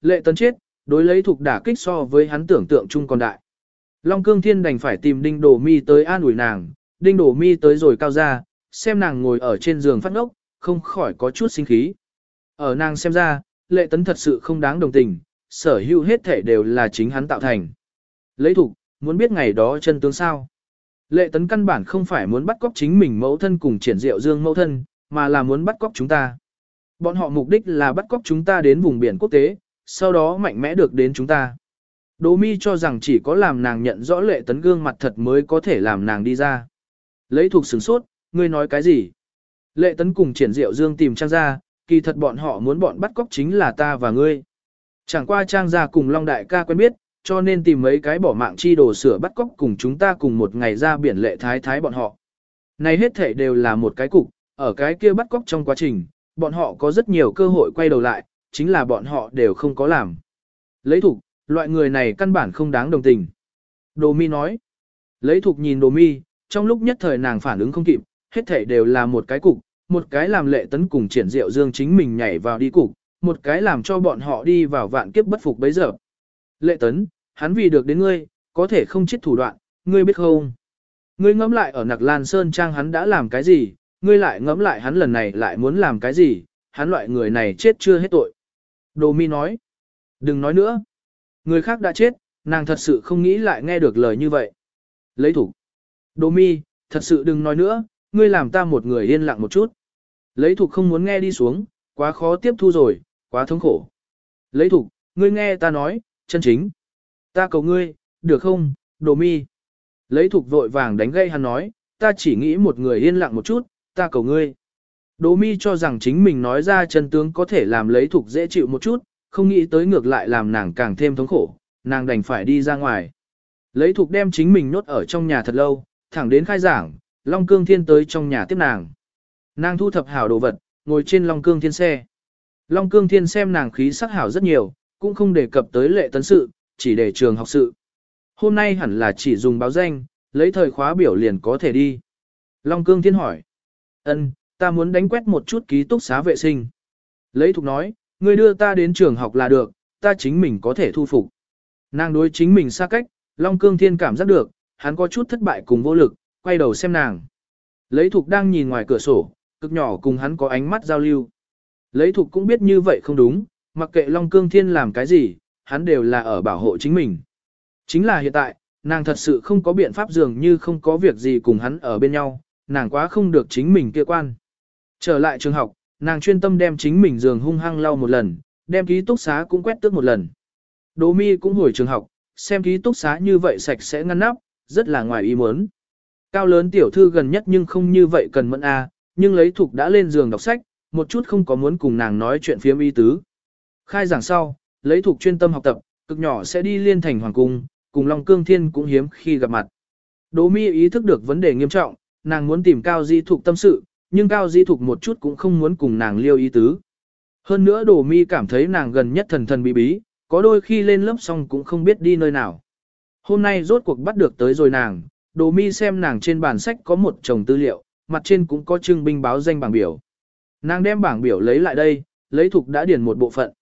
Lệ tấn chết, đối lấy thuộc đả kích so với hắn tưởng tượng chung còn đại. Long cương thiên đành phải tìm đinh đổ mi tới an ủi nàng, đinh đổ mi tới rồi cao ra, xem nàng ngồi ở trên giường phát ngốc, không khỏi có chút sinh khí. Ở nàng xem ra, lệ tấn thật sự không đáng đồng tình, sở hữu hết thể đều là chính hắn tạo thành. Lấy thục, muốn biết ngày đó chân tướng sao. Lệ tấn căn bản không phải muốn bắt cóc chính mình mẫu thân cùng triển diệu dương mẫu thân, mà là muốn bắt cóc chúng ta. Bọn họ mục đích là bắt cóc chúng ta đến vùng biển quốc tế, sau đó mạnh mẽ được đến chúng ta. Đỗ mi cho rằng chỉ có làm nàng nhận rõ lệ tấn gương mặt thật mới có thể làm nàng đi ra. Lấy thuộc sửng sốt, ngươi nói cái gì? Lệ tấn cùng triển diệu dương tìm trang gia, kỳ thật bọn họ muốn bọn bắt cóc chính là ta và ngươi. Chẳng qua trang gia cùng Long Đại ca quen biết, cho nên tìm mấy cái bỏ mạng chi đồ sửa bắt cóc cùng chúng ta cùng một ngày ra biển lệ thái thái bọn họ. Này hết thể đều là một cái cục, ở cái kia bắt cóc trong quá trình, bọn họ có rất nhiều cơ hội quay đầu lại, chính là bọn họ đều không có làm. Lấy thục, loại người này căn bản không đáng đồng tình. Đồ mi nói. Lấy thục nhìn đồ mi, trong lúc nhất thời nàng phản ứng không kịp, hết thể đều là một cái cục, một cái làm lệ tấn cùng triển diệu dương chính mình nhảy vào đi cục, một cái làm cho bọn họ đi vào vạn kiếp bất phục bấy giờ. Lệ tấn, hắn vì được đến ngươi, có thể không chết thủ đoạn, ngươi biết không? Ngươi ngẫm lại ở nặc lan sơn trang hắn đã làm cái gì, ngươi lại ngẫm lại hắn lần này lại muốn làm cái gì, hắn loại người này chết chưa hết tội. Đồ mi nói, đừng nói nữa. Người khác đã chết, nàng thật sự không nghĩ lại nghe được lời như vậy. Lấy thủ. Đồ mi, thật sự đừng nói nữa, ngươi làm ta một người yên lặng một chút. Lấy thục không muốn nghe đi xuống, quá khó tiếp thu rồi, quá thống khổ. Lấy thục, ngươi nghe ta nói, chân chính. Ta cầu ngươi, được không, đồ mi. Lấy thục vội vàng đánh gây hắn nói, ta chỉ nghĩ một người yên lặng một chút, ta cầu ngươi. Đỗ mi cho rằng chính mình nói ra chân tướng có thể làm lấy thục dễ chịu một chút, không nghĩ tới ngược lại làm nàng càng thêm thống khổ, nàng đành phải đi ra ngoài. Lấy thục đem chính mình nốt ở trong nhà thật lâu, thẳng đến khai giảng, Long Cương Thiên tới trong nhà tiếp nàng. Nàng thu thập hảo đồ vật, ngồi trên Long Cương Thiên xe. Long Cương Thiên xem nàng khí sắc hảo rất nhiều, cũng không đề cập tới lệ tấn sự, chỉ để trường học sự. Hôm nay hẳn là chỉ dùng báo danh, lấy thời khóa biểu liền có thể đi. Long Cương Thiên hỏi. ân, ta muốn đánh quét một chút ký túc xá vệ sinh. Lấy thục nói, ngươi đưa ta đến trường học là được, ta chính mình có thể thu phục. Nàng đối chính mình xa cách, Long Cương Thiên cảm giác được, hắn có chút thất bại cùng vô lực, quay đầu xem nàng. Lấy thục đang nhìn ngoài cửa sổ, cực nhỏ cùng hắn có ánh mắt giao lưu. Lấy thục cũng biết như vậy không đúng, mặc kệ Long Cương Thiên làm cái gì, hắn đều là ở bảo hộ chính mình. Chính là hiện tại, nàng thật sự không có biện pháp dường như không có việc gì cùng hắn ở bên nhau, nàng quá không được chính mình kia quan. Trở lại trường học, nàng chuyên tâm đem chính mình giường hung hăng lau một lần, đem ký túc xá cũng quét tước một lần. Đỗ mi cũng hồi trường học, xem ký túc xá như vậy sạch sẽ ngăn nắp, rất là ngoài ý muốn. Cao lớn tiểu thư gần nhất nhưng không như vậy cần mẫn a, nhưng lấy thục đã lên giường đọc sách, một chút không có muốn cùng nàng nói chuyện phiếm y tứ. Khai giảng sau, lấy thục chuyên tâm học tập, cực nhỏ sẽ đi liên thành hoàng cung, cùng Long Cương Thiên cũng hiếm khi gặp mặt. Đỗ Mi ý thức được vấn đề nghiêm trọng, nàng muốn tìm Cao Di Thục tâm sự, nhưng Cao Di Thục một chút cũng không muốn cùng nàng liêu ý tứ. Hơn nữa đồ Mi cảm thấy nàng gần nhất thần thần bí bí, có đôi khi lên lớp xong cũng không biết đi nơi nào. Hôm nay rốt cuộc bắt được tới rồi nàng, Đồ mi xem nàng trên bản sách có một chồng tư liệu, mặt trên cũng có trưng binh báo danh bảng biểu. Nàng đem bảng biểu lấy lại đây, lấy thục đã điền một bộ phận.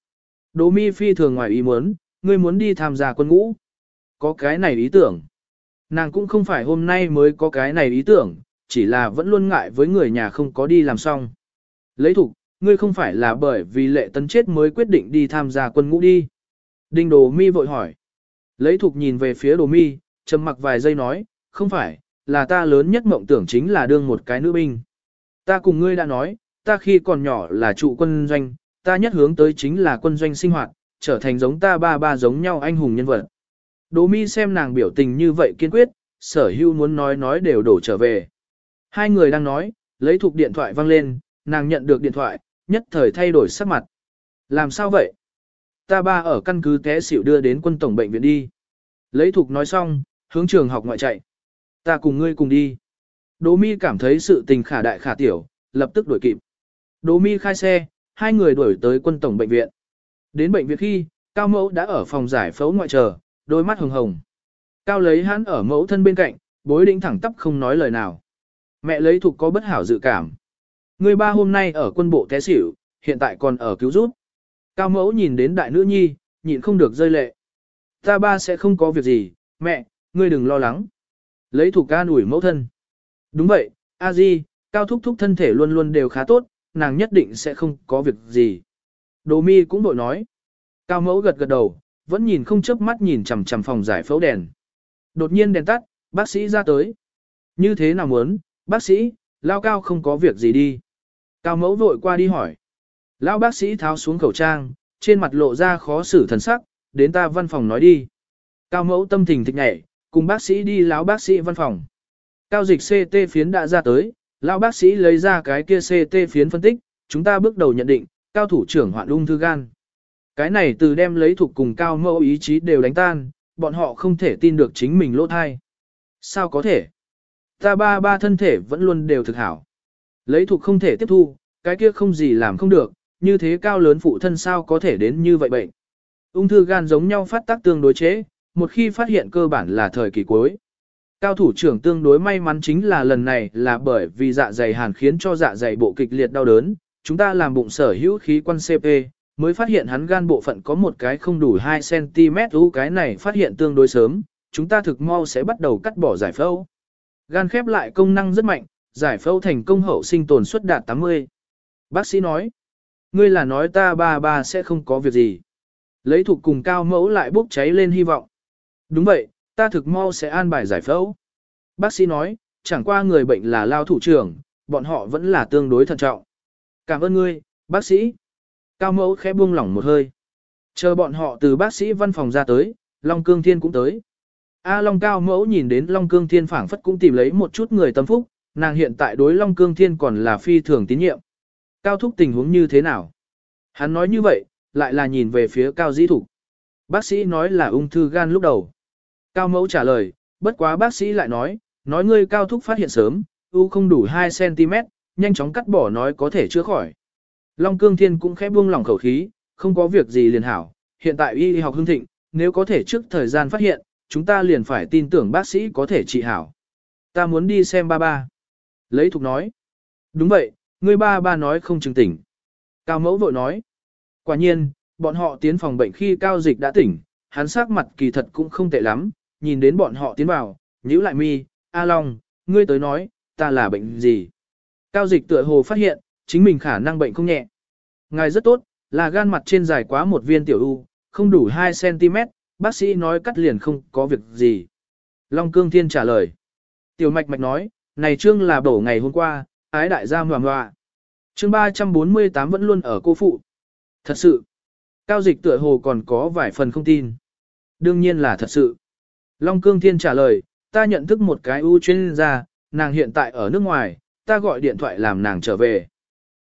Đồ mi phi thường ngoài ý muốn, ngươi muốn đi tham gia quân ngũ. Có cái này ý tưởng. Nàng cũng không phải hôm nay mới có cái này ý tưởng, chỉ là vẫn luôn ngại với người nhà không có đi làm xong. Lấy thục, ngươi không phải là bởi vì lệ tấn chết mới quyết định đi tham gia quân ngũ đi. Đinh đồ mi vội hỏi. Lấy thục nhìn về phía đồ mi, trầm mặc vài giây nói, không phải, là ta lớn nhất mộng tưởng chính là đương một cái nữ binh. Ta cùng ngươi đã nói, ta khi còn nhỏ là trụ quân doanh, ta nhất hướng tới chính là quân doanh sinh hoạt, trở thành giống ta ba ba giống nhau anh hùng nhân vật. Đỗ mi xem nàng biểu tình như vậy kiên quyết, sở hưu muốn nói nói đều đổ trở về. Hai người đang nói, lấy thuộc điện thoại văng lên, nàng nhận được điện thoại, nhất thời thay đổi sắc mặt. Làm sao vậy? Ta ba ở căn cứ té xỉu đưa đến quân tổng bệnh viện đi. Lấy thuộc nói xong, hướng trường học ngoại chạy. Ta cùng ngươi cùng đi. Đỗ mi cảm thấy sự tình khả đại khả tiểu, lập tức đuổi kịp. Đỗ mi khai xe, hai người đuổi tới quân tổng bệnh viện. Đến bệnh viện khi, Cao Mẫu đã ở phòng giải phẫu ngoại chờ, đôi mắt hồng hồng. Cao lấy hắn ở mẫu thân bên cạnh, bối đĩnh thẳng tắp không nói lời nào. Mẹ lấy thuộc có bất hảo dự cảm. Người ba hôm nay ở quân bộ té xỉu, hiện tại còn ở cứu giúp. Cao mẫu nhìn đến đại nữ nhi, nhịn không được rơi lệ. Ta ba sẽ không có việc gì, mẹ, ngươi đừng lo lắng. Lấy thủ ca ủi mẫu thân. Đúng vậy, a di, cao thúc thúc thân thể luôn luôn đều khá tốt, nàng nhất định sẽ không có việc gì. Đồ mi cũng bội nói. Cao mẫu gật gật đầu, vẫn nhìn không chớp mắt nhìn chằm chằm phòng giải phẫu đèn. Đột nhiên đèn tắt, bác sĩ ra tới. Như thế nào muốn, bác sĩ, lao cao không có việc gì đi. Cao mẫu vội qua đi hỏi. Lão bác sĩ tháo xuống khẩu trang, trên mặt lộ ra khó xử thần sắc, đến ta văn phòng nói đi. Cao mẫu tâm tình thịch nhảy, cùng bác sĩ đi lão bác sĩ văn phòng. Cao dịch CT phiến đã ra tới, lão bác sĩ lấy ra cái kia CT phiến phân tích, chúng ta bước đầu nhận định, cao thủ trưởng hoạn ung thư gan. Cái này từ đem lấy thuộc cùng cao mẫu ý chí đều đánh tan, bọn họ không thể tin được chính mình lỗ thai. Sao có thể? Ta ba ba thân thể vẫn luôn đều thực hảo. Lấy thuộc không thể tiếp thu, cái kia không gì làm không được, như thế cao lớn phụ thân sao có thể đến như vậy bệnh. Ung thư gan giống nhau phát tác tương đối chế, một khi phát hiện cơ bản là thời kỳ cuối. Cao thủ trưởng tương đối may mắn chính là lần này là bởi vì dạ dày hàn khiến cho dạ dày bộ kịch liệt đau đớn, chúng ta làm bụng sở hữu khí quan CP, mới phát hiện hắn gan bộ phận có một cái không đủ 2cm u cái này phát hiện tương đối sớm, chúng ta thực mau sẽ bắt đầu cắt bỏ giải phẫu. Gan khép lại công năng rất mạnh, giải phẫu thành công hậu sinh tồn suất đạt 80. Bác sĩ nói, ngươi là nói ta ba ba sẽ không có việc gì. Lấy thuộc cùng cao mẫu lại bốc cháy lên hy vọng. Đúng vậy, ta thực mau sẽ an bài giải phẫu. Bác sĩ nói, chẳng qua người bệnh là lao thủ trưởng, bọn họ vẫn là tương đối thận trọng. Cảm ơn ngươi, bác sĩ. Cao mẫu khẽ buông lỏng một hơi. Chờ bọn họ từ bác sĩ văn phòng ra tới, Long Cương Thiên cũng tới. A Long Cao mẫu nhìn đến Long Cương Thiên phảng phất cũng tìm lấy một chút người tâm phúc, nàng hiện tại đối Long Cương Thiên còn là phi thường tín nhiệm. Cao thúc tình huống như thế nào? Hắn nói như vậy, lại là nhìn về phía Cao Dĩ Thục. Bác sĩ nói là ung thư gan lúc đầu. Cao mẫu trả lời, bất quá bác sĩ lại nói, nói ngươi Cao thúc phát hiện sớm, u không đủ 2cm, nhanh chóng cắt bỏ nói có thể chữa khỏi. Long Cương Thiên cũng khẽ buông lỏng khẩu khí, không có việc gì liền hảo, hiện tại y học hưng thịnh, nếu có thể trước thời gian phát hiện, chúng ta liền phải tin tưởng bác sĩ có thể trị hảo. Ta muốn đi xem ba ba. Lấy thục nói. Đúng vậy, người ba ba nói không chừng tỉnh. Cao mẫu vội nói. Quả nhiên, bọn họ tiến phòng bệnh khi cao dịch đã tỉnh, hắn sắc mặt kỳ thật cũng không tệ lắm, nhìn đến bọn họ tiến vào, nhíu lại mi, A Long, ngươi tới nói, ta là bệnh gì? Cao dịch tựa hồ phát hiện, chính mình khả năng bệnh không nhẹ. Ngài rất tốt, là gan mặt trên dài quá một viên tiểu u, không đủ 2cm, bác sĩ nói cắt liền không có việc gì. Long Cương Thiên trả lời. Tiểu mạch mạch nói, này trương là đổ ngày hôm qua, ái đại gia hoàng hoa. Chương 348 vẫn luôn ở cô phụ. Thật sự. Cao dịch tựa hồ còn có vài phần không tin. Đương nhiên là thật sự. Long Cương Thiên trả lời, ta nhận thức một cái ưu chuyên gia, nàng hiện tại ở nước ngoài, ta gọi điện thoại làm nàng trở về.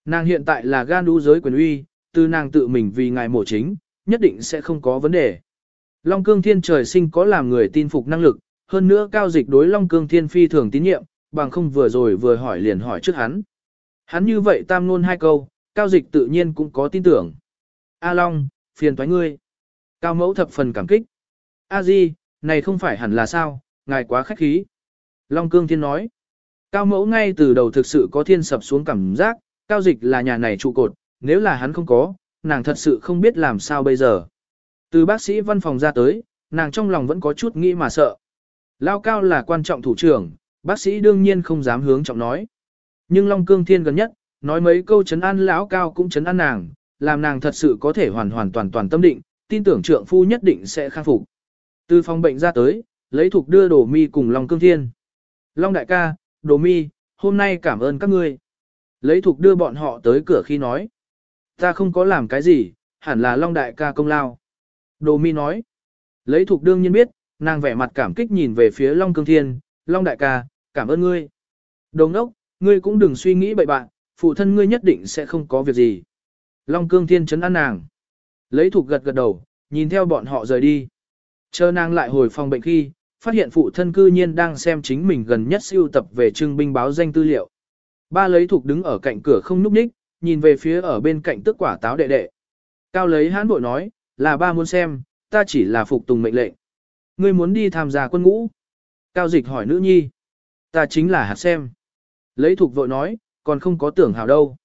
Nàng hiện tại là gan đu giới quyền uy, từ nàng tự mình vì ngài mổ chính, nhất định sẽ không có vấn đề. Long cương thiên trời sinh có làm người tin phục năng lực, hơn nữa cao dịch đối Long cương thiên phi thường tín nhiệm, bằng không vừa rồi vừa hỏi liền hỏi trước hắn. Hắn như vậy tam ngôn hai câu, cao dịch tự nhiên cũng có tin tưởng. A Long, phiền toái ngươi. Cao mẫu thập phần cảm kích. A Di, này không phải hẳn là sao, ngài quá khách khí. Long cương thiên nói. Cao mẫu ngay từ đầu thực sự có thiên sập xuống cảm giác, cao dịch là nhà này trụ cột, nếu là hắn không có, nàng thật sự không biết làm sao bây giờ. Từ bác sĩ văn phòng ra tới, nàng trong lòng vẫn có chút nghĩ mà sợ. Lao cao là quan trọng thủ trưởng, bác sĩ đương nhiên không dám hướng trọng nói. Nhưng Long Cương Thiên gần nhất, nói mấy câu chấn an lão cao cũng chấn an nàng, làm nàng thật sự có thể hoàn hoàn toàn toàn tâm định, tin tưởng trượng phu nhất định sẽ khang phục. Từ phòng bệnh ra tới, lấy thuộc đưa đồ mi cùng Long Cương Thiên. Long đại ca, đồ mi, hôm nay cảm ơn các ngươi. Lấy thuộc đưa bọn họ tới cửa khi nói. Ta không có làm cái gì, hẳn là Long đại ca công lao. Đồ mi nói. Lấy thuộc đương nhiên biết, nàng vẻ mặt cảm kích nhìn về phía Long Cương Thiên, Long đại ca, cảm ơn ngươi. Đồng đốc, ngươi cũng đừng suy nghĩ bậy bạn, phụ thân ngươi nhất định sẽ không có việc gì. Long Cương Thiên chấn an nàng. Lấy thuộc gật gật đầu, nhìn theo bọn họ rời đi. Chờ nàng lại hồi phòng bệnh khi, phát hiện phụ thân cư nhiên đang xem chính mình gần nhất siêu tập về trưng binh báo danh tư liệu. Ba lấy thuộc đứng ở cạnh cửa không núp ních, nhìn về phía ở bên cạnh tức quả táo đệ đệ. Cao lấy hán bội nói, là ba muốn xem, ta chỉ là phục tùng mệnh lệnh. Ngươi muốn đi tham gia quân ngũ. Cao dịch hỏi nữ nhi. Ta chính là hạt xem. Lấy thuộc vội nói, còn không có tưởng hào đâu.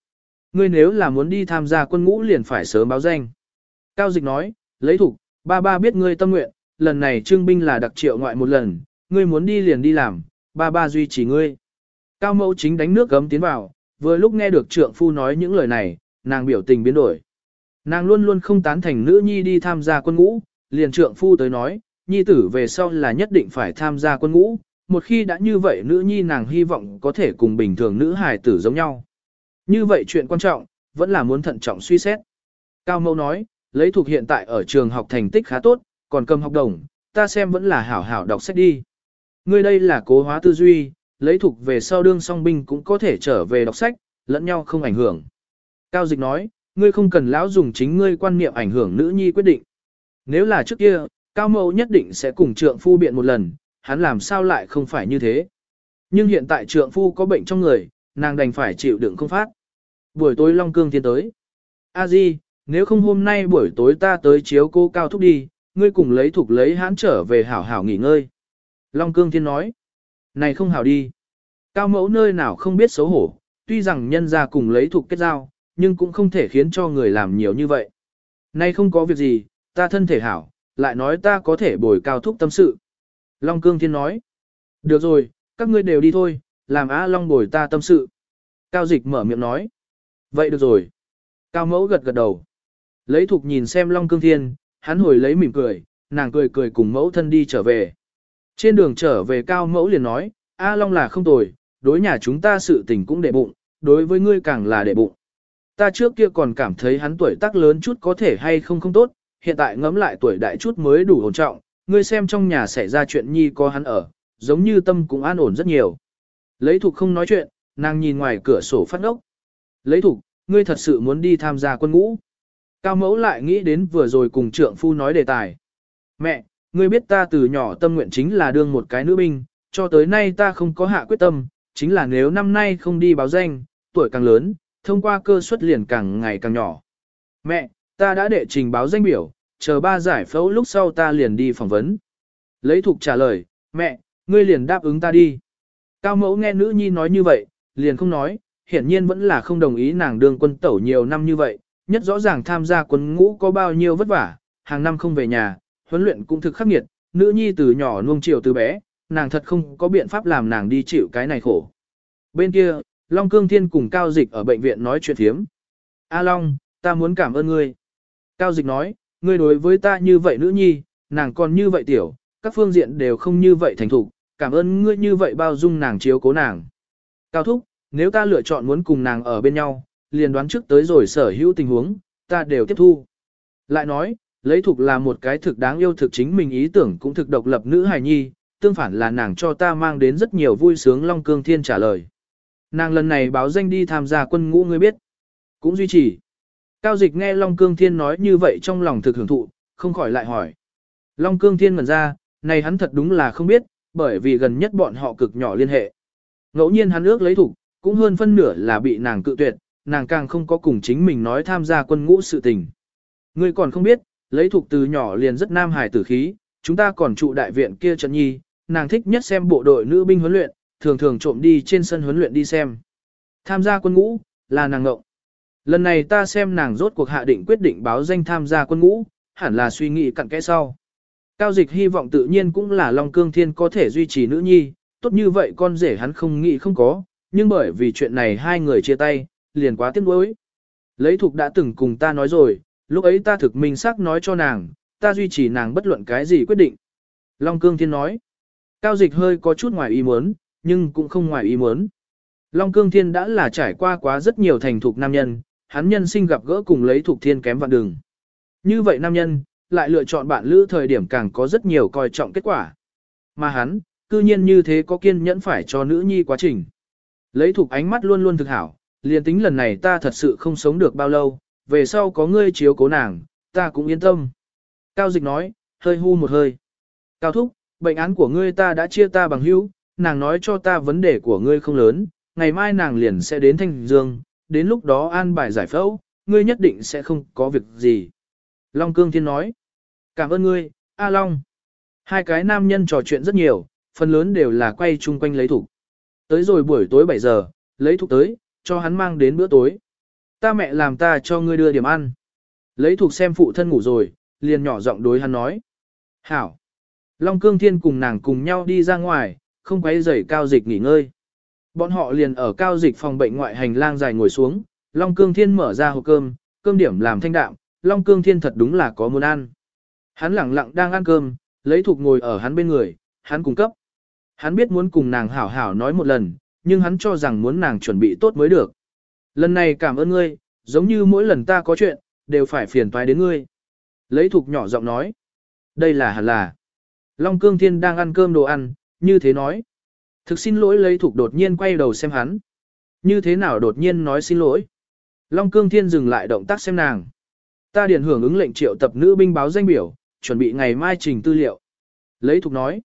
Ngươi nếu là muốn đi tham gia quân ngũ liền phải sớm báo danh. Cao dịch nói, lấy thuộc, Ba ba biết ngươi tâm nguyện, lần này trương binh là đặc triệu ngoại một lần, ngươi muốn đi liền đi làm, ba ba duy trì ngươi. Cao mẫu chính đánh nước gấm tiến vào, vừa lúc nghe được trượng phu nói những lời này, nàng biểu tình biến đổi. Nàng luôn luôn không tán thành nữ nhi đi tham gia quân ngũ, liền trượng phu tới nói, nhi tử về sau là nhất định phải tham gia quân ngũ, một khi đã như vậy nữ nhi nàng hy vọng có thể cùng bình thường nữ hài tử giống nhau. Như vậy chuyện quan trọng, vẫn là muốn thận trọng suy xét. Cao mâu nói, lấy thuộc hiện tại ở trường học thành tích khá tốt, còn cầm học đồng, ta xem vẫn là hảo hảo đọc sách đi. Ngươi đây là cố hóa tư duy, lấy thuộc về sau đương song binh cũng có thể trở về đọc sách, lẫn nhau không ảnh hưởng. Cao Dịch nói, ngươi không cần lão dùng chính ngươi quan niệm ảnh hưởng nữ nhi quyết định. Nếu là trước kia, Cao Mẫu nhất định sẽ cùng trượng phu biện một lần, hắn làm sao lại không phải như thế. Nhưng hiện tại trượng phu có bệnh trong người, nàng đành phải chịu đựng không phát. Buổi tối Long Cương tiến tới. A Di, nếu không hôm nay buổi tối ta tới chiếu cô cao thúc đi, ngươi cùng lấy thuộc lấy hãn trở về hảo hảo nghỉ ngơi. Long Cương Thiên nói. Này không hảo đi. Cao mẫu nơi nào không biết xấu hổ, tuy rằng nhân ra cùng lấy thuộc kết giao, nhưng cũng không thể khiến cho người làm nhiều như vậy. Nay không có việc gì, ta thân thể hảo, lại nói ta có thể bồi cao thúc tâm sự. Long Cương Thiên nói. Được rồi, các ngươi đều đi thôi, làm Á Long bồi ta tâm sự. Cao Dịch mở miệng nói. Vậy được rồi. Cao Mẫu gật gật đầu. Lấy thục nhìn xem Long Cương Thiên, hắn hồi lấy mỉm cười, nàng cười cười cùng mẫu thân đi trở về. Trên đường trở về Cao Mẫu liền nói, A Long là không tồi, đối nhà chúng ta sự tình cũng để bụng, đối với ngươi càng là để bụng. Ta trước kia còn cảm thấy hắn tuổi tác lớn chút có thể hay không không tốt, hiện tại ngẫm lại tuổi đại chút mới đủ ổn trọng, ngươi xem trong nhà xảy ra chuyện nhi có hắn ở, giống như tâm cũng an ổn rất nhiều. Lấy thục không nói chuyện, nàng nhìn ngoài cửa sổ phát ốc. Lấy thục, ngươi thật sự muốn đi tham gia quân ngũ. Cao mẫu lại nghĩ đến vừa rồi cùng trượng phu nói đề tài. Mẹ, ngươi biết ta từ nhỏ tâm nguyện chính là đương một cái nữ binh, cho tới nay ta không có hạ quyết tâm, chính là nếu năm nay không đi báo danh, tuổi càng lớn, thông qua cơ suất liền càng ngày càng nhỏ. Mẹ, ta đã đệ trình báo danh biểu, chờ ba giải phẫu lúc sau ta liền đi phỏng vấn. Lấy thục trả lời, mẹ, ngươi liền đáp ứng ta đi. Cao mẫu nghe nữ nhi nói như vậy, liền không nói, hiển nhiên vẫn là không đồng ý nàng đương quân tẩu nhiều năm như vậy, nhất rõ ràng tham gia quân ngũ có bao nhiêu vất vả, hàng năm không về nhà, huấn luyện cũng thực khắc nghiệt, nữ nhi từ nhỏ nuông chiều từ bé, nàng thật không có biện pháp làm nàng đi chịu cái này khổ. Bên kia, Long Cương Thiên cùng Cao Dịch ở bệnh viện nói chuyện thiếm. A Long, ta muốn cảm ơn ngươi. Cao Dịch nói, ngươi đối với ta như vậy nữ nhi, nàng còn như vậy tiểu, các phương diện đều không như vậy thành thục, cảm ơn ngươi như vậy bao dung nàng chiếu cố nàng. Cao Thúc, nếu ta lựa chọn muốn cùng nàng ở bên nhau, liền đoán trước tới rồi sở hữu tình huống, ta đều tiếp thu. Lại nói, lấy thục là một cái thực đáng yêu thực chính mình ý tưởng cũng thực độc lập nữ hài nhi, tương phản là nàng cho ta mang đến rất nhiều vui sướng Long Cương Thiên trả lời. Nàng lần này báo danh đi tham gia quân ngũ ngươi biết. Cũng duy trì. Cao dịch nghe Long Cương Thiên nói như vậy trong lòng thực hưởng thụ, không khỏi lại hỏi. Long Cương Thiên ngẩn ra, này hắn thật đúng là không biết, bởi vì gần nhất bọn họ cực nhỏ liên hệ. Ngẫu nhiên hắn ước lấy thủ, cũng hơn phân nửa là bị nàng cự tuyệt, nàng càng không có cùng chính mình nói tham gia quân ngũ sự tình. Ngươi còn không biết, lấy thuộc từ nhỏ liền rất nam hài tử khí, chúng ta còn trụ đại viện kia trận nhi, nàng thích nhất xem bộ đội nữ binh huấn luyện, thường thường trộm đi trên sân huấn luyện đi xem. Tham gia quân ngũ, là nàng ngộng. Lần này ta xem nàng rốt cuộc hạ định quyết định báo danh tham gia quân ngũ, hẳn là suy nghĩ cặn kẽ sau. Cao dịch hy vọng tự nhiên cũng là Long Cương Thiên có thể duy trì nữ nhi, tốt như vậy con rể hắn không nghĩ không có, nhưng bởi vì chuyện này hai người chia tay, liền quá tiếc nuối. Lấy thục đã từng cùng ta nói rồi, lúc ấy ta thực minh xác nói cho nàng, ta duy trì nàng bất luận cái gì quyết định. Long Cương Thiên nói, Cao dịch hơi có chút ngoài ý muốn, nhưng cũng không ngoài ý muốn. Long Cương Thiên đã là trải qua quá rất nhiều thành thục nam nhân, hắn nhân sinh gặp gỡ cùng lấy thục thiên kém vạn đường. Như vậy nam nhân, lại lựa chọn bạn lữ thời điểm càng có rất nhiều coi trọng kết quả. Mà hắn, cư nhiên như thế có kiên nhẫn phải cho nữ nhi quá trình. Lấy thục ánh mắt luôn luôn thực hảo, liền tính lần này ta thật sự không sống được bao lâu, về sau có ngươi chiếu cố nàng, ta cũng yên tâm. Cao dịch nói, hơi hu một hơi. Cao thúc, bệnh án của ngươi ta đã chia ta bằng hữu, nàng nói cho ta vấn đề của ngươi không lớn, ngày mai nàng liền sẽ đến Thanh Dương, đến lúc đó an bài giải phẫu, ngươi nhất định sẽ không có việc gì. Long Cương Thiên nói, cảm ơn ngươi, A Long. Hai cái nam nhân trò chuyện rất nhiều, phần lớn đều là quay chung quanh lấy thủ. Tới rồi buổi tối 7 giờ, lấy thuộc tới, cho hắn mang đến bữa tối. Ta mẹ làm ta cho ngươi đưa điểm ăn. Lấy thuộc xem phụ thân ngủ rồi, liền nhỏ giọng đối hắn nói. Hảo! Long Cương Thiên cùng nàng cùng nhau đi ra ngoài, không quấy rầy cao dịch nghỉ ngơi. Bọn họ liền ở cao dịch phòng bệnh ngoại hành lang dài ngồi xuống, Long Cương Thiên mở ra hộp cơm, cơm điểm làm thanh đạm, Long Cương Thiên thật đúng là có muốn ăn. Hắn lẳng lặng đang ăn cơm, lấy thục ngồi ở hắn bên người, hắn cung cấp. Hắn biết muốn cùng nàng hảo hảo nói một lần, nhưng hắn cho rằng muốn nàng chuẩn bị tốt mới được. Lần này cảm ơn ngươi, giống như mỗi lần ta có chuyện, đều phải phiền toái đến ngươi. Lấy thục nhỏ giọng nói. Đây là hẳn là. Long Cương Thiên đang ăn cơm đồ ăn, như thế nói. Thực xin lỗi lấy thục đột nhiên quay đầu xem hắn. Như thế nào đột nhiên nói xin lỗi. Long Cương Thiên dừng lại động tác xem nàng. Ta điền hưởng ứng lệnh triệu tập nữ binh báo danh biểu, chuẩn bị ngày mai trình tư liệu. Lấy thục nói.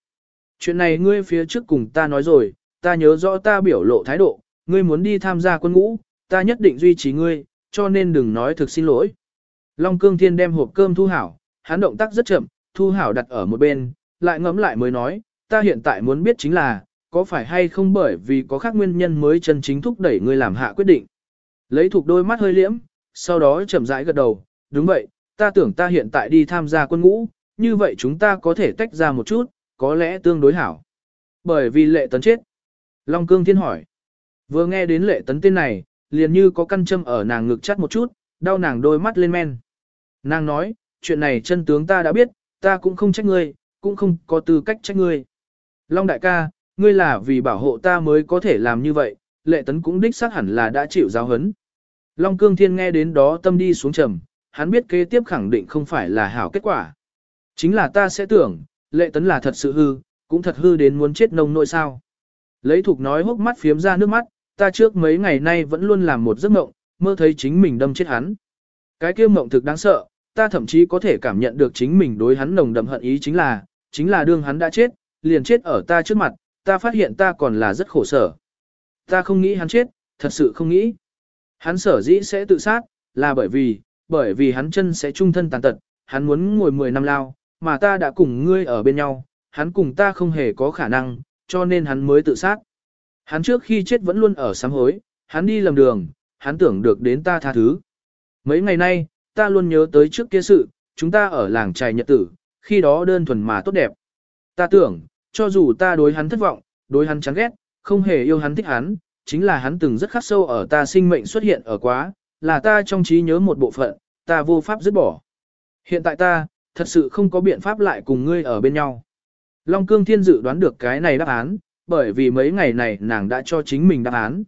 Chuyện này ngươi phía trước cùng ta nói rồi, ta nhớ rõ ta biểu lộ thái độ, ngươi muốn đi tham gia quân ngũ, ta nhất định duy trì ngươi, cho nên đừng nói thực xin lỗi. Long Cương Thiên đem hộp cơm thu hảo, hắn động tác rất chậm, thu hảo đặt ở một bên, lại ngẫm lại mới nói, ta hiện tại muốn biết chính là, có phải hay không bởi vì có khác nguyên nhân mới chân chính thúc đẩy ngươi làm hạ quyết định. Lấy thuộc đôi mắt hơi liễm, sau đó chậm rãi gật đầu, đúng vậy, ta tưởng ta hiện tại đi tham gia quân ngũ, như vậy chúng ta có thể tách ra một chút, có lẽ tương đối hảo. Bởi vì lệ tấn chết. Long Cương Thiên hỏi. Vừa nghe đến lệ tấn tên này, liền như có căn châm ở nàng ngực chắt một chút, đau nàng đôi mắt lên men. Nàng nói, chuyện này chân tướng ta đã biết, ta cũng không trách ngươi, cũng không có tư cách trách ngươi. Long đại ca, ngươi là vì bảo hộ ta mới có thể làm như vậy, lệ tấn cũng đích xác hẳn là đã chịu giáo hấn. Long cương thiên nghe đến đó tâm đi xuống trầm, hắn biết kế tiếp khẳng định không phải là hảo kết quả. Chính là ta sẽ tưởng, lệ tấn là thật sự hư, cũng thật hư đến muốn chết nông nội sao. Lấy thục nói hốc mắt phiếm ra nước mắt, ta trước mấy ngày nay vẫn luôn làm một giấc mộng, mơ thấy chính mình đâm chết hắn. Cái kia mộng thực đáng sợ, ta thậm chí có thể cảm nhận được chính mình đối hắn nồng đậm hận ý chính là, chính là đương hắn đã chết, liền chết ở ta trước mặt, ta phát hiện ta còn là rất khổ sở. Ta không nghĩ hắn chết, thật sự không nghĩ. Hắn sở dĩ sẽ tự sát, là bởi vì, bởi vì hắn chân sẽ trung thân tàn tật, hắn muốn ngồi 10 năm lao, mà ta đã cùng ngươi ở bên nhau, hắn cùng ta không hề có khả năng, cho nên hắn mới tự sát. Hắn trước khi chết vẫn luôn ở sám hối, hắn đi lầm đường, hắn tưởng được đến ta tha thứ. Mấy ngày nay, ta luôn nhớ tới trước kia sự, chúng ta ở làng trài nhật tử, khi đó đơn thuần mà tốt đẹp. Ta tưởng, cho dù ta đối hắn thất vọng, đối hắn chán ghét, không hề yêu hắn thích hắn, chính là hắn từng rất khắc sâu ở ta sinh mệnh xuất hiện ở quá, là ta trong trí nhớ một bộ phận, ta vô pháp dứt bỏ. Hiện tại ta, thật sự không có biện pháp lại cùng ngươi ở bên nhau. Long Cương Thiên dự đoán được cái này đáp án, bởi vì mấy ngày này nàng đã cho chính mình đáp án.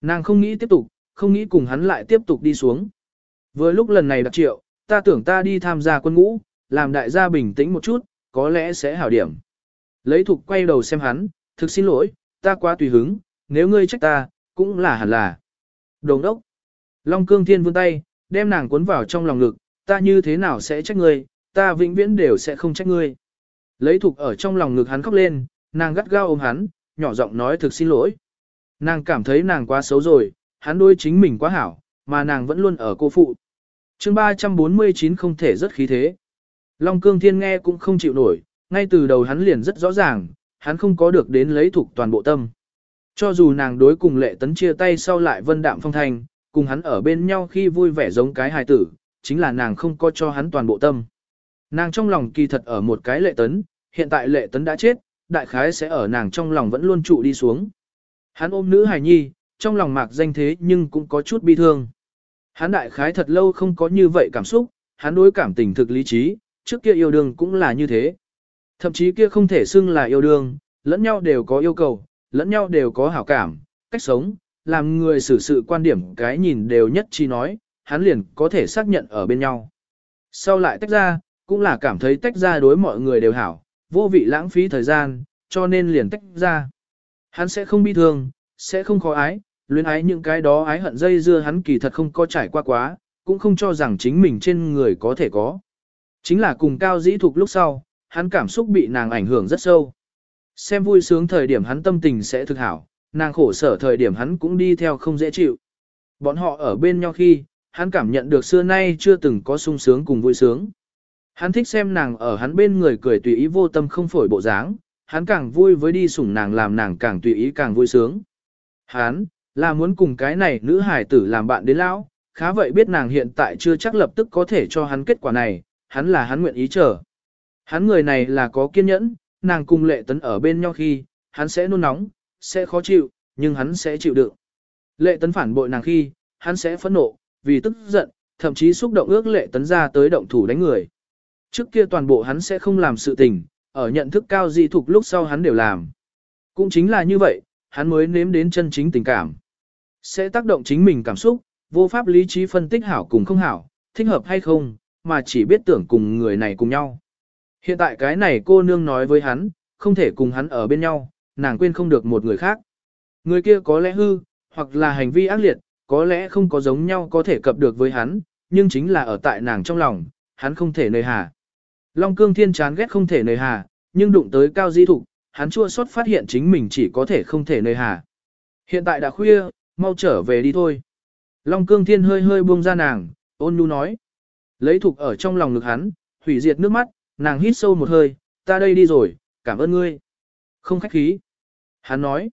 Nàng không nghĩ tiếp tục, không nghĩ cùng hắn lại tiếp tục đi xuống. Vừa lúc lần này đặc triệu, ta tưởng ta đi tham gia quân ngũ, làm đại gia bình tĩnh một chút, có lẽ sẽ hảo điểm. Lấy thục quay đầu xem hắn, thực xin lỗi, ta quá tùy hứng, nếu ngươi trách ta, cũng là hẳn là. Đồng đốc. Long cương thiên vươn tay, đem nàng cuốn vào trong lòng ngực, ta như thế nào sẽ trách ngươi, ta vĩnh viễn đều sẽ không trách ngươi. Lấy thục ở trong lòng ngực hắn khóc lên, nàng gắt gao ôm hắn, nhỏ giọng nói thực xin lỗi. Nàng cảm thấy nàng quá xấu rồi, hắn đôi chính mình quá hảo, mà nàng vẫn luôn ở cô phụ. chương 349 không thể rất khí thế. Long cương thiên nghe cũng không chịu nổi, ngay từ đầu hắn liền rất rõ ràng, hắn không có được đến lấy thuộc toàn bộ tâm. Cho dù nàng đối cùng lệ tấn chia tay sau lại vân đạm phong thanh, cùng hắn ở bên nhau khi vui vẻ giống cái hài tử, chính là nàng không có cho hắn toàn bộ tâm. Nàng trong lòng kỳ thật ở một cái lệ tấn, hiện tại lệ tấn đã chết, đại khái sẽ ở nàng trong lòng vẫn luôn trụ đi xuống. Hắn ôm nữ hài nhi, trong lòng mạc danh thế nhưng cũng có chút bi thương. Hắn đại khái thật lâu không có như vậy cảm xúc, hắn đối cảm tình thực lý trí, trước kia yêu đương cũng là như thế. Thậm chí kia không thể xưng là yêu đương, lẫn nhau đều có yêu cầu, lẫn nhau đều có hảo cảm, cách sống, làm người xử sự quan điểm cái nhìn đều nhất chi nói, hắn liền có thể xác nhận ở bên nhau. Sau lại tách ra, cũng là cảm thấy tách ra đối mọi người đều hảo, vô vị lãng phí thời gian, cho nên liền tách ra. Hắn sẽ không bi thương, sẽ không khó ái, luyến ái những cái đó ái hận dây dưa hắn kỳ thật không có trải qua quá, cũng không cho rằng chính mình trên người có thể có. Chính là cùng cao dĩ thục lúc sau, hắn cảm xúc bị nàng ảnh hưởng rất sâu. Xem vui sướng thời điểm hắn tâm tình sẽ thực hảo, nàng khổ sở thời điểm hắn cũng đi theo không dễ chịu. Bọn họ ở bên nhau khi, hắn cảm nhận được xưa nay chưa từng có sung sướng cùng vui sướng. Hắn thích xem nàng ở hắn bên người cười tùy ý vô tâm không phổi bộ dáng, hắn càng vui với đi sủng nàng làm nàng càng tùy ý càng vui sướng. Hắn, là muốn cùng cái này nữ hải tử làm bạn đến lão, khá vậy biết nàng hiện tại chưa chắc lập tức có thể cho hắn kết quả này, hắn là hắn nguyện ý chờ. Hắn người này là có kiên nhẫn, nàng cùng lệ tấn ở bên nhau khi, hắn sẽ nôn nóng, sẽ khó chịu, nhưng hắn sẽ chịu đựng. Lệ tấn phản bội nàng khi, hắn sẽ phẫn nộ, vì tức giận, thậm chí xúc động ước lệ tấn ra tới động thủ đánh người. Trước kia toàn bộ hắn sẽ không làm sự tình, ở nhận thức cao dị thục lúc sau hắn đều làm. Cũng chính là như vậy, hắn mới nếm đến chân chính tình cảm. Sẽ tác động chính mình cảm xúc, vô pháp lý trí phân tích hảo cùng không hảo, thích hợp hay không, mà chỉ biết tưởng cùng người này cùng nhau. Hiện tại cái này cô nương nói với hắn, không thể cùng hắn ở bên nhau, nàng quên không được một người khác. Người kia có lẽ hư, hoặc là hành vi ác liệt, có lẽ không có giống nhau có thể cập được với hắn, nhưng chính là ở tại nàng trong lòng, hắn không thể nơi hà. Long cương thiên chán ghét không thể nơi hà, nhưng đụng tới cao di thục, hắn chua xót phát hiện chính mình chỉ có thể không thể nơi hà. Hiện tại đã khuya, mau trở về đi thôi. Long cương thiên hơi hơi buông ra nàng, ôn nhu nói. Lấy thục ở trong lòng ngực hắn, hủy diệt nước mắt, nàng hít sâu một hơi, ta đây đi rồi, cảm ơn ngươi. Không khách khí. Hắn nói.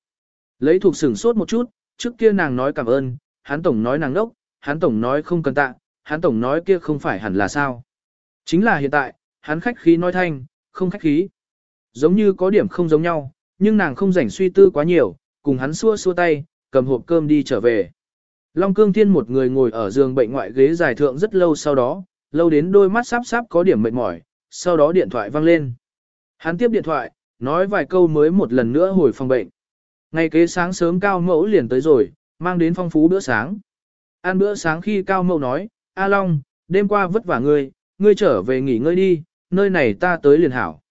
Lấy thuộc sửng sốt một chút, trước kia nàng nói cảm ơn, hắn tổng nói nàng đốc, hắn tổng nói không cần tạ, hắn tổng nói kia không phải hẳn là sao. Chính là hiện tại, hắn khách khí nói thanh, không khách khí. Giống như có điểm không giống nhau, nhưng nàng không rảnh suy tư quá nhiều, cùng hắn xua xua tay, cầm hộp cơm đi trở về. Long Cương Thiên một người ngồi ở giường bệnh ngoại ghế dài thượng rất lâu sau đó, lâu đến đôi mắt sáp sáp có điểm mệt mỏi, sau đó điện thoại vang lên. Hắn tiếp điện thoại, nói vài câu mới một lần nữa hồi phòng bệnh. Ngày kế sáng sớm Cao Mẫu liền tới rồi, mang đến phong phú bữa sáng. Ăn bữa sáng khi Cao Mẫu nói, A Long, đêm qua vất vả ngươi, ngươi trở về nghỉ ngơi đi, nơi này ta tới liền hảo.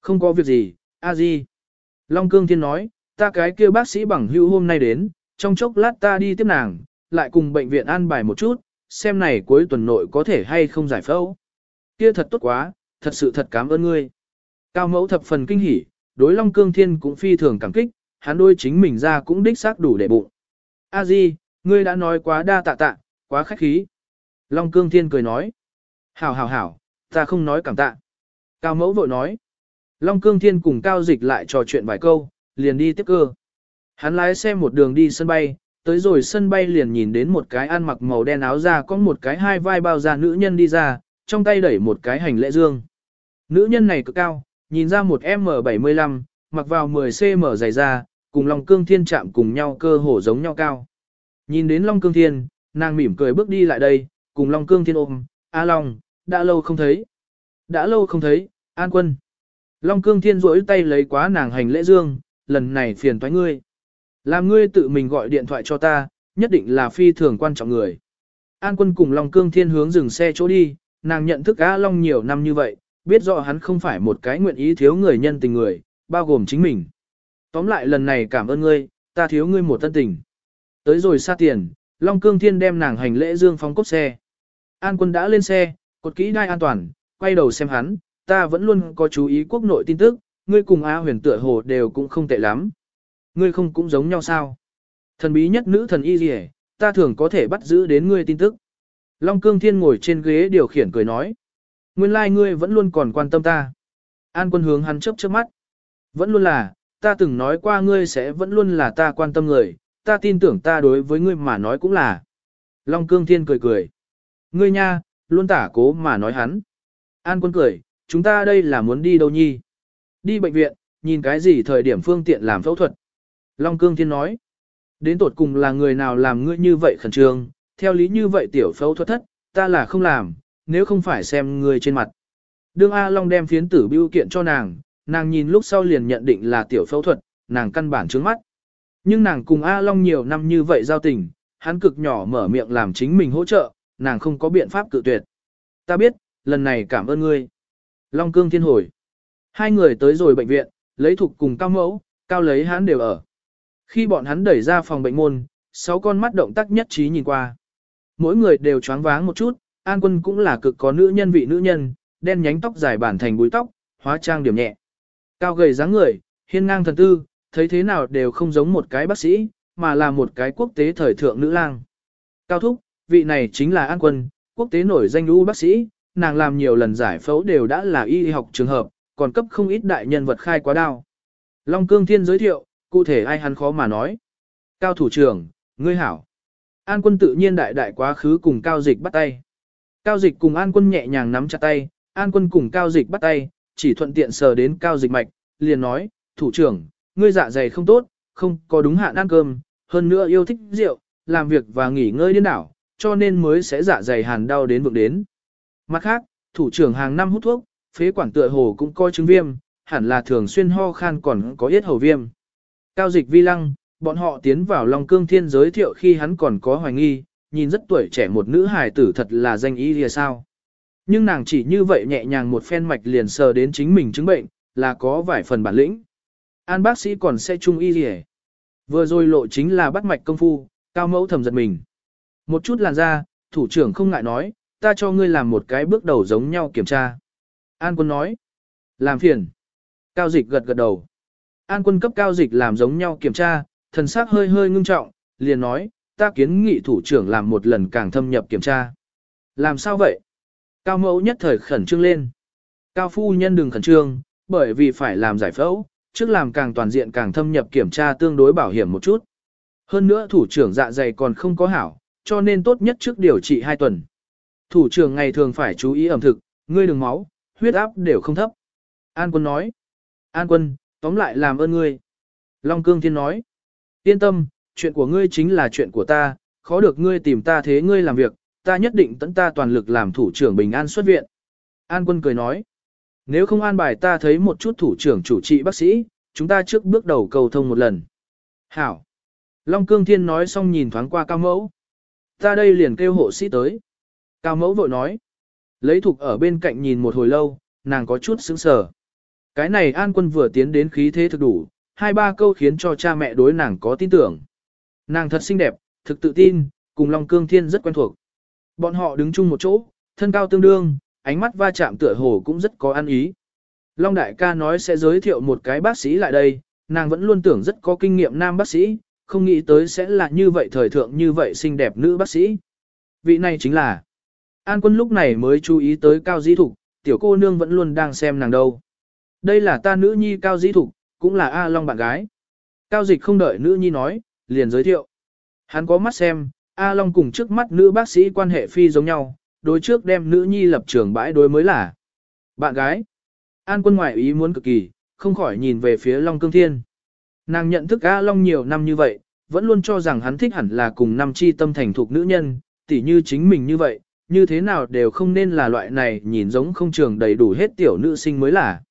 Không có việc gì, A Di. Long Cương Thiên nói, ta cái kia bác sĩ bằng hữu hôm nay đến, trong chốc lát ta đi tiếp nàng, lại cùng bệnh viện an bài một chút, xem này cuối tuần nội có thể hay không giải phẫu. Kia thật tốt quá, thật sự thật cảm ơn ngươi. Cao mẫu thập phần kinh hỉ, đối Long Cương Thiên cũng phi thường cảm kích, hắn đôi chính mình ra cũng đích xác đủ để bụng. A Di, ngươi đã nói quá đa tạ tạ, quá khách khí. Long Cương Thiên cười nói. Hảo hảo hảo, ta không nói cảm tạ. Cao mẫu vội nói. Long Cương Thiên cùng Cao Dịch lại trò chuyện vài câu, liền đi tiếp cơ. Hắn lái xe một đường đi sân bay, tới rồi sân bay liền nhìn đến một cái ăn mặc màu đen áo da có một cái hai vai bao da nữ nhân đi ra, trong tay đẩy một cái hành lễ dương. Nữ nhân này cực cao, nhìn ra một M75, mặc vào 10cm dày da, cùng Long Cương Thiên chạm cùng nhau cơ hồ giống nhau cao. Nhìn đến Long Cương Thiên, nàng mỉm cười bước đi lại đây, cùng Long Cương Thiên ôm, A Long, đã lâu không thấy. Đã lâu không thấy, An Quân. Long Cương Thiên rỗi tay lấy quá nàng hành lễ dương, lần này phiền toái ngươi. Làm ngươi tự mình gọi điện thoại cho ta, nhất định là phi thường quan trọng người. An Quân cùng Long Cương Thiên hướng dừng xe chỗ đi, nàng nhận thức A Long nhiều năm như vậy, biết rõ hắn không phải một cái nguyện ý thiếu người nhân tình người, bao gồm chính mình. Tóm lại lần này cảm ơn ngươi, ta thiếu ngươi một thân tình. Tới rồi xa tiền, Long Cương Thiên đem nàng hành lễ dương phóng cốc xe. An quân đã lên xe, cột kỹ đai an toàn, quay đầu xem hắn, ta vẫn luôn có chú ý quốc nội tin tức, ngươi cùng A huyền tựa hồ đều cũng không tệ lắm. Ngươi không cũng giống nhau sao? Thần bí nhất nữ thần y gì ta thường có thể bắt giữ đến ngươi tin tức. Long Cương Thiên ngồi trên ghế điều khiển cười nói. Nguyên lai like ngươi vẫn luôn còn quan tâm ta. An quân hướng hắn chớp chớp mắt. Vẫn luôn là, ta từng nói qua ngươi sẽ vẫn luôn là ta quan tâm người, ta tin tưởng ta đối với ngươi mà nói cũng là. Long Cương Thiên cười cười. Ngươi nha, luôn tả cố mà nói hắn. An quân cười, chúng ta đây là muốn đi đâu nhi? Đi bệnh viện, nhìn cái gì thời điểm phương tiện làm phẫu thuật. Long Cương Thiên nói. Đến tột cùng là người nào làm ngươi như vậy khẩn trương, theo lý như vậy tiểu phẫu thuật thất, ta là không làm, nếu không phải xem ngươi trên mặt. Đương A Long đem phiến tử bưu kiện cho nàng, nàng nhìn lúc sau liền nhận định là tiểu phẫu thuật, nàng căn bản trướng mắt. Nhưng nàng cùng A Long nhiều năm như vậy giao tình, hắn cực nhỏ mở miệng làm chính mình hỗ trợ, nàng không có biện pháp cự tuyệt. Ta biết, lần này cảm ơn ngươi. Long cương thiên hồi. Hai người tới rồi bệnh viện, lấy thục cùng cao mẫu, cao lấy hắn đều ở. Khi bọn hắn đẩy ra phòng bệnh môn, sáu con mắt động tác nhất trí nhìn qua. Mỗi người đều choáng váng một chút, An Quân cũng là cực có nữ nhân vị nữ nhân, đen nhánh tóc dài bản thành búi tóc, hóa trang điểm nhẹ. Cao gầy dáng người, hiên ngang thần tư, thấy thế nào đều không giống một cái bác sĩ, mà là một cái quốc tế thời thượng nữ lang. Cao thúc, vị này chính là An Quân, quốc tế nổi danh ưu bác sĩ, nàng làm nhiều lần giải phẫu đều đã là y học trường hợp, còn cấp không ít đại nhân vật khai quá đao. Long Cương Thiên giới thiệu, cụ thể ai hắn khó mà nói. Cao thủ trưởng, ngươi hảo. An quân tự nhiên đại đại quá khứ cùng Cao Dịch bắt tay. Cao Dịch cùng An quân nhẹ nhàng nắm chặt tay, An quân cùng cao dịch bắt tay, chỉ thuận tiện sờ đến cao dịch mạch, liền nói, thủ trưởng, ngươi dạ dày không tốt, không có đúng hạn ăn cơm, hơn nữa yêu thích rượu, làm việc và nghỉ ngơi điên đảo, cho nên mới sẽ dạ dày hàn đau đến vượng đến. Mặt khác, thủ trưởng hàng năm hút thuốc, phế quản tựa hồ cũng coi chứng viêm, hẳn là thường xuyên ho khan còn có yết hầu viêm. Cao dịch vi lăng, bọn họ tiến vào Long Cương Thiên giới thiệu khi hắn còn có hoài nghi, nhìn rất tuổi trẻ một nữ hài tử thật là danh ý lìa sao. Nhưng nàng chỉ như vậy nhẹ nhàng một phen mạch liền sờ đến chính mình chứng bệnh, là có vài phần bản lĩnh. An bác sĩ còn sẽ chung y lìa. Vừa rồi lộ chính là bắt mạch công phu, cao mẫu thầm giật mình. Một chút làn ra, thủ trưởng không ngại nói, ta cho ngươi làm một cái bước đầu giống nhau kiểm tra. An quân nói, làm phiền. Cao dịch gật gật đầu. An quân cấp cao dịch làm giống nhau kiểm tra, thần sắc hơi hơi ngưng trọng, liền nói, ta kiến nghị thủ trưởng làm một lần càng thâm nhập kiểm tra. Làm sao vậy? Cao mẫu nhất thời khẩn trương lên. Cao phu nhân đừng khẩn trương, bởi vì phải làm giải phẫu, trước làm càng toàn diện càng thâm nhập kiểm tra tương đối bảo hiểm một chút. Hơn nữa thủ trưởng dạ dày còn không có hảo, cho nên tốt nhất trước điều trị 2 tuần. Thủ trưởng ngày thường phải chú ý ẩm thực, ngươi đừng máu, huyết áp đều không thấp. An quân nói. An quân, tóm lại làm ơn ngươi. Long cương thiên nói. Yên tâm, chuyện của ngươi chính là chuyện của ta, khó được ngươi tìm ta thế ngươi làm việc, ta nhất định tận ta toàn lực làm thủ trưởng bình an xuất viện. An quân cười nói. Nếu không an bài ta thấy một chút thủ trưởng chủ trị bác sĩ, chúng ta trước bước đầu cầu thông một lần. Hảo. Long Cương Thiên nói xong nhìn thoáng qua Cao Mẫu. Ta đây liền kêu hộ sĩ tới. Cao Mẫu vội nói. Lấy thục ở bên cạnh nhìn một hồi lâu, nàng có chút sững sờ. Cái này an quân vừa tiến đến khí thế thực đủ, hai ba câu khiến cho cha mẹ đối nàng có tin tưởng. Nàng thật xinh đẹp, thực tự tin, cùng Long Cương Thiên rất quen thuộc. Bọn họ đứng chung một chỗ, thân cao tương đương, ánh mắt va chạm tựa hồ cũng rất có ăn ý. Long Đại ca nói sẽ giới thiệu một cái bác sĩ lại đây, nàng vẫn luôn tưởng rất có kinh nghiệm nam bác sĩ, không nghĩ tới sẽ là như vậy thời thượng như vậy xinh đẹp nữ bác sĩ. Vị này chính là An quân lúc này mới chú ý tới Cao Dĩ Thục, tiểu cô nương vẫn luôn đang xem nàng đâu. Đây là ta nữ nhi Cao Dĩ Thục, cũng là A Long bạn gái. Cao Dịch không đợi nữ nhi nói, liền giới thiệu. Hắn có mắt xem, A Long cùng trước mắt nữ bác sĩ quan hệ phi giống nhau, đối trước đem nữ nhi lập trường bãi đối mới là. Bạn gái. An quân ngoại ý muốn cực kỳ, không khỏi nhìn về phía Long Cương Thiên. Nàng nhận thức A Long nhiều năm như vậy, vẫn luôn cho rằng hắn thích hẳn là cùng năm chi tâm thành thuộc nữ nhân, tỉ như chính mình như vậy, như thế nào đều không nên là loại này nhìn giống không trường đầy đủ hết tiểu nữ sinh mới là.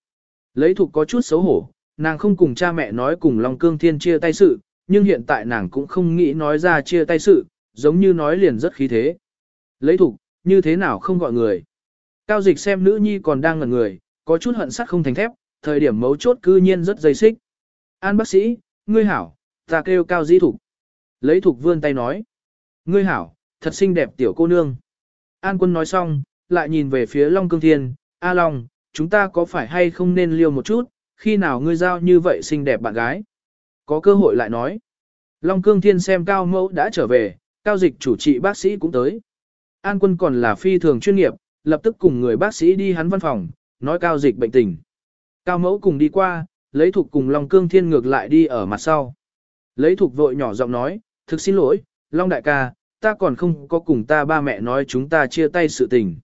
Lấy thuộc có chút xấu hổ, nàng không cùng cha mẹ nói cùng Long Cương Thiên chia tay sự, nhưng hiện tại nàng cũng không nghĩ nói ra chia tay sự, giống như nói liền rất khí thế. Lấy thục, như thế nào không gọi người. Cao dịch xem nữ nhi còn đang ngẩn người, có chút hận sắt không thành thép, thời điểm mấu chốt cư nhiên rất dây xích. An bác sĩ, ngươi hảo, ta kêu cao di thục. Lấy thục vươn tay nói. Ngươi hảo, thật xinh đẹp tiểu cô nương. An quân nói xong, lại nhìn về phía Long Cương Thiên, A Long, chúng ta có phải hay không nên liêu một chút, khi nào ngươi giao như vậy xinh đẹp bạn gái. Có cơ hội lại nói. Long Cương Thiên xem cao mẫu đã trở về, cao dịch chủ trị bác sĩ cũng tới. An quân còn là phi thường chuyên nghiệp, lập tức cùng người bác sĩ đi hắn văn phòng, nói cao dịch bệnh tình. Cao mẫu cùng đi qua, lấy thục cùng Long Cương Thiên ngược lại đi ở mặt sau. Lấy thục vội nhỏ giọng nói, thực xin lỗi, Long đại ca, ta còn không có cùng ta ba mẹ nói chúng ta chia tay sự tình.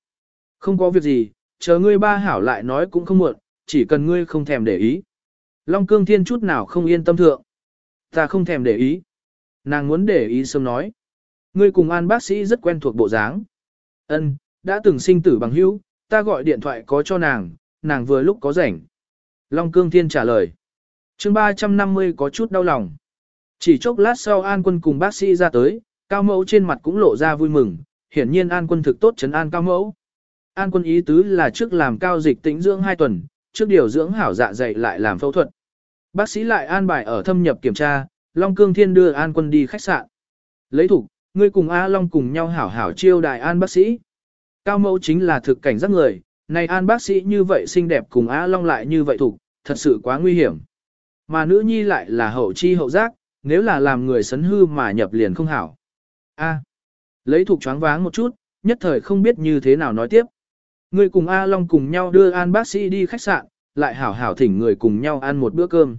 Không có việc gì, chờ ngươi ba hảo lại nói cũng không muộn, chỉ cần ngươi không thèm để ý. Long Cương Thiên chút nào không yên tâm thượng. Ta không thèm để ý. Nàng muốn để ý sớm nói. Ngươi cùng an bác sĩ rất quen thuộc bộ dáng. Ân, đã từng sinh tử bằng hữu, ta gọi điện thoại có cho nàng, nàng vừa lúc có rảnh. Long Cương Thiên trả lời. chương 350 có chút đau lòng. Chỉ chốc lát sau An Quân cùng bác sĩ ra tới, Cao Mẫu trên mặt cũng lộ ra vui mừng, hiển nhiên An Quân thực tốt chấn an Cao Mẫu. An Quân ý tứ là trước làm cao dịch tĩnh dưỡng 2 tuần, trước điều dưỡng hảo dạ dày lại làm phẫu thuật. Bác sĩ lại an bài ở thâm nhập kiểm tra, Long Cương Thiên đưa An Quân đi khách sạn. Lấy thủ, ngươi cùng A Long cùng nhau hảo hảo chiêu đại An bác sĩ. Cao Mẫu chính là thực cảnh giác người, này An bác sĩ như vậy xinh đẹp cùng A Long lại như vậy thủ, thật sự quá nguy hiểm. Mà nữ nhi lại là hậu chi hậu giác, nếu là làm người sấn hư mà nhập liền không hảo. A. lấy thuộc choáng váng một chút, nhất thời không biết như thế nào nói tiếp. Người cùng A Long cùng nhau đưa An bác sĩ đi khách sạn, lại hảo hảo thỉnh người cùng nhau ăn một bữa cơm.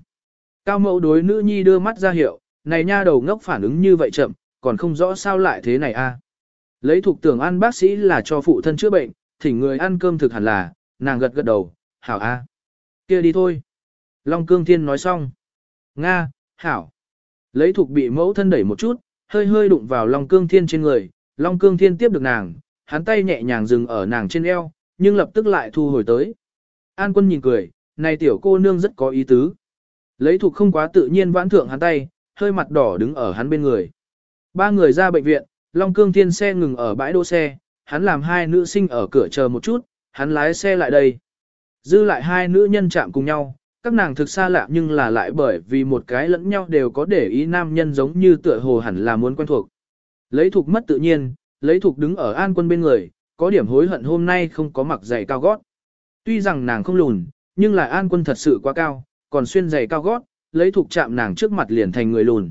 Cao mẫu đối nữ nhi đưa mắt ra hiệu, này nha đầu ngốc phản ứng như vậy chậm, còn không rõ sao lại thế này a. Lấy thuộc tưởng ăn bác sĩ là cho phụ thân chữa bệnh, thỉnh người ăn cơm thực hẳn là, nàng gật gật đầu, hảo a. kia đi thôi. Long Cương Thiên nói xong. Nga, hảo. Lấy thuộc bị mẫu thân đẩy một chút, hơi hơi đụng vào Long Cương Thiên trên người, Long Cương Thiên tiếp được nàng, hắn tay nhẹ nhàng dừng ở nàng trên eo, nhưng lập tức lại thu hồi tới. An quân nhìn cười, này tiểu cô nương rất có ý tứ. Lấy thuộc không quá tự nhiên vãn thượng hắn tay, hơi mặt đỏ đứng ở hắn bên người. Ba người ra bệnh viện, Long Cương Thiên xe ngừng ở bãi đỗ xe, hắn làm hai nữ sinh ở cửa chờ một chút, hắn lái xe lại đây. Dư lại hai nữ nhân chạm cùng nhau, các nàng thực xa lạ nhưng là lại bởi vì một cái lẫn nhau đều có để ý nam nhân giống như tựa hồ hẳn là muốn quen thuộc. Lấy thuộc mất tự nhiên, lấy thuộc đứng ở an quân bên người, có điểm hối hận hôm nay không có mặc giày cao gót. Tuy rằng nàng không lùn, nhưng là an quân thật sự quá cao, còn xuyên giày cao gót, lấy thục chạm nàng trước mặt liền thành người lùn.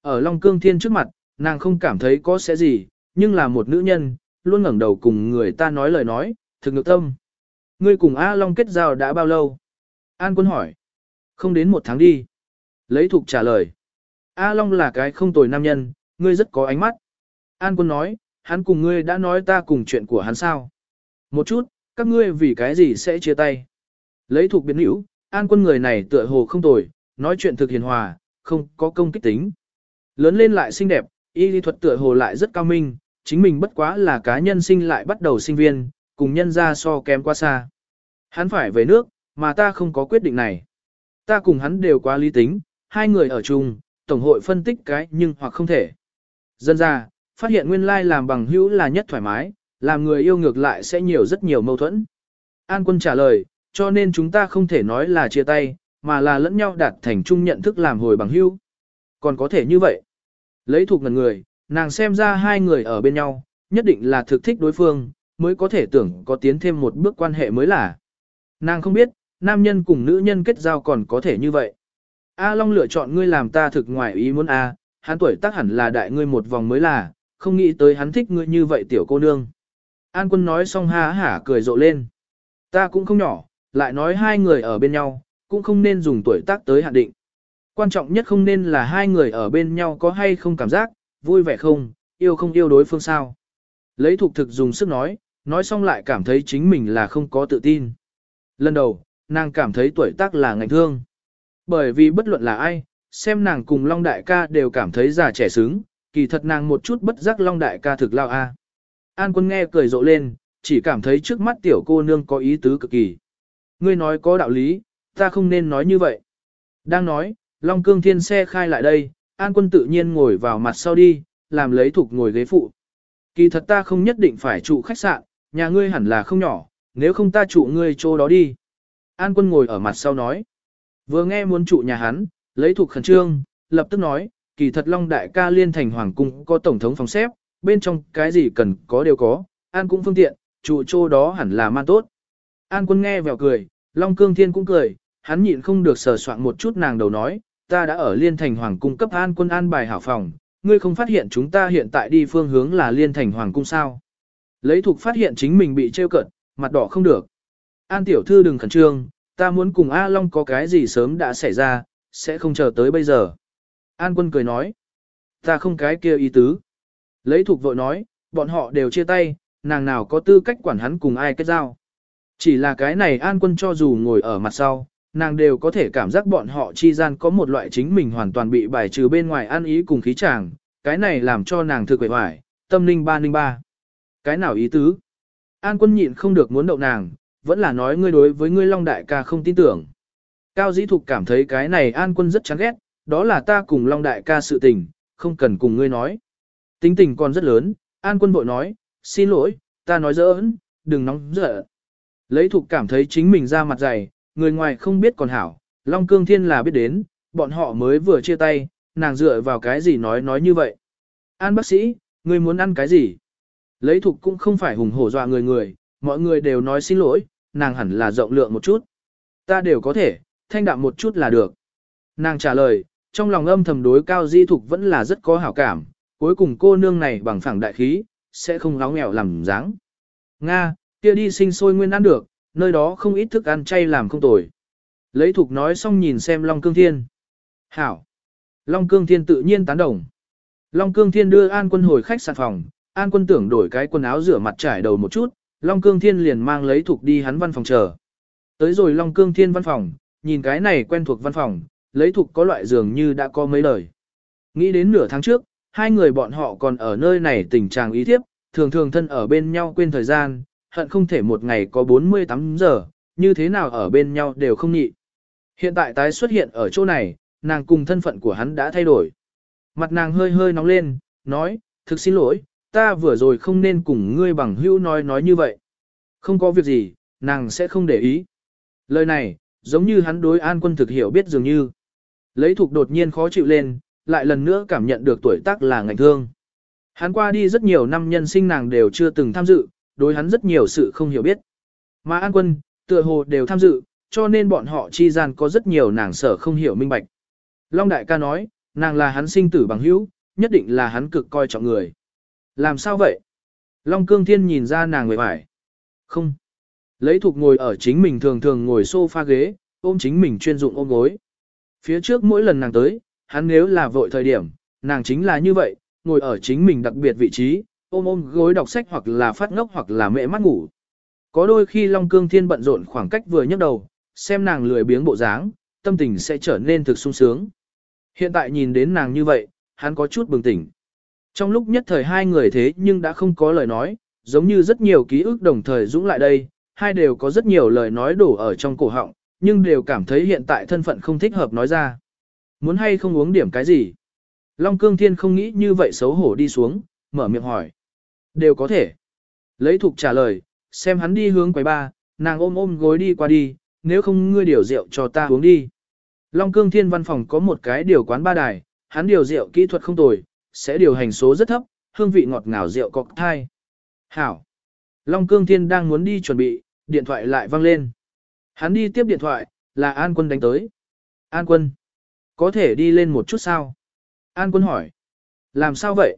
Ở Long Cương Thiên trước mặt, nàng không cảm thấy có sẽ gì, nhưng là một nữ nhân, luôn ngẩng đầu cùng người ta nói lời nói, thực ngược tâm. Ngươi cùng A Long kết giao đã bao lâu? An quân hỏi. Không đến một tháng đi. Lấy thục trả lời. A Long là cái không tồi nam nhân, ngươi rất có ánh mắt. An quân nói, hắn cùng ngươi đã nói ta cùng chuyện của hắn sao. Một chút, các ngươi vì cái gì sẽ chia tay. Lấy thuộc biến hữu, an quân người này tựa hồ không tồi, nói chuyện thực hiền hòa, không có công kích tính. Lớn lên lại xinh đẹp, y lý thuật tựa hồ lại rất cao minh, chính mình bất quá là cá nhân sinh lại bắt đầu sinh viên, cùng nhân ra so kém quá xa. Hắn phải về nước, mà ta không có quyết định này. Ta cùng hắn đều quá lý tính, hai người ở chung, tổng hội phân tích cái nhưng hoặc không thể. Dân ra, phát hiện nguyên lai làm bằng hữu là nhất thoải mái, làm người yêu ngược lại sẽ nhiều rất nhiều mâu thuẫn. An quân trả lời, cho nên chúng ta không thể nói là chia tay, mà là lẫn nhau đạt thành chung nhận thức làm hồi bằng hữu. Còn có thể như vậy. Lấy thuộc ngần người, nàng xem ra hai người ở bên nhau, nhất định là thực thích đối phương, mới có thể tưởng có tiến thêm một bước quan hệ mới là. Nàng không biết, nam nhân cùng nữ nhân kết giao còn có thể như vậy. A Long lựa chọn ngươi làm ta thực ngoài ý muốn A, hắn tuổi tác hẳn là đại ngươi một vòng mới là, không nghĩ tới hắn thích ngươi như vậy tiểu cô nương. An quân nói xong ha hả cười rộ lên. Ta cũng không nhỏ, lại nói hai người ở bên nhau, cũng không nên dùng tuổi tác tới hạn định. Quan trọng nhất không nên là hai người ở bên nhau có hay không cảm giác, vui vẻ không, yêu không yêu đối phương sao. Lấy thuộc thực dùng sức nói, nói xong lại cảm thấy chính mình là không có tự tin. Lần đầu, nàng cảm thấy tuổi tác là ngành thương. Bởi vì bất luận là ai, xem nàng cùng Long Đại ca đều cảm thấy già trẻ sướng, kỳ thật nàng một chút bất giác Long Đại ca thực lao a. An quân nghe cười rộ lên, chỉ cảm thấy trước mắt tiểu cô nương có ý tứ cực kỳ. Ngươi nói có đạo lý, ta không nên nói như vậy. Đang nói, Long Cương Thiên xe khai lại đây, An quân tự nhiên ngồi vào mặt sau đi, làm lấy thục ngồi ghế phụ. Kỳ thật ta không nhất định phải trụ khách sạn, nhà ngươi hẳn là không nhỏ, nếu không ta trụ ngươi chỗ đó đi. An quân ngồi ở mặt sau nói. Vừa nghe muốn trụ nhà hắn, lấy thục khẩn trương, lập tức nói, kỳ thật Long Đại ca liên thành hoàng cung có tổng thống phòng xếp, bên trong cái gì cần có đều có, An cũng phương tiện, trụ chỗ đó hẳn là man tốt. An quân nghe vèo cười, Long Cương Thiên cũng cười, hắn nhịn không được sờ soạn một chút nàng đầu nói, ta đã ở liên thành hoàng cung cấp An quân an bài hảo phòng, ngươi không phát hiện chúng ta hiện tại đi phương hướng là liên thành hoàng cung sao. Lấy thuộc phát hiện chính mình bị trêu cận, mặt đỏ không được. An tiểu thư đừng khẩn trương, ta muốn cùng A Long có cái gì sớm đã xảy ra, sẽ không chờ tới bây giờ. An quân cười nói, ta không cái kia ý tứ. Lấy thuộc vội nói, bọn họ đều chia tay, nàng nào có tư cách quản hắn cùng ai kết giao. Chỉ là cái này an quân cho dù ngồi ở mặt sau, nàng đều có thể cảm giác bọn họ chi gian có một loại chính mình hoàn toàn bị bài trừ bên ngoài an ý cùng khí chàng, cái này làm cho nàng thực quệ hoài, tâm linh ba linh ba. Cái nào ý tứ? An quân nhịn không được muốn đậu nàng, vẫn là nói ngươi đối với ngươi Long Đại ca không tin tưởng. Cao Dĩ Thục cảm thấy cái này An Quân rất chán ghét, đó là ta cùng Long Đại ca sự tình, không cần cùng ngươi nói. Tính tình còn rất lớn, An Quân bội nói, xin lỗi, ta nói giỡn, đừng nóng giận. Lấy Thục cảm thấy chính mình ra mặt dày, người ngoài không biết còn hảo, Long Cương Thiên là biết đến, bọn họ mới vừa chia tay, nàng dựa vào cái gì nói nói như vậy. An bác sĩ, người muốn ăn cái gì? Lấy Thục cũng không phải hùng hổ dọa người người, mọi người đều nói xin lỗi, nàng hẳn là rộng lượng một chút. Ta đều có thể, thanh đạm một chút là được. Nàng trả lời, trong lòng âm thầm đối cao di thục vẫn là rất có hảo cảm, cuối cùng cô nương này bằng phẳng đại khí, sẽ không láo nghèo làm dáng. Nga, kia đi sinh sôi nguyên ăn được, nơi đó không ít thức ăn chay làm không tồi. Lấy thục nói xong nhìn xem Long Cương Thiên. Hảo. Long Cương Thiên tự nhiên tán đồng. Long Cương Thiên đưa An Quân hồi khách sạn phòng, An Quân tưởng đổi cái quần áo rửa mặt trải đầu một chút, Long Cương Thiên liền mang lấy thục đi hắn văn phòng chờ. Tới rồi Long Cương Thiên văn phòng, nhìn cái này quen thuộc văn phòng, lấy thục có loại dường như đã có mấy lời. Nghĩ đến nửa tháng trước, hai người bọn họ còn ở nơi này tình trạng ý thiếp, thường thường thân ở bên nhau quên thời gian, hận không thể một ngày có 48 giờ, như thế nào ở bên nhau đều không nhị. Hiện tại tái xuất hiện ở chỗ này, nàng cùng thân phận của hắn đã thay đổi. Mặt nàng hơi hơi nóng lên, nói, thực xin lỗi, ta vừa rồi không nên cùng ngươi bằng hữu nói nói như vậy. Không có việc gì, nàng sẽ không để ý. Lời này, giống như hắn đối an quân thực hiểu biết dường như. Lấy thuộc đột nhiên khó chịu lên, lại lần nữa cảm nhận được tuổi tác là ngạnh thương. Hắn qua đi rất nhiều năm nhân sinh nàng đều chưa từng tham dự, đối hắn rất nhiều sự không hiểu biết. Mà an quân, tựa hồ đều tham dự, cho nên bọn họ chi gian có rất nhiều nàng sở không hiểu minh bạch. Long đại ca nói, nàng là hắn sinh tử bằng hữu, nhất định là hắn cực coi trọng người. Làm sao vậy? Long cương thiên nhìn ra nàng người phải. Không. Lấy thuộc ngồi ở chính mình thường thường ngồi sofa ghế, ôm chính mình chuyên dụng ôm gối. Phía trước mỗi lần nàng tới, hắn nếu là vội thời điểm, nàng chính là như vậy, ngồi ở chính mình đặc biệt vị trí, ôm ôm gối đọc sách hoặc là phát ngốc hoặc là mẹ mắt ngủ. Có đôi khi Long Cương Thiên bận rộn khoảng cách vừa nhấc đầu, xem nàng lười biếng bộ dáng, tâm tình sẽ trở nên thực sung sướng. Hiện tại nhìn đến nàng như vậy, hắn có chút bừng tỉnh. Trong lúc nhất thời hai người thế nhưng đã không có lời nói, giống như rất nhiều ký ức đồng thời dũng lại đây, hai đều có rất nhiều lời nói đổ ở trong cổ họng, nhưng đều cảm thấy hiện tại thân phận không thích hợp nói ra. Muốn hay không uống điểm cái gì? Long Cương Thiên không nghĩ như vậy xấu hổ đi xuống, mở miệng hỏi. Đều có thể. Lấy thục trả lời, xem hắn đi hướng quầy ba, nàng ôm ôm gối đi qua đi, nếu không ngươi điều rượu cho ta uống đi. Long Cương Thiên văn phòng có một cái điều quán ba đài, hắn điều rượu kỹ thuật không tồi, sẽ điều hành số rất thấp, hương vị ngọt ngào rượu cọc thai. Hảo. Long Cương Thiên đang muốn đi chuẩn bị, điện thoại lại vang lên. Hắn đi tiếp điện thoại, là An Quân đánh tới. An Quân. Có thể đi lên một chút sao? An Quân hỏi. Làm sao vậy?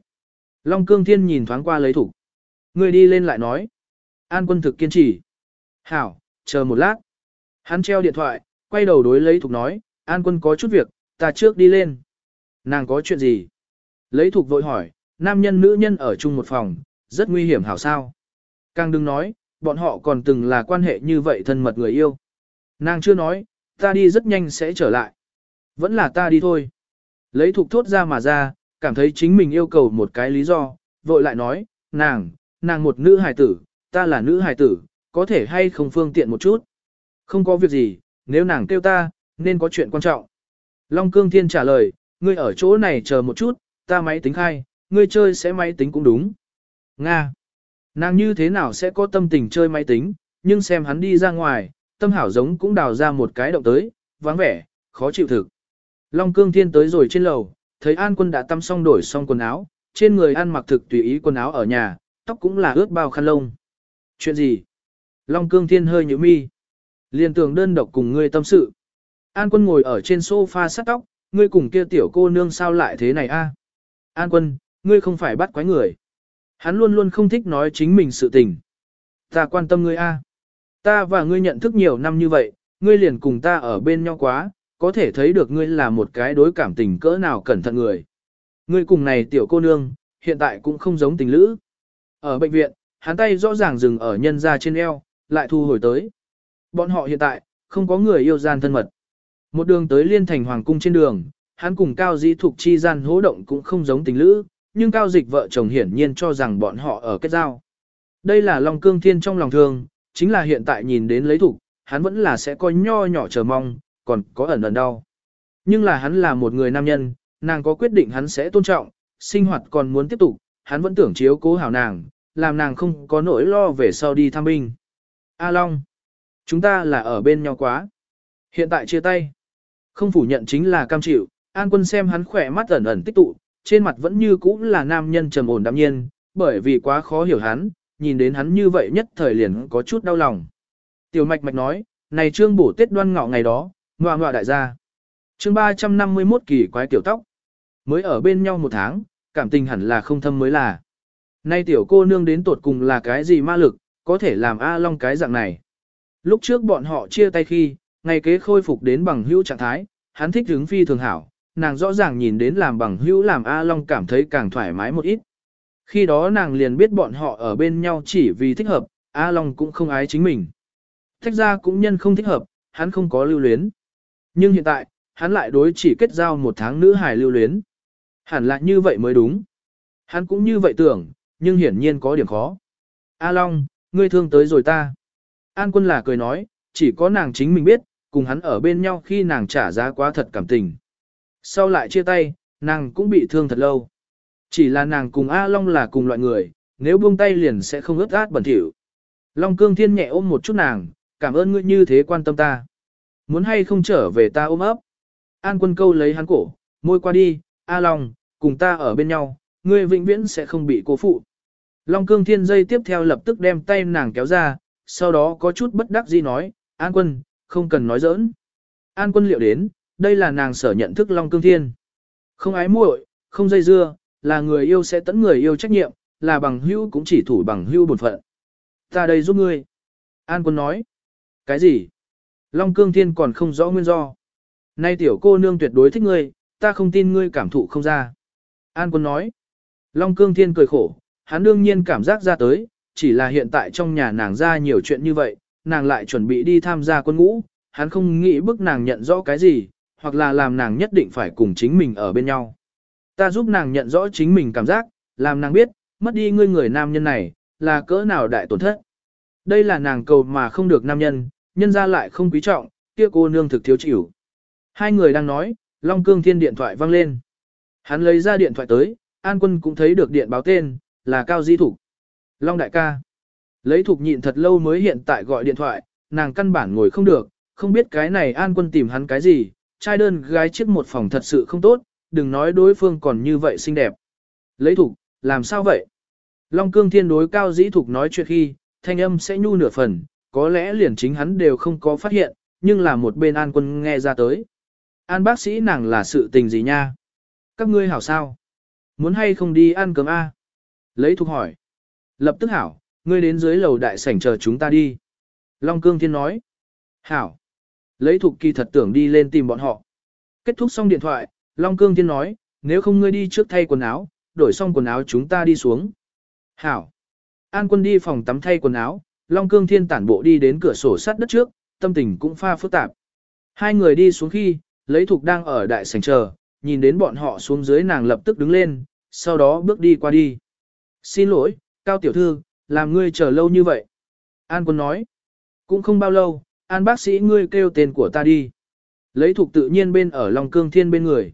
Long Cương Thiên nhìn thoáng qua lấy thủ. Người đi lên lại nói. An Quân thực kiên trì. Hảo, chờ một lát. Hắn treo điện thoại, quay đầu đối lấy thục nói, An Quân có chút việc, ta trước đi lên. Nàng có chuyện gì? Lấy thục vội hỏi, nam nhân nữ nhân ở chung một phòng, rất nguy hiểm hảo sao. Càng đừng nói, bọn họ còn từng là quan hệ như vậy thân mật người yêu. Nàng chưa nói, ta đi rất nhanh sẽ trở lại. Vẫn là ta đi thôi. Lấy thục thốt ra mà ra, cảm thấy chính mình yêu cầu một cái lý do, vội lại nói, nàng, nàng một nữ hài tử, ta là nữ hài tử, có thể hay không phương tiện một chút. Không có việc gì, nếu nàng kêu ta, nên có chuyện quan trọng. Long Cương Thiên trả lời, ngươi ở chỗ này chờ một chút, ta máy tính khai, ngươi chơi sẽ máy tính cũng đúng. Nga. Nàng như thế nào sẽ có tâm tình chơi máy tính, nhưng xem hắn đi ra ngoài, tâm hảo giống cũng đào ra một cái động tới, vắng vẻ, khó chịu thực. Long cương thiên tới rồi trên lầu, thấy an quân đã tắm xong đổi xong quần áo, trên người ăn mặc thực tùy ý quần áo ở nhà, tóc cũng là ướt bao khăn lông. Chuyện gì? Long cương thiên hơi nhíu mi. Liên tưởng đơn độc cùng ngươi tâm sự. An quân ngồi ở trên sofa sát tóc, ngươi cùng kia tiểu cô nương sao lại thế này a? An quân, ngươi không phải bắt quái người. Hắn luôn luôn không thích nói chính mình sự tình. Ta quan tâm ngươi a. Ta và ngươi nhận thức nhiều năm như vậy, ngươi liền cùng ta ở bên nhau quá, có thể thấy được ngươi là một cái đối cảm tình cỡ nào cẩn thận người. Ngươi cùng này tiểu cô nương, hiện tại cũng không giống tình lữ. Ở bệnh viện, hắn tay rõ ràng dừng ở nhân ra trên eo, lại thu hồi tới. Bọn họ hiện tại, không có người yêu gian thân mật. Một đường tới liên thành hoàng cung trên đường, hắn cùng Cao Dĩ Thục chi gian hố động cũng không giống tình lữ, nhưng Cao Dịch vợ chồng hiển nhiên cho rằng bọn họ ở kết giao. Đây là Long Cương Thiên trong lòng thương, chính là hiện tại nhìn đến lấy Thục, hắn vẫn là sẽ coi nho nhỏ chờ mong, còn có ẩn ẩn đau. Nhưng là hắn là một người nam nhân, nàng có quyết định hắn sẽ tôn trọng, sinh hoạt còn muốn tiếp tục, hắn vẫn tưởng chiếu cố hảo nàng, làm nàng không có nỗi lo về sau đi thăm binh. A Long, chúng ta là ở bên nhau quá. Hiện tại chia tay. Không phủ nhận chính là cam chịu, An quân xem hắn khỏe mắt ẩn ẩn tích tụ, trên mặt vẫn như cũ là nam nhân trầm ổn đạm nhiên, bởi vì quá khó hiểu hắn, nhìn đến hắn như vậy nhất thời liền có chút đau lòng. Tiểu mạch mạch nói, này trương bổ tết đoan ngọ ngày đó, ngoạ ngoạ đại gia. chương 351 kỳ quái tiểu tóc. Mới ở bên nhau một tháng, cảm tình hẳn là không thâm mới là. Nay tiểu cô nương đến tột cùng là cái gì ma lực, có thể làm A Long cái dạng này. Lúc trước bọn họ chia tay khi, ngày kế khôi phục đến bằng hữu trạng thái, hắn thích hướng phi thường hảo, nàng rõ ràng nhìn đến làm bằng hữu làm A Long cảm thấy càng thoải mái một ít. Khi đó nàng liền biết bọn họ ở bên nhau chỉ vì thích hợp, A Long cũng không ái chính mình. Thách ra cũng nhân không thích hợp, hắn không có lưu luyến. Nhưng hiện tại, hắn lại đối chỉ kết giao một tháng nữ hài lưu luyến. Hẳn là như vậy mới đúng. Hắn cũng như vậy tưởng, nhưng hiển nhiên có điểm khó. A Long, ngươi thương tới rồi ta. An quân là cười nói, chỉ có nàng chính mình biết, cùng hắn ở bên nhau khi nàng trả giá quá thật cảm tình. Sau lại chia tay, nàng cũng bị thương thật lâu. Chỉ là nàng cùng A Long là cùng loại người, nếu buông tay liền sẽ không ướt át bẩn thỉu. Long cương thiên nhẹ ôm một chút nàng, cảm ơn ngươi như thế quan tâm ta. Muốn hay không trở về ta ôm ấp. An quân câu lấy hắn cổ, môi qua đi, A Long, cùng ta ở bên nhau, ngươi vĩnh viễn sẽ không bị cố phụ. Long cương thiên dây tiếp theo lập tức đem tay nàng kéo ra, sau đó có chút bất đắc dĩ nói, An quân, không cần nói giỡn. An quân liệu đến, đây là nàng sở nhận thức Long cương thiên. Không ái muội, không dây dưa, là người yêu sẽ tẫn người yêu trách nhiệm, là bằng hữu cũng chỉ thủ bằng hữu bổn phận. Ta đây giúp ngươi. An quân nói. Cái gì? Long cương thiên còn không rõ nguyên do. Nay tiểu cô nương tuyệt đối thích ngươi, ta không tin ngươi cảm thụ không ra. An quân nói. Long cương thiên cười khổ, hắn đương nhiên cảm giác ra tới, chỉ là hiện tại trong nhà nàng ra nhiều chuyện như vậy, nàng lại chuẩn bị đi tham gia quân ngũ, hắn không nghĩ bức nàng nhận rõ cái gì, hoặc là làm nàng nhất định phải cùng chính mình ở bên nhau. Ta giúp nàng nhận rõ chính mình cảm giác, làm nàng biết, mất đi ngươi người nam nhân này, là cỡ nào đại tổn thất. Đây là nàng cầu mà không được nam nhân, nhân ra lại không quý trọng, kia cô nương thực thiếu chịu. Hai người đang nói, Long Cương Thiên điện thoại vang lên. Hắn lấy ra điện thoại tới, An Quân cũng thấy được điện báo tên, là Cao Di Thục. Long đại ca. Lấy Thục nhịn thật lâu mới hiện tại gọi điện thoại, nàng căn bản ngồi không được, không biết cái này An Quân tìm hắn cái gì, trai đơn gái chiếc một phòng thật sự không tốt, đừng nói đối phương còn như vậy xinh đẹp. Lấy Thục, làm sao vậy? Long Cương Thiên đối Cao Dĩ Thục nói chuyện khi, thanh âm sẽ nhu nửa phần, có lẽ liền chính hắn đều không có phát hiện, nhưng là một bên An Quân nghe ra tới. An bác sĩ nàng là sự tình gì nha? Các ngươi hảo sao? Muốn hay không đi ăn cơm A? Lấy thuộc hỏi. Lập tức hảo, ngươi đến dưới lầu đại sảnh chờ chúng ta đi. Long Cương Thiên nói. Hảo. Lấy thuộc kỳ thật tưởng đi lên tìm bọn họ. Kết thúc xong điện thoại, Long Cương Thiên nói, nếu không ngươi đi trước thay quần áo, đổi xong quần áo chúng ta đi xuống. Hảo. An quân đi phòng tắm thay quần áo, Long Cương Thiên tản bộ đi đến cửa sổ sắt đất trước, tâm tình cũng pha phức tạp. Hai người đi xuống khi, lấy thục đang ở đại sảnh chờ, nhìn đến bọn họ xuống dưới nàng lập tức đứng lên, sau đó bước đi qua đi. Xin lỗi, Cao Tiểu Thư, làm ngươi chờ lâu như vậy. An quân nói, cũng không bao lâu, An bác sĩ ngươi kêu tên của ta đi. Lấy thục tự nhiên bên ở Long Cương Thiên bên người.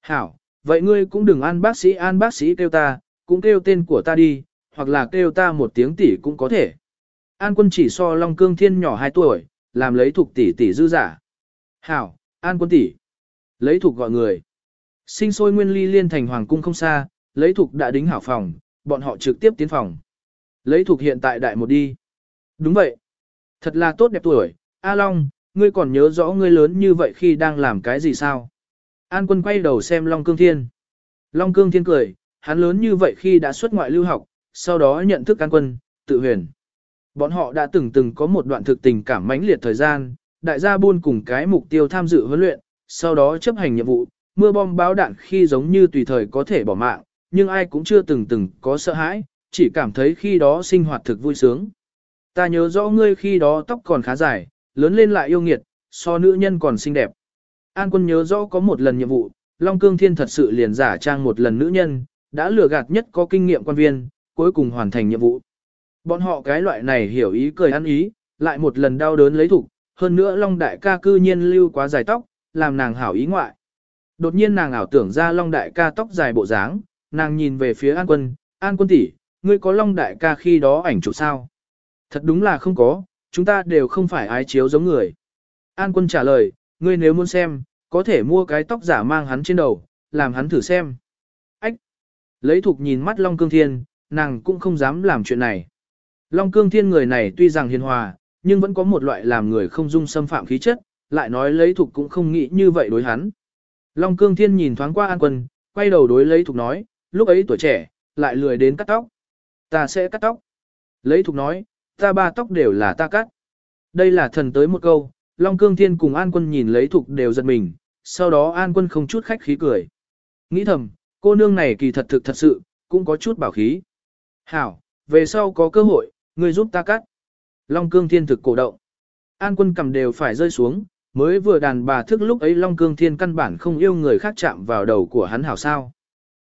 Hảo, vậy ngươi cũng đừng An bác sĩ An bác sĩ kêu ta, cũng kêu tên của ta đi, hoặc là kêu ta một tiếng tỷ cũng có thể. An quân chỉ so Long Cương Thiên nhỏ 2 tuổi, làm lấy thuộc tỷ tỷ dư giả. Hảo, An quân tỷ. Lấy thuộc gọi người. Sinh sôi nguyên ly liên thành hoàng cung không xa, lấy thuộc đã đính hảo phòng, bọn họ trực tiếp tiến phòng. Lấy thuộc hiện tại đại một đi. Đúng vậy. Thật là tốt đẹp tuổi, A Long, ngươi còn nhớ rõ ngươi lớn như vậy khi đang làm cái gì sao? An quân quay đầu xem Long Cương Thiên. Long Cương Thiên cười, hắn lớn như vậy khi đã xuất ngoại lưu học, sau đó nhận thức An quân, tự huyền. Bọn họ đã từng từng có một đoạn thực tình cảm mãnh liệt thời gian, đại gia buôn cùng cái mục tiêu tham dự huấn luyện, sau đó chấp hành nhiệm vụ, mưa bom báo đạn khi giống như tùy thời có thể bỏ mạng, nhưng ai cũng chưa từng từng có sợ hãi, chỉ cảm thấy khi đó sinh hoạt thực vui sướng. Ta nhớ rõ ngươi khi đó tóc còn khá dài, lớn lên lại yêu nghiệt, so nữ nhân còn xinh đẹp. An quân nhớ rõ có một lần nhiệm vụ, Long Cương Thiên thật sự liền giả trang một lần nữ nhân, đã lừa gạt nhất có kinh nghiệm quan viên, cuối cùng hoàn thành nhiệm vụ. Bọn họ cái loại này hiểu ý cười ăn ý, lại một lần đau đớn lấy thủ, hơn nữa Long Đại ca cư nhiên lưu quá dài tóc, làm nàng hảo ý ngoại. Đột nhiên nàng ảo tưởng ra Long Đại ca tóc dài bộ dáng, nàng nhìn về phía An Quân, An Quân tỷ, ngươi có Long Đại ca khi đó ảnh chụp sao? Thật đúng là không có, chúng ta đều không phải ái chiếu giống người. An Quân trả lời, ngươi nếu muốn xem, có thể mua cái tóc giả mang hắn trên đầu, làm hắn thử xem. Ách! Lấy thục nhìn mắt Long Cương Thiên, nàng cũng không dám làm chuyện này. Long cương thiên người này tuy rằng hiền hòa, nhưng vẫn có một loại làm người không dung xâm phạm khí chất, lại nói lấy thục cũng không nghĩ như vậy đối hắn. Long cương thiên nhìn thoáng qua an quân, quay đầu đối lấy thục nói, lúc ấy tuổi trẻ, lại lười đến cắt tóc. Ta sẽ cắt tóc. Lấy thục nói, ta ba tóc đều là ta cắt. Đây là thần tới một câu, Long cương thiên cùng an quân nhìn lấy thục đều giật mình, sau đó an quân không chút khách khí cười. Nghĩ thầm, cô nương này kỳ thật thực thật sự, cũng có chút bảo khí. Hảo, về sau có cơ hội, ngươi giúp ta cắt. Long Cương Thiên thực cổ động. An quân cầm đều phải rơi xuống, mới vừa đàn bà thức lúc ấy Long Cương Thiên căn bản không yêu người khác chạm vào đầu của hắn hảo sao.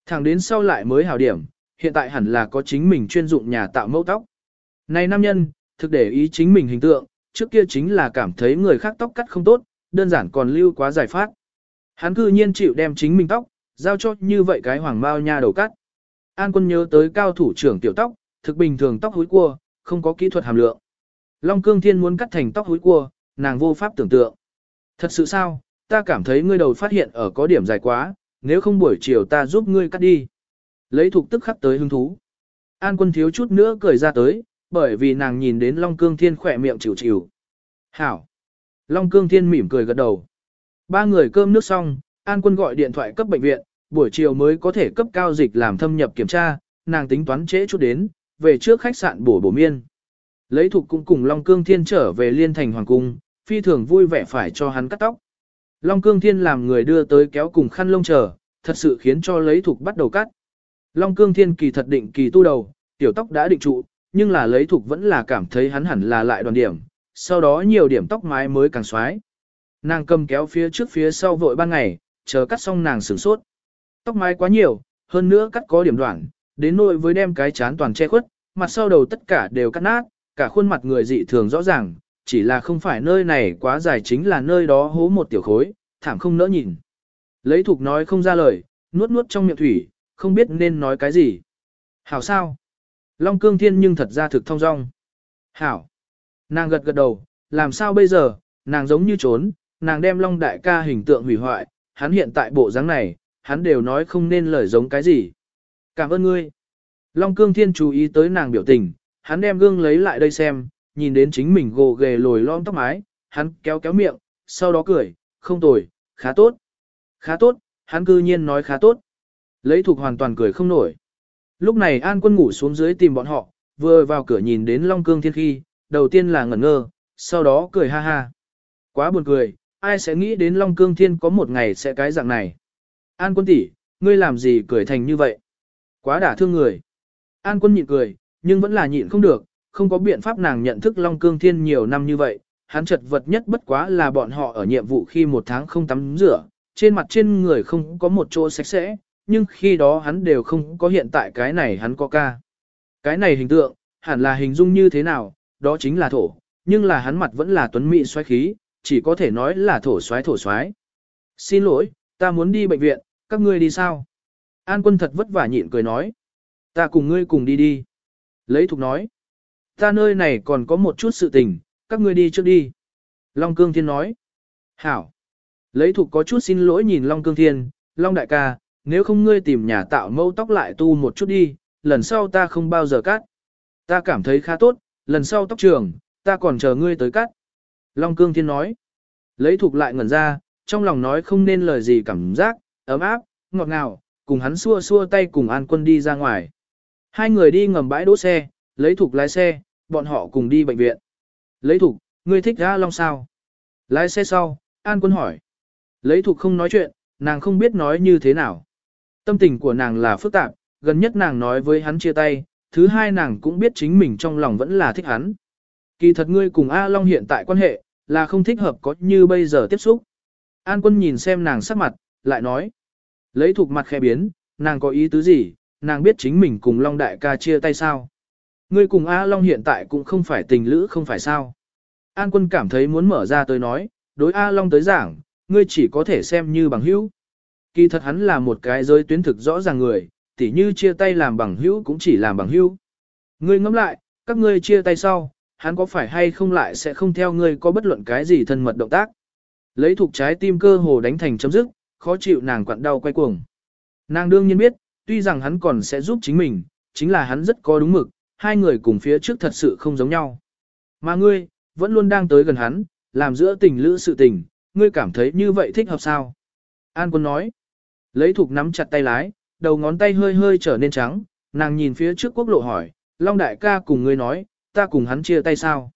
Thẳng đến sau lại mới hảo điểm, hiện tại hẳn là có chính mình chuyên dụng nhà tạo mẫu tóc. Này nam nhân, thực để ý chính mình hình tượng, trước kia chính là cảm thấy người khác tóc cắt không tốt, đơn giản còn lưu quá giải phát. Hắn cư nhiên chịu đem chính mình tóc, giao cho như vậy cái hoàng bao nha đầu cắt. An quân nhớ tới cao thủ trưởng tiểu tóc, thực bình thường tóc húi cua, không có kỹ thuật hàm lượng. Long cương thiên muốn cắt thành tóc húi cua, nàng vô pháp tưởng tượng. Thật sự sao, ta cảm thấy ngươi đầu phát hiện ở có điểm dài quá, nếu không buổi chiều ta giúp ngươi cắt đi. Lấy thuộc tức khắc tới hứng thú. An quân thiếu chút nữa cười ra tới, bởi vì nàng nhìn đến Long Cương Thiên khỏe miệng chịu chịu. Hảo. Long Cương Thiên mỉm cười gật đầu. Ba người cơm nước xong, An quân gọi điện thoại cấp bệnh viện, buổi chiều mới có thể cấp cao dịch làm thâm nhập kiểm tra, nàng tính toán trễ chút đến, về trước khách sạn bổ bổ miên. Lấy thục cũng cùng Long Cương Thiên trở về liên thành hoàng cung, phi thường vui vẻ phải cho hắn cắt tóc. Long Cương Thiên làm người đưa tới kéo cùng khăn lông chờ, thật sự khiến cho lấy thục bắt đầu cắt. Long Cương Thiên kỳ thật định kỳ tu đầu, tiểu tóc đã định trụ, nhưng là lấy thục vẫn là cảm thấy hắn hẳn là lại đoàn điểm, sau đó nhiều điểm tóc mái mới càng xoái. Nàng cầm kéo phía trước phía sau vội ban ngày, chờ cắt xong nàng sửng sốt. Tóc mái quá nhiều, hơn nữa cắt có điểm đoạn, đến nỗi với đem cái chán toàn che khuất, mặt sau đầu tất cả đều cắt nát, cả khuôn mặt người dị thường rõ ràng, chỉ là không phải nơi này quá dài chính là nơi đó hố một tiểu khối, thảm không nỡ nhìn. Lấy thục nói không ra lời, nuốt nuốt trong miệng thủy, không biết nên nói cái gì. Hảo sao? Long cương thiên nhưng thật ra thực thông dong. Hảo. Nàng gật gật đầu, làm sao bây giờ, nàng giống như trốn, nàng đem Long đại ca hình tượng hủy hoại, hắn hiện tại bộ dáng này, hắn đều nói không nên lời giống cái gì. Cảm ơn ngươi. Long cương thiên chú ý tới nàng biểu tình, hắn đem gương lấy lại đây xem, nhìn đến chính mình gồ ghề lồi lom tóc mái, hắn kéo kéo miệng, sau đó cười, không tồi, khá tốt. Khá tốt, hắn cư nhiên nói khá tốt. Lấy thuộc hoàn toàn cười không nổi. Lúc này An quân ngủ xuống dưới tìm bọn họ, vừa vào cửa nhìn đến Long Cương Thiên khi, đầu tiên là ngẩn ngơ, sau đó cười ha ha. Quá buồn cười, ai sẽ nghĩ đến Long Cương Thiên có một ngày sẽ cái dạng này. An quân tỷ, ngươi làm gì cười thành như vậy? Quá đả thương người. An quân nhịn cười, nhưng vẫn là nhịn không được, không có biện pháp nàng nhận thức Long Cương Thiên nhiều năm như vậy, hắn chật vật nhất bất quá là bọn họ ở nhiệm vụ khi một tháng không tắm rửa, trên mặt trên người không có một chỗ sạch sẽ, nhưng khi đó hắn đều không có hiện tại cái này hắn có ca. Cái này hình tượng, hẳn là hình dung như thế nào, đó chính là thổ, nhưng là hắn mặt vẫn là tuấn mỹ xoáy khí, chỉ có thể nói là thổ xoáy thổ xoáy. Xin lỗi, ta muốn đi bệnh viện, các ngươi đi sao? An quân thật vất vả nhịn cười nói. Ta cùng ngươi cùng đi đi. Lấy thục nói. Ta nơi này còn có một chút sự tình, các ngươi đi trước đi. Long Cương Thiên nói. Hảo. Lấy thục có chút xin lỗi nhìn Long Cương Thiên, Long Đại ca, nếu không ngươi tìm nhà tạo mâu tóc lại tu một chút đi, lần sau ta không bao giờ cắt. Ta cảm thấy khá tốt, lần sau tóc trường, ta còn chờ ngươi tới cắt. Long Cương Thiên nói. Lấy thục lại ngẩn ra, trong lòng nói không nên lời gì cảm giác, ấm áp, ngọt ngào, cùng hắn xua xua tay cùng an quân đi ra ngoài. Hai người đi ngầm bãi đỗ xe, lấy thục lái xe, bọn họ cùng đi bệnh viện. Lấy thục, ngươi thích A Long sao? Lái xe sau, An Quân hỏi. Lấy thục không nói chuyện, nàng không biết nói như thế nào. Tâm tình của nàng là phức tạp, gần nhất nàng nói với hắn chia tay, thứ hai nàng cũng biết chính mình trong lòng vẫn là thích hắn. Kỳ thật ngươi cùng A Long hiện tại quan hệ, là không thích hợp có như bây giờ tiếp xúc. An Quân nhìn xem nàng sắc mặt, lại nói. Lấy thục mặt khẽ biến, nàng có ý tứ gì, nàng biết chính mình cùng Long đại ca chia tay sao. Ngươi cùng A Long hiện tại cũng không phải tình lữ không phải sao. An quân cảm thấy muốn mở ra tới nói, đối A Long tới giảng, ngươi chỉ có thể xem như bằng hữu. Kỳ thật hắn là một cái giới tuyến thực rõ ràng người, tỉ như chia tay làm bằng hữu cũng chỉ làm bằng hữu. Ngươi ngẫm lại, các ngươi chia tay sau, hắn có phải hay không lại sẽ không theo ngươi có bất luận cái gì thân mật động tác. Lấy thuộc trái tim cơ hồ đánh thành chấm dứt, khó chịu nàng quặn đau quay cuồng. Nàng đương nhiên biết, tuy rằng hắn còn sẽ giúp chính mình, chính là hắn rất có đúng mực, hai người cùng phía trước thật sự không giống nhau. Mà ngươi, vẫn luôn đang tới gần hắn, làm giữa tình lữ sự tình, ngươi cảm thấy như vậy thích hợp sao? An quân nói, lấy thục nắm chặt tay lái, đầu ngón tay hơi hơi trở nên trắng, nàng nhìn phía trước quốc lộ hỏi, Long đại ca cùng ngươi nói, ta cùng hắn chia tay sao?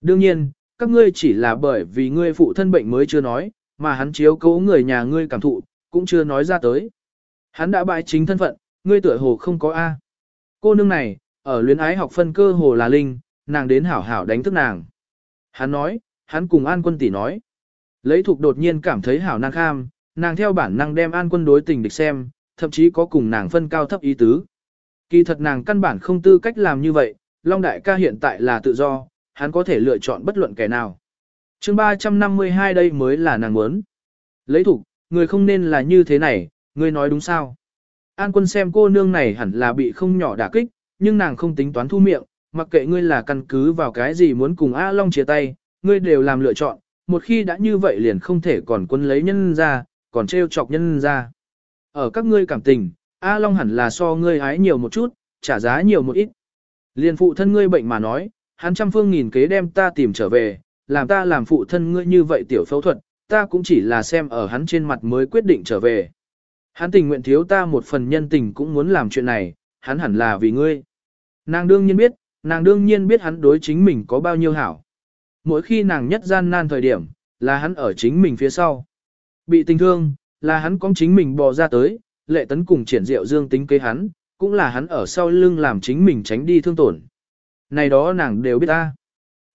Đương nhiên, các ngươi chỉ là bởi vì ngươi phụ thân bệnh mới chưa nói, mà hắn chiếu cố người nhà ngươi cảm thụ, cũng chưa nói ra tới. Hắn đã bại chính thân phận, ngươi tuổi hồ không có A. Cô nương này, ở luyến ái học phân cơ hồ là linh, nàng đến hảo hảo đánh thức nàng. Hắn nói, hắn cùng An quân tỷ nói. Lấy thục đột nhiên cảm thấy hảo năng kham, nàng theo bản năng đem An quân đối tình địch xem, thậm chí có cùng nàng phân cao thấp ý tứ. Kỳ thật nàng căn bản không tư cách làm như vậy, Long Đại ca hiện tại là tự do, hắn có thể lựa chọn bất luận kẻ nào. chương 352 đây mới là nàng muốn. Lấy thủ, người không nên là như thế này, Ngươi nói đúng sao? An quân xem cô nương này hẳn là bị không nhỏ đả kích, nhưng nàng không tính toán thu miệng, mặc kệ ngươi là căn cứ vào cái gì muốn cùng A Long chia tay, ngươi đều làm lựa chọn, một khi đã như vậy liền không thể còn quân lấy nhân ra, còn trêu chọc nhân ra. Ở các ngươi cảm tình, A Long hẳn là so ngươi ái nhiều một chút, trả giá nhiều một ít. Liền phụ thân ngươi bệnh mà nói, hắn trăm phương nghìn kế đem ta tìm trở về, làm ta làm phụ thân ngươi như vậy tiểu phẫu thuật, ta cũng chỉ là xem ở hắn trên mặt mới quyết định trở về. Hắn tình nguyện thiếu ta một phần nhân tình cũng muốn làm chuyện này, hắn hẳn là vì ngươi. Nàng đương nhiên biết, nàng đương nhiên biết hắn đối chính mình có bao nhiêu hảo. Mỗi khi nàng nhất gian nan thời điểm, là hắn ở chính mình phía sau. Bị tình thương, là hắn có chính mình bò ra tới, lệ tấn cùng triển diệu dương tính kế hắn, cũng là hắn ở sau lưng làm chính mình tránh đi thương tổn. Này đó nàng đều biết ta.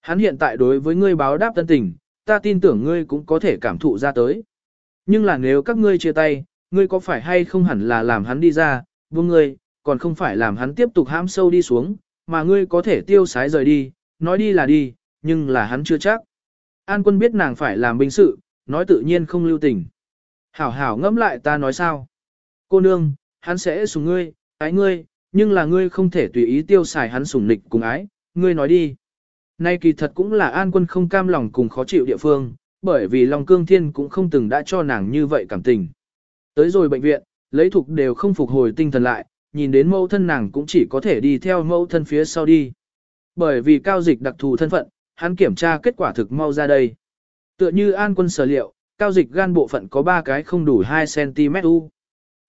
Hắn hiện tại đối với ngươi báo đáp tân tình, ta tin tưởng ngươi cũng có thể cảm thụ ra tới. Nhưng là nếu các ngươi chia tay, ngươi có phải hay không hẳn là làm hắn đi ra, buông ngươi, còn không phải làm hắn tiếp tục hãm sâu đi xuống, mà ngươi có thể tiêu sái rời đi, nói đi là đi, nhưng là hắn chưa chắc. An quân biết nàng phải làm binh sự, nói tự nhiên không lưu tình. Hảo hảo ngẫm lại ta nói sao. Cô nương, hắn sẽ sủng ngươi, ái ngươi, nhưng là ngươi không thể tùy ý tiêu xài hắn sủng nịch cùng ái, ngươi nói đi. Nay kỳ thật cũng là an quân không cam lòng cùng khó chịu địa phương, bởi vì Long Cương Thiên cũng không từng đã cho nàng như vậy cảm tình. Tới rồi bệnh viện, lấy thục đều không phục hồi tinh thần lại, nhìn đến mẫu thân nàng cũng chỉ có thể đi theo mẫu thân phía sau đi. Bởi vì cao dịch đặc thù thân phận, hắn kiểm tra kết quả thực mau ra đây. Tựa như an quân sở liệu, cao dịch gan bộ phận có 3 cái không đủ 2cm u.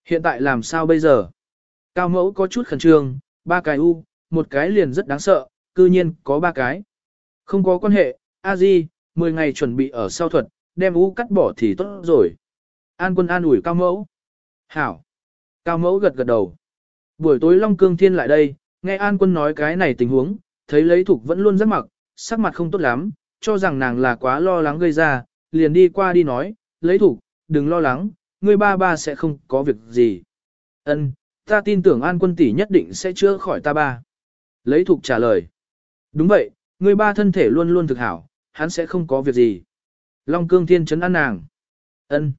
Hiện tại làm sao bây giờ? Cao mẫu có chút khẩn trương, ba cái u, một cái liền rất đáng sợ, cư nhiên có ba cái. Không có quan hệ, a di, 10 ngày chuẩn bị ở sau thuật, đem u cắt bỏ thì tốt rồi. An quân an ủi cao mẫu. Hảo. Cao mẫu gật gật đầu. Buổi tối Long Cương Thiên lại đây, nghe An quân nói cái này tình huống, thấy lấy thục vẫn luôn rất mặc, sắc mặt không tốt lắm, cho rằng nàng là quá lo lắng gây ra, liền đi qua đi nói, lấy thục, đừng lo lắng, ngươi ba ba sẽ không có việc gì. Ân, ta tin tưởng An quân tỷ nhất định sẽ chữa khỏi ta ba. Lấy thục trả lời. Đúng vậy, ngươi ba thân thể luôn luôn thực hảo, hắn sẽ không có việc gì. Long cương thiên chấn an nàng. Ân.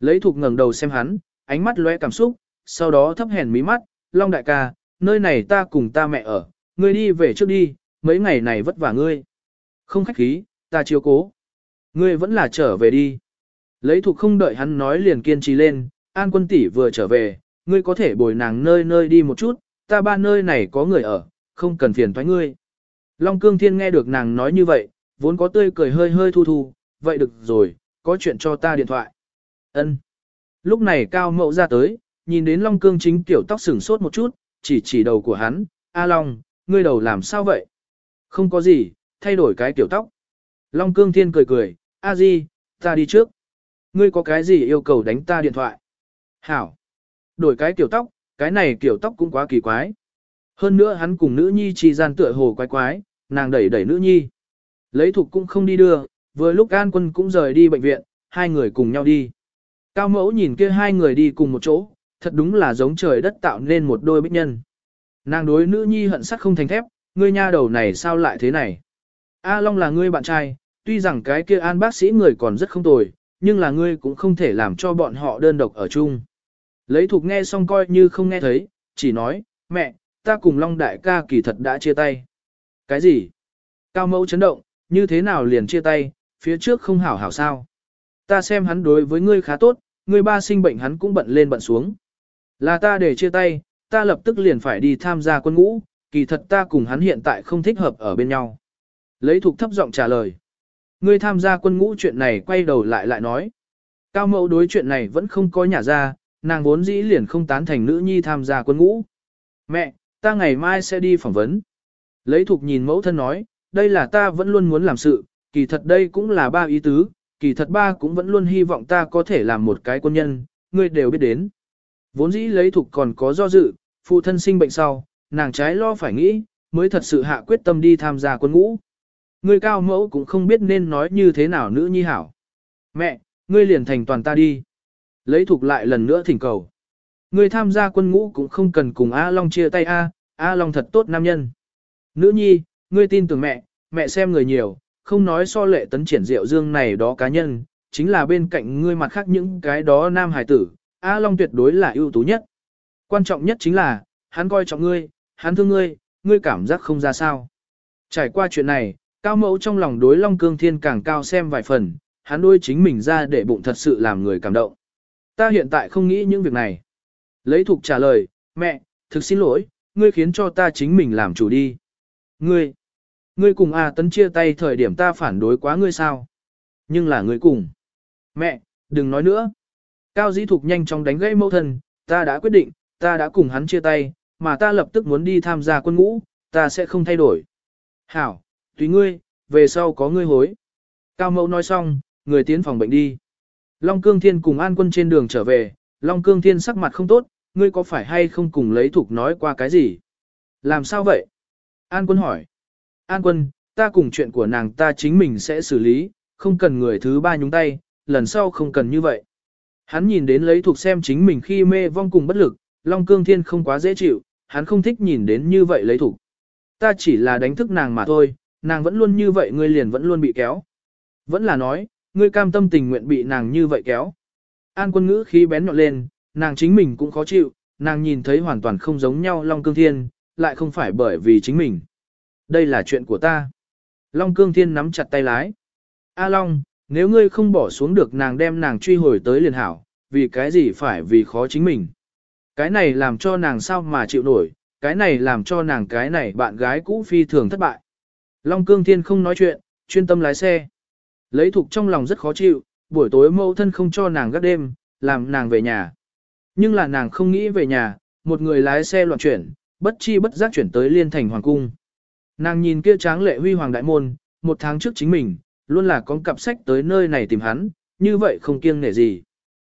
Lấy thục ngẩng đầu xem hắn, ánh mắt lóe cảm xúc, sau đó thấp hèn mí mắt, Long đại ca, nơi này ta cùng ta mẹ ở, ngươi đi về trước đi, mấy ngày này vất vả ngươi. Không khách khí, ta chiếu cố. Ngươi vẫn là trở về đi. Lấy thuộc không đợi hắn nói liền kiên trì lên, an quân tỷ vừa trở về, ngươi có thể bồi nàng nơi nơi đi một chút, ta ba nơi này có người ở, không cần phiền thoái ngươi. Long cương thiên nghe được nàng nói như vậy, vốn có tươi cười hơi hơi thu thu, vậy được rồi, có chuyện cho ta điện thoại. Ân. Lúc này cao mậu ra tới, nhìn đến Long cương chính tiểu tóc sừng sốt một chút, chỉ chỉ đầu của hắn, A Long, ngươi đầu làm sao vậy? Không có gì, thay đổi cái tiểu tóc. Long cương thiên cười cười, A Di, ta đi trước. Ngươi có cái gì yêu cầu đánh ta điện thoại? Hảo. Đổi cái kiểu tóc, cái này kiểu tóc cũng quá kỳ quái. Hơn nữa hắn cùng nữ nhi chỉ gian tựa hồ quái quái, nàng đẩy đẩy nữ nhi. Lấy thục cũng không đi đưa, vừa lúc an quân cũng rời đi bệnh viện, hai người cùng nhau đi. Cao mẫu nhìn kia hai người đi cùng một chỗ, thật đúng là giống trời đất tạo nên một đôi bích nhân. Nàng đối nữ nhi hận sắt không thành thép, ngươi nha đầu này sao lại thế này? A Long là ngươi bạn trai, tuy rằng cái kia an bác sĩ người còn rất không tồi, nhưng là ngươi cũng không thể làm cho bọn họ đơn độc ở chung. Lấy thục nghe xong coi như không nghe thấy, chỉ nói, mẹ, ta cùng Long đại ca kỳ thật đã chia tay. Cái gì? Cao mẫu chấn động, như thế nào liền chia tay, phía trước không hảo hảo sao? Ta xem hắn đối với ngươi khá tốt, ngươi ba sinh bệnh hắn cũng bận lên bận xuống. Là ta để chia tay, ta lập tức liền phải đi tham gia quân ngũ, kỳ thật ta cùng hắn hiện tại không thích hợp ở bên nhau. Lấy thục thấp giọng trả lời. Ngươi tham gia quân ngũ chuyện này quay đầu lại lại nói. Cao mẫu đối chuyện này vẫn không có nhà ra, nàng vốn dĩ liền không tán thành nữ nhi tham gia quân ngũ. Mẹ, ta ngày mai sẽ đi phỏng vấn. Lấy thục nhìn mẫu thân nói, đây là ta vẫn luôn muốn làm sự, kỳ thật đây cũng là ba ý tứ, kỳ thật ba cũng vẫn luôn hy vọng ta có thể làm một cái quân nhân, ngươi đều biết đến. Vốn dĩ lấy thục còn có do dự, phụ thân sinh bệnh sau, nàng trái lo phải nghĩ, mới thật sự hạ quyết tâm đi tham gia quân ngũ. Ngươi cao mẫu cũng không biết nên nói như thế nào nữ nhi hảo. Mẹ, ngươi liền thành toàn ta đi. Lấy thuộc lại lần nữa thỉnh cầu. Ngươi tham gia quân ngũ cũng không cần cùng A Long chia tay A, A Long thật tốt nam nhân. Nữ nhi, ngươi tin tưởng mẹ, mẹ xem người nhiều, không nói so lệ tấn triển diệu dương này đó cá nhân, chính là bên cạnh ngươi mặt khác những cái đó nam hải tử, A Long tuyệt đối là ưu tú nhất. Quan trọng nhất chính là, hắn coi trọng ngươi, hắn thương ngươi, ngươi cảm giác không ra sao. Trải qua chuyện này, cao mẫu trong lòng đối Long Cương Thiên càng cao xem vài phần, hắn đôi chính mình ra để bụng thật sự làm người cảm động. Ta hiện tại không nghĩ những việc này. Lấy thục trả lời, mẹ, thực xin lỗi, ngươi khiến cho ta chính mình làm chủ đi. Ngươi, ngươi cùng A Tấn chia tay thời điểm ta phản đối quá ngươi sao? Nhưng là ngươi cùng. Mẹ, đừng nói nữa. Cao dĩ thục nhanh chóng đánh gãy mẫu thân, ta đã quyết định, ta đã cùng hắn chia tay, mà ta lập tức muốn đi tham gia quân ngũ, ta sẽ không thay đổi. Hảo, tùy ngươi, về sau có ngươi hối. Cao mẫu nói xong, người tiến phòng bệnh đi. Long Cương Thiên cùng An Quân trên đường trở về, Long Cương Thiên sắc mặt không tốt, ngươi có phải hay không cùng lấy thục nói qua cái gì? Làm sao vậy? An Quân hỏi. An Quân, ta cùng chuyện của nàng ta chính mình sẽ xử lý, không cần người thứ ba nhúng tay, lần sau không cần như vậy. Hắn nhìn đến lấy thuộc xem chính mình khi mê vong cùng bất lực, Long Cương Thiên không quá dễ chịu, hắn không thích nhìn đến như vậy lấy thuộc. Ta chỉ là đánh thức nàng mà thôi, nàng vẫn luôn như vậy ngươi liền vẫn luôn bị kéo. Vẫn là nói, ngươi cam tâm tình nguyện bị nàng như vậy kéo. An quân ngữ khí bén nhọn lên, nàng chính mình cũng khó chịu, nàng nhìn thấy hoàn toàn không giống nhau Long Cương Thiên, lại không phải bởi vì chính mình. Đây là chuyện của ta. Long Cương Thiên nắm chặt tay lái. A Long, nếu ngươi không bỏ xuống được nàng đem nàng truy hồi tới liền hảo, vì cái gì phải vì khó chính mình. Cái này làm cho nàng sao mà chịu nổi, cái này làm cho nàng cái này bạn gái cũ phi thường thất bại. Long Cương Thiên không nói chuyện, chuyên tâm lái xe. Lấy thục trong lòng rất khó chịu, buổi tối mâu thân không cho nàng gác đêm, làm nàng về nhà. Nhưng là nàng không nghĩ về nhà, một người lái xe loạn chuyển, bất chi bất giác chuyển tới liên thành hoàng cung. Nàng nhìn kia tráng lệ huy hoàng đại môn, một tháng trước chính mình, luôn là con cặp sách tới nơi này tìm hắn, như vậy không kiêng nể gì.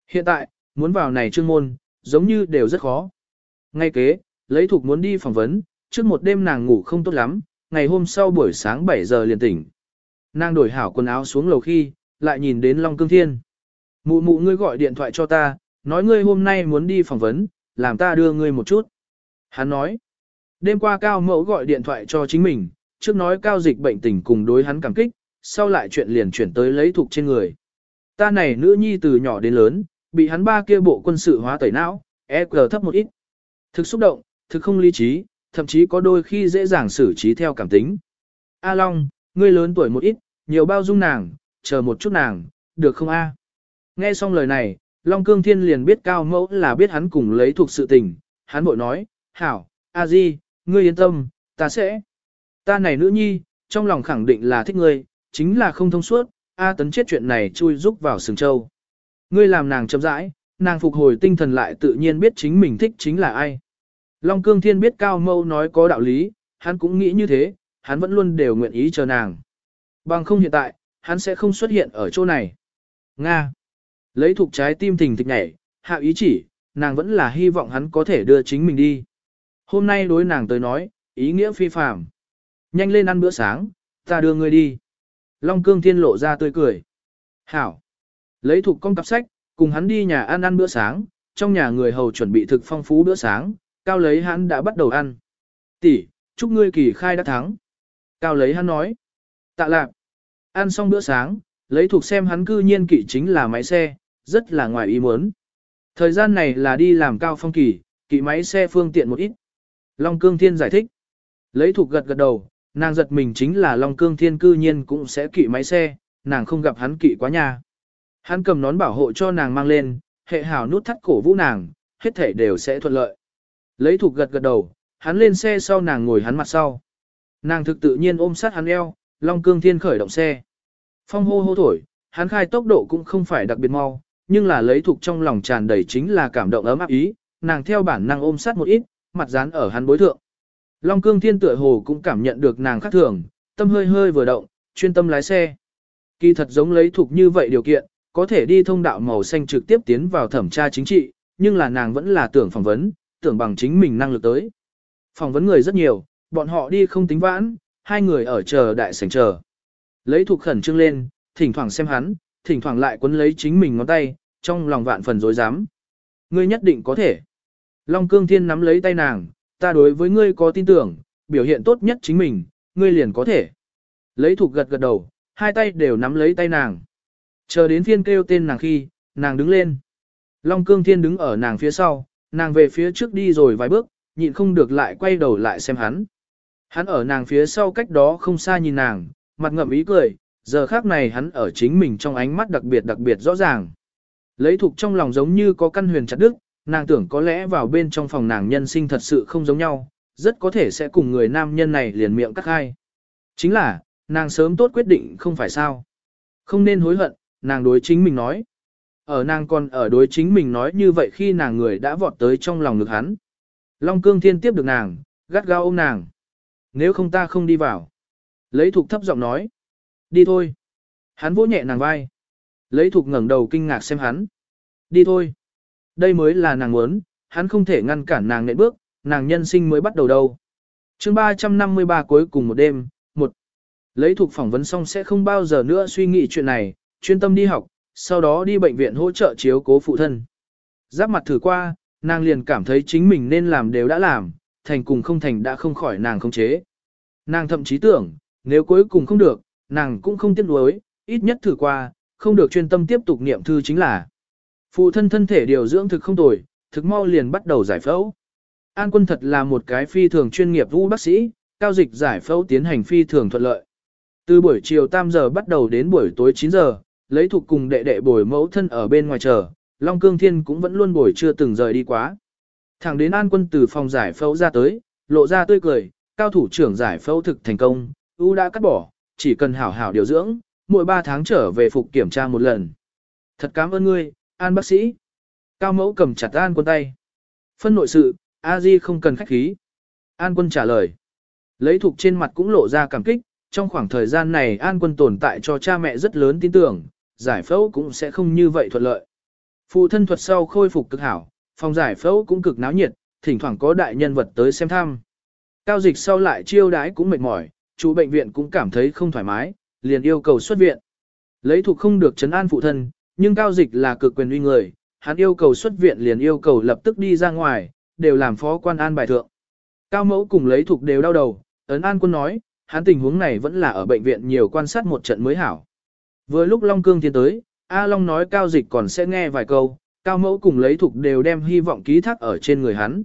Hiện tại, muốn vào này trương môn, giống như đều rất khó. Ngay kế, lấy thuộc muốn đi phỏng vấn, trước một đêm nàng ngủ không tốt lắm, ngày hôm sau buổi sáng 7 giờ liền tỉnh. Nàng đổi hảo quần áo xuống lầu khi, lại nhìn đến Long Cương Thiên. Mụ mụ ngươi gọi điện thoại cho ta, nói ngươi hôm nay muốn đi phỏng vấn, làm ta đưa ngươi một chút. Hắn nói, đêm qua Cao Mẫu gọi điện thoại cho chính mình, trước nói Cao Dịch bệnh tình cùng đối hắn cảm kích, sau lại chuyện liền chuyển tới lấy thuộc trên người. Ta này nữ nhi từ nhỏ đến lớn, bị hắn ba kia bộ quân sự hóa tẩy não, EQ thấp một ít. Thực xúc động, thực không lý trí, thậm chí có đôi khi dễ dàng xử trí theo cảm tính. A Long, ngươi lớn tuổi một ít, nhiều bao dung nàng, chờ một chút nàng, được không a? Nghe xong lời này, Long Cương Thiên liền biết cao mẫu là biết hắn cùng lấy thuộc sự tình, hắn bội nói, hảo, a di, ngươi yên tâm, ta sẽ. Ta này nữ nhi, trong lòng khẳng định là thích ngươi, chính là không thông suốt, A tấn chết chuyện này chui rúc vào sừng châu. Ngươi làm nàng chậm rãi, nàng phục hồi tinh thần lại tự nhiên biết chính mình thích chính là ai. Long Cương Thiên biết Cao Mâu nói có đạo lý, hắn cũng nghĩ như thế, hắn vẫn luôn đều nguyện ý chờ nàng. Bằng không hiện tại, hắn sẽ không xuất hiện ở chỗ này. Nga. Lấy thuộc trái tim thình thịch nhảy, hạ ý chỉ, nàng vẫn là hy vọng hắn có thể đưa chính mình đi. Hôm nay đối nàng tới nói, ý nghĩa phi phàm. Nhanh lên ăn bữa sáng, ta đưa ngươi đi. Long Cương Thiên lộ ra tươi cười. Hảo. Lấy thuộc con cặp sách, cùng hắn đi nhà ăn ăn bữa sáng, trong nhà người hầu chuẩn bị thực phong phú bữa sáng, cao lấy hắn đã bắt đầu ăn. Tỷ, chúc ngươi kỳ khai đã thắng. Cao lấy hắn nói. Tạ lạc. Ăn xong bữa sáng, lấy thuộc xem hắn cư nhiên kỵ chính là máy xe, rất là ngoài ý muốn. Thời gian này là đi làm cao phong kỳ, kỵ máy xe phương tiện một ít. Long Cương Thiên giải thích. Lấy thuộc gật gật đầu, nàng giật mình chính là Long Cương Thiên cư nhiên cũng sẽ kỵ máy xe, nàng không gặp hắn kỵ quá nhà. Hắn cầm nón bảo hộ cho nàng mang lên, hệ hảo nút thắt cổ vũ nàng, hết thể đều sẽ thuận lợi. Lấy thuộc gật gật đầu, hắn lên xe sau nàng ngồi hắn mặt sau. Nàng thực tự nhiên ôm sát hắn eo, Long Cương Thiên khởi động xe. Phong hô hô thổi, hắn khai tốc độ cũng không phải đặc biệt mau, nhưng là lấy thuộc trong lòng tràn đầy chính là cảm động ấm áp ý, nàng theo bản năng ôm sát một ít, mặt dán ở hắn bối thượng. Long Cương Thiên tựa hồ cũng cảm nhận được nàng khác thường, tâm hơi hơi vừa động, chuyên tâm lái xe. Kỳ thật giống lấy thuộc như vậy điều kiện, có thể đi thông đạo màu xanh trực tiếp tiến vào thẩm tra chính trị, nhưng là nàng vẫn là tưởng phỏng vấn, tưởng bằng chính mình năng lực tới. Phỏng vấn người rất nhiều, bọn họ đi không tính vãn, hai người ở chờ đại sảnh chờ. Lấy thuộc khẩn trương lên, thỉnh thoảng xem hắn, thỉnh thoảng lại quấn lấy chính mình ngón tay, trong lòng vạn phần dối dám. Ngươi nhất định có thể. Long cương thiên nắm lấy tay nàng, ta đối với ngươi có tin tưởng, biểu hiện tốt nhất chính mình, ngươi liền có thể. Lấy thuộc gật gật đầu, hai tay đều nắm lấy tay nàng. Chờ đến phiên kêu tên nàng khi, nàng đứng lên. Long cương thiên đứng ở nàng phía sau, nàng về phía trước đi rồi vài bước, nhịn không được lại quay đầu lại xem hắn. Hắn ở nàng phía sau cách đó không xa nhìn nàng, mặt ngậm ý cười, giờ khác này hắn ở chính mình trong ánh mắt đặc biệt đặc biệt rõ ràng. Lấy thục trong lòng giống như có căn huyền chặt đức, nàng tưởng có lẽ vào bên trong phòng nàng nhân sinh thật sự không giống nhau, rất có thể sẽ cùng người nam nhân này liền miệng cắt hai. Chính là, nàng sớm tốt quyết định không phải sao. Không nên hối hận, nàng đối chính mình nói. Ở nàng còn ở đối chính mình nói như vậy khi nàng người đã vọt tới trong lòng ngực hắn. Long cương thiên tiếp được nàng, gắt gao ôm nàng. Nếu không ta không đi vào. Lấy thục thấp giọng nói. Đi thôi. Hắn vỗ nhẹ nàng vai. Lấy thục ngẩng đầu kinh ngạc xem hắn. Đi thôi. Đây mới là nàng muốn, hắn không thể ngăn cản nàng nện bước, nàng nhân sinh mới bắt đầu đâu. chương 353 cuối cùng một đêm, một. Lấy thuộc phỏng vấn xong sẽ không bao giờ nữa suy nghĩ chuyện này, chuyên tâm đi học, sau đó đi bệnh viện hỗ trợ chiếu cố phụ thân. Giáp mặt thử qua, nàng liền cảm thấy chính mình nên làm đều đã làm, thành cùng không thành đã không khỏi nàng không chế. Nàng thậm chí tưởng, nếu cuối cùng không được, nàng cũng không tiếc nuối, ít nhất thử qua, không được chuyên tâm tiếp tục niệm thư chính là. Phụ thân thân thể điều dưỡng thực không tồi, thực mau liền bắt đầu giải phẫu. An quân thật là một cái phi thường chuyên nghiệp vũ bác sĩ, cao dịch giải phẫu tiến hành phi thường thuận lợi. Từ buổi chiều 8 giờ bắt đầu đến buổi tối 9 giờ, lấy thuộc cùng đệ đệ bồi mẫu thân ở bên ngoài chờ, Long Cương Thiên cũng vẫn luôn bồi chưa từng rời đi quá. Thẳng đến An quân từ phòng giải phẫu ra tới, lộ ra tươi cười, cao thủ trưởng giải phẫu thực thành công, u đã cắt bỏ, chỉ cần hảo hảo điều dưỡng, mỗi 3 tháng trở về phục kiểm tra một lần. Thật cảm ơn ngươi, An bác sĩ. Cao mẫu cầm chặt An quân tay. Phân nội sự, A Di không cần khách khí. An quân trả lời. Lấy thuộc trên mặt cũng lộ ra cảm kích, trong khoảng thời gian này An quân tồn tại cho cha mẹ rất lớn tin tưởng, giải phẫu cũng sẽ không như vậy thuận lợi. Phụ thân thuật sau khôi phục cực hảo, phòng giải phẫu cũng cực náo nhiệt, thỉnh thoảng có đại nhân vật tới xem thăm. Cao dịch sau lại chiêu đái cũng mệt mỏi, chủ bệnh viện cũng cảm thấy không thoải mái, liền yêu cầu xuất viện. Lấy thuộc không được chấn an phụ thân, nhưng cao dịch là cực quyền uy người, hắn yêu cầu xuất viện liền yêu cầu lập tức đi ra ngoài, đều làm phó quan an bài thượng. Cao mẫu cùng lấy thuộc đều đau đầu, ấn an quân nói, hắn tình huống này vẫn là ở bệnh viện nhiều quan sát một trận mới hảo. Vừa lúc Long Cương tiến tới, A Long nói cao dịch còn sẽ nghe vài câu, cao mẫu cùng lấy thuộc đều đem hy vọng ký thác ở trên người hắn.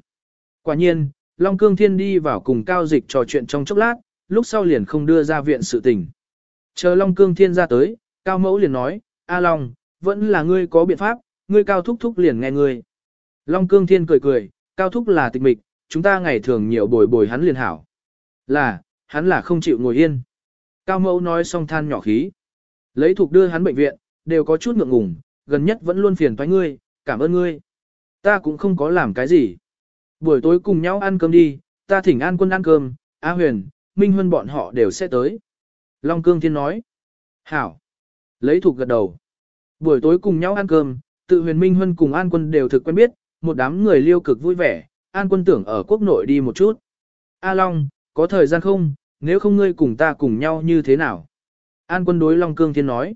Quả nhiên, Long Cương Thiên đi vào cùng cao dịch trò chuyện trong chốc lát, lúc sau liền không đưa ra viện sự tình. Chờ Long Cương Thiên ra tới, cao mẫu liền nói, A Long, vẫn là ngươi có biện pháp, ngươi cao thúc thúc liền nghe ngươi. Long Cương Thiên cười cười, cao thúc là tịch mịch, chúng ta ngày thường nhiều bồi bồi hắn liền hảo. Là, hắn là không chịu ngồi yên. Cao mẫu nói xong than nhỏ khí. Lấy thuộc đưa hắn bệnh viện, đều có chút ngượng ngùng, gần nhất vẫn luôn phiền toái ngươi, cảm ơn ngươi. Ta cũng không có làm cái gì. Buổi tối cùng nhau ăn cơm đi, ta thỉnh an quân ăn cơm, A huyền, Minh Huân bọn họ đều sẽ tới. Long Cương Thiên nói. Hảo. Lấy thuộc gật đầu. Buổi tối cùng nhau ăn cơm, tự huyền Minh Huân cùng An quân đều thực quen biết, một đám người liêu cực vui vẻ, An quân tưởng ở quốc nội đi một chút. A Long, có thời gian không, nếu không ngươi cùng ta cùng nhau như thế nào? An quân đối Long Cương Thiên nói.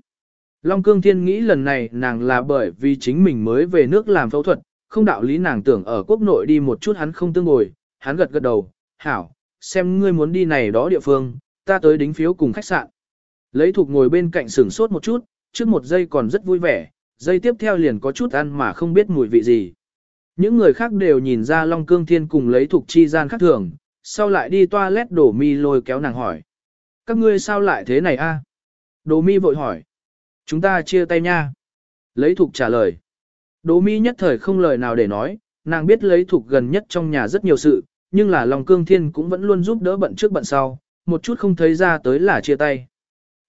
Long Cương Thiên nghĩ lần này nàng là bởi vì chính mình mới về nước làm phẫu thuật, không đạo lý nàng tưởng ở quốc nội đi một chút hắn không tương ngồi, hắn gật gật đầu, hảo, xem ngươi muốn đi này đó địa phương, ta tới đính phiếu cùng khách sạn. Lấy thuộc ngồi bên cạnh sửng sốt một chút, trước một giây còn rất vui vẻ, giây tiếp theo liền có chút ăn mà không biết mùi vị gì. Những người khác đều nhìn ra Long Cương Thiên cùng lấy thuộc chi gian khác thường, sau lại đi toilet đổ mi lôi kéo nàng hỏi. Các ngươi sao lại thế này a? À? Đồ mi vội hỏi. Chúng ta chia tay nha. Lấy thục trả lời. Đồ mi nhất thời không lời nào để nói, nàng biết lấy thục gần nhất trong nhà rất nhiều sự, nhưng là Long Cương Thiên cũng vẫn luôn giúp đỡ bận trước bận sau, một chút không thấy ra tới là chia tay.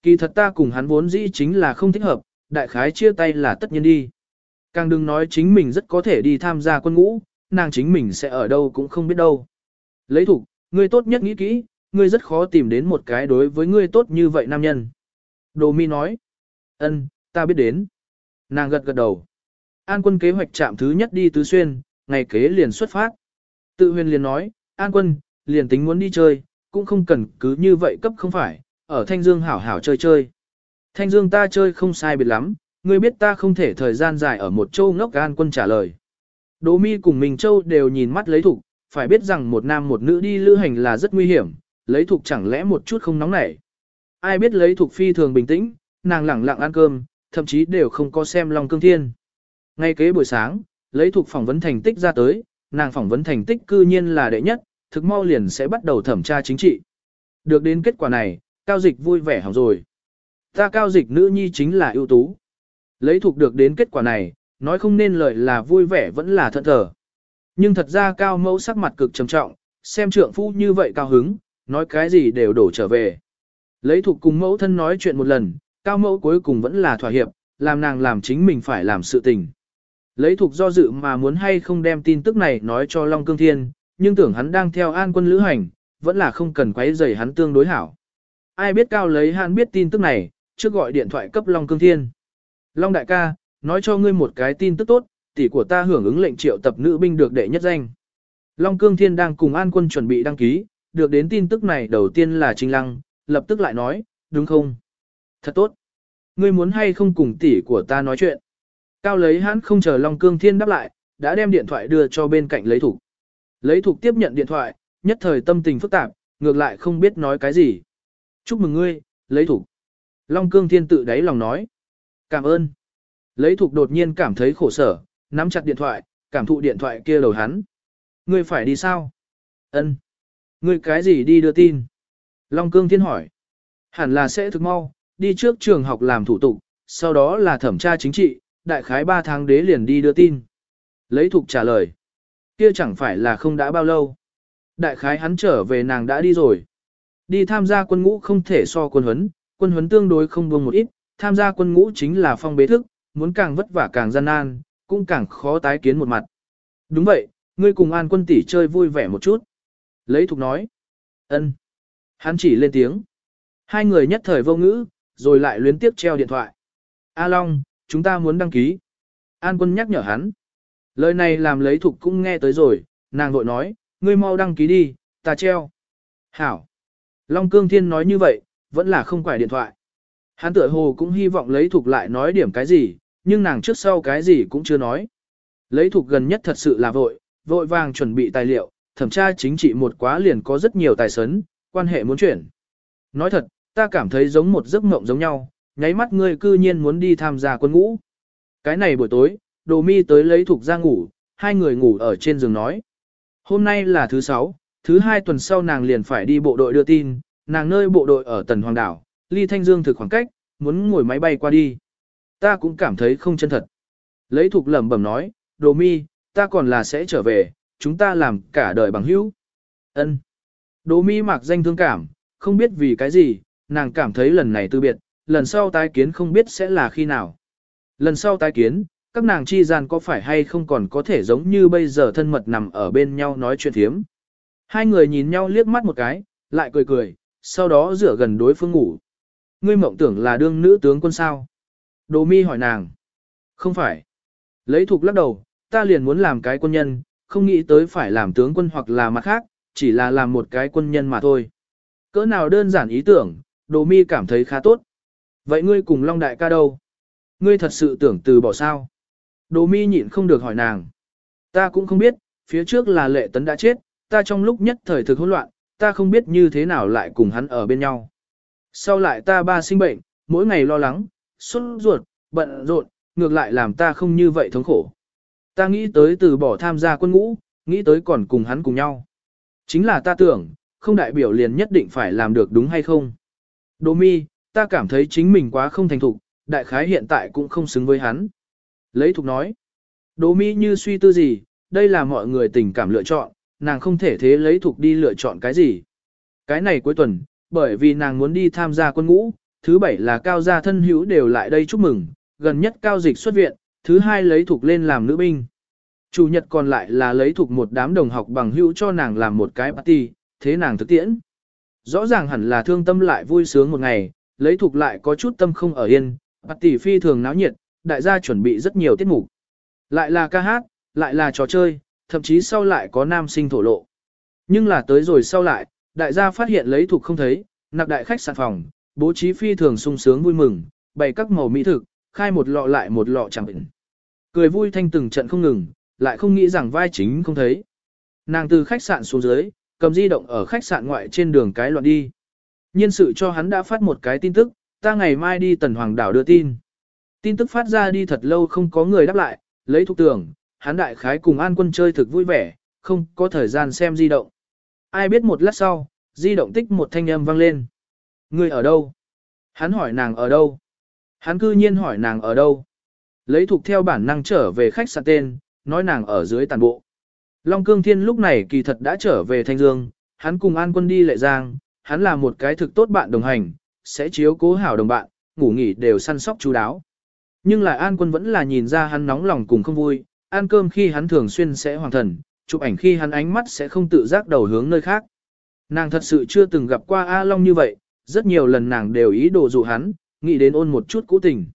Kỳ thật ta cùng hắn vốn dĩ chính là không thích hợp, đại khái chia tay là tất nhiên đi. Càng đừng nói chính mình rất có thể đi tham gia quân ngũ, nàng chính mình sẽ ở đâu cũng không biết đâu. Lấy thủ, ngươi tốt nhất nghĩ kỹ, ngươi rất khó tìm đến một cái đối với ngươi tốt như vậy nam nhân. Đồ mi nói, ân, ta biết đến. Nàng gật gật đầu. An quân kế hoạch chạm thứ nhất đi tứ xuyên, ngày kế liền xuất phát. Tự huyền liền nói, An quân, liền tính muốn đi chơi, cũng không cần cứ như vậy cấp không phải, ở Thanh Dương hảo hảo chơi chơi. Thanh Dương ta chơi không sai biệt lắm, ngươi biết ta không thể thời gian dài ở một châu ngốc gan quân trả lời. Đỗ Mi cùng Minh Châu đều nhìn mắt lấy thục, phải biết rằng một nam một nữ đi lữ hành là rất nguy hiểm, lấy thục chẳng lẽ một chút không nóng nảy. Ai biết lấy thục phi thường bình tĩnh, nàng lẳng lặng ăn cơm, thậm chí đều không có xem Long Cương Thiên. Ngay kế buổi sáng, lấy thục phỏng vấn thành tích ra tới, nàng phỏng vấn thành tích cư nhiên là đệ nhất, thực mau liền sẽ bắt đầu thẩm tra chính trị. Được đến kết quả này, cao dịch vui vẻ hỏng rồi. Ta cao dịch nữ nhi chính là ưu tú. Lấy thuộc được đến kết quả này, nói không nên lời là vui vẻ vẫn là thận thờ. Nhưng thật ra cao mẫu sắc mặt cực trầm trọng, xem trượng phu như vậy cao hứng, nói cái gì đều đổ trở về. Lấy thuộc cùng mẫu thân nói chuyện một lần, cao mẫu cuối cùng vẫn là thỏa hiệp, làm nàng làm chính mình phải làm sự tình. Lấy thuộc do dự mà muốn hay không đem tin tức này nói cho Long Cương Thiên, nhưng tưởng hắn đang theo an quân lữ hành, vẫn là không cần quấy rầy hắn tương đối hảo. Ai biết cao lấy Hàn biết tin tức này, trước gọi điện thoại cấp Long Cương Thiên. Long đại ca, nói cho ngươi một cái tin tức tốt, tỷ của ta hưởng ứng lệnh triệu tập nữ binh được đệ nhất danh. Long Cương Thiên đang cùng An Quân chuẩn bị đăng ký, được đến tin tức này đầu tiên là Trình Lăng, lập tức lại nói, đúng không? Thật tốt. Ngươi muốn hay không cùng tỷ của ta nói chuyện? Cao lấy hắn không chờ Long Cương Thiên đáp lại, đã đem điện thoại đưa cho bên cạnh lấy thủ. Lấy thủ tiếp nhận điện thoại, nhất thời tâm tình phức tạp, ngược lại không biết nói cái gì. Chúc mừng ngươi, lấy thủ. Long Cương Thiên tự đáy lòng nói. Cảm ơn. Lấy thục đột nhiên cảm thấy khổ sở, nắm chặt điện thoại, cảm thụ điện thoại kia đầu hắn. Ngươi phải đi sao? Ân. Ngươi cái gì đi đưa tin? Long Cương Thiên hỏi. Hẳn là sẽ thực mau, đi trước trường học làm thủ tục, sau đó là thẩm tra chính trị, đại khái 3 tháng đế liền đi đưa tin. Lấy thục trả lời. Kia chẳng phải là không đã bao lâu. Đại khái hắn trở về nàng đã đi rồi. Đi tham gia quân ngũ không thể so quân huấn, quân huấn tương đối không buông một ít, tham gia quân ngũ chính là phong bế thức, muốn càng vất vả càng gian nan, cũng càng khó tái kiến một mặt. Đúng vậy, ngươi cùng an quân tỷ chơi vui vẻ một chút. Lấy thục nói. ân. Hắn chỉ lên tiếng. Hai người nhất thời vô ngữ, rồi lại luyến tiếp treo điện thoại. A Long, chúng ta muốn đăng ký. An quân nhắc nhở hắn. Lời này làm lấy thục cũng nghe tới rồi, nàng vội nói, ngươi mau đăng ký đi, ta treo. Hảo. Long Cương Thiên nói như vậy, vẫn là không quải điện thoại. Hắn tựa hồ cũng hy vọng lấy thuộc lại nói điểm cái gì, nhưng nàng trước sau cái gì cũng chưa nói. Lấy thuộc gần nhất thật sự là vội, vội vàng chuẩn bị tài liệu, thẩm tra chính trị một quá liền có rất nhiều tài sấn, quan hệ muốn chuyển. Nói thật, ta cảm thấy giống một giấc mộng giống nhau, nháy mắt ngươi cư nhiên muốn đi tham gia quân ngũ. Cái này buổi tối, đồ mi tới lấy thuộc ra ngủ, hai người ngủ ở trên giường nói. Hôm nay là thứ sáu, thứ hai tuần sau nàng liền phải đi bộ đội đưa tin, nàng nơi bộ đội ở Tần Hoàng Đảo, ly Thanh Dương thực khoảng cách, muốn ngồi máy bay qua đi. Ta cũng cảm thấy không chân thật. Lấy thục lẩm bẩm nói, đồ mi, ta còn là sẽ trở về, chúng ta làm cả đời bằng hữu. Ân. Đồ mi mặc danh thương cảm, không biết vì cái gì, nàng cảm thấy lần này từ biệt, lần sau tái kiến không biết sẽ là khi nào. Lần sau tái kiến, các nàng chi gian có phải hay không còn có thể giống như bây giờ thân mật nằm ở bên nhau nói chuyện thiếm. Hai người nhìn nhau liếc mắt một cái, lại cười cười, sau đó rửa gần đối phương ngủ. Ngươi mộng tưởng là đương nữ tướng quân sao? Đồ mi hỏi nàng. Không phải. Lấy thục lắc đầu, ta liền muốn làm cái quân nhân, không nghĩ tới phải làm tướng quân hoặc là mặt khác, chỉ là làm một cái quân nhân mà thôi. Cỡ nào đơn giản ý tưởng, đồ mi cảm thấy khá tốt. Vậy ngươi cùng Long Đại ca đâu? Ngươi thật sự tưởng từ bỏ sao? Đồ mi nhịn không được hỏi nàng. Ta cũng không biết, phía trước là lệ tấn đã chết, ta trong lúc nhất thời thực hỗn loạn, ta không biết như thế nào lại cùng hắn ở bên nhau. Sau lại ta ba sinh bệnh, mỗi ngày lo lắng, xuất ruột, bận rộn, ngược lại làm ta không như vậy thống khổ. Ta nghĩ tới từ bỏ tham gia quân ngũ, nghĩ tới còn cùng hắn cùng nhau. Chính là ta tưởng, không đại biểu liền nhất định phải làm được đúng hay không. Đỗ mi, ta cảm thấy chính mình quá không thành thục, đại khái hiện tại cũng không xứng với hắn. Lấy thục nói. Đỗ mi như suy tư gì, đây là mọi người tình cảm lựa chọn, nàng không thể thế lấy thuộc đi lựa chọn cái gì. Cái này cuối tuần, bởi vì nàng muốn đi tham gia quân ngũ, thứ bảy là cao gia thân hữu đều lại đây chúc mừng, gần nhất cao dịch xuất viện, thứ hai lấy thuộc lên làm nữ binh. Chủ nhật còn lại là lấy thuộc một đám đồng học bằng hữu cho nàng làm một cái party, thế nàng thực tiễn. Rõ ràng hẳn là thương tâm lại vui sướng một ngày, lấy thuộc lại có chút tâm không ở yên, party phi thường náo nhiệt, đại gia chuẩn bị rất nhiều tiết mục. Lại là ca hát, lại là trò chơi, thậm chí sau lại có nam sinh thổ lộ. Nhưng là tới rồi sau lại, đại gia phát hiện lấy thuộc không thấy, nặc đại khách sạn phòng, bố trí phi thường sung sướng vui mừng, bày các màu mỹ thực, khai một lọ lại một lọ chẳng bệnh. Cười vui thanh từng trận không ngừng, lại không nghĩ rằng vai chính không thấy. Nàng từ khách sạn xuống dưới, cầm di động ở khách sạn ngoại trên đường cái loạn đi. Nhân sự cho hắn đã phát một cái tin tức, ta ngày mai đi tần hoàng đảo đưa tin. Tin tức phát ra đi thật lâu không có người đáp lại, lấy thuộc tưởng, hắn đại khái cùng an quân chơi thực vui vẻ, không có thời gian xem di động. Ai biết một lát sau, di động tích một thanh âm vang lên. Người ở đâu? Hắn hỏi nàng ở đâu? Hắn cư nhiên hỏi nàng ở đâu? Lấy thuộc theo bản năng trở về khách sạn tên, nói nàng ở dưới tàn bộ. Long Cương Thiên lúc này kỳ thật đã trở về Thanh Dương, hắn cùng An Quân đi lệ giang, hắn là một cái thực tốt bạn đồng hành, sẽ chiếu cố hảo đồng bạn, ngủ nghỉ đều săn sóc chú đáo. Nhưng lại An Quân vẫn là nhìn ra hắn nóng lòng cùng không vui, ăn cơm khi hắn thường xuyên sẽ hoàng thần, chụp ảnh khi hắn ánh mắt sẽ không tự giác đầu hướng nơi khác. Nàng thật sự chưa từng gặp qua A Long như vậy, rất nhiều lần nàng đều ý đồ dụ hắn, nghĩ đến ôn một chút cũ tình.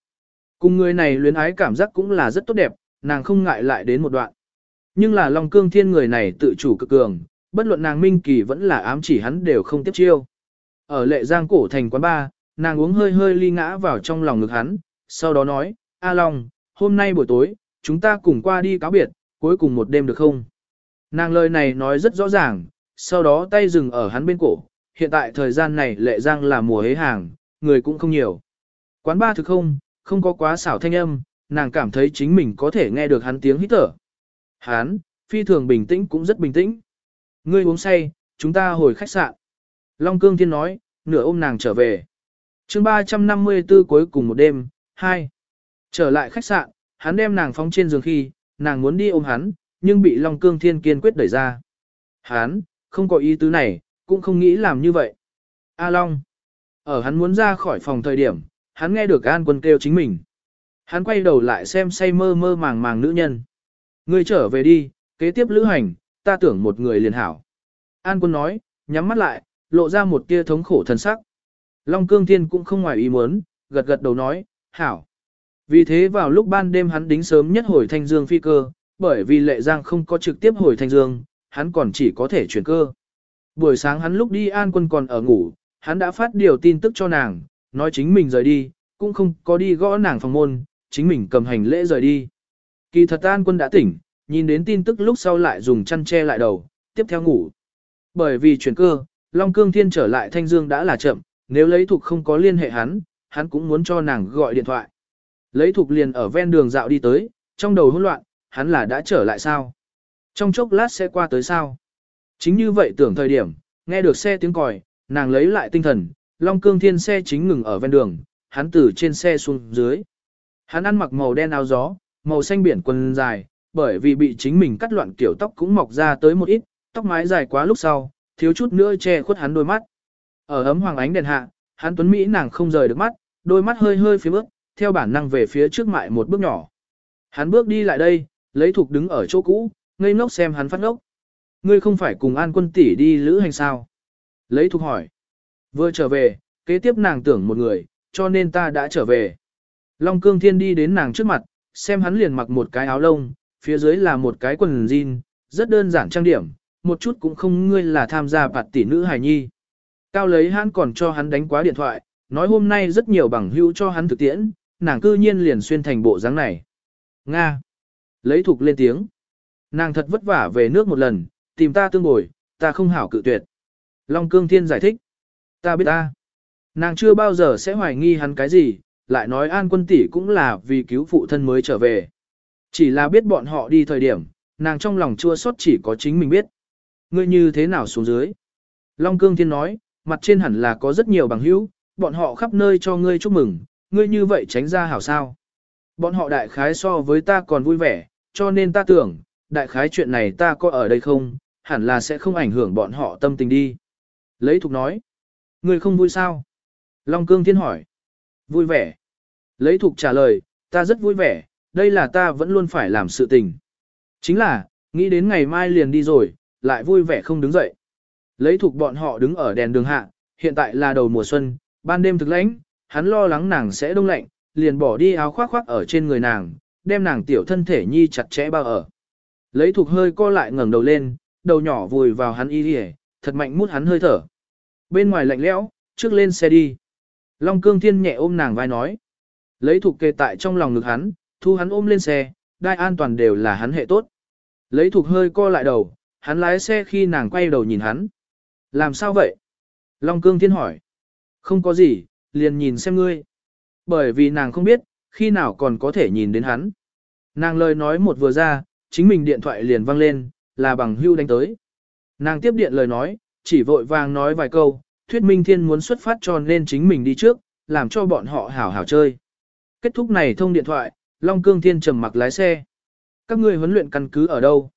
Cùng người này luyến ái cảm giác cũng là rất tốt đẹp, nàng không ngại lại đến một đoạn. Nhưng là Long Cương Thiên người này tự chủ cực cường, bất luận nàng Minh Kỳ vẫn là ám chỉ hắn đều không tiếp chiêu. Ở lệ giang cổ thành quán ba, nàng uống hơi hơi ly ngã vào trong lòng ngực hắn, sau đó nói, A Long, hôm nay buổi tối, chúng ta cùng qua đi cáo biệt, cuối cùng một đêm được không? Nàng lời này nói rất rõ ràng, sau đó tay dừng ở hắn bên cổ, hiện tại thời gian này lệ giang là mùa hế hàng, người cũng không nhiều. Quán ba thực không, không có quá xảo thanh âm, nàng cảm thấy chính mình có thể nghe được hắn tiếng hít thở. Hắn, phi thường bình tĩnh cũng rất bình tĩnh. Ngươi uống say, chúng ta hồi khách sạn. Long Cương Thiên nói, nửa ôm nàng trở về. chương 354 cuối cùng một đêm, 2. Trở lại khách sạn, hắn đem nàng phóng trên giường khi, nàng muốn đi ôm hắn, nhưng bị Long Cương Thiên kiên quyết đẩy ra. Hắn, không có ý tứ này, cũng không nghĩ làm như vậy. A Long. Ở hắn muốn ra khỏi phòng thời điểm, hắn nghe được An Quân kêu chính mình. Hắn quay đầu lại xem say mơ mơ màng màng nữ nhân. Ngươi trở về đi, kế tiếp lữ hành, ta tưởng một người liền hảo. An Quân nói, nhắm mắt lại, lộ ra một tia thống khổ thân sắc. Long Cương Thiên cũng không ngoài ý muốn, gật gật đầu nói, hảo. Vì thế vào lúc ban đêm hắn đính sớm nhất hồi thanh dương phi cơ, bởi vì lệ giang không có trực tiếp hồi thanh dương, hắn còn chỉ có thể chuyển cơ. Buổi sáng hắn lúc đi an quân còn ở ngủ, hắn đã phát điều tin tức cho nàng, nói chính mình rời đi, cũng không có đi gõ nàng phòng môn, chính mình cầm hành lễ rời đi. Kỳ thật an quân đã tỉnh, nhìn đến tin tức lúc sau lại dùng chăn che lại đầu, tiếp theo ngủ. Bởi vì chuyển cơ, Long Cương Thiên trở lại Thanh Dương đã là chậm, nếu lấy thuộc không có liên hệ hắn, hắn cũng muốn cho nàng gọi điện thoại. Lấy thuộc liền ở ven đường dạo đi tới, trong đầu hỗn loạn, hắn là đã trở lại sao? Trong chốc lát sẽ qua tới sao? Chính như vậy tưởng thời điểm, nghe được xe tiếng còi, nàng lấy lại tinh thần, Long Cương Thiên xe chính ngừng ở ven đường, hắn từ trên xe xuống dưới. Hắn ăn mặc màu đen áo gió, màu xanh biển quần dài, bởi vì bị chính mình cắt loạn kiểu tóc cũng mọc ra tới một ít, tóc mái dài quá lúc sau, thiếu chút nữa che khuất hắn đôi mắt. Ở ấm hoàng ánh đèn hạ, hắn tuấn Mỹ nàng không rời được mắt, đôi mắt hơi hơi phía bước, theo bản năng về phía trước mại một bước nhỏ. Hắn bước đi lại đây, lấy thục đứng ở chỗ cũ, ngây ngốc xem hắn phát ngốc. Ngươi không phải cùng an quân tỷ đi lữ hành sao? Lấy thục hỏi. Vừa trở về, kế tiếp nàng tưởng một người, cho nên ta đã trở về. Long cương thiên đi đến nàng trước mặt, xem hắn liền mặc một cái áo lông, phía dưới là một cái quần jean, rất đơn giản trang điểm, một chút cũng không ngươi là tham gia bạt tỷ nữ hài nhi. Cao lấy hắn còn cho hắn đánh quá điện thoại, nói hôm nay rất nhiều bằng hữu cho hắn thực tiễn, nàng cư nhiên liền xuyên thành bộ dáng này. Nga. Lấy thục lên tiếng. Nàng thật vất vả về nước một lần, tìm ta tương bồi, ta không hảo cự tuyệt. Long Cương Thiên giải thích. Ta biết ta. Nàng chưa bao giờ sẽ hoài nghi hắn cái gì, lại nói an quân tỷ cũng là vì cứu phụ thân mới trở về. Chỉ là biết bọn họ đi thời điểm, nàng trong lòng chua xót chỉ có chính mình biết. Ngươi như thế nào xuống dưới? Long Cương Thiên nói, mặt trên hẳn là có rất nhiều bằng hữu, bọn họ khắp nơi cho ngươi chúc mừng, ngươi như vậy tránh ra hảo sao. Bọn họ đại khái so với ta còn vui vẻ, cho nên ta tưởng, đại khái chuyện này ta có ở đây không, hẳn là sẽ không ảnh hưởng bọn họ tâm tình đi. Lấy thục nói, ngươi không vui sao? Long Cương Thiên hỏi, vui vẻ. Lấy thục trả lời, ta rất vui vẻ, đây là ta vẫn luôn phải làm sự tình. Chính là, nghĩ đến ngày mai liền đi rồi, lại vui vẻ không đứng dậy. Lấy thuộc bọn họ đứng ở đèn đường hạ, hiện tại là đầu mùa xuân, ban đêm thực lãnh, hắn lo lắng nàng sẽ đông lạnh, liền bỏ đi áo khoác khoác ở trên người nàng, đem nàng tiểu thân thể nhi chặt chẽ bao ở. Lấy thuộc hơi co lại ngẩng đầu lên, đầu nhỏ vùi vào hắn y hề, thật mạnh mút hắn hơi thở. Bên ngoài lạnh lẽo, trước lên xe đi. Long cương thiên nhẹ ôm nàng vai nói. Lấy thuộc kề tại trong lòng ngực hắn, thu hắn ôm lên xe, đai an toàn đều là hắn hệ tốt. Lấy thuộc hơi co lại đầu, hắn lái xe khi nàng quay đầu nhìn hắn. Làm sao vậy? Long cương thiên hỏi. Không có gì, liền nhìn xem ngươi. Bởi vì nàng không biết, khi nào còn có thể nhìn đến hắn. Nàng lời nói một vừa ra, chính mình điện thoại liền vang lên, là bằng hưu đánh tới. Nàng tiếp điện lời nói, chỉ vội vàng nói vài câu, thuyết minh thiên muốn xuất phát cho nên chính mình đi trước, làm cho bọn họ hảo hảo chơi. Kết thúc này thông điện thoại, Long Cương Thiên trầm mặc lái xe. Các ngươi huấn luyện căn cứ ở đâu?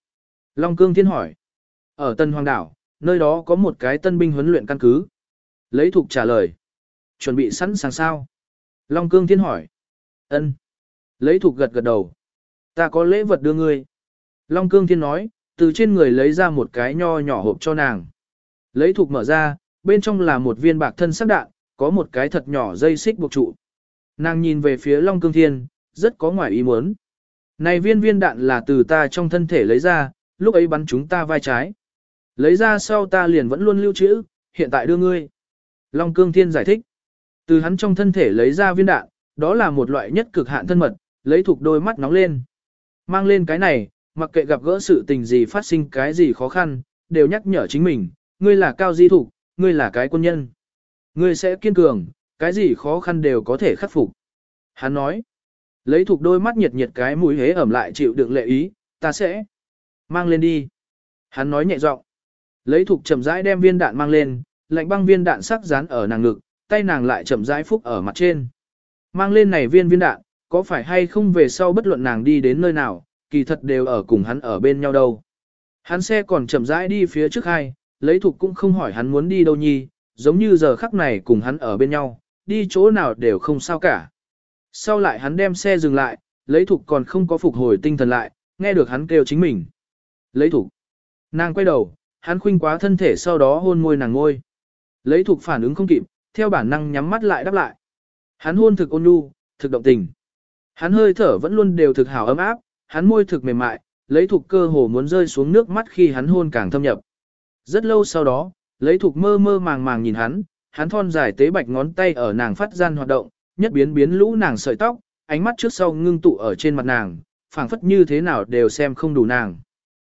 Long Cương Thiên hỏi. Ở Tân Hoàng Đảo, nơi đó có một cái tân binh huấn luyện căn cứ. Lấy thục trả lời. Chuẩn bị sẵn sàng sao? Long Cương Thiên hỏi. Ân. Lấy thục gật gật đầu. Ta có lễ vật đưa ngươi. Long Cương Thiên nói, từ trên người lấy ra một cái nho nhỏ hộp cho nàng. Lấy thục mở ra, bên trong là một viên bạc thân sắc đạn, có một cái thật nhỏ dây xích buộc trụ. Nàng nhìn về phía Long Cương Thiên, rất có ngoài ý muốn. Này viên viên đạn là từ ta trong thân thể lấy ra, lúc ấy bắn chúng ta vai trái. Lấy ra sau ta liền vẫn luôn lưu trữ, hiện tại đưa ngươi. Long Cương Thiên giải thích. Từ hắn trong thân thể lấy ra viên đạn, đó là một loại nhất cực hạn thân mật, lấy thuộc đôi mắt nóng lên. Mang lên cái này, mặc kệ gặp gỡ sự tình gì phát sinh cái gì khó khăn, đều nhắc nhở chính mình, ngươi là cao di thủ, ngươi là cái quân nhân. Ngươi sẽ kiên cường, cái gì khó khăn đều có thể khắc phục. Hắn nói, lấy thuộc đôi mắt nhiệt nhiệt cái mũi hế ẩm lại chịu đựng lệ ý, ta sẽ mang lên đi. Hắn nói nhẹ giọng, lấy thuộc chậm rãi đem viên đạn mang lên, lạnh băng viên đạn sắc dán ở nàng ngực, tay nàng lại chậm rãi phúc ở mặt trên. Mang lên này viên viên đạn, có phải hay không về sau bất luận nàng đi đến nơi nào, kỳ thật đều ở cùng hắn ở bên nhau đâu. Hắn xe còn chậm rãi đi phía trước hai, lấy thục cũng không hỏi hắn muốn đi đâu nhi, giống như giờ khắc này cùng hắn ở bên nhau, đi chỗ nào đều không sao cả. Sau lại hắn đem xe dừng lại, lấy thục còn không có phục hồi tinh thần lại, nghe được hắn kêu chính mình. Lấy thục. Nàng quay đầu, hắn khuynh quá thân thể sau đó hôn môi nàng ngôi. Lấy thục phản ứng không kịp, theo bản năng nhắm mắt lại đáp lại. Hắn hôn thực ôn nhu, thực động tình. Hắn hơi thở vẫn luôn đều thực hào ấm áp, hắn môi thực mềm mại, lấy thuộc cơ hồ muốn rơi xuống nước mắt khi hắn hôn càng thâm nhập. Rất lâu sau đó, lấy thuộc mơ mơ màng màng nhìn hắn, hắn thon dài tế bạch ngón tay ở nàng phát gian hoạt động, nhất biến biến lũ nàng sợi tóc, ánh mắt trước sau ngưng tụ ở trên mặt nàng, phảng phất như thế nào đều xem không đủ nàng.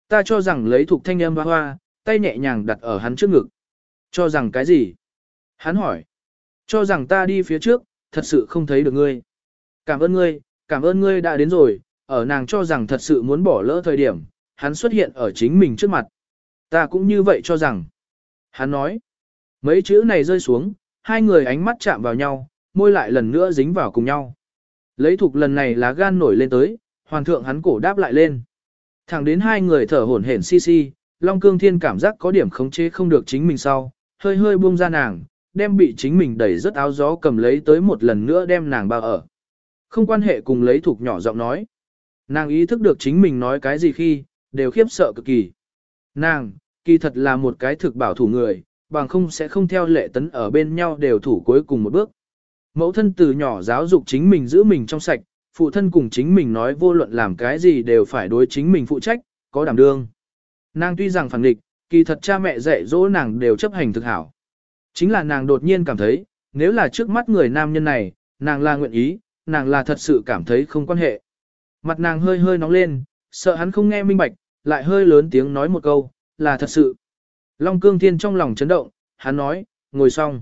Ta cho rằng lấy thuộc thanh âm hoa hoa, tay nhẹ nhàng đặt ở hắn trước ngực. Cho rằng cái gì? Hắn hỏi. Cho rằng ta đi phía trước, thật sự không thấy được ngươi. Cảm ơn ngươi, cảm ơn ngươi đã đến rồi, ở nàng cho rằng thật sự muốn bỏ lỡ thời điểm, hắn xuất hiện ở chính mình trước mặt. Ta cũng như vậy cho rằng. Hắn nói. Mấy chữ này rơi xuống, hai người ánh mắt chạm vào nhau, môi lại lần nữa dính vào cùng nhau. Lấy thục lần này lá gan nổi lên tới, hoàng thượng hắn cổ đáp lại lên. Thẳng đến hai người thở hổn hển si si, Long Cương Thiên cảm giác có điểm khống chế không được chính mình sau, hơi hơi buông ra nàng, đem bị chính mình đẩy rất áo gió cầm lấy tới một lần nữa đem nàng bao ở. Không quan hệ cùng lấy thuộc nhỏ giọng nói. Nàng ý thức được chính mình nói cái gì khi, đều khiếp sợ cực kỳ. Nàng, kỳ thật là một cái thực bảo thủ người, bằng không sẽ không theo lệ tấn ở bên nhau đều thủ cuối cùng một bước. Mẫu thân từ nhỏ giáo dục chính mình giữ mình trong sạch, phụ thân cùng chính mình nói vô luận làm cái gì đều phải đối chính mình phụ trách, có đảm đương. Nàng tuy rằng phản địch, kỳ thật cha mẹ dạy dỗ nàng đều chấp hành thực hảo. Chính là nàng đột nhiên cảm thấy, nếu là trước mắt người nam nhân này, nàng là nguyện ý, nàng là thật sự cảm thấy không quan hệ. Mặt nàng hơi hơi nóng lên, sợ hắn không nghe minh bạch, lại hơi lớn tiếng nói một câu, là thật sự. Long Cương Thiên trong lòng chấn động, hắn nói, ngồi xong.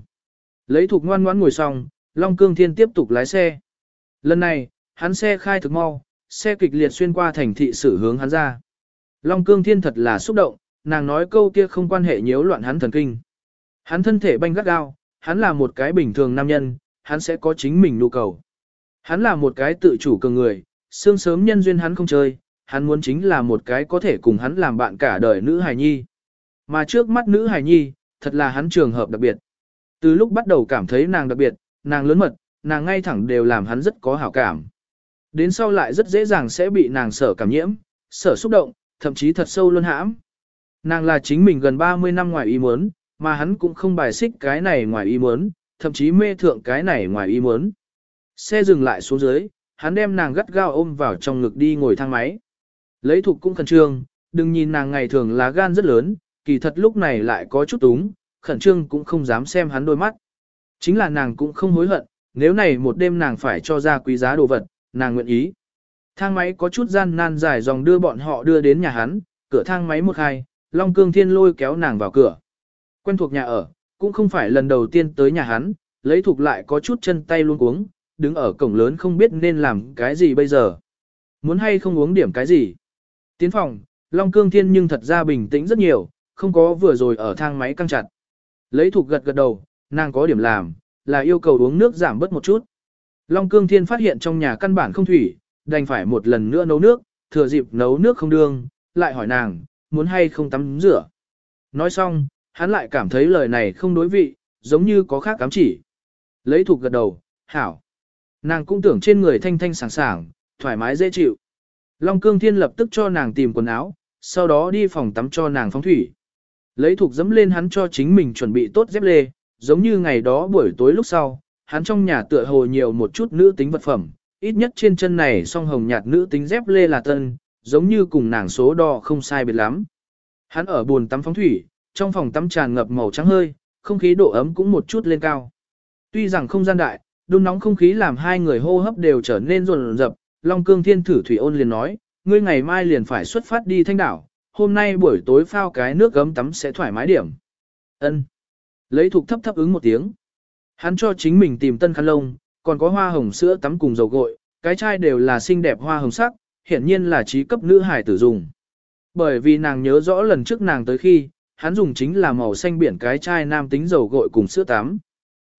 Lấy thục ngoan ngoãn ngồi xong, Long Cương Thiên tiếp tục lái xe. Lần này, hắn xe khai thực mau, xe kịch liệt xuyên qua thành thị sử hướng hắn ra. Long Cương Thiên thật là xúc động, nàng nói câu kia không quan hệ nhiễu loạn hắn thần kinh. Hắn thân thể banh gắt gao, hắn là một cái bình thường nam nhân, hắn sẽ có chính mình nhu cầu. Hắn là một cái tự chủ cường người, xương sớm nhân duyên hắn không chơi, hắn muốn chính là một cái có thể cùng hắn làm bạn cả đời nữ hài nhi. Mà trước mắt nữ hài nhi, thật là hắn trường hợp đặc biệt. Từ lúc bắt đầu cảm thấy nàng đặc biệt, nàng lớn mật, nàng ngay thẳng đều làm hắn rất có hảo cảm. Đến sau lại rất dễ dàng sẽ bị nàng sở cảm nhiễm, sở xúc động, thậm chí thật sâu luôn hãm. Nàng là chính mình gần 30 năm ngoài ý muốn, mà hắn cũng không bài xích cái này ngoài ý muốn, thậm chí mê thượng cái này ngoài ý muốn. Xe dừng lại xuống dưới, hắn đem nàng gắt gao ôm vào trong ngực đi ngồi thang máy. Lấy thục cũng khẩn trương, đừng nhìn nàng ngày thường lá gan rất lớn, kỳ thật lúc này lại có chút túng, khẩn trương cũng không dám xem hắn đôi mắt. Chính là nàng cũng không hối hận, nếu này một đêm nàng phải cho ra quý giá đồ vật, nàng nguyện ý. Thang máy có chút gian nan dài dòng đưa bọn họ đưa đến nhà hắn, cửa thang máy một hai, Long Cương Thiên lôi kéo nàng vào cửa. Quen thuộc nhà ở, cũng không phải lần đầu tiên tới nhà hắn, lấy thuộc lại có chút chân tay luôn cuống, đứng ở cổng lớn không biết nên làm cái gì bây giờ. Muốn hay không uống điểm cái gì. Tiến phòng, Long Cương Thiên nhưng thật ra bình tĩnh rất nhiều, không có vừa rồi ở thang máy căng chặt. Lấy thuộc gật gật đầu, nàng có điểm làm, là yêu cầu uống nước giảm bớt một chút. Long Cương Thiên phát hiện trong nhà căn bản không thủy, đành phải một lần nữa nấu nước, thừa dịp nấu nước không đương, lại hỏi nàng, muốn hay không tắm rửa. Nói xong, hắn lại cảm thấy lời này không đối vị, giống như có khác cám chỉ. Lấy thuộc gật đầu, hảo. Nàng cũng tưởng trên người thanh thanh sảng sảng, thoải mái dễ chịu. Long Cương Thiên lập tức cho nàng tìm quần áo, sau đó đi phòng tắm cho nàng phóng thủy. Lấy thuộc dẫm lên hắn cho chính mình chuẩn bị tốt dép lê, giống như ngày đó buổi tối lúc sau, hắn trong nhà tựa hồ nhiều một chút nữ tính vật phẩm, ít nhất trên chân này song hồng nhạt nữ tính dép lê là tân, giống như cùng nàng số đo không sai biệt lắm. Hắn ở buồn tắm phóng thủy, trong phòng tắm tràn ngập màu trắng hơi, không khí độ ấm cũng một chút lên cao. Tuy rằng không gian đại, đun nóng không khí làm hai người hô hấp đều trở nên rồn rập, Long Cương Thiên thử thủy ôn liền nói, ngươi ngày mai liền phải xuất phát đi thanh đảo, hôm nay buổi tối phao cái nước gấm tắm sẽ thoải mái điểm. Ân. Lấy thuộc thấp thấp ứng một tiếng. Hắn cho chính mình tìm tân khăn lông, còn có hoa hồng sữa tắm cùng dầu gội, cái chai đều là xinh đẹp hoa hồng sắc, hiển nhiên là trí cấp nữ hải tử dùng. Bởi vì nàng nhớ rõ lần trước nàng tới khi, hắn dùng chính là màu xanh biển cái chai nam tính dầu gội cùng sữa tắm.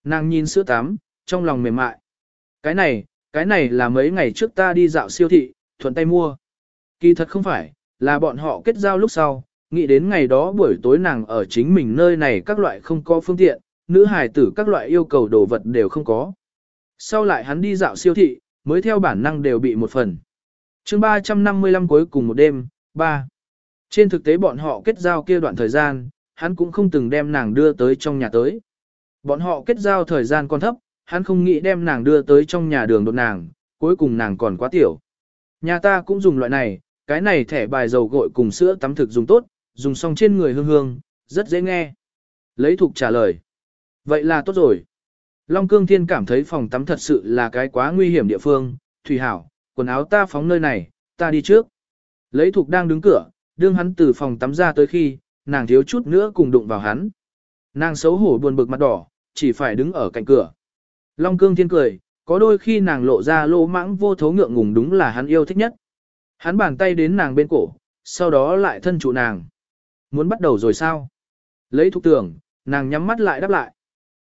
Nàng nhìn sữa tắm, trong lòng mềm mại. Cái này, cái này là mấy ngày trước ta đi dạo siêu thị, thuận tay mua. Kỳ thật không phải, là bọn họ kết giao lúc sau, nghĩ đến ngày đó buổi tối nàng ở chính mình nơi này các loại không có phương tiện, nữ hài tử các loại yêu cầu đồ vật đều không có. Sau lại hắn đi dạo siêu thị, mới theo bản năng đều bị một phần. chương 355 cuối cùng một đêm, 3. Trên thực tế bọn họ kết giao kia đoạn thời gian, hắn cũng không từng đem nàng đưa tới trong nhà tới. Bọn họ kết giao thời gian còn thấp, hắn không nghĩ đem nàng đưa tới trong nhà đường đột nàng, cuối cùng nàng còn quá tiểu. Nhà ta cũng dùng loại này, cái này thẻ bài dầu gội cùng sữa tắm thực dùng tốt, dùng xong trên người hương hương, rất dễ nghe. Lấy thục trả lời. Vậy là tốt rồi. Long Cương Thiên cảm thấy phòng tắm thật sự là cái quá nguy hiểm địa phương. Thủy Hảo, quần áo ta phóng nơi này, ta đi trước. Lấy thục đang đứng cửa, đương hắn từ phòng tắm ra tới khi, nàng thiếu chút nữa cùng đụng vào hắn. Nàng xấu hổ buồn bực mặt đỏ, chỉ phải đứng ở cạnh cửa. Long Cương Thiên cười, có đôi khi nàng lộ ra lô mãng vô thố ngượng ngùng đúng là hắn yêu thích nhất. Hắn bàn tay đến nàng bên cổ, sau đó lại thân trụ nàng. Muốn bắt đầu rồi sao? Lấy thục tưởng, nàng nhắm mắt lại đáp lại.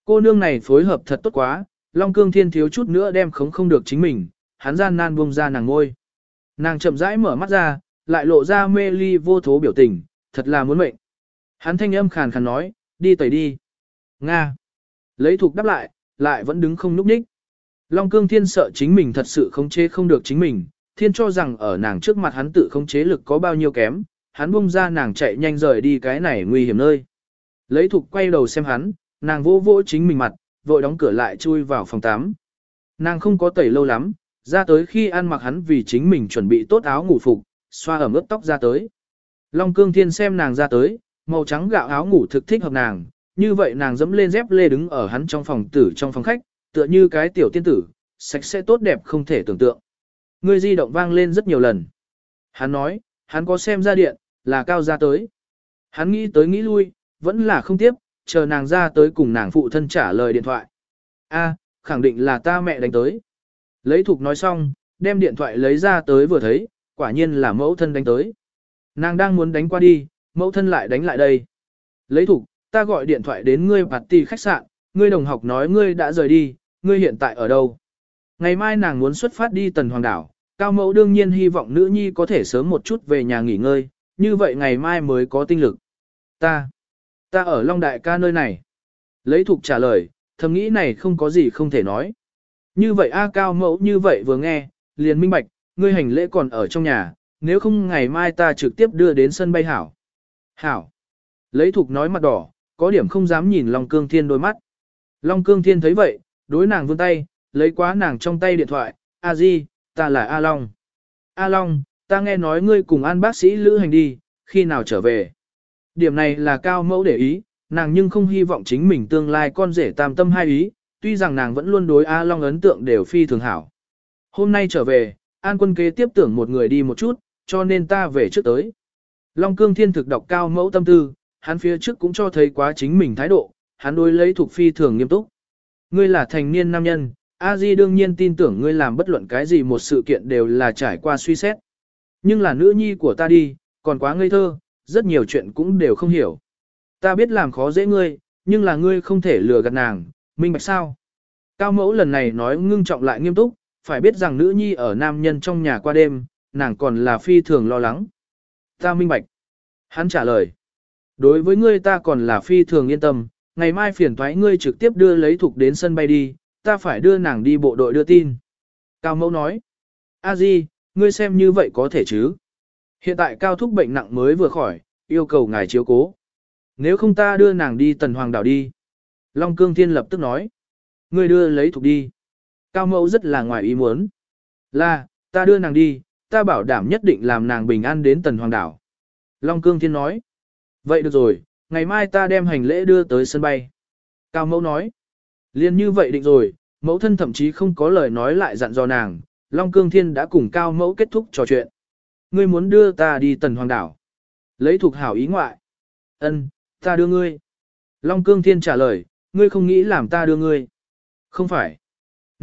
Cô nương này phối hợp thật tốt quá, Long Cương Thiên thiếu chút nữa đem khống không được chính mình, hắn gian nan buông ra nàng ngôi. Nàng chậm rãi mở mắt ra, lại lộ ra mê ly vô thố biểu tình, thật là muốn mệnh. Hắn thanh âm khàn khàn nói, đi tẩy đi. Nga. Lấy thuộc đáp lại, lại vẫn đứng không núp ních. Long cương thiên sợ chính mình thật sự không chế không được chính mình, thiên cho rằng ở nàng trước mặt hắn tự không chế lực có bao nhiêu kém, hắn bung ra nàng chạy nhanh rời đi cái này nguy hiểm nơi. Lấy thục quay đầu xem hắn, nàng vô vỗ chính mình mặt, vội đóng cửa lại chui vào phòng 8. Nàng không có tẩy lâu lắm, ra tới khi ăn mặc hắn vì chính mình chuẩn bị tốt áo ngủ phục, xoa ẩm ướt tóc ra tới. Long cương thiên xem nàng ra tới, màu trắng gạo áo ngủ thực thích hợp nàng, như vậy nàng dẫm lên dép lê đứng ở hắn trong phòng tử trong phòng khách, tựa như cái tiểu tiên tử, sạch sẽ tốt đẹp không thể tưởng tượng. Người di động vang lên rất nhiều lần. Hắn nói, hắn có xem ra điện, là cao ra tới. Hắn nghĩ tới nghĩ lui, vẫn là không tiếp, chờ nàng ra tới cùng nàng phụ thân trả lời điện thoại. A, khẳng định là ta mẹ đánh tới. Lấy thục nói xong, đem điện thoại lấy ra tới vừa thấy, quả nhiên là mẫu thân đánh tới. Nàng đang muốn đánh qua đi, mẫu thân lại đánh lại đây. Lấy thủ, ta gọi điện thoại đến ngươi party khách sạn, ngươi đồng học nói ngươi đã rời đi, ngươi hiện tại ở đâu? Ngày mai nàng muốn xuất phát đi tần hoàng đảo, cao mẫu đương nhiên hy vọng nữ nhi có thể sớm một chút về nhà nghỉ ngơi, như vậy ngày mai mới có tinh lực. Ta, ta ở Long Đại ca nơi này. Lấy thục trả lời, thầm nghĩ này không có gì không thể nói. Như vậy A cao mẫu như vậy vừa nghe, liền minh bạch, ngươi hành lễ còn ở trong nhà, nếu không ngày mai ta trực tiếp đưa đến sân bay hảo. Hảo. Lấy thục nói mặt đỏ, có điểm không dám nhìn Long Cương Thiên đôi mắt. Long Cương Thiên thấy vậy, đối nàng vươn tay, lấy quá nàng trong tay điện thoại, A Di, ta là A Long. A Long, ta nghe nói ngươi cùng an bác sĩ lữ hành đi, khi nào trở về. Điểm này là cao mẫu để ý, nàng nhưng không hy vọng chính mình tương lai con rể tam tâm hai ý, tuy rằng nàng vẫn luôn đối A Long ấn tượng đều phi thường hảo. Hôm nay trở về, An quân kế tiếp tưởng một người đi một chút, cho nên ta về trước tới. Long cương thiên thực đọc cao mẫu tâm tư, hắn phía trước cũng cho thấy quá chính mình thái độ, hắn đối lấy thuộc phi thường nghiêm túc. Ngươi là thành niên nam nhân, A Di đương nhiên tin tưởng ngươi làm bất luận cái gì một sự kiện đều là trải qua suy xét. Nhưng là nữ nhi của ta đi, còn quá ngây thơ, rất nhiều chuyện cũng đều không hiểu. Ta biết làm khó dễ ngươi, nhưng là ngươi không thể lừa gạt nàng, minh bạch sao? Cao mẫu lần này nói ngưng trọng lại nghiêm túc, phải biết rằng nữ nhi ở nam nhân trong nhà qua đêm, nàng còn là phi thường lo lắng. Ta minh bạch. Hắn trả lời. Đối với ngươi ta còn là phi thường yên tâm, ngày mai phiền thoái ngươi trực tiếp đưa lấy thục đến sân bay đi, ta phải đưa nàng đi bộ đội đưa tin. Cao mẫu nói. A Di, ngươi xem như vậy có thể chứ? Hiện tại cao thúc bệnh nặng mới vừa khỏi, yêu cầu ngài chiếu cố. Nếu không ta đưa nàng đi tần hoàng đảo đi. Long cương thiên lập tức nói. Ngươi đưa lấy thục đi. Cao mẫu rất là ngoài ý muốn. Là, ta đưa nàng đi, ta bảo đảm nhất định làm nàng bình an đến tần hoàng đảo. Long cương thiên nói. Vậy được rồi, ngày mai ta đem hành lễ đưa tới sân bay. Cao mẫu nói. Liên như vậy định rồi, mẫu thân thậm chí không có lời nói lại dặn dò nàng, Long Cương Thiên đã cùng Cao mẫu kết thúc trò chuyện. Ngươi muốn đưa ta đi tần hoàng đảo. Lấy thuộc hảo ý ngoại. Ân, ta đưa ngươi. Long Cương Thiên trả lời, ngươi không nghĩ làm ta đưa ngươi. Không phải.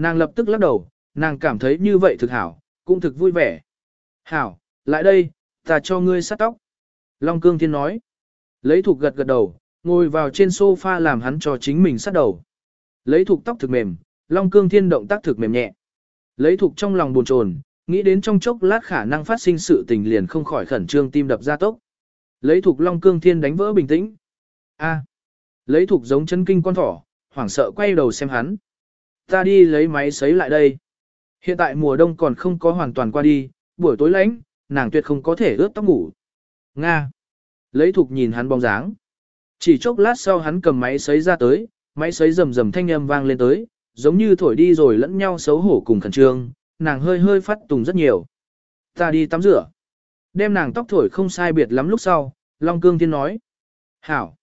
Nàng lập tức lắc đầu, nàng cảm thấy như vậy thực hảo, cũng thực vui vẻ. Hảo, lại đây, ta cho ngươi sát tóc. Long Cương Thiên nói. Lấy thuộc gật gật đầu, ngồi vào trên sofa làm hắn cho chính mình sát đầu. Lấy thuộc tóc thực mềm, Long Cương Thiên động tác thực mềm nhẹ. Lấy thuộc trong lòng buồn chồn, nghĩ đến trong chốc lát khả năng phát sinh sự tình liền không khỏi khẩn trương tim đập ra tốc. Lấy thuộc Long Cương Thiên đánh vỡ bình tĩnh. A. Lấy thuộc giống chân kinh con thỏ, hoảng sợ quay đầu xem hắn. Ta đi lấy máy sấy lại đây. Hiện tại mùa đông còn không có hoàn toàn qua đi, buổi tối lạnh, nàng tuyệt không có thể ướt tóc ngủ. Nga. Lấy thục nhìn hắn bóng dáng. Chỉ chốc lát sau hắn cầm máy sấy ra tới, máy sấy rầm rầm thanh âm vang lên tới, giống như thổi đi rồi lẫn nhau xấu hổ cùng khẩn trương, nàng hơi hơi phát tùng rất nhiều. Ta đi tắm rửa. Đem nàng tóc thổi không sai biệt lắm lúc sau, Long Cương Thiên nói. Hảo.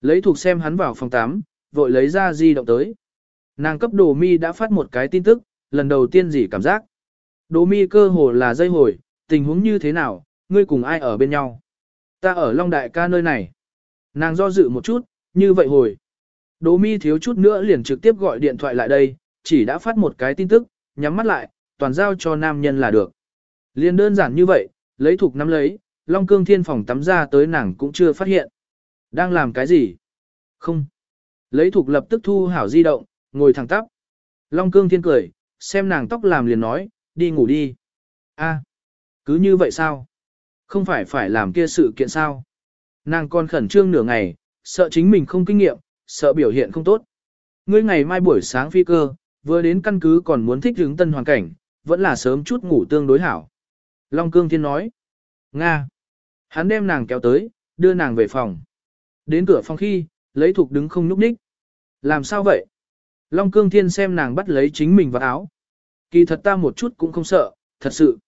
Lấy thuộc xem hắn vào phòng tắm, vội lấy ra di động tới. Nàng cấp đồ mi đã phát một cái tin tức, lần đầu tiên gì cảm giác. Đồ mi cơ hồ là dây hồi, tình huống như thế nào, ngươi cùng ai ở bên nhau. Ta ở Long Đại ca nơi này. Nàng do dự một chút, như vậy hồi. Đồ mi thiếu chút nữa liền trực tiếp gọi điện thoại lại đây, chỉ đã phát một cái tin tức, nhắm mắt lại, toàn giao cho nam nhân là được. Liền đơn giản như vậy, lấy thuộc nắm lấy, Long Cương Thiên phòng tắm ra tới nàng cũng chưa phát hiện. Đang làm cái gì? Không. Lấy thuộc lập tức thu hảo di động, ngồi thẳng tắp. Long Cương Thiên cười, xem nàng tóc làm liền nói, đi ngủ đi. A, cứ như vậy sao? Không phải phải làm kia sự kiện sao? Nàng còn khẩn trương nửa ngày, sợ chính mình không kinh nghiệm, sợ biểu hiện không tốt. Ngươi ngày mai buổi sáng phi cơ, vừa đến căn cứ còn muốn thích hướng tân hoàn cảnh, vẫn là sớm chút ngủ tương đối hảo. Long Cương Thiên nói. Nga. Hắn đem nàng kéo tới, đưa nàng về phòng. Đến cửa phòng khi, lấy thục đứng không nhúc ních. Làm sao vậy? Long Cương Thiên xem nàng bắt lấy chính mình vào áo. Kỳ thật ta một chút cũng không sợ, thật sự.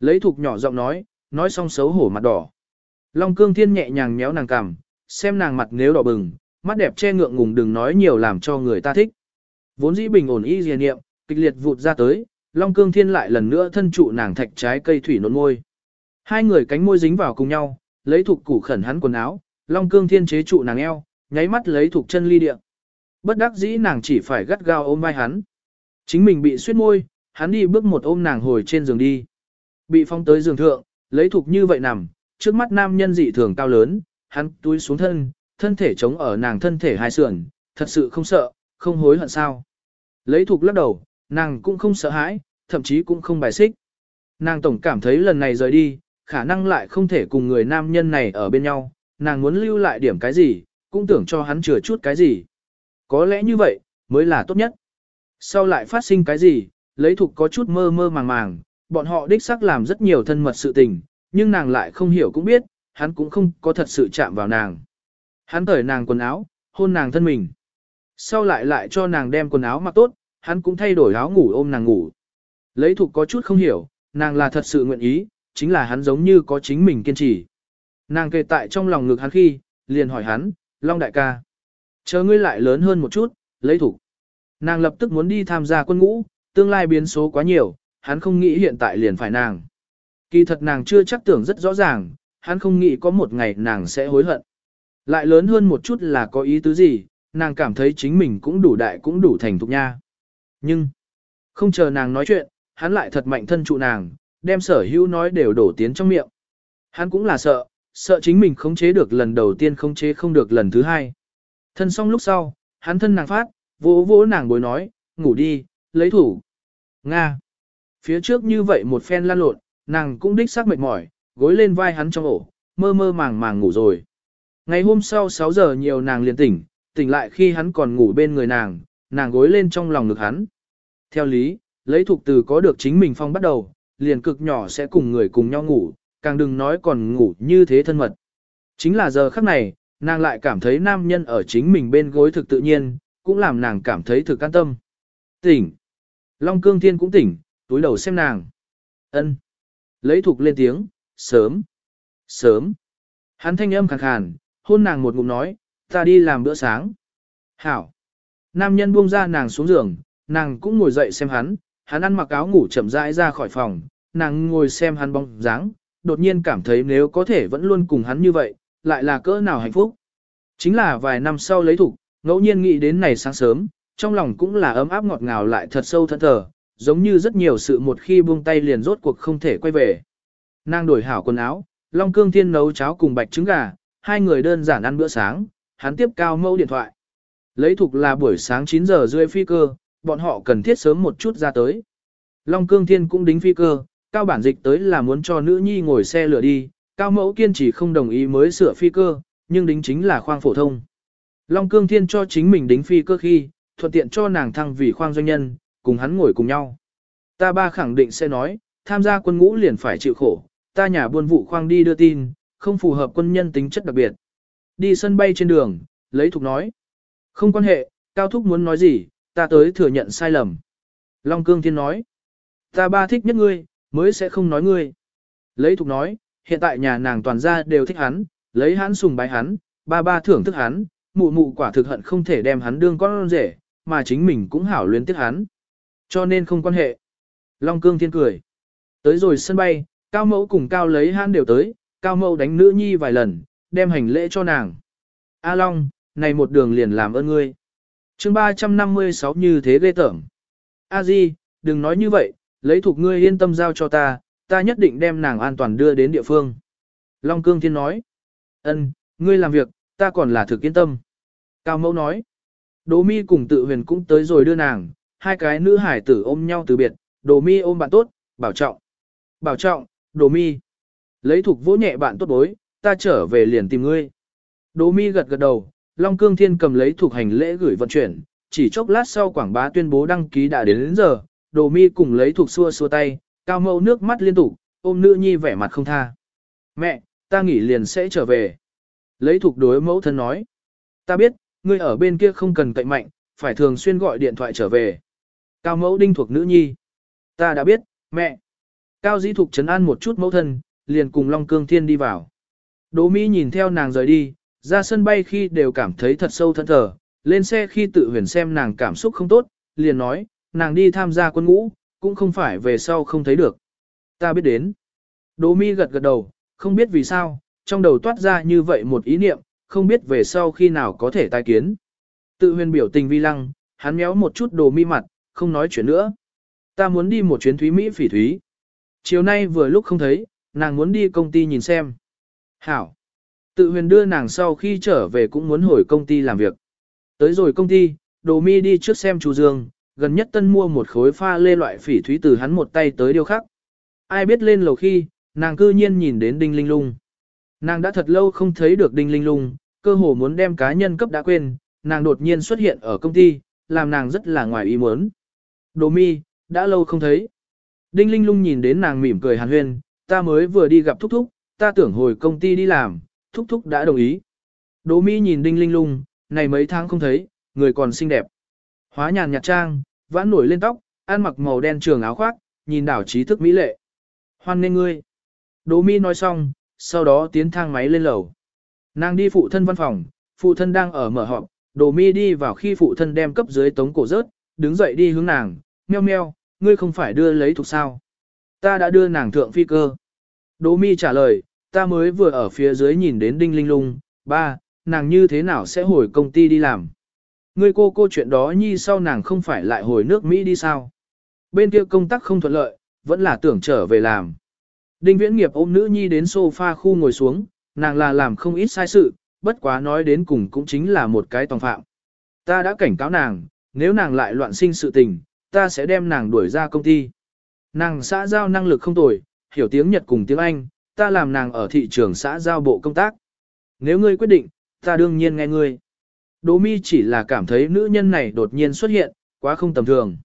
Lấy thục nhỏ giọng nói, nói xong xấu hổ mặt đỏ. Long Cương Thiên nhẹ nhàng nhéo nàng cằm, xem nàng mặt nếu đỏ bừng, mắt đẹp che ngượng ngùng đừng nói nhiều làm cho người ta thích. Vốn dĩ bình ổn y diệt niệm, kịch liệt vụt ra tới, Long Cương Thiên lại lần nữa thân trụ nàng thạch trái cây thủy nộn môi. Hai người cánh môi dính vào cùng nhau, lấy thục củ khẩn hắn quần áo, Long Cương Thiên chế trụ nàng eo, nháy mắt lấy thục chân ly địa. Bất đắc dĩ nàng chỉ phải gắt gao ôm vai hắn. Chính mình bị suyết môi, hắn đi bước một ôm nàng hồi trên giường đi. Bị phong tới giường thượng, lấy thục như vậy nằm, trước mắt nam nhân dị thường cao lớn, hắn túi xuống thân, thân thể chống ở nàng thân thể hai sườn, thật sự không sợ, không hối hận sao. Lấy thục lắc đầu, nàng cũng không sợ hãi, thậm chí cũng không bài xích. Nàng tổng cảm thấy lần này rời đi, khả năng lại không thể cùng người nam nhân này ở bên nhau, nàng muốn lưu lại điểm cái gì, cũng tưởng cho hắn chừa chút cái gì. Có lẽ như vậy, mới là tốt nhất. Sau lại phát sinh cái gì, lấy thục có chút mơ mơ màng màng, bọn họ đích xác làm rất nhiều thân mật sự tình, nhưng nàng lại không hiểu cũng biết, hắn cũng không có thật sự chạm vào nàng. Hắn cởi nàng quần áo, hôn nàng thân mình. Sau lại lại cho nàng đem quần áo mặc tốt, hắn cũng thay đổi áo ngủ ôm nàng ngủ. Lấy thục có chút không hiểu, nàng là thật sự nguyện ý, chính là hắn giống như có chính mình kiên trì. Nàng kề tại trong lòng ngực hắn khi, liền hỏi hắn, Long đại ca. Chờ ngươi lại lớn hơn một chút, lấy thủ. Nàng lập tức muốn đi tham gia quân ngũ, tương lai biến số quá nhiều, hắn không nghĩ hiện tại liền phải nàng. Kỳ thật nàng chưa chắc tưởng rất rõ ràng, hắn không nghĩ có một ngày nàng sẽ hối hận. Lại lớn hơn một chút là có ý tứ gì, nàng cảm thấy chính mình cũng đủ đại cũng đủ thành thục nha. Nhưng, không chờ nàng nói chuyện, hắn lại thật mạnh thân trụ nàng, đem sở hữu nói đều đổ tiến trong miệng. Hắn cũng là sợ, sợ chính mình khống chế được lần đầu tiên khống chế không được lần thứ hai. Thân xong lúc sau, hắn thân nàng phát, vỗ vỗ nàng bối nói, ngủ đi, lấy thủ. Nga. Phía trước như vậy một phen lan lộn, nàng cũng đích xác mệt mỏi, gối lên vai hắn trong ổ, mơ mơ màng màng ngủ rồi. Ngày hôm sau 6 giờ nhiều nàng liền tỉnh, tỉnh lại khi hắn còn ngủ bên người nàng, nàng gối lên trong lòng ngực hắn. Theo lý, lấy thuộc từ có được chính mình phong bắt đầu, liền cực nhỏ sẽ cùng người cùng nhau ngủ, càng đừng nói còn ngủ như thế thân mật. Chính là giờ khắc này, nàng lại cảm thấy nam nhân ở chính mình bên gối thực tự nhiên, cũng làm nàng cảm thấy thực an tâm. Tỉnh. Long cương thiên cũng tỉnh, túi đầu xem nàng. ân Lấy thục lên tiếng, sớm. Sớm. Hắn thanh âm khàn khàn, hôn nàng một ngụm nói, ta đi làm bữa sáng. Hảo. Nam nhân buông ra nàng xuống giường, nàng cũng ngồi dậy xem hắn, hắn ăn mặc áo ngủ chậm rãi ra khỏi phòng, nàng ngồi xem hắn bóng dáng, đột nhiên cảm thấy nếu có thể vẫn luôn cùng hắn như vậy, lại là cỡ nào hạnh phúc. Chính là vài năm sau lấy thủ, ngẫu nhiên nghĩ đến này sáng sớm, trong lòng cũng là ấm áp ngọt ngào lại thật sâu thẫn thờ, giống như rất nhiều sự một khi buông tay liền rốt cuộc không thể quay về. Nàng đổi hảo quần áo, Long Cương Thiên nấu cháo cùng bạch trứng gà, hai người đơn giản ăn bữa sáng, hắn tiếp cao mẫu điện thoại. Lấy thục là buổi sáng 9 giờ rưỡi phi cơ, bọn họ cần thiết sớm một chút ra tới. Long Cương Thiên cũng đính phi cơ, cao bản dịch tới là muốn cho nữ nhi ngồi xe lửa đi, cao mẫu kiên trì không đồng ý mới sửa phi cơ, nhưng đính chính là khoang phổ thông. Long Cương Thiên cho chính mình đính phi cơ khi, thuận tiện cho nàng thăng vì khoang doanh nhân, cùng hắn ngồi cùng nhau. Ta ba khẳng định sẽ nói, tham gia quân ngũ liền phải chịu khổ, ta nhà buôn vụ khoang đi đưa tin, không phù hợp quân nhân tính chất đặc biệt. Đi sân bay trên đường, lấy thục nói. Không quan hệ, Cao Thúc muốn nói gì, ta tới thừa nhận sai lầm. Long Cương Thiên nói. Ta ba thích nhất ngươi, mới sẽ không nói ngươi. Lấy thục nói, hiện tại nhà nàng toàn gia đều thích hắn, lấy hắn sùng bái hắn, ba ba thưởng thức hắn, mụ mụ quả thực hận không thể đem hắn đương con rể, mà chính mình cũng hảo luyến tiếc hắn. Cho nên không quan hệ. Long Cương Thiên cười. Tới rồi sân bay, Cao Mẫu cùng Cao lấy hắn đều tới, Cao Mẫu đánh nữ nhi vài lần, đem hành lễ cho nàng. A Long, này một đường liền làm ơn ngươi. chương 356 như thế ghê tởm. A Di, đừng nói như vậy, lấy thuộc ngươi yên tâm giao cho ta, ta nhất định đem nàng an toàn đưa đến địa phương. Long Cương Thiên nói. Ân, ngươi làm việc, ta còn là thực yên tâm. Cao Mẫu nói. Đỗ mi cùng tự huyền cũng tới rồi đưa nàng, hai cái nữ hải tử ôm nhau từ biệt, Đỗ mi ôm bạn tốt, bảo trọng. Bảo trọng, Đỗ mi. Lấy thuộc vỗ nhẹ bạn tốt bối, ta trở về liền tìm ngươi. Đỗ mi gật gật đầu, Long Cương Thiên cầm lấy thuộc hành lễ gửi vận chuyển, chỉ chốc lát sau quảng bá tuyên bố đăng ký đã đến, đến giờ, Đỗ mi cùng lấy thuộc xua xua tay, cao Mẫu nước mắt liên tục, ôm nữ nhi vẻ mặt không tha. Mẹ, ta nghỉ liền sẽ trở về. Lấy thuộc đối mẫu thân nói. Ta biết, ngươi ở bên kia không cần cậy mạnh, phải thường xuyên gọi điện thoại trở về. Cao mẫu đinh thuộc nữ nhi. Ta đã biết, mẹ. Cao dĩ thục trấn an một chút mẫu thân, liền cùng Long Cương Thiên đi vào. Đỗ Mỹ nhìn theo nàng rời đi, ra sân bay khi đều cảm thấy thật sâu thân thờ, lên xe khi tự huyền xem nàng cảm xúc không tốt, liền nói, nàng đi tham gia quân ngũ, cũng không phải về sau không thấy được. Ta biết đến. Đỗ Mi gật gật đầu, không biết vì sao, trong đầu toát ra như vậy một ý niệm, không biết về sau khi nào có thể tai kiến. Tự huyền biểu tình vi lăng, hắn méo một chút đồ mi mặt, không nói chuyện nữa. Ta muốn đi một chuyến Thúy Mỹ phỉ Thúy. Chiều nay vừa lúc không thấy, nàng muốn đi công ty nhìn xem. Hảo. Tự huyền đưa nàng sau khi trở về cũng muốn hồi công ty làm việc. Tới rồi công ty, đồ mi đi trước xem chú Dương, gần nhất tân mua một khối pha lê loại phỉ thúy từ hắn một tay tới điêu khắc Ai biết lên lầu khi, nàng cư nhiên nhìn đến đinh linh lung. Nàng đã thật lâu không thấy được đinh linh lung, cơ hồ muốn đem cá nhân cấp đã quên, nàng đột nhiên xuất hiện ở công ty, làm nàng rất là ngoài ý muốn. Đồ mi, đã lâu không thấy. Đinh Linh lung nhìn đến nàng mỉm cười hàn huyên, ta mới vừa đi gặp Thúc Thúc, ta tưởng hồi công ty đi làm, Thúc Thúc đã đồng ý. Đỗ Mỹ nhìn Đinh Linh lung, này mấy tháng không thấy, người còn xinh đẹp. Hóa nhàn nhạt trang, vãn nổi lên tóc, ăn mặc màu đen trường áo khoác, nhìn đảo trí thức mỹ lệ. Hoan nên ngươi. Đỗ Mi nói xong, sau đó tiến thang máy lên lầu. Nàng đi phụ thân văn phòng, phụ thân đang ở mở họp, đồ mi đi vào khi phụ thân đem cấp dưới tống cổ rớt, đứng dậy đi hướng nàng, meo meo, ngươi không phải đưa lấy thuộc sao. Ta đã đưa nàng thượng phi cơ. Đỗ mi trả lời, ta mới vừa ở phía dưới nhìn đến đinh linh lung, ba, nàng như thế nào sẽ hồi công ty đi làm. Ngươi cô cô chuyện đó nhi sau nàng không phải lại hồi nước Mỹ đi sao. Bên kia công tác không thuận lợi, vẫn là tưởng trở về làm. Đinh viễn nghiệp ôm nữ nhi đến sofa khu ngồi xuống, nàng là làm không ít sai sự, bất quá nói đến cùng cũng chính là một cái tòng phạm. Ta đã cảnh cáo nàng, nếu nàng lại loạn sinh sự tình, ta sẽ đem nàng đuổi ra công ty. Nàng xã giao năng lực không tồi, hiểu tiếng Nhật cùng tiếng Anh, ta làm nàng ở thị trường xã giao bộ công tác. Nếu ngươi quyết định, ta đương nhiên nghe ngươi. Đỗ mi chỉ là cảm thấy nữ nhân này đột nhiên xuất hiện, quá không tầm thường.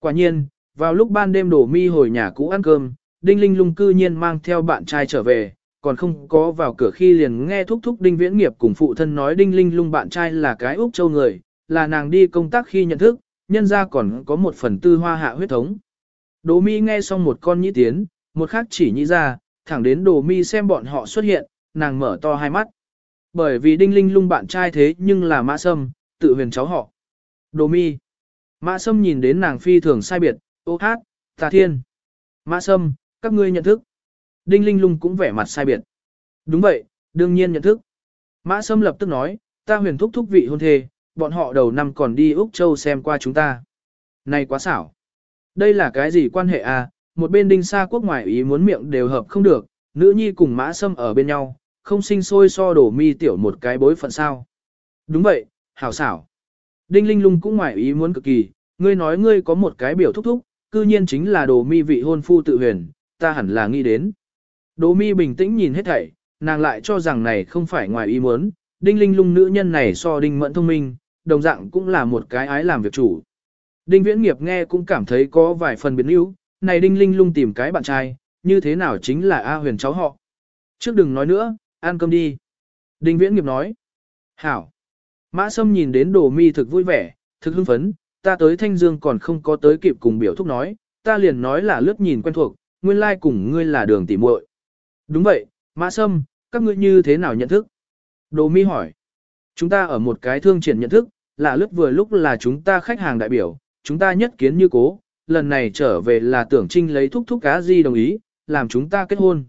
Quả nhiên, vào lúc ban đêm đổ mi hồi nhà cũ ăn cơm, Đinh Linh lung cư nhiên mang theo bạn trai trở về, còn không có vào cửa khi liền nghe thúc thúc Đinh Viễn Nghiệp cùng phụ thân nói Đinh Linh lung bạn trai là cái Úc Châu người, là nàng đi công tác khi nhận thức, nhân ra còn có một phần tư hoa hạ huyết thống. Đồ mi nghe xong một con nhĩ tiến, một khác chỉ nhĩ ra, thẳng đến đồ mi xem bọn họ xuất hiện, nàng mở to hai mắt. Bởi vì Đinh Linh lung bạn trai thế nhưng là Mã Sâm, tự huyền cháu họ. Đồ mi. Mã Sâm nhìn đến nàng phi thường sai biệt, ô hát, tà thiên. Mã Sâm, các ngươi nhận thức. Đinh Linh lung cũng vẻ mặt sai biệt. Đúng vậy, đương nhiên nhận thức. Mã Sâm lập tức nói, ta huyền thúc thúc vị hôn thê, bọn họ đầu năm còn đi Úc Châu xem qua chúng ta. Này quá xảo. Đây là cái gì quan hệ à, một bên đinh xa quốc ngoài ý muốn miệng đều hợp không được, nữ nhi cùng mã sâm ở bên nhau, không sinh sôi so đổ mi tiểu một cái bối phận sao. Đúng vậy, hảo xảo. Đinh linh lung cũng ngoài ý muốn cực kỳ, ngươi nói ngươi có một cái biểu thúc thúc, cư nhiên chính là đồ mi vị hôn phu tự huyền, ta hẳn là nghĩ đến. Đồ mi bình tĩnh nhìn hết thảy, nàng lại cho rằng này không phải ngoài ý muốn, đinh linh lung nữ nhân này so đinh mẫn thông minh, đồng dạng cũng là một cái ái làm việc chủ. Đinh viễn nghiệp nghe cũng cảm thấy có vài phần biến yếu, này đinh linh lung tìm cái bạn trai, như thế nào chính là A huyền cháu họ. Trước đừng nói nữa, ăn cơm đi. Đinh viễn nghiệp nói. Hảo. Mã sâm nhìn đến đồ mi thực vui vẻ, thực hưng phấn, ta tới Thanh Dương còn không có tới kịp cùng biểu thúc nói, ta liền nói là lướt nhìn quen thuộc, nguyên lai like cùng ngươi là đường tỉ muội. Đúng vậy, Mã Sâm, các ngươi như thế nào nhận thức? Đồ mi hỏi. Chúng ta ở một cái thương triển nhận thức, là lướt vừa lúc là chúng ta khách hàng đại biểu, chúng ta nhất kiến như cố, lần này trở về là tưởng trinh lấy thúc thúc cá di đồng ý, làm chúng ta kết hôn.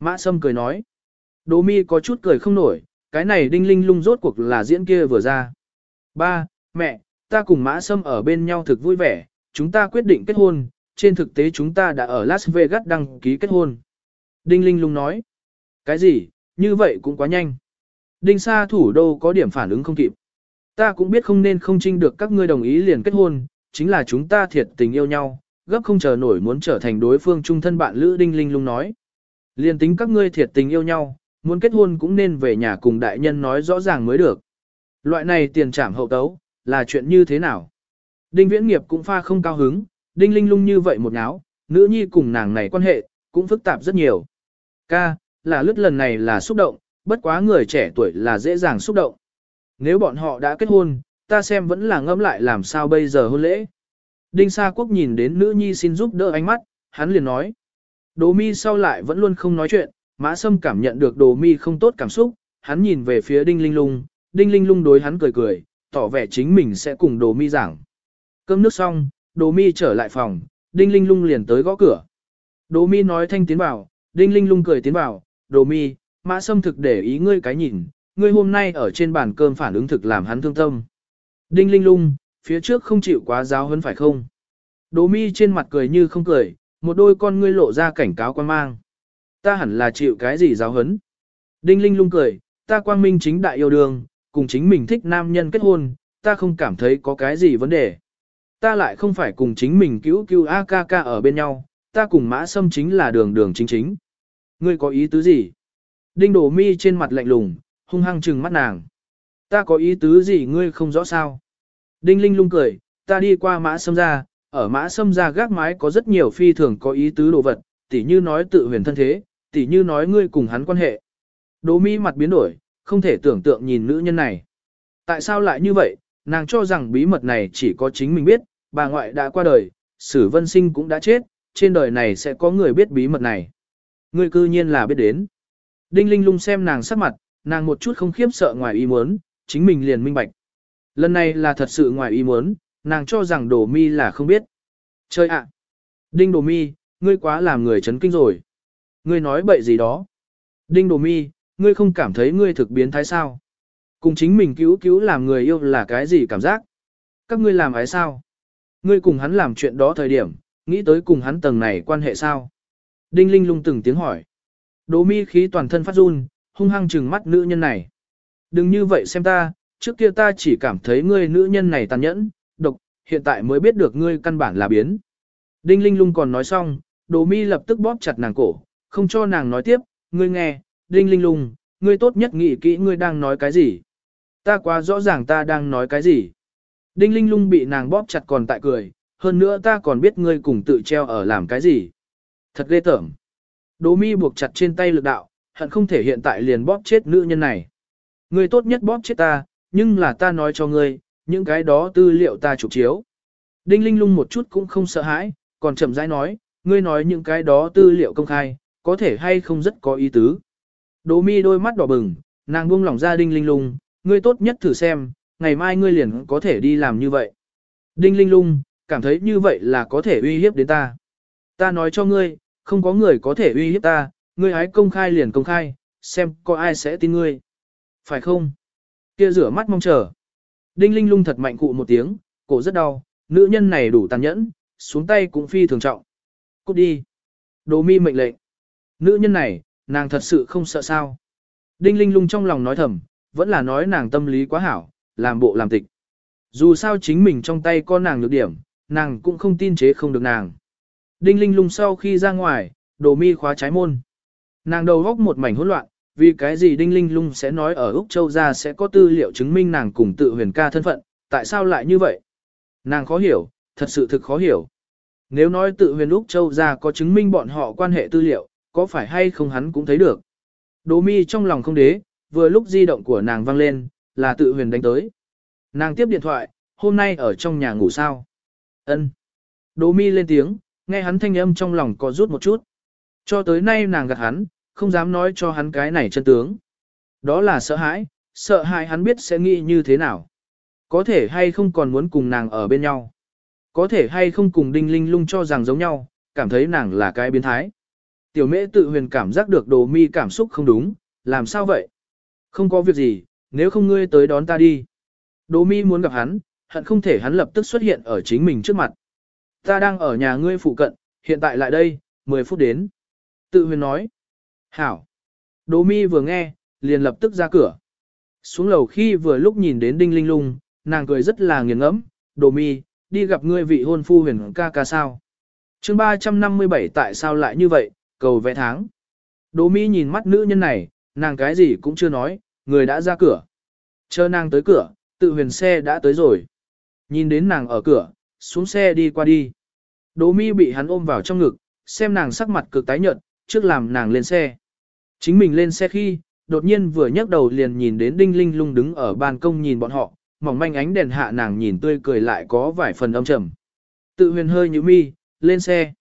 Mã Sâm cười nói. Đỗ mi có chút cười không nổi, cái này đinh linh lung rốt cuộc là diễn kia vừa ra. Ba, mẹ, ta cùng Mã Sâm ở bên nhau thực vui vẻ, chúng ta quyết định kết hôn, trên thực tế chúng ta đã ở Las Vegas đăng ký kết hôn. Đinh linh lung nói. Cái gì, như vậy cũng quá nhanh. Đinh Sa thủ đô có điểm phản ứng không kịp. Ta cũng biết không nên không trinh được các ngươi đồng ý liền kết hôn, chính là chúng ta thiệt tình yêu nhau, gấp không chờ nổi muốn trở thành đối phương trung thân bạn Lữ Đinh Linh Lung nói. Liền tính các ngươi thiệt tình yêu nhau, muốn kết hôn cũng nên về nhà cùng đại nhân nói rõ ràng mới được. Loại này tiền trảm hậu tấu, là chuyện như thế nào? Đinh Viễn Nghiệp cũng pha không cao hứng, Đinh Linh Lung như vậy một náo, nữ nhi cùng nàng này quan hệ, cũng phức tạp rất nhiều. Ca, là lướt lần này là xúc động, bất quá người trẻ tuổi là dễ dàng xúc động. Nếu bọn họ đã kết hôn, ta xem vẫn là ngẫm lại làm sao bây giờ hôn lễ. Đinh Sa Quốc nhìn đến nữ nhi xin giúp đỡ ánh mắt, hắn liền nói. đỗ mi sau lại vẫn luôn không nói chuyện, mã sâm cảm nhận được đồ mi không tốt cảm xúc, hắn nhìn về phía đinh linh lung, đinh linh lung đối hắn cười cười, tỏ vẻ chính mình sẽ cùng đồ mi giảng. Cơm nước xong, đồ mi trở lại phòng, đinh linh lung liền tới gõ cửa. Đồ mi nói thanh tiến vào, đinh linh lung cười tiến vào, đồ mi, mã sâm thực để ý ngươi cái nhìn, ngươi hôm nay ở trên bàn cơm phản ứng thực làm hắn thương tâm. Đinh linh lung, phía trước không chịu quá giáo hấn phải không? Đỗ mi trên mặt cười như không cười, một đôi con ngươi lộ ra cảnh cáo quan mang. Ta hẳn là chịu cái gì giáo hấn? Đinh linh lung cười, ta quang minh chính đại yêu đương, cùng chính mình thích nam nhân kết hôn, ta không cảm thấy có cái gì vấn đề. Ta lại không phải cùng chính mình cứu cứu AKK ở bên nhau, ta cùng mã sâm chính là đường đường chính chính. Ngươi có ý tứ gì? Đinh đổ mi trên mặt lạnh lùng, hung hăng trừng mắt nàng. Ta có ý tứ gì ngươi không rõ sao? Đinh Linh lung cười, ta đi qua mã sâm ra, ở mã sâm ra gác mái có rất nhiều phi thường có ý tứ đồ vật, tỉ như nói tự huyền thân thế, tỉ như nói ngươi cùng hắn quan hệ. Đỗ mi mặt biến đổi, không thể tưởng tượng nhìn nữ nhân này. Tại sao lại như vậy, nàng cho rằng bí mật này chỉ có chính mình biết, bà ngoại đã qua đời, sử vân sinh cũng đã chết, trên đời này sẽ có người biết bí mật này. Ngươi cư nhiên là biết đến. Đinh Linh lung xem nàng sắc mặt, nàng một chút không khiếp sợ ngoài ý muốn, chính mình liền minh bạch. Lần này là thật sự ngoài ý muốn, nàng cho rằng đồ mi là không biết. Chơi ạ! Đinh đồ mi, ngươi quá làm người chấn kinh rồi. Ngươi nói bậy gì đó. Đinh đồ mi, ngươi không cảm thấy ngươi thực biến thái sao? Cùng chính mình cứu cứu làm người yêu là cái gì cảm giác? Các ngươi làm ái sao? Ngươi cùng hắn làm chuyện đó thời điểm, nghĩ tới cùng hắn tầng này quan hệ sao? Đinh Linh lung từng tiếng hỏi. Đồ mi khí toàn thân phát run, hung hăng trừng mắt nữ nhân này. Đừng như vậy xem ta, trước kia ta chỉ cảm thấy ngươi nữ nhân này tàn nhẫn, độc, hiện tại mới biết được ngươi căn bản là biến. Đinh Linh lung còn nói xong, Đồ mi lập tức bóp chặt nàng cổ, không cho nàng nói tiếp, ngươi nghe, Đinh Linh lung, ngươi tốt nhất nghĩ kỹ ngươi đang nói cái gì. Ta quá rõ ràng ta đang nói cái gì. Đinh Linh lung bị nàng bóp chặt còn tại cười, hơn nữa ta còn biết ngươi cùng tự treo ở làm cái gì. Thật ghê tởm. Đỗ mi buộc chặt trên tay lực đạo, hận không thể hiện tại liền bóp chết nữ nhân này. Ngươi tốt nhất bóp chết ta, nhưng là ta nói cho ngươi, những cái đó tư liệu ta chụp chiếu. Đinh Linh lung một chút cũng không sợ hãi, còn chậm rãi nói, ngươi nói những cái đó tư liệu công khai, có thể hay không rất có ý tứ. Đỗ mi đôi mắt đỏ bừng, nàng buông lỏng ra Đinh Linh lung, ngươi tốt nhất thử xem, ngày mai ngươi liền có thể đi làm như vậy. Đinh Linh lung, cảm thấy như vậy là có thể uy hiếp đến ta. Ta nói cho ngươi, không có người có thể uy hiếp ta, ngươi hãy công khai liền công khai, xem có ai sẽ tin ngươi. Phải không? Kia rửa mắt mong chờ. Đinh Linh lung thật mạnh cụ một tiếng, cổ rất đau, nữ nhân này đủ tàn nhẫn, xuống tay cũng phi thường trọng. Cút đi. Đồ mi mệnh lệnh. Nữ nhân này, nàng thật sự không sợ sao. Đinh Linh lung trong lòng nói thầm, vẫn là nói nàng tâm lý quá hảo, làm bộ làm tịch. Dù sao chính mình trong tay có nàng nhược điểm, nàng cũng không tin chế không được nàng. Đinh Linh lung sau khi ra ngoài, đồ mi khóa trái môn. Nàng đầu góc một mảnh hỗn loạn, vì cái gì Đinh Linh lung sẽ nói ở Úc Châu ra sẽ có tư liệu chứng minh nàng cùng tự huyền ca thân phận, tại sao lại như vậy? Nàng khó hiểu, thật sự thực khó hiểu. Nếu nói tự huyền Úc Châu ra có chứng minh bọn họ quan hệ tư liệu, có phải hay không hắn cũng thấy được. Đỗ mi trong lòng không đế, vừa lúc di động của nàng vang lên, là tự huyền đánh tới. Nàng tiếp điện thoại, hôm nay ở trong nhà ngủ sao? Ân. Đỗ mi lên tiếng, nghe hắn thanh âm trong lòng có rút một chút. Cho tới nay nàng gạt hắn, không dám nói cho hắn cái này chân tướng. Đó là sợ hãi, sợ hãi hắn biết sẽ nghĩ như thế nào. Có thể hay không còn muốn cùng nàng ở bên nhau. Có thể hay không cùng đinh linh lung cho rằng giống nhau, cảm thấy nàng là cái biến thái. Tiểu mễ tự huyền cảm giác được đồ mi cảm xúc không đúng, làm sao vậy? Không có việc gì, nếu không ngươi tới đón ta đi. Đồ mi muốn gặp hắn, hận không thể hắn lập tức xuất hiện ở chính mình trước mặt. Ta đang ở nhà ngươi phụ cận, hiện tại lại đây, 10 phút đến. Tự huyền nói. Hảo. Đỗ mi vừa nghe, liền lập tức ra cửa. Xuống lầu khi vừa lúc nhìn đến đinh linh lung, nàng cười rất là nghiền ngẫm. Đỗ mi, đi gặp ngươi vị hôn phu huyền ca ca sao. chương 357 tại sao lại như vậy, cầu vẽ tháng. Đỗ mi nhìn mắt nữ nhân này, nàng cái gì cũng chưa nói, người đã ra cửa. Chờ nàng tới cửa, tự huyền xe đã tới rồi. Nhìn đến nàng ở cửa, xuống xe đi qua đi. Đỗ mi bị hắn ôm vào trong ngực, xem nàng sắc mặt cực tái nhợt, trước làm nàng lên xe. Chính mình lên xe khi, đột nhiên vừa nhấc đầu liền nhìn đến Đinh Linh lung đứng ở ban công nhìn bọn họ, mỏng manh ánh đèn hạ nàng nhìn tươi cười lại có vài phần âm trầm. Tự huyền hơi như mi, lên xe.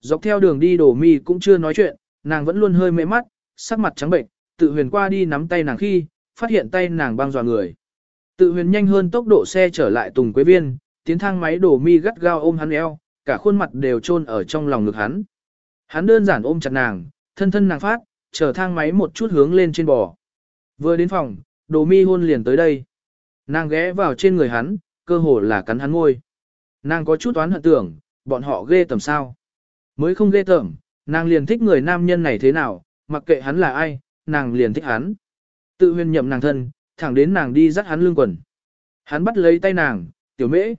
Dọc theo đường đi đổ mi cũng chưa nói chuyện, nàng vẫn luôn hơi mê mắt, sắc mặt trắng bệnh, tự huyền qua đi nắm tay nàng khi, phát hiện tay nàng băng dò người. Tự huyền nhanh hơn tốc độ xe trở lại Tùng Quế Viên, tiến thang máy đổ mi gắt gao ôm hắn eo, cả khuôn mặt đều chôn ở trong lòng ngực hắn. Hắn đơn giản ôm chặt nàng, thân thân nàng phát, chờ thang máy một chút hướng lên trên bò. Vừa đến phòng, đồ mi hôn liền tới đây. Nàng ghé vào trên người hắn, cơ hồ là cắn hắn môi. Nàng có chút toán hận tưởng, bọn họ ghê tầm sao. Mới không ghê tởm, nàng liền thích người nam nhân này thế nào, mặc kệ hắn là ai, nàng liền thích hắn. Tự huyền nhậm nàng thân, thẳng đến nàng đi dắt hắn lưng quần. Hắn bắt lấy tay nàng, tiểu mễ.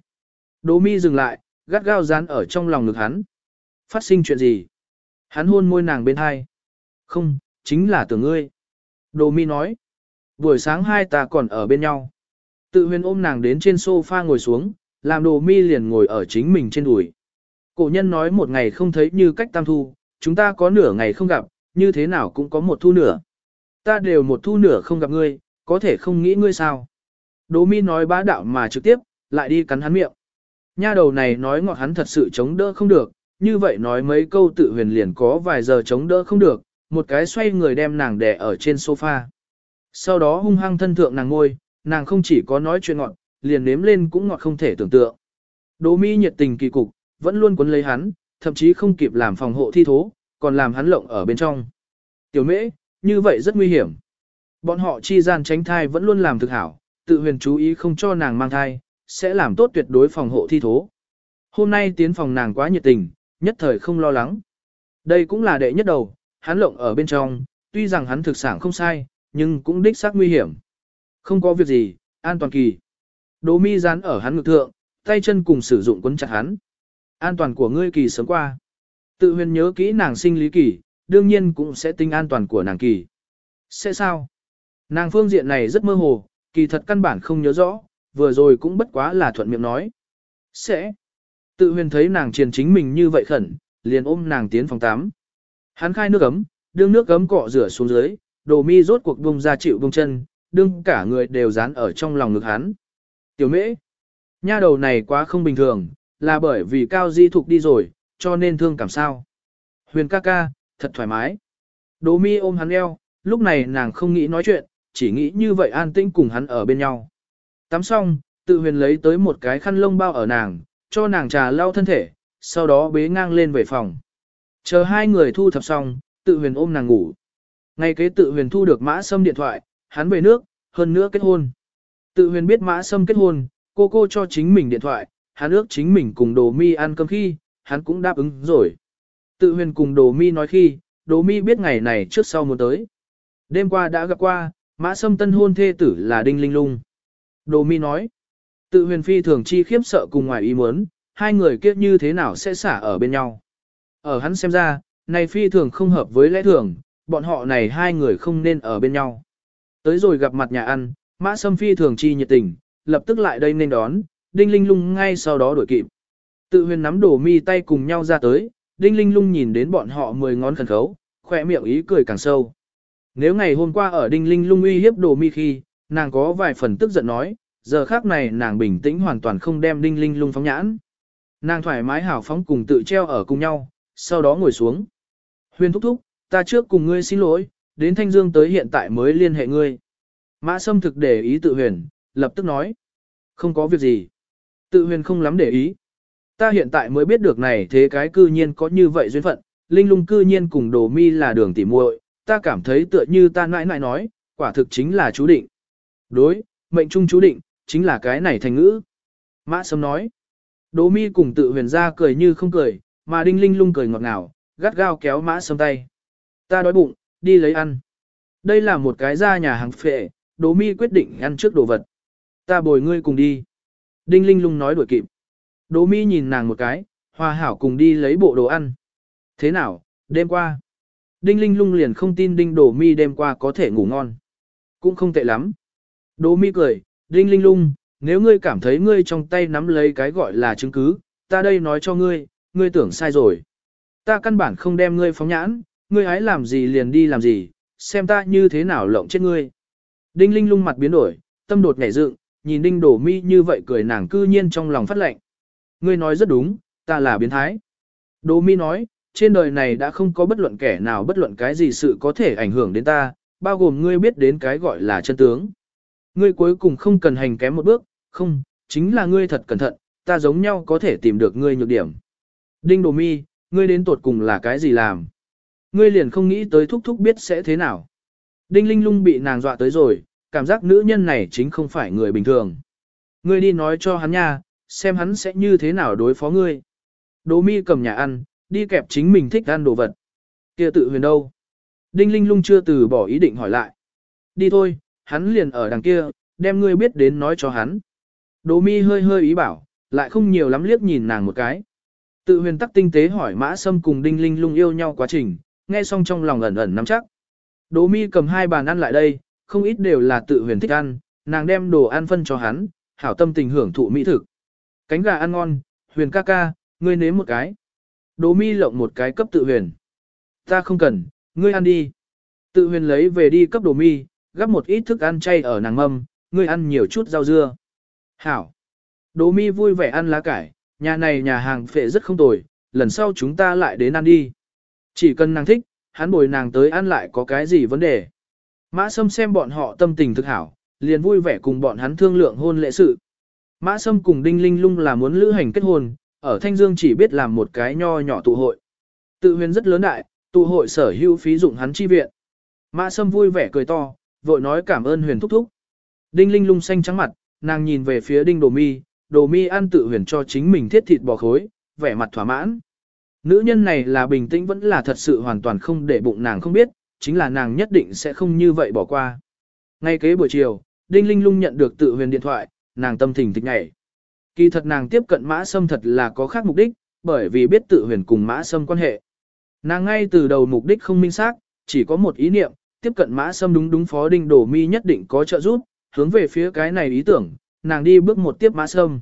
Đỗ mi dừng lại, gắt gao dán ở trong lòng ngực hắn. Phát sinh chuyện gì? Hắn hôn môi nàng bên hai. Không, chính là tưởng ngươi. Đỗ mi nói. Buổi sáng hai ta còn ở bên nhau. Tự huyền ôm nàng đến trên sofa ngồi xuống, làm đồ mi liền ngồi ở chính mình trên đùi. Cổ nhân nói một ngày không thấy như cách tam thu, chúng ta có nửa ngày không gặp, như thế nào cũng có một thu nửa. Ta đều một thu nửa không gặp ngươi, có thể không nghĩ ngươi sao. Đỗ mi nói bá đạo mà trực tiếp, lại đi cắn hắn miệng. Nha đầu này nói ngọt hắn thật sự chống đỡ không được, như vậy nói mấy câu tự huyền liền có vài giờ chống đỡ không được, một cái xoay người đem nàng đè ở trên sofa. Sau đó hung hăng thân thượng nàng ngôi, nàng không chỉ có nói chuyện ngọt, liền nếm lên cũng ngọt không thể tưởng tượng. Đỗ mi nhiệt tình kỳ cục, vẫn luôn cuốn lấy hắn, thậm chí không kịp làm phòng hộ thi thố, còn làm hắn lộng ở bên trong. Tiểu mễ, như vậy rất nguy hiểm. Bọn họ chi gian tránh thai vẫn luôn làm thực hảo, tự huyền chú ý không cho nàng mang thai, sẽ làm tốt tuyệt đối phòng hộ thi thố. Hôm nay tiến phòng nàng quá nhiệt tình, nhất thời không lo lắng. Đây cũng là đệ nhất đầu, hắn lộng ở bên trong, tuy rằng hắn thực sản không sai, nhưng cũng đích xác nguy hiểm. Không có việc gì, an toàn kỳ. Đỗ mi dán ở hắn ngực thượng, tay chân cùng sử dụng quấn chặt hắn. An toàn của ngươi kỳ sớm qua. Tự huyền nhớ kỹ nàng sinh lý kỳ, đương nhiên cũng sẽ tính an toàn của nàng kỳ. Sẽ sao? Nàng phương diện này rất mơ hồ, kỳ thật căn bản không nhớ rõ, vừa rồi cũng bất quá là thuận miệng nói. Sẽ. Tự huyền thấy nàng triền chính mình như vậy khẩn, liền ôm nàng tiến phòng tắm. Hắn khai nước ấm, đương nước ấm cọ rửa xuống dưới, đồ mi rốt cuộc bông ra chịu bông chân, đương cả người đều dán ở trong lòng ngực hắn. Tiểu mễ, nha đầu này quá không bình thường, là bởi vì cao di thục đi rồi, cho nên thương cảm sao. Huyền ca ca, thật thoải mái. Đỗ mi ôm hắn eo, lúc này nàng không nghĩ nói chuyện, chỉ nghĩ như vậy an tĩnh cùng hắn ở bên nhau. Tắm xong, tự huyền lấy tới một cái khăn lông bao ở nàng, cho nàng trà lau thân thể, sau đó bế ngang lên về phòng. Chờ hai người thu thập xong, tự huyền ôm nàng ngủ. Ngay kế tự huyền thu được mã sâm điện thoại, hắn về nước, hơn nữa kết hôn. Tự huyền biết mã sâm kết hôn, cô cô cho chính mình điện thoại, hắn ước chính mình cùng đồ mi ăn cơm khi, hắn cũng đáp ứng rồi. Tự huyền cùng đồ mi nói khi, đồ mi biết ngày này trước sau muốn tới. Đêm qua đã gặp qua, mã sâm tân hôn thê tử là Đinh Linh Lung. Đồ mi nói, tự huyền phi thường chi khiếp sợ cùng ngoài ý muốn, hai người kiếp như thế nào sẽ xả ở bên nhau. Ở hắn xem ra, này phi thường không hợp với lẽ thường, bọn họ này hai người không nên ở bên nhau. Tới rồi gặp mặt nhà ăn, mã sâm phi thường chi nhiệt tình, lập tức lại đây nên đón, đinh linh lung ngay sau đó đổi kịp. Tự huyền nắm đổ mi tay cùng nhau ra tới, đinh linh lung nhìn đến bọn họ mười ngón khẩn khấu, khỏe miệng ý cười càng sâu. Nếu ngày hôm qua ở đinh linh lung uy hiếp đổ mi khi, nàng có vài phần tức giận nói, giờ khác này nàng bình tĩnh hoàn toàn không đem đinh linh lung phóng nhãn. Nàng thoải mái hào phóng cùng tự treo ở cùng nhau, sau đó ngồi xuống. Huyền thúc thúc, ta trước cùng ngươi xin lỗi, đến Thanh Dương tới hiện tại mới liên hệ ngươi. Mã Sâm thực để ý tự huyền, lập tức nói. Không có việc gì. Tự huyền không lắm để ý. Ta hiện tại mới biết được này thế cái cư nhiên có như vậy duyên phận, linh lung cư nhiên cùng đồ mi là đường tỉ muội, ta cảm thấy tựa như ta nãi nãi nói, quả thực chính là chú định. Đối, mệnh trung chú định, chính là cái này thành ngữ. Mã Sâm nói. Đỗ mi cùng tự huyền ra cười như không cười, mà đinh linh lung cười ngọt ngào, gắt gao kéo mã sâm tay. Ta đói bụng, đi lấy ăn. Đây là một cái ra nhà hàng phệ, Đỗ mi quyết định ăn trước đồ vật. Ta bồi ngươi cùng đi. Đinh linh lung nói đuổi kịp. Đỗ mi nhìn nàng một cái, hòa hảo cùng đi lấy bộ đồ ăn. Thế nào, đêm qua? Đinh linh lung liền không tin đinh Đỗ mi đêm qua có thể ngủ ngon. Cũng không tệ lắm. Đỗ mi cười, đinh linh lung, nếu ngươi cảm thấy ngươi trong tay nắm lấy cái gọi là chứng cứ, ta đây nói cho ngươi, ngươi tưởng sai rồi. Ta căn bản không đem ngươi phóng nhãn, ngươi hái làm gì liền đi làm gì, xem ta như thế nào lộng chết ngươi. Đinh Linh lung mặt biến đổi, tâm đột nhảy dựng, nhìn Đinh Đổ Mi như vậy cười nàng cư nhiên trong lòng phát lệnh. Ngươi nói rất đúng, ta là biến thái. Đỗ Mi nói, trên đời này đã không có bất luận kẻ nào bất luận cái gì sự có thể ảnh hưởng đến ta, bao gồm ngươi biết đến cái gọi là chân tướng. Ngươi cuối cùng không cần hành kém một bước, không, chính là ngươi thật cẩn thận, ta giống nhau có thể tìm được ngươi nhược điểm. Đinh Đồ Mi, ngươi đến tột cùng là cái gì làm? Ngươi liền không nghĩ tới thúc thúc biết sẽ thế nào. Đinh Linh Lung bị nàng dọa tới rồi, cảm giác nữ nhân này chính không phải người bình thường. Ngươi đi nói cho hắn nha, xem hắn sẽ như thế nào đối phó ngươi. Đỗ Mi cầm nhà ăn, đi kẹp chính mình thích ăn đồ vật. Kia tự huyền đâu? Đinh Linh Lung chưa từ bỏ ý định hỏi lại. Đi thôi, hắn liền ở đằng kia, đem ngươi biết đến nói cho hắn. Đỗ mi hơi hơi ý bảo, lại không nhiều lắm liếc nhìn nàng một cái. Tự huyền tắc tinh tế hỏi mã sâm cùng đinh linh lung yêu nhau quá trình, nghe xong trong lòng ẩn ẩn nắm chắc. Đỗ mi cầm hai bàn ăn lại đây, không ít đều là tự huyền thích ăn, nàng đem đồ ăn phân cho hắn, hảo tâm tình hưởng thụ mỹ thực. Cánh gà ăn ngon, huyền ca ca, ngươi nếm một cái. Đỗ mi lộng một cái cấp tự huyền. Ta không cần, ngươi ăn đi. Tự huyền lấy về đi cấp đồ mi, gắp một ít thức ăn chay ở nàng mâm, ngươi ăn nhiều chút rau dưa. Hảo. Đỗ mi vui vẻ ăn lá cải, nhà này nhà hàng phệ rất không tồi, lần sau chúng ta lại đến ăn đi. Chỉ cần nàng thích, hắn bồi nàng tới ăn lại có cái gì vấn đề. Mã Sâm xem bọn họ tâm tình thực hảo, liền vui vẻ cùng bọn hắn thương lượng hôn lễ sự. Mã Sâm cùng Đinh Linh Lung là muốn lữ hành kết hôn, ở Thanh Dương chỉ biết làm một cái nho nhỏ tụ hội. Tự huyền rất lớn đại, tụ hội sở hữu phí dụng hắn chi viện. Mã Sâm vui vẻ cười to, vội nói cảm ơn huyền thúc thúc. Đinh Linh Lung xanh trắng mặt, nàng nhìn về phía Đinh Đồ Mi, Đồ Mi ăn tự huyền cho chính mình thiết thịt bò khối, vẻ mặt thỏa mãn. Nữ nhân này là bình tĩnh vẫn là thật sự hoàn toàn không để bụng nàng không biết, chính là nàng nhất định sẽ không như vậy bỏ qua. Ngay kế buổi chiều, Đinh Linh Lung nhận được tự huyền điện thoại, nàng tâm thỉnh thỉnh nhảy Kỳ thật nàng tiếp cận mã sâm thật là có khác mục đích, bởi vì biết tự huyền cùng mã sâm quan hệ. Nàng ngay từ đầu mục đích không minh xác, chỉ có một ý niệm, tiếp cận mã sâm đúng đúng phó đinh đổ mi nhất định có trợ giúp, hướng về phía cái này ý tưởng, nàng đi bước một tiếp mã sâm.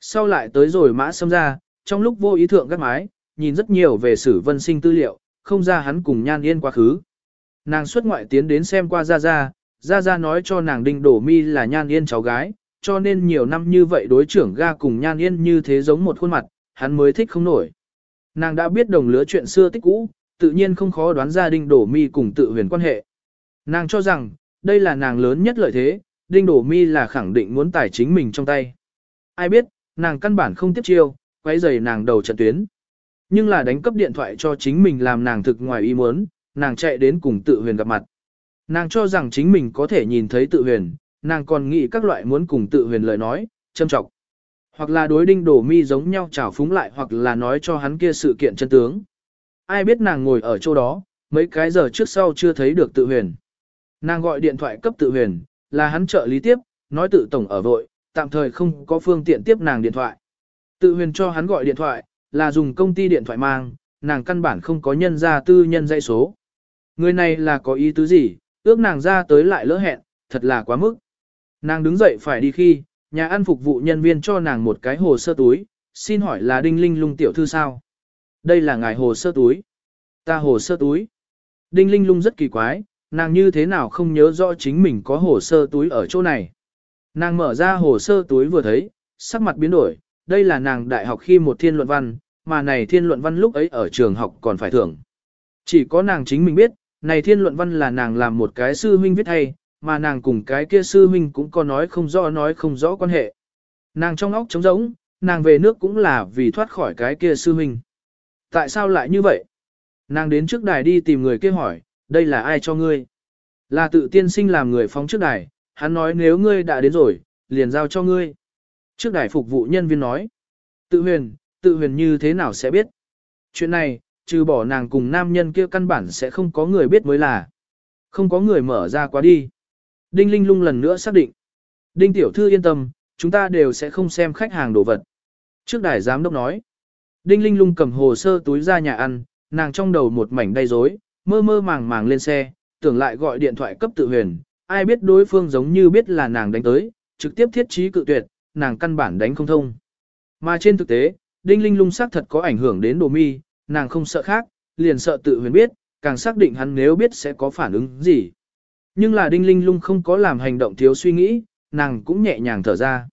Sau lại tới rồi mã sâm ra, trong lúc vô ý thượng gắt mái, nhìn rất nhiều về sử vân sinh tư liệu, không ra hắn cùng nhan yên quá khứ. Nàng xuất ngoại tiến đến xem qua Gia Gia, Gia Gia nói cho nàng đinh đổ mi là nhan yên cháu gái, cho nên nhiều năm như vậy đối trưởng ga cùng nhan yên như thế giống một khuôn mặt, hắn mới thích không nổi. Nàng đã biết đồng lứa chuyện xưa tích cũ, tự nhiên không khó đoán ra đinh đổ mi cùng tự huyền quan hệ. Nàng cho rằng, đây là nàng lớn nhất lợi thế, đinh đổ mi là khẳng định muốn tài chính mình trong tay. Ai biết, nàng căn bản không tiếp chiêu, quấy giày nàng đầu trận tuyến. Nhưng là đánh cấp điện thoại cho chính mình làm nàng thực ngoài ý muốn, nàng chạy đến cùng tự huyền gặp mặt. Nàng cho rằng chính mình có thể nhìn thấy tự huyền, nàng còn nghĩ các loại muốn cùng tự huyền lời nói, châm trọng. Hoặc là đối đinh đổ mi giống nhau trào phúng lại hoặc là nói cho hắn kia sự kiện chân tướng. Ai biết nàng ngồi ở chỗ đó, mấy cái giờ trước sau chưa thấy được tự huyền. Nàng gọi điện thoại cấp tự huyền, là hắn trợ lý tiếp, nói tự tổng ở vội, tạm thời không có phương tiện tiếp nàng điện thoại. Tự huyền cho hắn gọi điện thoại, là dùng công ty điện thoại mang, nàng căn bản không có nhân ra tư nhân dây số. Người này là có ý tứ gì, ước nàng ra tới lại lỡ hẹn, thật là quá mức. Nàng đứng dậy phải đi khi, nhà ăn phục vụ nhân viên cho nàng một cái hồ sơ túi, xin hỏi là Đinh Linh Lung tiểu thư sao? Đây là ngài hồ sơ túi. Ta hồ sơ túi. Đinh Linh Lung rất kỳ quái, nàng như thế nào không nhớ rõ chính mình có hồ sơ túi ở chỗ này. Nàng mở ra hồ sơ túi vừa thấy, sắc mặt biến đổi, đây là nàng đại học khi một thiên luận văn, mà này thiên luận văn lúc ấy ở trường học còn phải thưởng. Chỉ có nàng chính mình biết, này thiên luận văn là nàng làm một cái sư huynh viết hay, mà nàng cùng cái kia sư huynh cũng có nói không rõ nói không rõ quan hệ. Nàng trong óc trống rỗng, nàng về nước cũng là vì thoát khỏi cái kia sư huynh. Tại sao lại như vậy? Nàng đến trước đài đi tìm người kia hỏi, đây là ai cho ngươi? Là tự tiên sinh làm người phóng trước đài, hắn nói nếu ngươi đã đến rồi, liền giao cho ngươi. Trước đài phục vụ nhân viên nói, tự huyền, tự huyền như thế nào sẽ biết? Chuyện này, trừ bỏ nàng cùng nam nhân kia căn bản sẽ không có người biết mới là. Không có người mở ra quá đi. Đinh Linh lung lần nữa xác định. Đinh tiểu thư yên tâm, chúng ta đều sẽ không xem khách hàng đồ vật. Trước đài giám đốc nói. Đinh Linh lung cầm hồ sơ túi ra nhà ăn, nàng trong đầu một mảnh đầy rối, mơ mơ màng màng lên xe, tưởng lại gọi điện thoại cấp tự huyền, ai biết đối phương giống như biết là nàng đánh tới, trực tiếp thiết trí cự tuyệt, nàng căn bản đánh không thông. Mà trên thực tế, Đinh Linh lung xác thật có ảnh hưởng đến đồ mi, nàng không sợ khác, liền sợ tự huyền biết, càng xác định hắn nếu biết sẽ có phản ứng gì. Nhưng là Đinh Linh lung không có làm hành động thiếu suy nghĩ, nàng cũng nhẹ nhàng thở ra.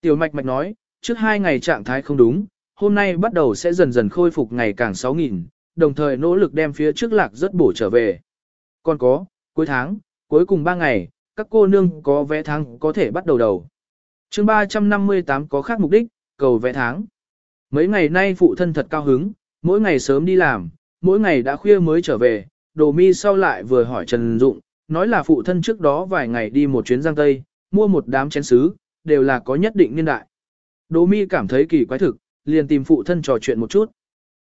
Tiểu mạch mạch nói, trước hai ngày trạng thái không đúng, hôm nay bắt đầu sẽ dần dần khôi phục ngày càng 6.000, đồng thời nỗ lực đem phía trước lạc rất bổ trở về. Còn có, cuối tháng, cuối cùng 3 ngày, các cô nương có vé tháng có thể bắt đầu đầu. chương 358 có khác mục đích, cầu vé tháng. Mấy ngày nay phụ thân thật cao hứng, mỗi ngày sớm đi làm, mỗi ngày đã khuya mới trở về, đồ mi sau lại vừa hỏi Trần Dụng, nói là phụ thân trước đó vài ngày đi một chuyến giang Tây, mua một đám chén sứ, đều là có nhất định niên đại. Đồ mi cảm thấy kỳ quái thực, liền tìm phụ thân trò chuyện một chút.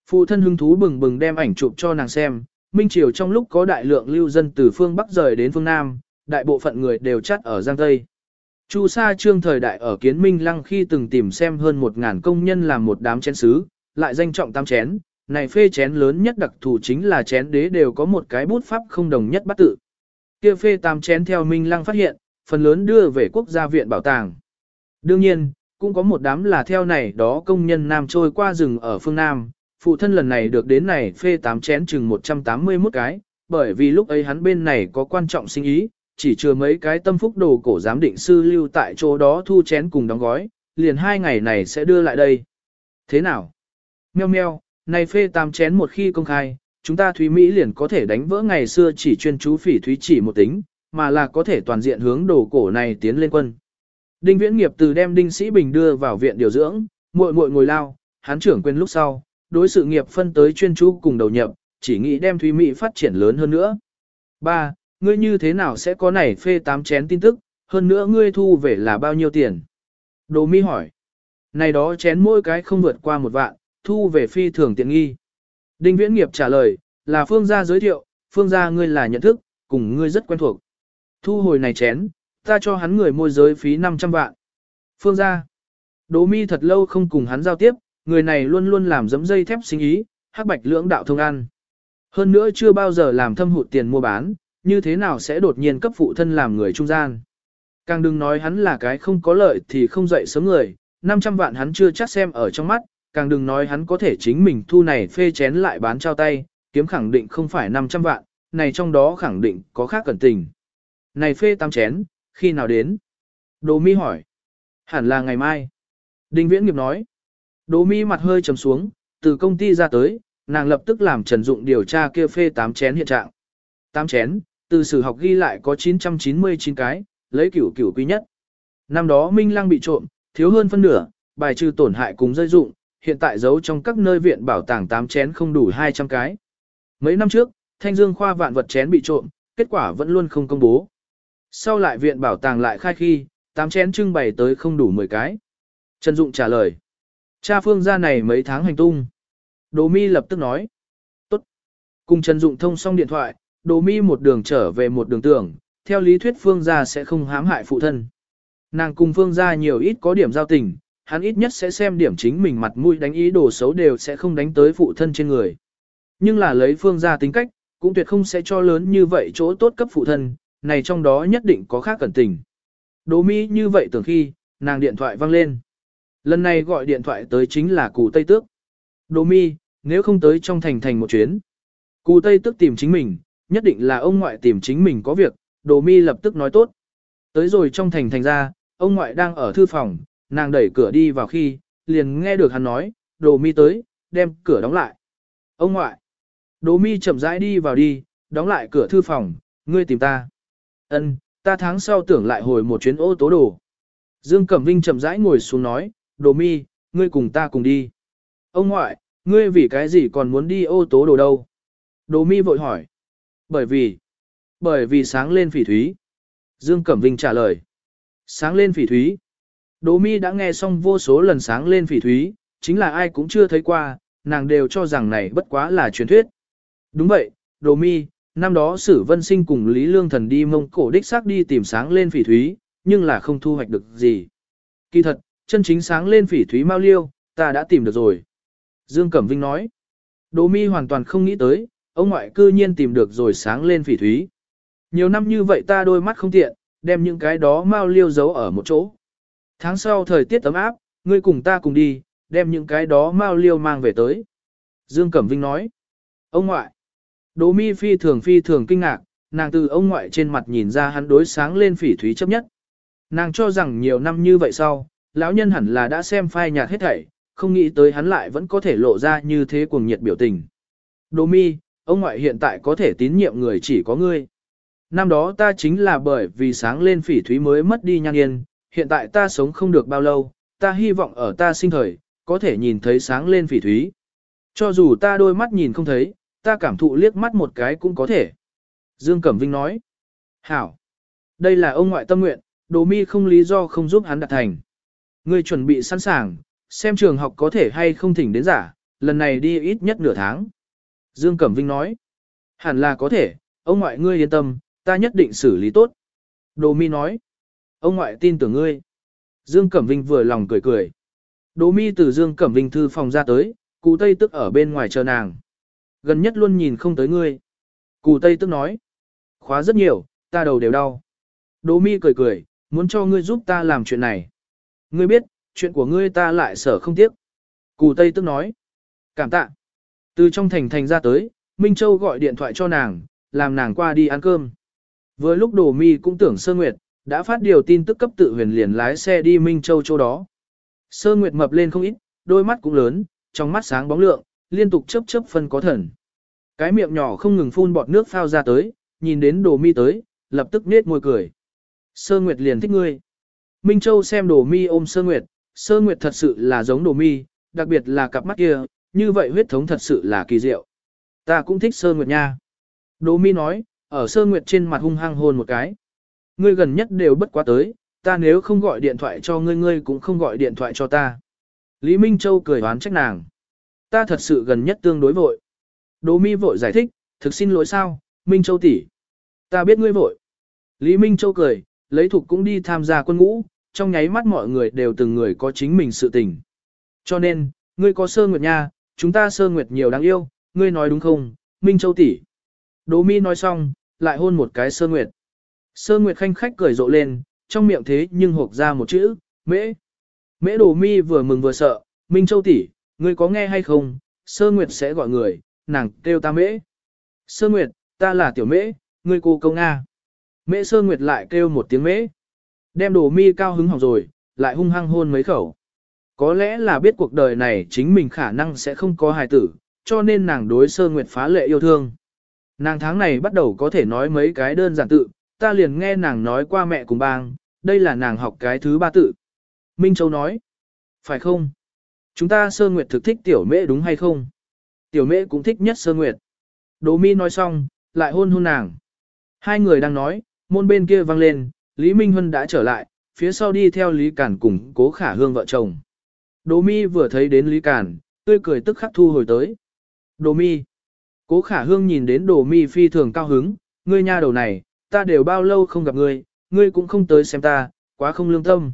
Phụ thân hứng thú bừng bừng đem ảnh chụp cho nàng xem, Minh Triều trong lúc có đại lượng lưu dân từ phương Bắc rời đến phương Nam, đại bộ phận người đều chắt ở Giang Tây. Chu Sa Trương thời đại ở Kiến Minh Lăng khi từng tìm xem hơn một ngàn công nhân làm một đám chén sứ, lại danh trọng tam chén, này phê chén lớn nhất đặc thù chính là chén đế đều có một cái bút pháp không đồng nhất bắt tự. Kia phê tam chén theo Minh Lăng phát hiện, phần lớn đưa về quốc gia viện bảo tàng. Đương nhiên, cũng có một đám là theo này đó công nhân nam trôi qua rừng ở phương Nam, phụ thân lần này được đến này phê tám chén chừng 181 cái, bởi vì lúc ấy hắn bên này có quan trọng sinh ý, chỉ chưa mấy cái tâm phúc đồ cổ giám định sư lưu tại chỗ đó thu chén cùng đóng gói, liền hai ngày này sẽ đưa lại đây. Thế nào? Meo meo, này phê tám chén một khi công khai, chúng ta Thúy Mỹ liền có thể đánh vỡ ngày xưa chỉ chuyên chú phỉ Thúy chỉ một tính, mà là có thể toàn diện hướng đồ cổ này tiến lên quân. Đinh Viễn Nghiệp từ đem Đinh Sĩ Bình đưa vào viện điều dưỡng, muội muội ngồi lao, hắn trưởng quên lúc sau, đối sự nghiệp phân tới chuyên chú cùng đầu nhập, chỉ nghĩ đem Thúy Mỹ phát triển lớn hơn nữa. 3. Ngươi như thế nào sẽ có này phê tám chén tin tức, hơn nữa ngươi thu về là bao nhiêu tiền? Đồ mi hỏi. Này đó chén mỗi cái không vượt qua một vạn, thu về phi thường tiện nghi. Đinh Viễn Nghiệp trả lời, là Phương gia giới thiệu, Phương gia ngươi là nhận thức, cùng ngươi rất quen thuộc. Thu hồi này chén, ta cho hắn người môi giới phí 500 vạn. Phương gia. Đỗ mi thật lâu không cùng hắn giao tiếp, người này luôn luôn làm dấm dây thép sinh ý, hắc bạch lưỡng đạo thông ăn. Hơn nữa chưa bao giờ làm thâm hụt tiền mua bán, như thế nào sẽ đột nhiên cấp phụ thân làm người trung gian. Càng đừng nói hắn là cái không có lợi thì không dậy sớm người, 500 vạn hắn chưa chắc xem ở trong mắt, càng đừng nói hắn có thể chính mình thu này phê chén lại bán trao tay, kiếm khẳng định không phải 500 vạn, này trong đó khẳng định có khác cẩn tình. Này phê tam chén, khi nào đến? Đỗ mi hỏi. Hẳn là ngày mai. Đinh Viễn Nghiệp nói. Đỗ mi mặt hơi trầm xuống, từ công ty ra tới, nàng lập tức làm Trần Dụng điều tra kia phê tám chén hiện trạng. Tám chén, từ sử học ghi lại có 999 cái, lấy cửu cửu quý nhất. Năm đó Minh Lăng bị trộm, thiếu hơn phân nửa, bài trừ tổn hại cùng rơi dụng, hiện tại giấu trong các nơi viện bảo tàng tám chén không đủ 200 cái. Mấy năm trước, Thanh Dương khoa vạn vật chén bị trộm, kết quả vẫn luôn không công bố. Sau lại viện bảo tàng lại khai khi, tám chén trưng bày tới không đủ 10 cái. Trần Dụng trả lời. Cha phương gia này mấy tháng hành tung. Đồ mi lập tức nói. Tốt. Cùng Trần Dụng thông xong điện thoại, đồ mi một đường trở về một đường tưởng, theo lý thuyết phương gia sẽ không hãm hại phụ thân. Nàng cùng phương gia nhiều ít có điểm giao tình, hắn ít nhất sẽ xem điểm chính mình mặt mũi đánh ý đồ xấu đều sẽ không đánh tới phụ thân trên người. Nhưng là lấy phương gia tính cách, cũng tuyệt không sẽ cho lớn như vậy chỗ tốt cấp phụ thân, này trong đó nhất định có khác cẩn tình. Đỗ mi như vậy tưởng khi, nàng điện thoại vang lên. Lần này gọi điện thoại tới chính là cụ Tây Tước. Đỗ mi, nếu không tới trong thành thành một chuyến. Cụ Tây Tước tìm chính mình, nhất định là ông ngoại tìm chính mình có việc, Đỗ mi lập tức nói tốt. Tới rồi trong thành thành ra, ông ngoại đang ở thư phòng, nàng đẩy cửa đi vào khi, liền nghe được hắn nói, Đồ mi tới, đem cửa đóng lại. Ông ngoại. Đồ mi chậm rãi đi vào đi, đóng lại cửa thư phòng, ngươi tìm ta. Ân, ta tháng sau tưởng lại hồi một chuyến ô tố đồ. Dương Cẩm Vinh chậm rãi ngồi xuống nói, đồ mi, ngươi cùng ta cùng đi. Ông ngoại, ngươi vì cái gì còn muốn đi ô tố đồ đâu? Đồ mi vội hỏi. Bởi vì, bởi vì sáng lên phỉ thúy. Dương Cẩm Vinh trả lời. Sáng lên phỉ thúy. Đỗ mi đã nghe xong vô số lần sáng lên phỉ thúy, chính là ai cũng chưa thấy qua, nàng đều cho rằng này bất quá là truyền thuyết. Đúng vậy, Đỗ mi, năm đó Sử Vân Sinh cùng Lý Lương Thần đi mông cổ đích xác đi tìm sáng lên phỉ thúy, nhưng là không thu hoạch được gì. Kỳ thật, chân chính sáng lên phỉ thúy mau liêu, ta đã tìm được rồi. Dương Cẩm Vinh nói, Đỗ Mi hoàn toàn không nghĩ tới, ông ngoại cư nhiên tìm được rồi sáng lên phỉ thúy. Nhiều năm như vậy ta đôi mắt không tiện, đem những cái đó mau liêu giấu ở một chỗ. Tháng sau thời tiết ấm áp, ngươi cùng ta cùng đi, đem những cái đó mau liêu mang về tới. Dương Cẩm Vinh nói, ông ngoại, Đỗ mi phi thường phi thường kinh ngạc, nàng từ ông ngoại trên mặt nhìn ra hắn đối sáng lên phỉ thúy chấp nhất. Nàng cho rằng nhiều năm như vậy sau, lão nhân hẳn là đã xem phai nhạt hết thảy, không nghĩ tới hắn lại vẫn có thể lộ ra như thế cuồng nhiệt biểu tình. Đỗ mi, ông ngoại hiện tại có thể tín nhiệm người chỉ có ngươi. Năm đó ta chính là bởi vì sáng lên phỉ thúy mới mất đi nhan yên, hiện tại ta sống không được bao lâu, ta hy vọng ở ta sinh thời, có thể nhìn thấy sáng lên phỉ thúy. Cho dù ta đôi mắt nhìn không thấy, ta cảm thụ liếc mắt một cái cũng có thể. Dương Cẩm Vinh nói. Hảo. Đây là ông ngoại tâm nguyện, đồ mi không lý do không giúp hắn đạt thành. Ngươi chuẩn bị sẵn sàng, xem trường học có thể hay không thỉnh đến giả, lần này đi ít nhất nửa tháng. Dương Cẩm Vinh nói. Hẳn là có thể, ông ngoại ngươi yên tâm, ta nhất định xử lý tốt. Đồ mi nói. Ông ngoại tin tưởng ngươi. Dương Cẩm Vinh vừa lòng cười cười. Đỗ mi từ Dương Cẩm Vinh thư phòng ra tới, cụ Tây tức ở bên ngoài chờ nàng gần nhất luôn nhìn không tới ngươi. Cù Tây tức nói, khóa rất nhiều, ta đầu đều đau. Đỗ mi cười cười, muốn cho ngươi giúp ta làm chuyện này. Ngươi biết, chuyện của ngươi ta lại sở không tiếc. Cù Tây tức nói, cảm tạ. Từ trong thành thành ra tới, Minh Châu gọi điện thoại cho nàng, làm nàng qua đi ăn cơm. Vừa lúc Đỗ mi cũng tưởng Sơ Nguyệt, đã phát điều tin tức cấp tự huyền liền lái xe đi Minh Châu chỗ đó. Sơ Nguyệt mập lên không ít, đôi mắt cũng lớn, trong mắt sáng bóng lượng, liên tục chớp chớp phân có thần. Cái miệng nhỏ không ngừng phun bọt nước phao ra tới, nhìn đến đồ mi tới, lập tức nết môi cười. Sơ Nguyệt liền thích ngươi. Minh Châu xem đồ mi ôm Sơ Nguyệt, Sơ Nguyệt thật sự là giống đồ mi, đặc biệt là cặp mắt kia, như vậy huyết thống thật sự là kỳ diệu. Ta cũng thích Sơ Nguyệt nha. Đồ mi nói, ở Sơ Nguyệt trên mặt hung hăng hôn một cái. Ngươi gần nhất đều bất quá tới, ta nếu không gọi điện thoại cho ngươi ngươi cũng không gọi điện thoại cho ta. Lý Minh Châu cười oán trách nàng. Ta thật sự gần nhất tương đối vội. Đỗ mi vội giải thích, thực xin lỗi sao, Minh Châu tỷ, Ta biết ngươi vội. Lý Minh Châu cười, lấy thục cũng đi tham gia quân ngũ, trong nháy mắt mọi người đều từng người có chính mình sự tình. Cho nên, ngươi có sơ nguyệt nha, chúng ta sơ nguyệt nhiều đáng yêu, ngươi nói đúng không, Minh Châu tỷ. Đỗ mi nói xong, lại hôn một cái sơ nguyệt. Sơ nguyệt khanh khách cười rộ lên, trong miệng thế nhưng hộp ra một chữ, mễ. Mễ đồ mi vừa mừng vừa sợ, Minh Châu tỷ, ngươi có nghe hay không, sơ nguyệt sẽ gọi người, nàng kêu ta mễ. Sơ nguyệt, ta là tiểu mễ, ngươi cô công Nga. Mễ sơ nguyệt lại kêu một tiếng mễ. Đem đồ mi cao hứng hỏng rồi, lại hung hăng hôn mấy khẩu. Có lẽ là biết cuộc đời này chính mình khả năng sẽ không có hài tử, cho nên nàng đối sơ nguyệt phá lệ yêu thương. Nàng tháng này bắt đầu có thể nói mấy cái đơn giản tự, ta liền nghe nàng nói qua mẹ cùng bang, đây là nàng học cái thứ ba tự. Minh Châu nói, phải không? Chúng ta sơ nguyệt thực thích tiểu mễ đúng hay không? Tiểu mễ cũng thích nhất sơ nguyệt. Đỗ mi nói xong, lại hôn hôn nàng. Hai người đang nói, môn bên kia vang lên, Lý Minh Huân đã trở lại, phía sau đi theo Lý Cản cùng cố khả hương vợ chồng. Đỗ mi vừa thấy đến Lý Cản, tươi cười tức khắc thu hồi tới. Đỗ mi. Cố khả hương nhìn đến Đỗ mi phi thường cao hứng, ngươi nha đầu này, ta đều bao lâu không gặp ngươi, ngươi cũng không tới xem ta, quá không lương tâm.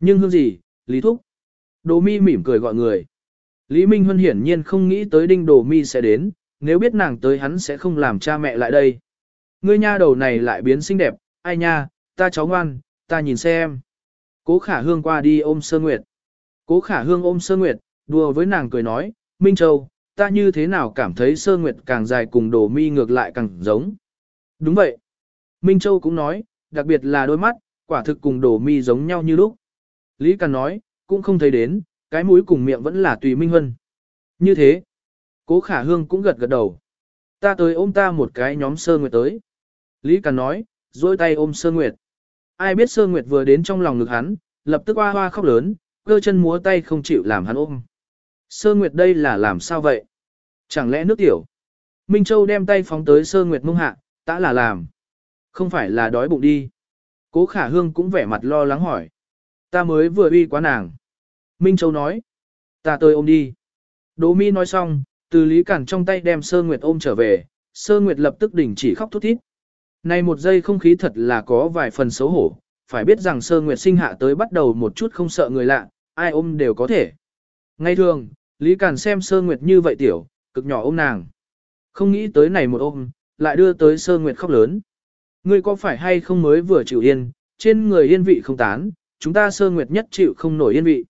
Nhưng hương gì, Lý Thúc. đồ mi mỉm cười gọi người. Lý Minh Huân hiển nhiên không nghĩ tới đinh đồ mi sẽ đến, nếu biết nàng tới hắn sẽ không làm cha mẹ lại đây. Ngươi nha đầu này lại biến xinh đẹp, ai nha, ta cháu ngoan, ta nhìn xem. Cố khả hương qua đi ôm Sơ Nguyệt. Cố khả hương ôm Sơ Nguyệt, đùa với nàng cười nói, Minh Châu, ta như thế nào cảm thấy Sơ Nguyệt càng dài cùng đồ mi ngược lại càng giống. Đúng vậy. Minh Châu cũng nói, đặc biệt là đôi mắt, quả thực cùng đồ mi giống nhau như lúc. Lý Càn nói, cũng không thấy đến, cái mũi cùng miệng vẫn là tùy Minh Hân. Như thế, cố khả hương cũng gật gật đầu. Ta tới ôm ta một cái nhóm Sơ Nguyệt tới. Lý Càn nói, dôi tay ôm Sơ Nguyệt. Ai biết Sơ Nguyệt vừa đến trong lòng ngực hắn, lập tức hoa hoa khóc lớn, cơ chân múa tay không chịu làm hắn ôm. Sơ Nguyệt đây là làm sao vậy? Chẳng lẽ nước tiểu? Minh Châu đem tay phóng tới Sơ Nguyệt mông hạ, đã là làm. Không phải là đói bụng đi. Cố Khả Hương cũng vẻ mặt lo lắng hỏi. Ta mới vừa uy quá nàng. Minh Châu nói. Ta tới ôm đi. Đỗ Mi nói xong, từ Lý Cản trong tay đem Sơ Nguyệt ôm trở về, Sơ Nguyệt lập tức đình chỉ khóc thút thít. Này một giây không khí thật là có vài phần xấu hổ, phải biết rằng Sơ Nguyệt sinh hạ tới bắt đầu một chút không sợ người lạ, ai ôm đều có thể. Ngay thường, Lý Cản xem Sơ Nguyệt như vậy tiểu, cực nhỏ ôm nàng. Không nghĩ tới này một ôm, lại đưa tới Sơ Nguyệt khóc lớn. Ngươi có phải hay không mới vừa chịu yên, trên người yên vị không tán, chúng ta Sơ Nguyệt nhất chịu không nổi yên vị.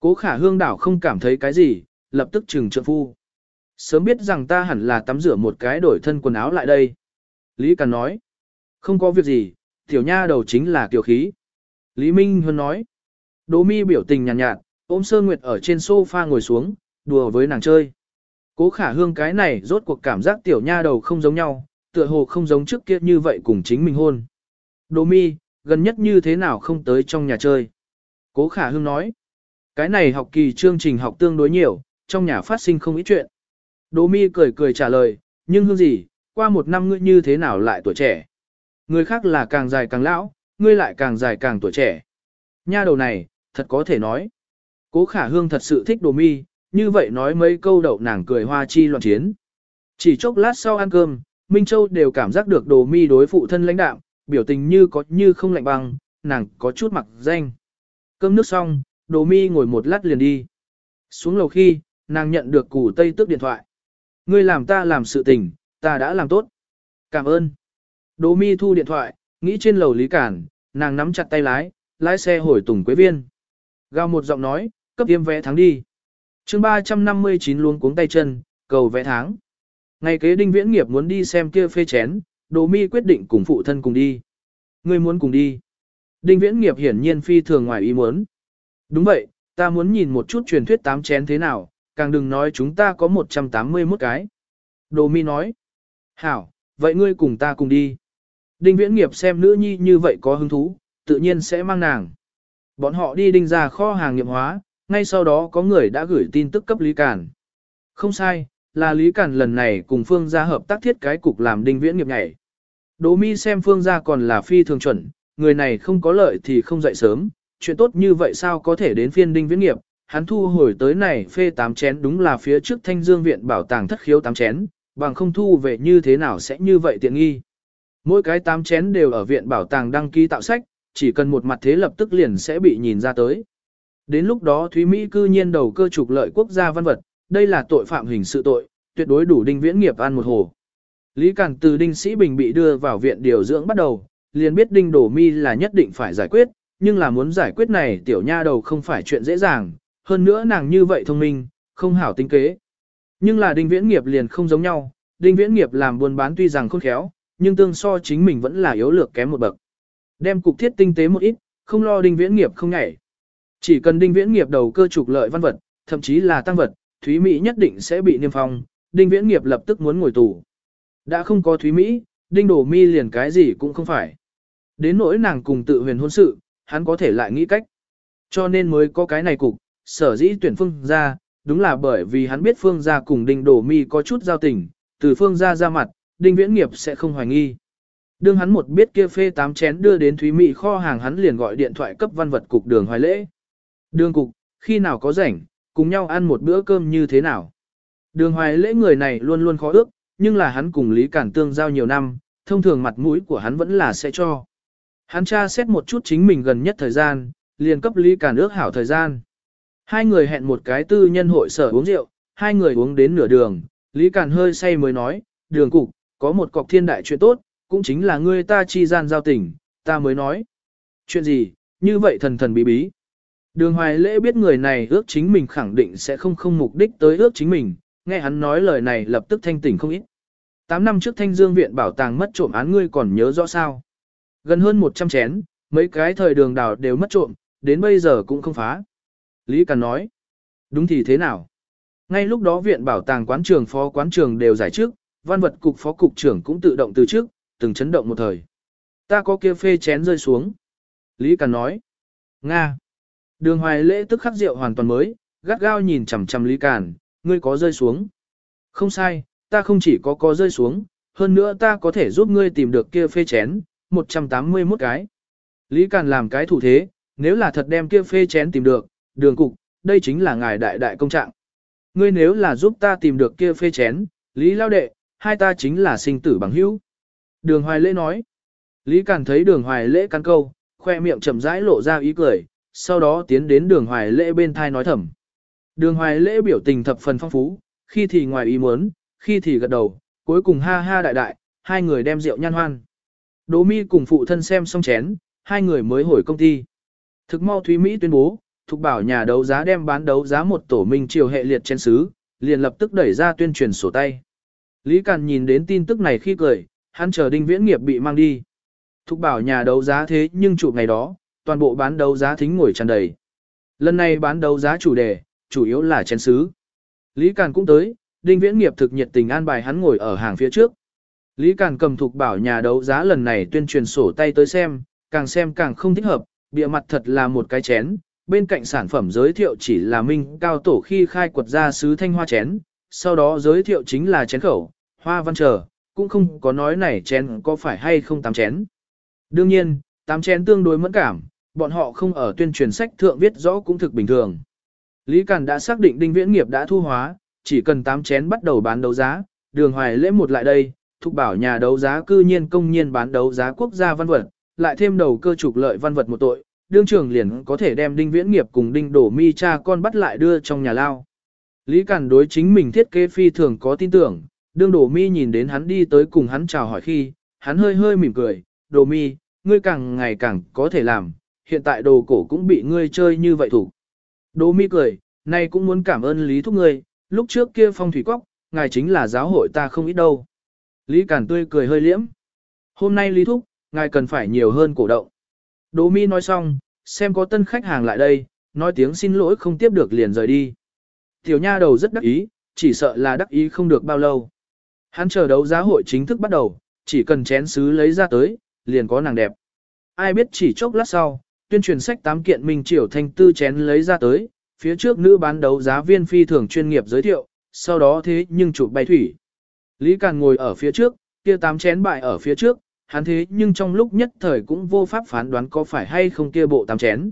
Cố khả hương đảo không cảm thấy cái gì, lập tức trừng trượng phu. Sớm biết rằng ta hẳn là tắm rửa một cái đổi thân quần áo lại đây. Lý Càn nói. Không có việc gì, tiểu nha đầu chính là tiểu khí. Lý Minh Huân nói. Đỗ mi biểu tình nhàn nhạt, nhạt, ôm Sơ Nguyệt ở trên sofa ngồi xuống, đùa với nàng chơi. Cố khả hương cái này rốt cuộc cảm giác tiểu nha đầu không giống nhau, tựa hồ không giống trước kia như vậy cùng chính mình hôn. Đồ mi, gần nhất như thế nào không tới trong nhà chơi. Cố khả hương nói. Cái này học kỳ chương trình học tương đối nhiều, trong nhà phát sinh không ít chuyện. Đồ mi cười cười trả lời, nhưng hương gì, qua một năm ngươi như thế nào lại tuổi trẻ. Người khác là càng dài càng lão, ngươi lại càng dài càng tuổi trẻ. Nha đầu này, thật có thể nói. Cố khả hương thật sự thích đồ mi, như vậy nói mấy câu đậu nàng cười hoa chi loạn chiến. Chỉ chốc lát sau ăn cơm, Minh Châu đều cảm giác được đồ mi đối phụ thân lãnh đạo, biểu tình như có như không lạnh băng, nàng có chút mặc danh. Cơm nước xong, đồ mi ngồi một lát liền đi. Xuống lầu khi, nàng nhận được củ tây tước điện thoại. Ngươi làm ta làm sự tình, ta đã làm tốt. Cảm ơn. Đỗ mi thu điện thoại, nghĩ trên lầu Lý Cản, nàng nắm chặt tay lái, lái xe hồi Tùng Quế Viên. Gào một giọng nói, cấp tiêm vé tháng đi. chương 359 luôn cuống tay chân, cầu vé tháng. Ngày kế đinh viễn nghiệp muốn đi xem kia phê chén, Đỗ mi quyết định cùng phụ thân cùng đi. Ngươi muốn cùng đi. Đinh viễn nghiệp hiển nhiên phi thường ngoài ý muốn. Đúng vậy, ta muốn nhìn một chút truyền thuyết tám chén thế nào, càng đừng nói chúng ta có 181 cái. Đồ mi nói. Hảo, vậy ngươi cùng ta cùng đi. Đinh viễn nghiệp xem nữ nhi như vậy có hứng thú, tự nhiên sẽ mang nàng. Bọn họ đi đinh ra kho hàng nghiệm hóa, ngay sau đó có người đã gửi tin tức cấp Lý Cản. Không sai, là Lý Cản lần này cùng Phương gia hợp tác thiết cái cục làm đinh viễn nghiệp nhảy. Đỗ mi xem Phương gia còn là phi thường chuẩn, người này không có lợi thì không dậy sớm, chuyện tốt như vậy sao có thể đến phiên đinh viễn nghiệp. Hắn thu hồi tới này phê tám chén đúng là phía trước thanh dương viện bảo tàng thất khiếu tám chén, bằng không thu về như thế nào sẽ như vậy tiện nghi. Mỗi cái tám chén đều ở viện bảo tàng đăng ký tạo sách, chỉ cần một mặt thế lập tức liền sẽ bị nhìn ra tới. Đến lúc đó Thúy Mỹ cư nhiên đầu cơ trục lợi quốc gia văn vật, đây là tội phạm hình sự tội, tuyệt đối đủ đinh viễn nghiệp ăn một hồ. Lý Cản từ đinh sĩ bình bị đưa vào viện điều dưỡng bắt đầu, liền biết đinh đổ mi là nhất định phải giải quyết, nhưng là muốn giải quyết này tiểu nha đầu không phải chuyện dễ dàng, hơn nữa nàng như vậy thông minh, không hảo tính kế. Nhưng là đinh viễn nghiệp liền không giống nhau, đinh viễn nghiệp làm buôn bán tuy rằng khôn khéo, nhưng tương so chính mình vẫn là yếu lược kém một bậc. Đem cục thiết tinh tế một ít, không lo đinh viễn nghiệp không nhảy. Chỉ cần đinh viễn nghiệp đầu cơ trục lợi văn vật, thậm chí là tăng vật, Thúy Mỹ nhất định sẽ bị niêm phong, đinh viễn nghiệp lập tức muốn ngồi tù. Đã không có Thúy Mỹ, đinh đổ mi liền cái gì cũng không phải. Đến nỗi nàng cùng tự huyền hôn sự, hắn có thể lại nghĩ cách. Cho nên mới có cái này cục, sở dĩ tuyển phương ra, đúng là bởi vì hắn biết phương gia cùng đinh đổ mi có chút giao tình, từ phương gia ra mặt, đinh viễn nghiệp sẽ không hoài nghi. Đương hắn một biết kia phê tám chén đưa đến Thúy Mỹ kho hàng hắn liền gọi điện thoại cấp văn vật cục đường hoài lễ. Đường cục, khi nào có rảnh, cùng nhau ăn một bữa cơm như thế nào. Đường hoài lễ người này luôn luôn khó ước, nhưng là hắn cùng Lý Cản tương giao nhiều năm, thông thường mặt mũi của hắn vẫn là sẽ cho. Hắn tra xét một chút chính mình gần nhất thời gian, liền cấp Lý Cản ước hảo thời gian. Hai người hẹn một cái tư nhân hội sở uống rượu, hai người uống đến nửa đường, Lý Cản hơi say mới nói, đường cục, có một cọc thiên đại chuyện tốt, cũng chính là ngươi ta chi gian giao tình, ta mới nói. Chuyện gì, như vậy thần thần bí bí. Đường hoài lễ biết người này ước chính mình khẳng định sẽ không không mục đích tới ước chính mình, nghe hắn nói lời này lập tức thanh tỉnh không ít. Tám năm trước thanh dương viện bảo tàng mất trộm án ngươi còn nhớ rõ sao. Gần hơn 100 chén, mấy cái thời đường đào đều mất trộm, đến bây giờ cũng không phá. Lý Càn nói, đúng thì thế nào? Ngay lúc đó viện bảo tàng quán trường phó quán trường đều giải trước, văn vật cục phó cục trưởng cũng tự động từ trước, từng chấn động một thời. Ta có kia phê chén rơi xuống. Lý Càn nói, Nga. Đường hoài lễ tức khắc rượu hoàn toàn mới, gắt gao nhìn chằm chằm Lý Càn, ngươi có rơi xuống. Không sai, ta không chỉ có có rơi xuống, hơn nữa ta có thể giúp ngươi tìm được kia phê chén, 181 cái. Lý Càn làm cái thủ thế, nếu là thật đem kia phê chén tìm được, đường cục, đây chính là ngài đại đại công trạng. Ngươi nếu là giúp ta tìm được kia phê chén, Lý Lao Đệ, hai ta chính là sinh tử bằng hữu. Đường Hoài Lễ nói. Lý Càn thấy đường Hoài Lễ căn câu, khoe miệng chậm rãi lộ ra ý cười, sau đó tiến đến đường Hoài Lễ bên thai nói thầm. Đường Hoài Lễ biểu tình thập phần phong phú, khi thì ngoài ý muốn, khi thì gật đầu, cuối cùng ha ha đại đại, hai người đem rượu nhan hoan. Đỗ mi cùng phụ thân xem xong chén, hai người mới hồi công ty. Thực mau Thúy Mỹ tuyên bố, thuộc bảo nhà đấu giá đem bán đấu giá một tổ minh triều hệ liệt trên xứ, liền lập tức đẩy ra tuyên truyền sổ tay. Lý Càn nhìn đến tin tức này khi cười, hắn chờ đinh viễn nghiệp bị mang đi. Thúc bảo nhà đấu giá thế nhưng chụp ngày đó, toàn bộ bán đấu giá thính ngồi tràn đầy. Lần này bán đấu giá chủ đề, chủ yếu là chén sứ. Lý Càn cũng tới, đinh viễn nghiệp thực nhiệt tình an bài hắn ngồi ở hàng phía trước. Lý Càn cầm thục bảo nhà đấu giá lần này tuyên truyền sổ tay tới xem, càng xem càng không thích hợp, bìa mặt thật là một cái chén, bên cạnh sản phẩm giới thiệu chỉ là minh cao tổ khi khai quật ra sứ thanh hoa chén, sau đó giới thiệu chính là chén khẩu, hoa văn trở, cũng không có nói này chén có phải hay không tám chén. Đương nhiên, tám chén tương đối mẫn cảm, bọn họ không ở tuyên truyền sách thượng viết rõ cũng thực bình thường. Lý Càn đã xác định đinh viễn nghiệp đã thu hóa, chỉ cần tám chén bắt đầu bán đấu giá, đường hoài lễ một lại đây, thúc bảo nhà đấu giá cư nhiên công nhiên bán đấu giá quốc gia văn vật, lại thêm đầu cơ trục lợi văn vật một tội, đương trưởng liền có thể đem đinh viễn nghiệp cùng đinh đổ mi cha con bắt lại đưa trong nhà lao. Lý Càn đối chính mình thiết kế phi thường có tin tưởng, đương đổ mi nhìn đến hắn đi tới cùng hắn chào hỏi khi, hắn hơi hơi mỉm cười, Đổ mi, ngươi càng ngày càng có thể làm, hiện tại đồ cổ cũng bị ngươi chơi như vậy thủ. Đỗ mi cười, nay cũng muốn cảm ơn Lý Thúc ngươi, lúc trước kia phong thủy quốc, ngài chính là giáo hội ta không ít đâu. Lý Cản tươi cười hơi liễm. Hôm nay Lý Thúc, ngài cần phải nhiều hơn cổ động. Đỗ Mi nói xong, xem có tân khách hàng lại đây, nói tiếng xin lỗi không tiếp được liền rời đi. Tiểu nha đầu rất đắc ý, chỉ sợ là đắc ý không được bao lâu. Hắn chờ đấu giá hội chính thức bắt đầu, chỉ cần chén sứ lấy ra tới, liền có nàng đẹp. Ai biết chỉ chốc lát sau, tuyên truyền sách tám kiện Minh Triều Thanh Tư chén lấy ra tới, phía trước nữ bán đấu giá viên phi thường chuyên nghiệp giới thiệu, sau đó thế nhưng chụp bay thủy. Lý Càn ngồi ở phía trước, kia tám chén bại ở phía trước, hắn thế nhưng trong lúc nhất thời cũng vô pháp phán đoán có phải hay không kia bộ tám chén.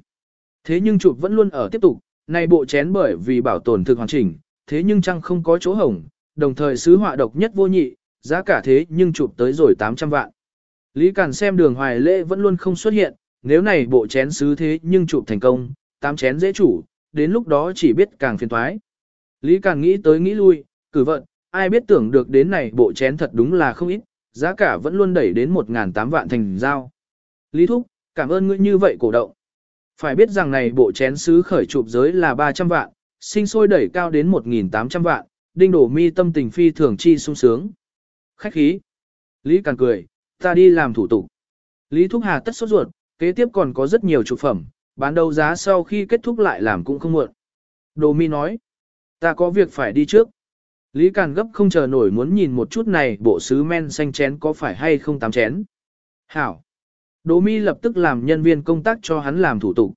Thế nhưng chụp vẫn luôn ở tiếp tục, này bộ chén bởi vì bảo tồn thực hoàn chỉnh, thế nhưng chăng không có chỗ hổng, đồng thời sứ họa độc nhất vô nhị, giá cả thế nhưng chụp tới rồi 800 vạn. Lý Càn xem đường hoài lễ vẫn luôn không xuất hiện, nếu này bộ chén sứ thế nhưng chụp thành công, tám chén dễ chủ, đến lúc đó chỉ biết càng phiền toái. Lý càng nghĩ tới nghĩ lui, cử vận, ai biết tưởng được đến này bộ chén thật đúng là không ít, giá cả vẫn luôn đẩy đến 1.800 vạn thành giao. Lý Thúc, cảm ơn ngươi như vậy cổ động. Phải biết rằng này bộ chén sứ khởi chụp giới là 300 vạn, sinh sôi đẩy cao đến 1.800 vạn, đinh đổ mi tâm tình phi thường chi sung sướng. Khách khí. Lý càng cười, ta đi làm thủ tục. Lý Thúc Hà tất sốt ruột, kế tiếp còn có rất nhiều trục phẩm, bán đấu giá sau khi kết thúc lại làm cũng không muộn. Đồ mi nói, ta có việc phải đi trước. Lý Càn gấp không chờ nổi muốn nhìn một chút này bộ sứ men xanh chén có phải hay không tám chén. Hảo. Đồ mi lập tức làm nhân viên công tác cho hắn làm thủ tục.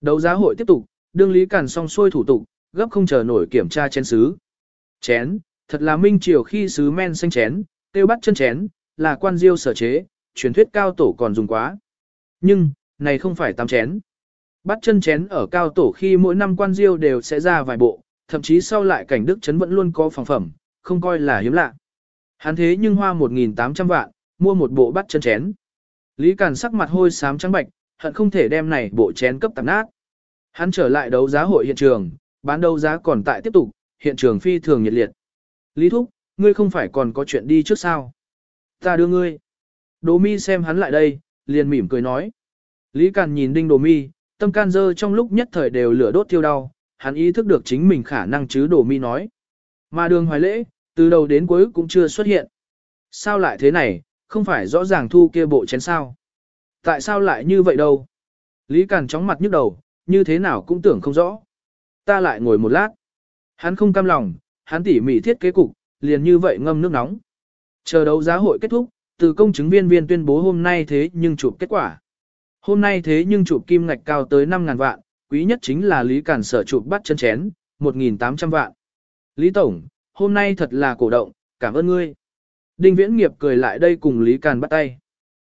Đấu giá hội tiếp tục, đương Lý Càn xong xuôi thủ tục, gấp không chờ nổi kiểm tra chén sứ. Chén, thật là minh triều khi sứ men xanh chén, tiêu bắt chân chén, là quan diêu sở chế, truyền thuyết cao tổ còn dùng quá. Nhưng, này không phải tám chén. Bắt chân chén ở cao tổ khi mỗi năm quan diêu đều sẽ ra vài bộ, thậm chí sau lại cảnh đức chấn vẫn luôn có phòng phẩm, không coi là hiếm lạ. Hắn thế nhưng hoa 1.800 vạn, mua một bộ bắt chân chén. Lý Càn sắc mặt hôi xám trắng bạch, hận không thể đem này bộ chén cấp tạp nát. Hắn trở lại đấu giá hội hiện trường, bán đấu giá còn tại tiếp tục, hiện trường phi thường nhiệt liệt. Lý Thúc, ngươi không phải còn có chuyện đi trước sao? Ta đưa ngươi. Đỗ mi xem hắn lại đây, liền mỉm cười nói. Lý Càn nhìn đinh đồ mi, tâm can dơ trong lúc nhất thời đều lửa đốt thiêu đau, hắn ý thức được chính mình khả năng chứ đồ mi nói. Mà đường hoài lễ, từ đầu đến cuối cũng chưa xuất hiện. Sao lại thế này, không phải rõ ràng thu kia bộ chén sao? Tại sao lại như vậy đâu? Lý Càn chóng mặt nhức đầu, như thế nào cũng tưởng không rõ. Ta lại ngồi một lát. Hắn không cam lòng, hắn tỉ mỉ thiết kế cục, liền như vậy ngâm nước nóng. Chờ đấu giá hội kết thúc, từ công chứng viên viên tuyên bố hôm nay thế nhưng chụp kết quả. Hôm nay thế nhưng chụp kim ngạch cao tới 5.000 vạn, quý nhất chính là Lý Cản sở chụp bắt chân chén, 1.800 vạn. Lý Tổng, hôm nay thật là cổ động, cảm ơn ngươi. Đinh Viễn Nghiệp cười lại đây cùng Lý Càn bắt tay.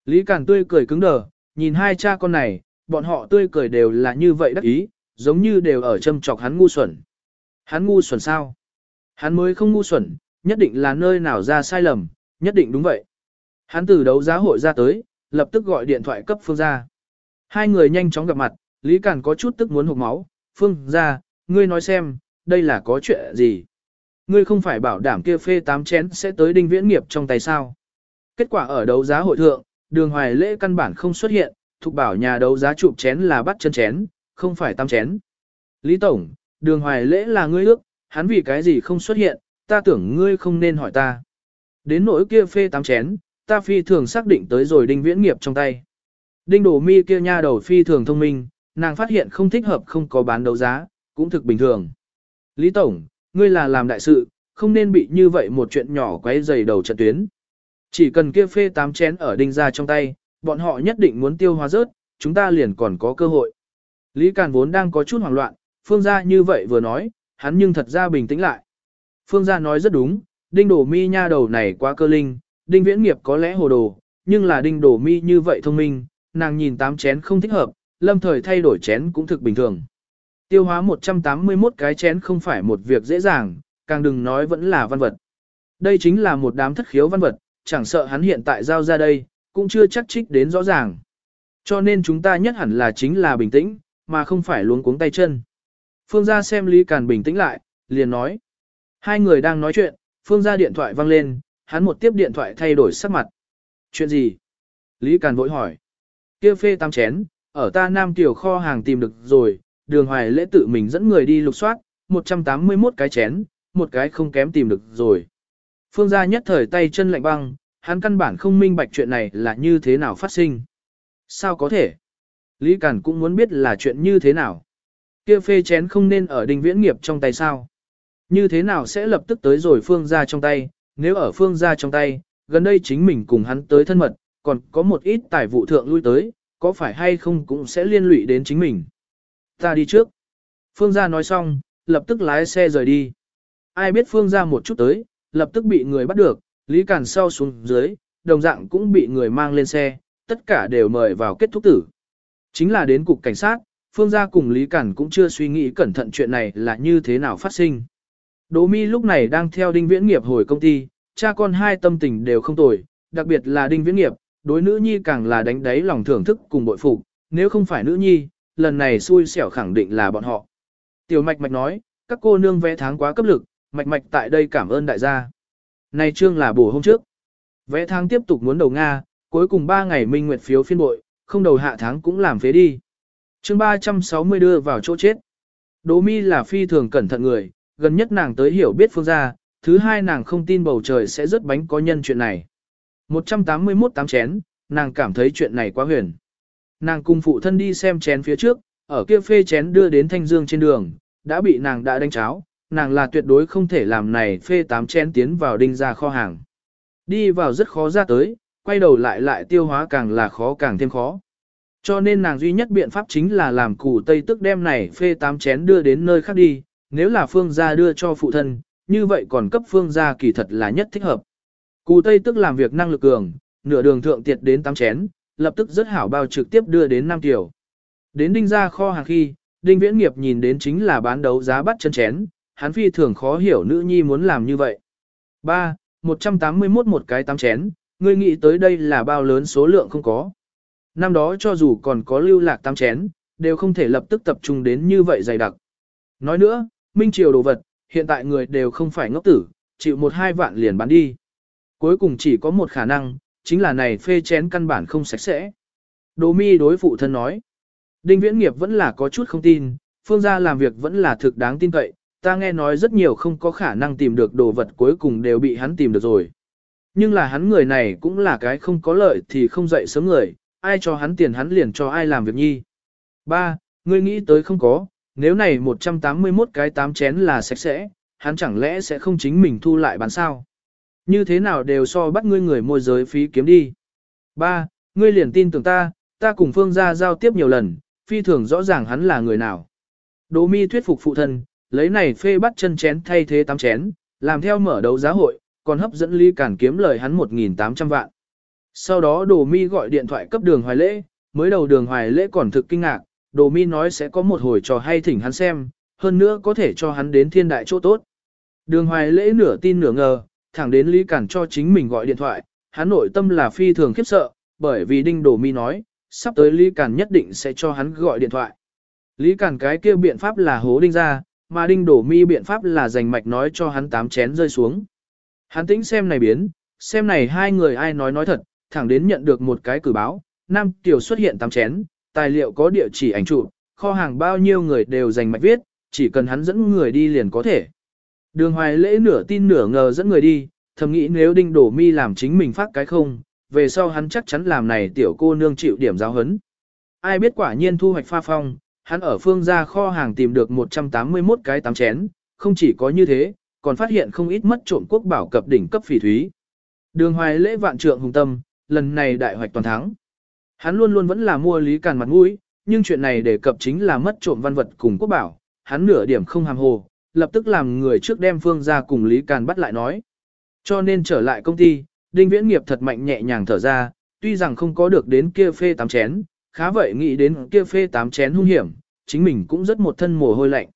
Lý Càn tươi cười cứng đờ, nhìn hai cha con này, bọn họ tươi cười đều là như vậy đắc ý, giống như đều ở châm chọc hắn ngu xuẩn. Hắn ngu xuẩn sao? Hắn mới không ngu xuẩn, nhất định là nơi nào ra sai lầm, nhất định đúng vậy. Hắn từ đấu giá hội ra tới, lập tức gọi điện thoại cấp Phương gia. Hai người nhanh chóng gặp mặt, Lý Cản có chút tức muốn hụt máu. Phương gia, ngươi nói xem, đây là có chuyện gì? Ngươi không phải bảo đảm kia phê tám chén sẽ tới đinh viễn nghiệp trong tay sao? Kết quả ở đấu giá hội thượng, đường hoài lễ căn bản không xuất hiện, thuộc bảo nhà đấu giá chụp chén là bắt chân chén, không phải tam chén. Lý Tổng, đường hoài lễ là ngươi ước, hắn vì cái gì không xuất hiện, ta tưởng ngươi không nên hỏi ta. Đến nỗi kia phê tám chén, ta phi thường xác định tới rồi đinh viễn nghiệp trong tay. Đinh đổ mi kia nha đầu phi thường thông minh, nàng phát hiện không thích hợp không có bán đấu giá, cũng thực bình thường. Lý Tổng, ngươi là làm đại sự, không nên bị như vậy một chuyện nhỏ quấy dày đầu trận tuyến. Chỉ cần kia phê tám chén ở đinh ra trong tay, bọn họ nhất định muốn tiêu hóa rớt, chúng ta liền còn có cơ hội. Lý Càn vốn đang có chút hoảng loạn, Phương gia như vậy vừa nói, hắn nhưng thật ra bình tĩnh lại. Phương gia nói rất đúng, đinh đổ mi nha đầu này quá cơ linh, đinh viễn nghiệp có lẽ hồ đồ, nhưng là đinh đổ mi như vậy thông minh, nàng nhìn tám chén không thích hợp, lâm thời thay đổi chén cũng thực bình thường. Tiêu hóa 181 cái chén không phải một việc dễ dàng, càng đừng nói vẫn là văn vật. Đây chính là một đám thất khiếu văn vật, chẳng sợ hắn hiện tại giao ra đây, cũng chưa chắc trích đến rõ ràng. Cho nên chúng ta nhất hẳn là chính là bình tĩnh, mà không phải luống cuống tay chân. Phương gia xem Lý Càn bình tĩnh lại, liền nói. Hai người đang nói chuyện, Phương gia điện thoại vang lên, hắn một tiếp điện thoại thay đổi sắc mặt. Chuyện gì? Lý Càn vội hỏi. Kia phê tam chén, ở ta Nam Tiểu kho hàng tìm được rồi, đường hoài lễ tự mình dẫn người đi lục soát, 181 cái chén, một cái không kém tìm được rồi. Phương gia nhất thời tay chân lạnh băng, hắn căn bản không minh bạch chuyện này là như thế nào phát sinh. Sao có thể? Lý Càn cũng muốn biết là chuyện như thế nào. Kia phê chén không nên ở đình viễn nghiệp trong tay sao? Như thế nào sẽ lập tức tới rồi phương ra trong tay, nếu ở phương gia trong tay, gần đây chính mình cùng hắn tới thân mật, còn có một ít tài vụ thượng lui tới, có phải hay không cũng sẽ liên lụy đến chính mình. Ta đi trước. Phương gia nói xong, lập tức lái xe rời đi. Ai biết Phương gia một chút tới, lập tức bị người bắt được, Lý Cản sau xuống dưới, đồng dạng cũng bị người mang lên xe, tất cả đều mời vào kết thúc tử. Chính là đến cục cảnh sát, Phương gia cùng Lý Cản cũng chưa suy nghĩ cẩn thận chuyện này là như thế nào phát sinh. Đỗ Mi lúc này đang theo Đinh Viễn Nghiệp hồi công ty, cha con hai tâm tình đều không tồi, đặc biệt là Đinh Viễn Nghiệp, đối nữ nhi càng là đánh đáy lòng thưởng thức cùng bội phục, nếu không phải nữ nhi, lần này xui xẻo khẳng định là bọn họ. Tiểu Mạch Mạch nói, các cô nương vẽ tháng quá cấp lực, Mạch Mạch tại đây cảm ơn đại gia. Này trương là bổ hôm trước. Vẽ tháng tiếp tục muốn đầu Nga, cuối cùng 3 ngày minh nguyệt phiếu phiên bội, không đầu hạ tháng cũng làm phế đi. chương 360 đưa vào chỗ chết. Đỗ mi là phi thường cẩn thận người, gần nhất nàng tới hiểu biết phương gia, thứ hai nàng không tin bầu trời sẽ rớt bánh có nhân chuyện này. 181 tám chén, nàng cảm thấy chuyện này quá huyền. Nàng cùng phụ thân đi xem chén phía trước, ở kia phê chén đưa đến Thanh Dương trên đường, đã bị nàng đã đánh cháo, nàng là tuyệt đối không thể làm này phê tám chén tiến vào đinh ra kho hàng. Đi vào rất khó ra tới, quay đầu lại lại tiêu hóa càng là khó càng thêm khó. Cho nên nàng duy nhất biện pháp chính là làm củ tây tức đem này phê tám chén đưa đến nơi khác đi, nếu là phương gia đưa cho phụ thân, như vậy còn cấp phương gia kỳ thật là nhất thích hợp. Cù Tây tức làm việc năng lực cường, nửa đường thượng tiệt đến tám chén, lập tức rất hảo bao trực tiếp đưa đến Nam Tiểu. Đến đinh ra kho hàng khi, đinh viễn nghiệp nhìn đến chính là bán đấu giá bắt chân chén, hắn phi thường khó hiểu nữ nhi muốn làm như vậy. 3. 181 một cái tám chén, ngươi nghĩ tới đây là bao lớn số lượng không có. Năm đó cho dù còn có lưu lạc tám chén, đều không thể lập tức tập trung đến như vậy dày đặc. Nói nữa, minh triều đồ vật, hiện tại người đều không phải ngốc tử, chịu một hai vạn liền bán đi. Cuối cùng chỉ có một khả năng, chính là này phê chén căn bản không sạch sẽ. Đồ mi đối phụ thân nói. Đinh viễn nghiệp vẫn là có chút không tin, phương gia làm việc vẫn là thực đáng tin cậy, ta nghe nói rất nhiều không có khả năng tìm được đồ vật cuối cùng đều bị hắn tìm được rồi. Nhưng là hắn người này cũng là cái không có lợi thì không dậy sớm người, ai cho hắn tiền hắn liền cho ai làm việc nhi. Ba, Ngươi nghĩ tới không có, nếu này 181 cái tám chén là sạch sẽ, hắn chẳng lẽ sẽ không chính mình thu lại bán sao? Như thế nào đều so bắt ngươi người môi giới phí kiếm đi. Ba, Ngươi liền tin tưởng ta, ta cùng phương gia giao tiếp nhiều lần, phi thường rõ ràng hắn là người nào. Đỗ mi thuyết phục phụ thân, lấy này phê bắt chân chén thay thế tám chén, làm theo mở đấu giá hội, còn hấp dẫn Lý Cản kiếm lời hắn 1.800 vạn. Sau đó Đồ Mi gọi điện thoại cấp đường hoài lễ, mới đầu đường hoài lễ còn thực kinh ngạc, Đồ Mi nói sẽ có một hồi trò hay thỉnh hắn xem, hơn nữa có thể cho hắn đến thiên đại chỗ tốt. Đường hoài lễ nửa tin nửa ngờ, thẳng đến Lý Cản cho chính mình gọi điện thoại, hắn nội tâm là phi thường khiếp sợ, bởi vì Đinh Đồ Mi nói, sắp tới Lý Cản nhất định sẽ cho hắn gọi điện thoại. Lý Cản cái kia biện pháp là hố Đinh ra, mà Đinh Đồ Mi biện pháp là dành mạch nói cho hắn tám chén rơi xuống. Hắn tĩnh xem này biến, xem này hai người ai nói nói thật, thẳng đến nhận được một cái cử báo, Nam Tiểu xuất hiện tám chén, tài liệu có địa chỉ ảnh chụp, kho hàng bao nhiêu người đều dành mạch viết, chỉ cần hắn dẫn người đi liền có thể. Đường hoài lễ nửa tin nửa ngờ dẫn người đi, thầm nghĩ nếu đinh đổ mi làm chính mình phát cái không, về sau hắn chắc chắn làm này tiểu cô nương chịu điểm giáo hấn. Ai biết quả nhiên thu hoạch pha phong, hắn ở phương gia kho hàng tìm được 181 cái tám chén, không chỉ có như thế, còn phát hiện không ít mất trộm quốc bảo cập đỉnh cấp phỉ thúy. Đường hoài lễ vạn trượng hùng tâm, lần này đại hoạch toàn thắng. Hắn luôn luôn vẫn là mua lý càn mặt mũi, nhưng chuyện này đề cập chính là mất trộm văn vật cùng quốc bảo, hắn nửa điểm không hàm hồ, lập tức làm người trước đem phương ra cùng lý càn bắt lại nói. Cho nên trở lại công ty, đinh viễn nghiệp thật mạnh nhẹ nhàng thở ra, tuy rằng không có được đến kia phê tám chén, khá vậy nghĩ đến kia phê tám chén hung hiểm, chính mình cũng rất một thân mồ hôi lạnh.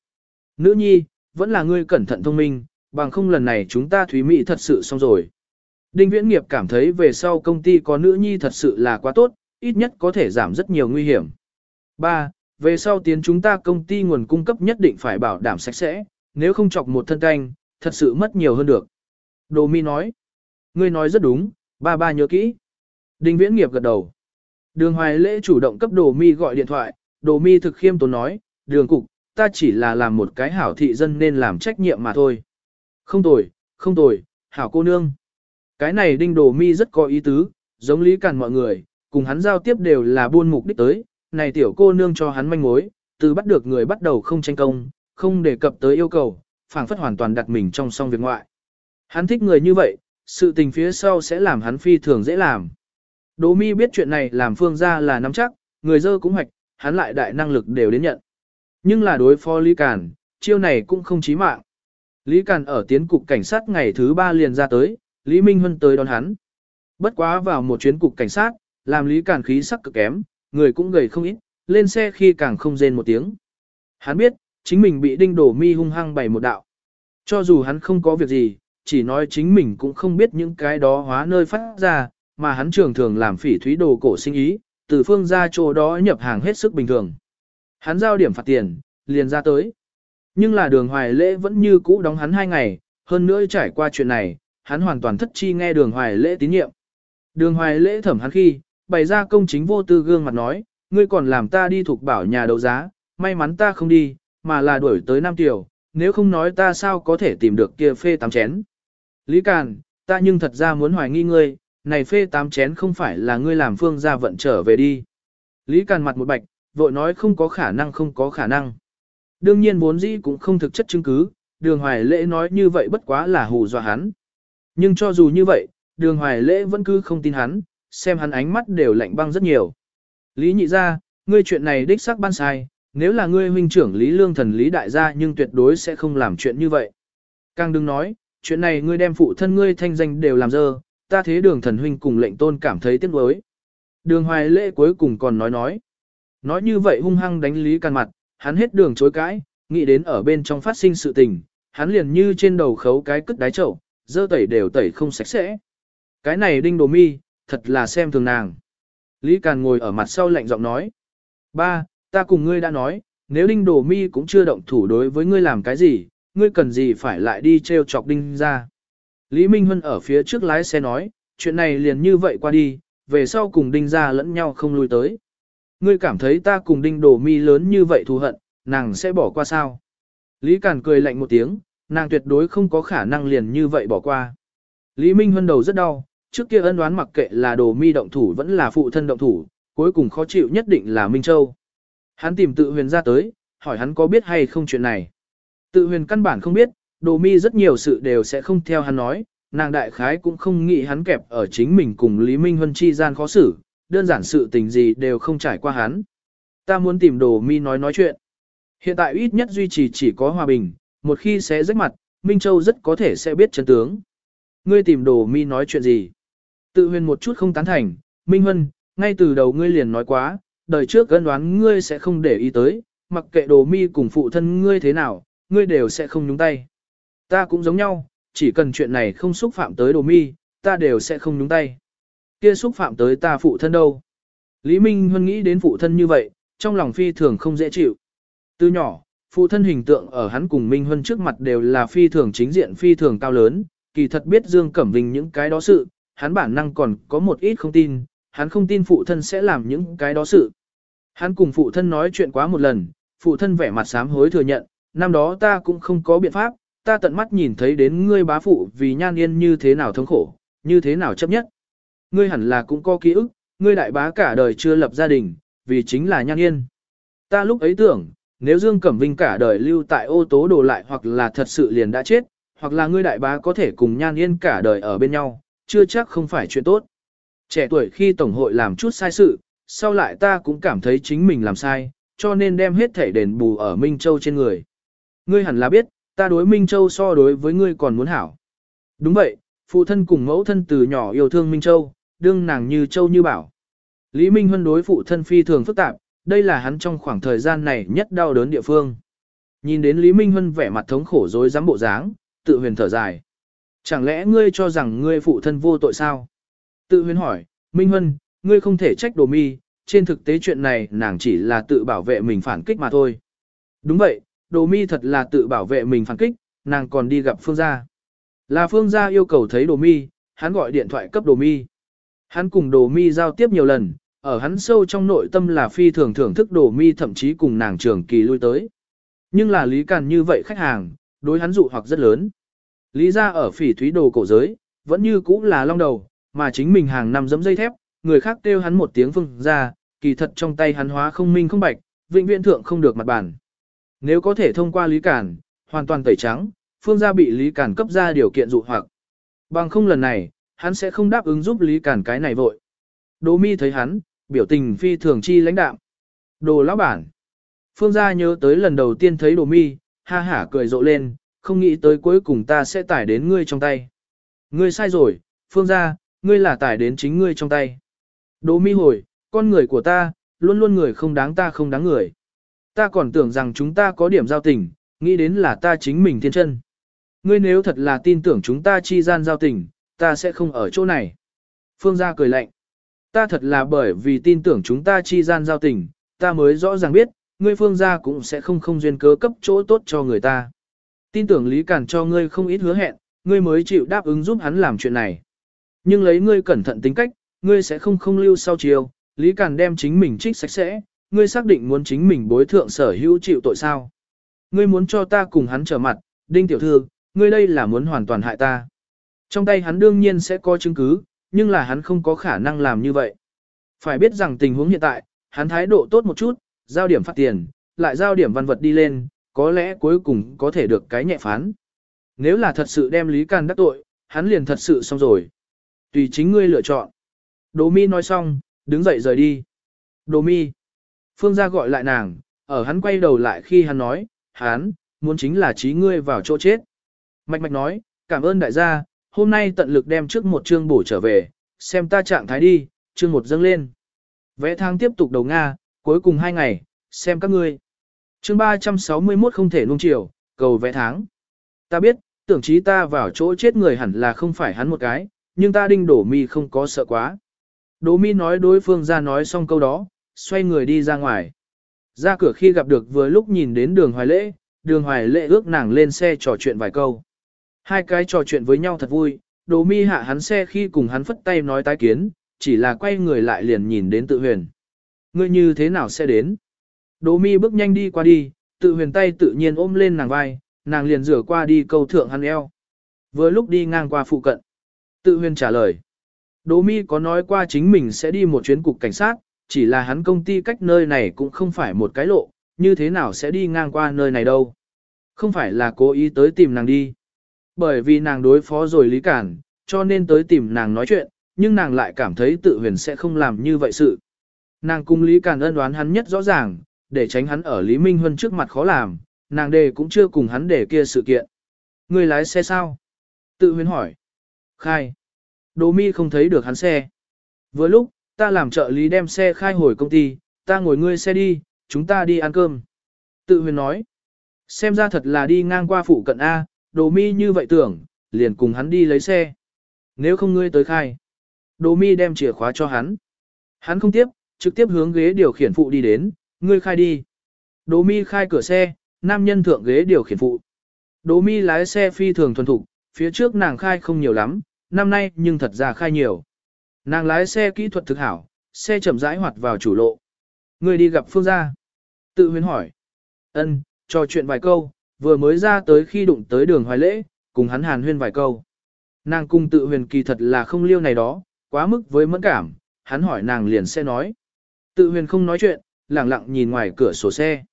Nữ nhi, vẫn là ngươi cẩn thận thông minh, bằng không lần này chúng ta thúy mỹ thật sự xong rồi. Đinh Viễn Nghiệp cảm thấy về sau công ty có nữ nhi thật sự là quá tốt, ít nhất có thể giảm rất nhiều nguy hiểm. 3. Về sau tiến chúng ta công ty nguồn cung cấp nhất định phải bảo đảm sạch sẽ, nếu không chọc một thân canh, thật sự mất nhiều hơn được. Đồ mi nói. Ngươi nói rất đúng, ba ba nhớ kỹ. Đinh Viễn Nghiệp gật đầu. Đường Hoài Lễ chủ động cấp Đồ mi gọi điện thoại, Đồ mi thực khiêm tốn nói, đường cục, ta chỉ là làm một cái hảo thị dân nên làm trách nhiệm mà thôi. Không tồi, không tồi, hảo cô nương. Cái này đinh đồ mi rất có ý tứ, giống lý Cản mọi người, cùng hắn giao tiếp đều là buôn mục đích tới, này tiểu cô nương cho hắn manh mối, từ bắt được người bắt đầu không tranh công, không đề cập tới yêu cầu, phảng phất hoàn toàn đặt mình trong song việc ngoại. Hắn thích người như vậy, sự tình phía sau sẽ làm hắn phi thường dễ làm. Đỗ mi biết chuyện này làm phương gia là nắm chắc, người dơ cũng hoạch, hắn lại đại năng lực đều đến nhận. Nhưng là đối phó Lý Càn, chiêu này cũng không chí mạng. Lý Càn ở tiến cục cảnh sát ngày thứ ba liền ra tới, Lý Minh Huân tới đón hắn. Bất quá vào một chuyến cục cảnh sát, làm Lý Càn khí sắc cực kém, người cũng gầy không ít, lên xe khi càng không rên một tiếng. Hắn biết, chính mình bị đinh đổ mi hung hăng bày một đạo. Cho dù hắn không có việc gì, chỉ nói chính mình cũng không biết những cái đó hóa nơi phát ra, mà hắn trường thường làm phỉ thúy đồ cổ sinh ý, từ phương ra chỗ đó nhập hàng hết sức bình thường. Hắn giao điểm phạt tiền, liền ra tới. Nhưng là đường hoài lễ vẫn như cũ đóng hắn hai ngày, hơn nữa trải qua chuyện này, hắn hoàn toàn thất chi nghe đường hoài lễ tín nhiệm. Đường hoài lễ thẩm hắn khi, bày ra công chính vô tư gương mặt nói, ngươi còn làm ta đi thuộc bảo nhà đấu giá, may mắn ta không đi, mà là đuổi tới Nam Tiểu, nếu không nói ta sao có thể tìm được kia phê tám chén. Lý Càn, ta nhưng thật ra muốn hoài nghi ngươi, này phê tám chén không phải là ngươi làm phương gia vận trở về đi. Lý Càn mặt một bạch, vội nói không có khả năng không có khả năng. Đương nhiên vốn dĩ cũng không thực chất chứng cứ, đường hoài lễ nói như vậy bất quá là hù dọa hắn. Nhưng cho dù như vậy, đường hoài lễ vẫn cứ không tin hắn, xem hắn ánh mắt đều lạnh băng rất nhiều. Lý nhị ra, ngươi chuyện này đích xác ban sai, nếu là ngươi huynh trưởng Lý Lương thần Lý đại gia nhưng tuyệt đối sẽ không làm chuyện như vậy. Càng đừng nói, chuyện này ngươi đem phụ thân ngươi thanh danh đều làm dơ, ta thế đường thần huynh cùng lệnh tôn cảm thấy tiếc nuối. Đường hoài lễ cuối cùng còn nói nói. Nói như vậy hung hăng đánh Lý Càn mặt, hắn hết đường chối cãi, nghĩ đến ở bên trong phát sinh sự tình, hắn liền như trên đầu khấu cái cất đáy chậu, dơ tẩy đều tẩy không sạch sẽ. Cái này đinh đồ mi, thật là xem thường nàng. Lý Càn ngồi ở mặt sau lạnh giọng nói. Ba, ta cùng ngươi đã nói, nếu đinh đồ mi cũng chưa động thủ đối với ngươi làm cái gì, ngươi cần gì phải lại đi treo chọc đinh ra. Lý Minh Huân ở phía trước lái xe nói, chuyện này liền như vậy qua đi, về sau cùng đinh ra lẫn nhau không lui tới. Ngươi cảm thấy ta cùng đinh đồ mi lớn như vậy thù hận, nàng sẽ bỏ qua sao? Lý Càn cười lạnh một tiếng, nàng tuyệt đối không có khả năng liền như vậy bỏ qua. Lý Minh Huân đầu rất đau, trước kia ân đoán mặc kệ là đồ mi động thủ vẫn là phụ thân động thủ, cuối cùng khó chịu nhất định là Minh Châu. Hắn tìm tự huyền ra tới, hỏi hắn có biết hay không chuyện này. Tự huyền căn bản không biết, đồ mi rất nhiều sự đều sẽ không theo hắn nói, nàng đại khái cũng không nghĩ hắn kẹp ở chính mình cùng Lý Minh Huân chi gian khó xử, đơn giản sự tình gì đều không trải qua hắn. Ta muốn tìm đồ mi nói nói chuyện. Hiện tại ít nhất duy trì chỉ có hòa bình, một khi sẽ rách mặt, Minh Châu rất có thể sẽ biết chân tướng. Ngươi tìm đồ mi nói chuyện gì? Tự huyền một chút không tán thành, Minh Huân, ngay từ đầu ngươi liền nói quá, đời trước gân đoán ngươi sẽ không để ý tới, mặc kệ đồ mi cùng phụ thân ngươi thế nào, ngươi đều sẽ không nhúng tay. Ta cũng giống nhau, chỉ cần chuyện này không xúc phạm tới đồ mi, ta đều sẽ không nhúng tay. Kia xúc phạm tới ta phụ thân đâu. Lý Minh Huân nghĩ đến phụ thân như vậy, trong lòng phi thường không dễ chịu. Từ nhỏ, phụ thân hình tượng ở hắn cùng Minh Huân trước mặt đều là phi thường chính diện phi thường cao lớn, kỳ thật biết Dương Cẩm Vinh những cái đó sự, hắn bản năng còn có một ít không tin, hắn không tin phụ thân sẽ làm những cái đó sự. Hắn cùng phụ thân nói chuyện quá một lần, phụ thân vẻ mặt sám hối thừa nhận, năm đó ta cũng không có biện pháp, ta tận mắt nhìn thấy đến ngươi bá phụ vì nhan yên như thế nào thống khổ, như thế nào chấp nhất. Ngươi hẳn là cũng có ký ức, ngươi đại bá cả đời chưa lập gia đình, vì chính là nhan yên. Ta lúc ấy tưởng, nếu Dương Cẩm Vinh cả đời lưu tại ô tố đồ lại hoặc là thật sự liền đã chết, hoặc là ngươi đại bá có thể cùng nhan yên cả đời ở bên nhau, chưa chắc không phải chuyện tốt. Trẻ tuổi khi Tổng hội làm chút sai sự, sau lại ta cũng cảm thấy chính mình làm sai, cho nên đem hết thể đền bù ở Minh Châu trên người. Ngươi hẳn là biết, ta đối Minh Châu so đối với ngươi còn muốn hảo. Đúng vậy, phụ thân cùng mẫu thân từ nhỏ yêu thương Minh Châu, đương nàng như Châu như bảo. Lý Minh Huân đối phụ thân phi thường phức tạp, đây là hắn trong khoảng thời gian này nhất đau đớn địa phương. Nhìn đến Lý Minh Huân vẻ mặt thống khổ dối dám bộ dáng, tự huyền thở dài. Chẳng lẽ ngươi cho rằng ngươi phụ thân vô tội sao? Tự huyên hỏi, Minh Huân, ngươi không thể trách đồ mi, trên thực tế chuyện này nàng chỉ là tự bảo vệ mình phản kích mà thôi. Đúng vậy, đồ mi thật là tự bảo vệ mình phản kích, nàng còn đi gặp phương gia. Là phương gia yêu cầu thấy đồ mi, hắn gọi điện thoại cấp đồ mi. Hắn cùng đồ mi giao tiếp nhiều lần, ở hắn sâu trong nội tâm là phi thường thưởng thức đồ mi thậm chí cùng nàng trường kỳ lui tới. Nhưng là lý càn như vậy khách hàng, đối hắn dụ hoặc rất lớn. Lý ra ở phỉ thúy đồ cổ giới, vẫn như cũ là long đầu, mà chính mình hàng năm dấm dây thép, người khác kêu hắn một tiếng phương ra, kỳ thật trong tay hắn hóa không minh không bạch, vĩnh viễn thượng không được mặt bản. Nếu có thể thông qua Lý Cản, hoàn toàn tẩy trắng, phương gia bị Lý Cản cấp ra điều kiện dụ hoặc. Bằng không lần này, hắn sẽ không đáp ứng giúp Lý Cản cái này vội. Đỗ mi thấy hắn, biểu tình phi thường chi lãnh đạm. Đồ lão bản. Phương gia nhớ tới lần đầu tiên thấy đồ mi, ha hả cười rộ lên, không nghĩ tới cuối cùng ta sẽ tải đến ngươi trong tay. Ngươi sai rồi, phương gia, ngươi là tải đến chính ngươi trong tay. Đỗ mi hồi, con người của ta, luôn luôn người không đáng ta không đáng người. Ta còn tưởng rằng chúng ta có điểm giao tình, nghĩ đến là ta chính mình thiên chân. Ngươi nếu thật là tin tưởng chúng ta chi gian giao tình, ta sẽ không ở chỗ này. Phương gia cười lạnh. Ta thật là bởi vì tin tưởng chúng ta chi gian giao tình, ta mới rõ ràng biết, ngươi phương gia cũng sẽ không không duyên cớ cấp chỗ tốt cho người ta. Tin tưởng Lý Cản cho ngươi không ít hứa hẹn, ngươi mới chịu đáp ứng giúp hắn làm chuyện này. Nhưng lấy ngươi cẩn thận tính cách, ngươi sẽ không không lưu sau chiều, Lý Cản đem chính mình trích sạch sẽ, ngươi xác định muốn chính mình bối thượng sở hữu chịu tội sao. Ngươi muốn cho ta cùng hắn trở mặt, đinh tiểu thư, ngươi đây là muốn hoàn toàn hại ta. Trong tay hắn đương nhiên sẽ có chứng cứ, nhưng là hắn không có khả năng làm như vậy. Phải biết rằng tình huống hiện tại, hắn thái độ tốt một chút, giao điểm phát tiền, lại giao điểm văn vật đi lên, có lẽ cuối cùng có thể được cái nhẹ phán. Nếu là thật sự đem Lý Càn đắc tội, hắn liền thật sự xong rồi. Tùy chính ngươi lựa chọn. Đồ mi nói xong, đứng dậy rời đi. Đồ mi. Phương gia gọi lại nàng, ở hắn quay đầu lại khi hắn nói, hắn, muốn chính là trí ngươi vào chỗ chết. Mạch mạch nói, cảm ơn đại gia, hôm nay tận lực đem trước một chương bổ trở về, xem ta trạng thái đi, chương một dâng lên. Vẽ thang tiếp tục đầu Nga, cuối cùng hai ngày, xem các ngươi chương 361 không thể nuông chiều, cầu vẽ tháng. Ta biết, tưởng chí ta vào chỗ chết người hẳn là không phải hắn một cái, nhưng ta đinh đổ mi không có sợ quá. Đỗ mi nói đối phương ra nói xong câu đó, xoay người đi ra ngoài. Ra cửa khi gặp được vừa lúc nhìn đến đường hoài lễ, đường hoài lễ ước nàng lên xe trò chuyện vài câu. Hai cái trò chuyện với nhau thật vui, Đỗ mi hạ hắn xe khi cùng hắn phất tay nói tái kiến, chỉ là quay người lại liền nhìn đến tự huyền. Ngươi như thế nào sẽ đến? Đỗ mi bước nhanh đi qua đi, tự huyền tay tự nhiên ôm lên nàng vai, nàng liền rửa qua đi câu thượng hắn eo. Vừa lúc đi ngang qua phụ cận. Tự huyền trả lời. Đỗ mi có nói qua chính mình sẽ đi một chuyến cục cảnh sát, chỉ là hắn công ty cách nơi này cũng không phải một cái lộ, như thế nào sẽ đi ngang qua nơi này đâu. Không phải là cố ý tới tìm nàng đi. Bởi vì nàng đối phó rồi Lý Cản, cho nên tới tìm nàng nói chuyện, nhưng nàng lại cảm thấy tự huyền sẽ không làm như vậy sự. Nàng cung Lý Cản ân đoán hắn nhất rõ ràng, để tránh hắn ở Lý Minh Huân trước mặt khó làm, nàng đề cũng chưa cùng hắn để kia sự kiện. Người lái xe sao? Tự Huyên hỏi. Khai. Đỗ mi không thấy được hắn xe. Vừa lúc, ta làm trợ lý đem xe khai hồi công ty, ta ngồi ngươi xe đi, chúng ta đi ăn cơm. Tự huyền nói. Xem ra thật là đi ngang qua phụ cận A, đồ mi như vậy tưởng, liền cùng hắn đi lấy xe. Nếu không ngươi tới khai. Đồ mi đem chìa khóa cho hắn. Hắn không tiếp, trực tiếp hướng ghế điều khiển phụ đi đến, ngươi khai đi. Đỗ mi khai cửa xe, nam nhân thượng ghế điều khiển phụ. Đỗ mi lái xe phi thường thuần thục, phía trước nàng khai không nhiều lắm, năm nay nhưng thật ra khai nhiều. Nàng lái xe kỹ thuật thực hảo, xe chậm rãi hoạt vào chủ lộ. Người đi gặp Phương gia. Tự huyền hỏi. Ân, trò chuyện vài câu, vừa mới ra tới khi đụng tới đường hoài lễ, cùng hắn hàn huyên vài câu. Nàng cung tự huyền kỳ thật là không liêu này đó, quá mức với mẫn cảm, hắn hỏi nàng liền sẽ nói. Tự huyền không nói chuyện, lặng lặng nhìn ngoài cửa sổ xe.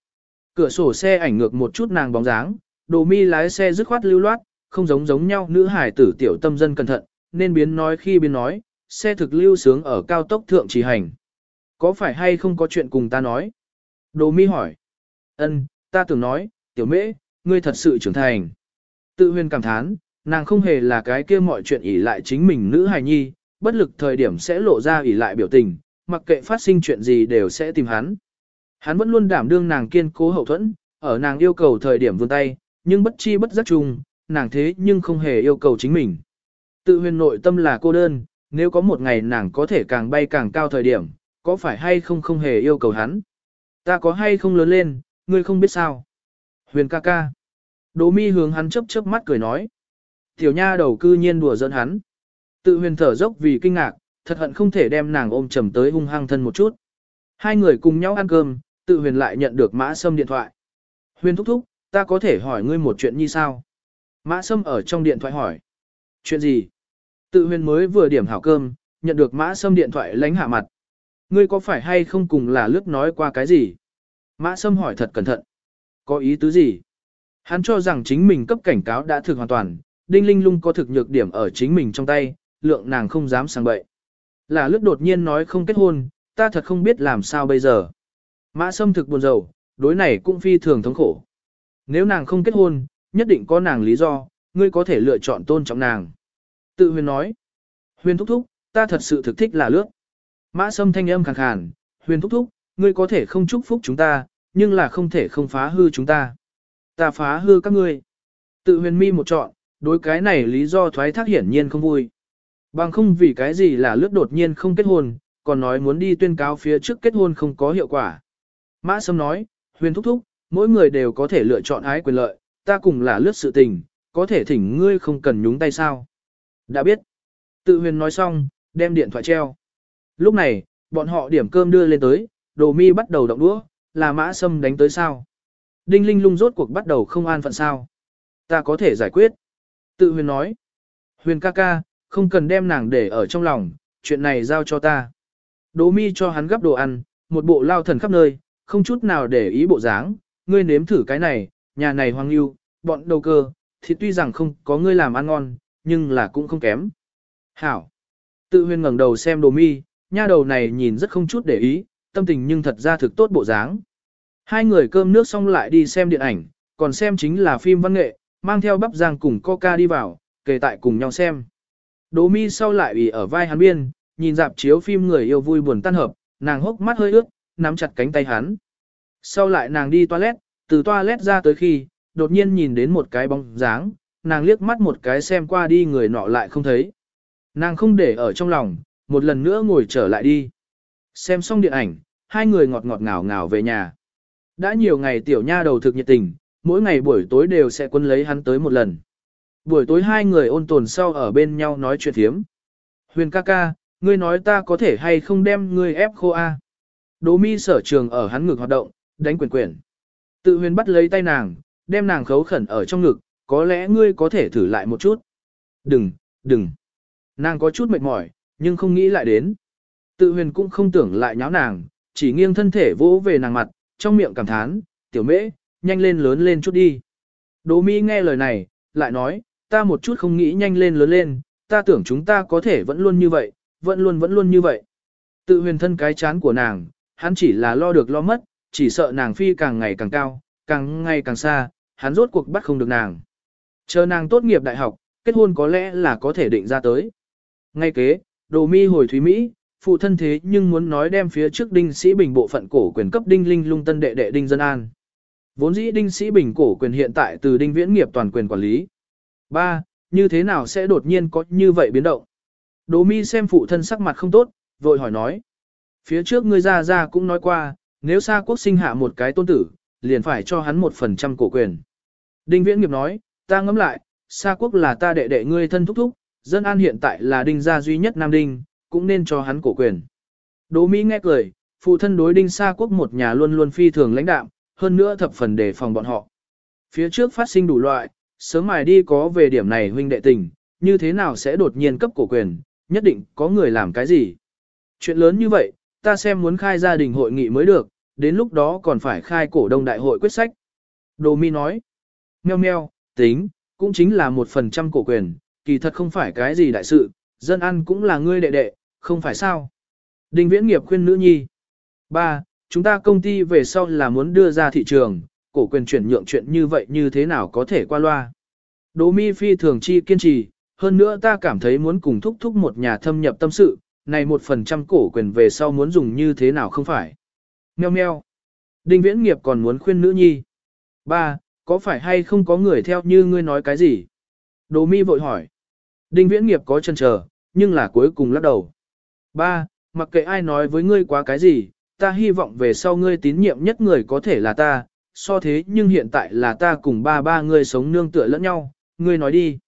Cửa sổ xe ảnh ngược một chút nàng bóng dáng, đồ mi lái xe dứt khoát lưu loát, không giống giống nhau nữ hải tử tiểu tâm dân cẩn thận, nên biến nói khi biến nói, xe thực lưu sướng ở cao tốc thượng trì hành. Có phải hay không có chuyện cùng ta nói? Đồ mi hỏi. Ân, ta tưởng nói, tiểu mễ, ngươi thật sự trưởng thành. Tự huyền cảm thán, nàng không hề là cái kia mọi chuyện ỷ lại chính mình nữ hài nhi, bất lực thời điểm sẽ lộ ra ỷ lại biểu tình, mặc kệ phát sinh chuyện gì đều sẽ tìm hắn. Hắn vẫn luôn đảm đương nàng kiên cố hậu thuẫn, ở nàng yêu cầu thời điểm vươn tay, nhưng bất chi bất giác chung, nàng thế nhưng không hề yêu cầu chính mình. Tự huyền nội tâm là cô đơn, nếu có một ngày nàng có thể càng bay càng cao thời điểm, có phải hay không không hề yêu cầu hắn. Ta có hay không lớn lên, ngươi không biết sao. Huyền ca ca. Đỗ mi hướng hắn chớp chớp mắt cười nói. Tiểu nha đầu cư nhiên đùa giỡn hắn. Tự huyền thở dốc vì kinh ngạc, thật hận không thể đem nàng ôm chầm tới hung hăng thân một chút. Hai người cùng nhau ăn cơm, tự huyền lại nhận được mã sâm điện thoại. Huyền thúc thúc, ta có thể hỏi ngươi một chuyện như sao? Mã sâm ở trong điện thoại hỏi. Chuyện gì? Tự huyền mới vừa điểm hảo cơm, nhận được mã sâm điện thoại lánh hạ mặt. Ngươi có phải hay không cùng là lướt nói qua cái gì? Mã sâm hỏi thật cẩn thận. Có ý tứ gì? Hắn cho rằng chính mình cấp cảnh cáo đã thực hoàn toàn, đinh linh lung có thực nhược điểm ở chính mình trong tay, lượng nàng không dám sang bậy. Là lướt đột nhiên nói không kết hôn, ta thật không biết làm sao bây giờ. Mã sâm thực buồn rầu, đối này cũng phi thường thống khổ. Nếu nàng không kết hôn, nhất định có nàng lý do, ngươi có thể lựa chọn tôn trọng nàng. Tự huyền nói. Huyền thúc thúc, ta thật sự thực thích là lướt. Mã sâm thanh âm khàn khàn, huyền thúc thúc, ngươi có thể không chúc phúc chúng ta, nhưng là không thể không phá hư chúng ta. Ta phá hư các ngươi. Tự huyền mi một chọn, đối cái này lý do thoái thác hiển nhiên không vui. Bằng không vì cái gì là lướt đột nhiên không kết hôn, còn nói muốn đi tuyên cáo phía trước kết hôn không có hiệu quả. Mã Sâm nói, huyền thúc thúc, mỗi người đều có thể lựa chọn ái quyền lợi, ta cùng là lướt sự tình, có thể thỉnh ngươi không cần nhúng tay sao. Đã biết. Tự huyền nói xong, đem điện thoại treo. Lúc này, bọn họ điểm cơm đưa lên tới, đồ mi bắt đầu động đũa, là mã sâm đánh tới sao. Đinh linh lung rốt cuộc bắt đầu không an phận sao. Ta có thể giải quyết. Tự huyền nói. Huyền ca ca, không cần đem nàng để ở trong lòng, chuyện này giao cho ta. Đỗ mi cho hắn gấp đồ ăn, một bộ lao thần khắp nơi, không chút nào để ý bộ dáng, ngươi nếm thử cái này, nhà này hoang lưu, bọn đầu cơ, thì tuy rằng không có ngươi làm ăn ngon, nhưng là cũng không kém. Hảo. Tự huyền ngẩng đầu xem đồ mi, nha đầu này nhìn rất không chút để ý, tâm tình nhưng thật ra thực tốt bộ dáng. Hai người cơm nước xong lại đi xem điện ảnh, còn xem chính là phim văn nghệ, mang theo bắp giang cùng coca đi vào, kề tại cùng nhau xem. Đỗ mi sau lại ủy ở vai hắn biên, nhìn dạp chiếu phim người yêu vui buồn tan hợp, nàng hốc mắt hơi ướt, nắm chặt cánh tay hắn. Sau lại nàng đi toilet, từ toilet ra tới khi, đột nhiên nhìn đến một cái bóng dáng, nàng liếc mắt một cái xem qua đi người nọ lại không thấy. Nàng không để ở trong lòng, một lần nữa ngồi trở lại đi. Xem xong điện ảnh, hai người ngọt ngọt ngào ngào về nhà. Đã nhiều ngày tiểu nha đầu thực nhiệt tình, mỗi ngày buổi tối đều sẽ quân lấy hắn tới một lần. Buổi tối hai người ôn tồn sau ở bên nhau nói chuyện thiếm. Huyền ca ca, ngươi nói ta có thể hay không đem ngươi ép khô a? Đỗ mi sở trường ở hắn ngực hoạt động, đánh quyền quyền. Tự huyền bắt lấy tay nàng, đem nàng khấu khẩn ở trong ngực, có lẽ ngươi có thể thử lại một chút. Đừng, đừng. Nàng có chút mệt mỏi, nhưng không nghĩ lại đến. Tự huyền cũng không tưởng lại nháo nàng, chỉ nghiêng thân thể vỗ về nàng mặt, trong miệng cảm thán, tiểu mễ, nhanh lên lớn lên chút đi. Đỗ mi nghe lời này, lại nói, ta một chút không nghĩ nhanh lên lớn lên, ta tưởng chúng ta có thể vẫn luôn như vậy, vẫn luôn vẫn luôn như vậy. Tự huyền thân cái chán của nàng, hắn chỉ là lo được lo mất, chỉ sợ nàng phi càng ngày càng cao, càng ngày càng xa, hắn rốt cuộc bắt không được nàng. Chờ nàng tốt nghiệp đại học, kết hôn có lẽ là có thể định ra tới. Ngay kế, đồ mi hồi Thúy Mỹ, phụ thân thế nhưng muốn nói đem phía trước đinh sĩ bình bộ phận cổ quyền cấp đinh linh lung tân đệ đệ đinh dân an. Vốn dĩ đinh sĩ bình cổ quyền hiện tại từ đinh viễn nghiệp toàn quyền quản lý. 3. Như thế nào sẽ đột nhiên có như vậy biến động? Đỗ mi xem phụ thân sắc mặt không tốt, vội hỏi nói. Phía trước ngươi ra ra cũng nói qua, nếu xa quốc sinh hạ một cái tôn tử, liền phải cho hắn một phần trăm cổ quyền. Đinh viễn nghiệp nói, ta ngẫm lại, xa quốc là ta đệ đệ ngươi thân thúc thúc, dân an hiện tại là đinh gia duy nhất nam đinh, cũng nên cho hắn cổ quyền. Đỗ Mỹ nghe cười, phụ thân đối đinh xa quốc một nhà luôn luôn phi thường lãnh đạm, hơn nữa thập phần đề phòng bọn họ. Phía trước phát sinh đủ loại, sớm mài đi có về điểm này huynh đệ tình, như thế nào sẽ đột nhiên cấp cổ quyền, nhất định có người làm cái gì. Chuyện lớn như vậy, ta xem muốn khai gia đình hội nghị mới được, đến lúc đó còn phải khai cổ đông đại hội quyết sách. Đồ mi nói, meo meo, tính, cũng chính là một phần trăm cổ quyền, kỳ thật không phải cái gì đại sự, dân ăn cũng là ngươi đệ đệ, không phải sao. Đinh viễn nghiệp khuyên nữ nhi. Ba, chúng ta công ty về sau là muốn đưa ra thị trường, cổ quyền chuyển nhượng chuyện như vậy như thế nào có thể qua loa. Đỗ mi phi thường chi kiên trì, hơn nữa ta cảm thấy muốn cùng thúc thúc một nhà thâm nhập tâm sự, này một phần trăm cổ quyền về sau muốn dùng như thế nào không phải. Meo meo. Đinh viễn nghiệp còn muốn khuyên nữ nhi. Ba, có phải hay không có người theo như ngươi nói cái gì? Đỗ mi vội hỏi. Đinh viễn nghiệp có chân chờ, nhưng là cuối cùng lắc đầu. Ba, mặc kệ ai nói với ngươi quá cái gì, ta hy vọng về sau ngươi tín nhiệm nhất người có thể là ta, so thế nhưng hiện tại là ta cùng ba ba ngươi sống nương tựa lẫn nhau, ngươi nói đi.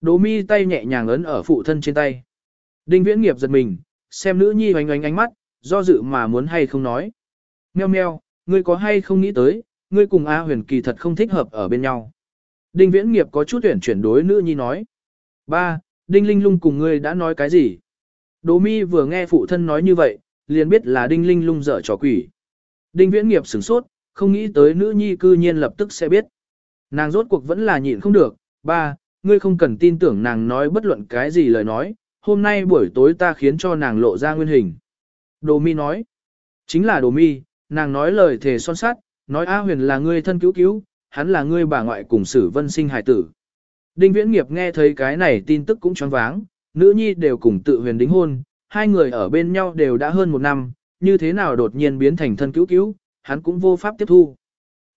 Đỗ mi tay nhẹ nhàng ấn ở phụ thân trên tay. Đinh viễn nghiệp giật mình, xem nữ nhi oánh oánh ánh mắt, do dự mà muốn hay không nói. Meo meo, ngươi có hay không nghĩ tới, ngươi cùng A huyền kỳ thật không thích hợp ở bên nhau. Đinh viễn nghiệp có chút tuyển chuyển đối nữ nhi nói. Ba, Đinh Linh Lung cùng ngươi đã nói cái gì? Đỗ mi vừa nghe phụ thân nói như vậy, liền biết là Đinh Linh Lung dở trò quỷ. Đinh viễn nghiệp sửng sốt, không nghĩ tới nữ nhi cư nhiên lập tức sẽ biết. Nàng rốt cuộc vẫn là nhịn không được, ba, ngươi không cần tin tưởng nàng nói bất luận cái gì lời nói, hôm nay buổi tối ta khiến cho nàng lộ ra nguyên hình. Đồ mi nói, chính là đồ mi, nàng nói lời thề son sát, nói A huyền là ngươi thân cứu cứu, hắn là ngươi bà ngoại cùng sử vân sinh hải tử. Đinh viễn nghiệp nghe thấy cái này tin tức cũng choáng váng, nữ nhi đều cùng tự huyền đính hôn, hai người ở bên nhau đều đã hơn một năm, như thế nào đột nhiên biến thành thân cứu cứu, hắn cũng vô pháp tiếp thu.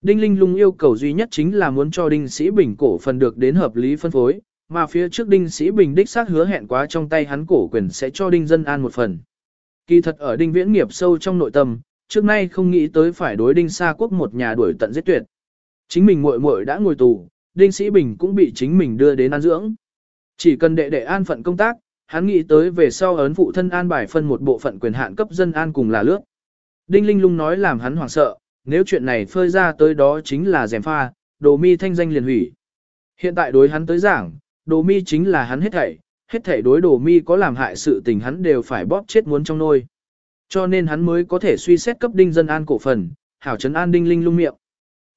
Đinh Linh Lung yêu cầu duy nhất chính là muốn cho Đinh Sĩ Bình cổ phần được đến hợp lý phân phối, mà phía trước Đinh Sĩ Bình đích xác hứa hẹn quá trong tay hắn cổ quyền sẽ cho Đinh Dân An một phần. Kỳ thật ở Đinh Viễn nghiệp sâu trong nội tâm, trước nay không nghĩ tới phải đối Đinh xa Quốc một nhà đuổi tận giết tuyệt. Chính mình muội muội đã ngồi tù, Đinh Sĩ Bình cũng bị chính mình đưa đến an dưỡng. Chỉ cần đệ đệ an phận công tác, hắn nghĩ tới về sau ấn phụ thân an bài phân một bộ phận quyền hạn cấp dân an cùng là lướt. Đinh Linh Lung nói làm hắn hoảng sợ, nếu chuyện này phơi ra tới đó chính là dèm pha, đồ mi thanh danh liền hủy. Hiện tại đối hắn tới giảng, đồ mi chính là hắn hết thảy, hết thảy đối đồ mi có làm hại sự tình hắn đều phải bóp chết muốn trong nôi. Cho nên hắn mới có thể suy xét cấp đinh dân an cổ phần, hảo chấn an đinh linh lung miệng.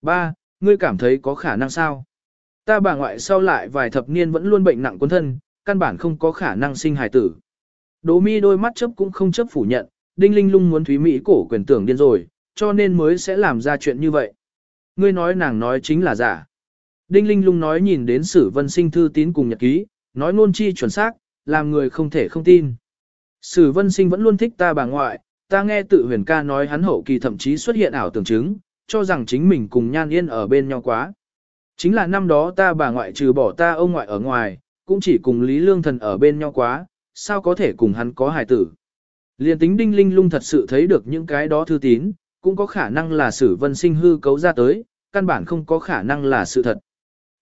Ba, Ngươi cảm thấy có khả năng sao? Ta bà ngoại sau lại vài thập niên vẫn luôn bệnh nặng quân thân, căn bản không có khả năng sinh hài tử. Đỗ mi đôi mắt chấp cũng không chấp phủ nhận, đinh linh lung muốn thúy Mỹ cổ quyền tưởng điên rồi, cho nên mới sẽ làm ra chuyện như vậy. Ngươi nói nàng nói chính là giả. Đinh linh lung nói nhìn đến sử vân sinh thư tín cùng nhật ký, nói ngôn chi chuẩn xác, làm người không thể không tin. Sử vân sinh vẫn luôn thích ta bà ngoại, ta nghe tự huyền ca nói hắn hậu kỳ thậm chí xuất hiện ảo tưởng chứng, cho rằng chính mình cùng nhan yên ở bên nhau quá. Chính là năm đó ta bà ngoại trừ bỏ ta ông ngoại ở ngoài, cũng chỉ cùng Lý Lương Thần ở bên nhau quá, sao có thể cùng hắn có hài tử. Liên tính đinh linh lung thật sự thấy được những cái đó thư tín, cũng có khả năng là sử vân sinh hư cấu ra tới, căn bản không có khả năng là sự thật.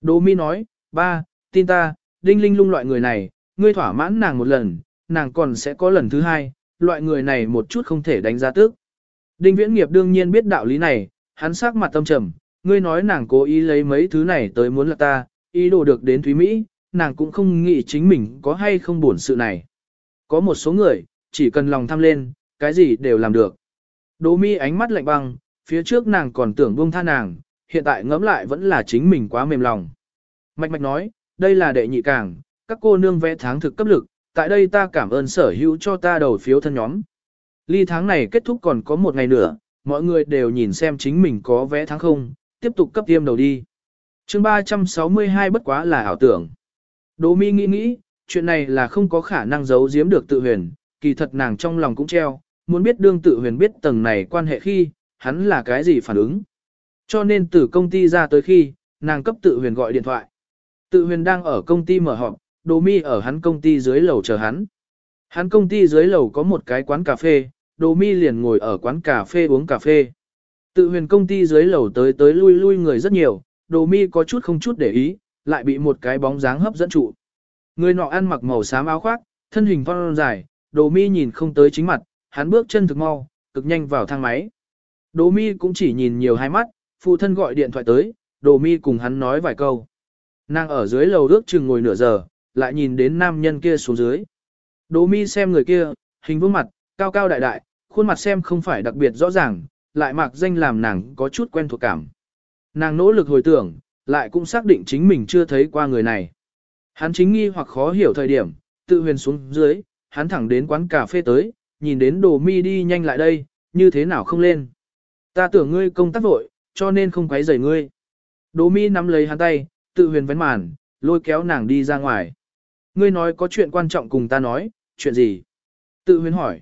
Đỗ mi nói, ba, tin ta, đinh linh lung loại người này, ngươi thỏa mãn nàng một lần, nàng còn sẽ có lần thứ hai, loại người này một chút không thể đánh giá tước. Đinh viễn nghiệp đương nhiên biết đạo lý này, hắn sắc mặt tâm trầm, ngươi nói nàng cố ý lấy mấy thứ này tới muốn là ta, ý đồ được đến Thúy Mỹ, nàng cũng không nghĩ chính mình có hay không buồn sự này. Có một số người, chỉ cần lòng tham lên, cái gì đều làm được. Đỗ mi ánh mắt lạnh băng, phía trước nàng còn tưởng buông tha nàng, hiện tại ngẫm lại vẫn là chính mình quá mềm lòng. Mạch mạch nói, đây là đệ nhị cảng, các cô nương vẽ tháng thực cấp lực, tại đây ta cảm ơn sở hữu cho ta đầu phiếu thân nhóm. Ly tháng này kết thúc còn có một ngày nữa, mọi người đều nhìn xem chính mình có vé tháng không, tiếp tục cấp tiêm đầu đi. chương 362 bất quá là ảo tưởng. Đỗ mi nghĩ nghĩ, chuyện này là không có khả năng giấu giếm được tự huyền, kỳ thật nàng trong lòng cũng treo, muốn biết đương tự huyền biết tầng này quan hệ khi, hắn là cái gì phản ứng. Cho nên từ công ty ra tới khi, nàng cấp tự huyền gọi điện thoại. Tự huyền đang ở công ty mở họp, đồ mi ở hắn công ty dưới lầu chờ hắn. Hắn công ty dưới lầu có một cái quán cà phê, đồ mi liền ngồi ở quán cà phê uống cà phê. Tự huyền công ty dưới lầu tới tới lui lui người rất nhiều, đồ mi có chút không chút để ý, lại bị một cái bóng dáng hấp dẫn trụ. Người nọ ăn mặc màu xám áo khoác, thân hình phong dài, đồ mi nhìn không tới chính mặt, hắn bước chân thực mau, cực nhanh vào thang máy. Đồ mi cũng chỉ nhìn nhiều hai mắt, phụ thân gọi điện thoại tới, đồ mi cùng hắn nói vài câu. Nàng ở dưới lầu ước chừng ngồi nửa giờ, lại nhìn đến nam nhân kia xuống dưới. Đồ mi xem người kia, hình vương mặt, cao cao đại đại, khuôn mặt xem không phải đặc biệt rõ ràng, lại mặc danh làm nàng có chút quen thuộc cảm. Nàng nỗ lực hồi tưởng, lại cũng xác định chính mình chưa thấy qua người này. Hắn chính nghi hoặc khó hiểu thời điểm, tự huyền xuống dưới, hắn thẳng đến quán cà phê tới, nhìn đến đồ mi đi nhanh lại đây, như thế nào không lên. Ta tưởng ngươi công tác vội, cho nên không quấy rầy ngươi. Đỗ mi nắm lấy hắn tay, tự huyền vén màn, lôi kéo nàng đi ra ngoài. Ngươi nói có chuyện quan trọng cùng ta nói, chuyện gì? Tự huyền hỏi.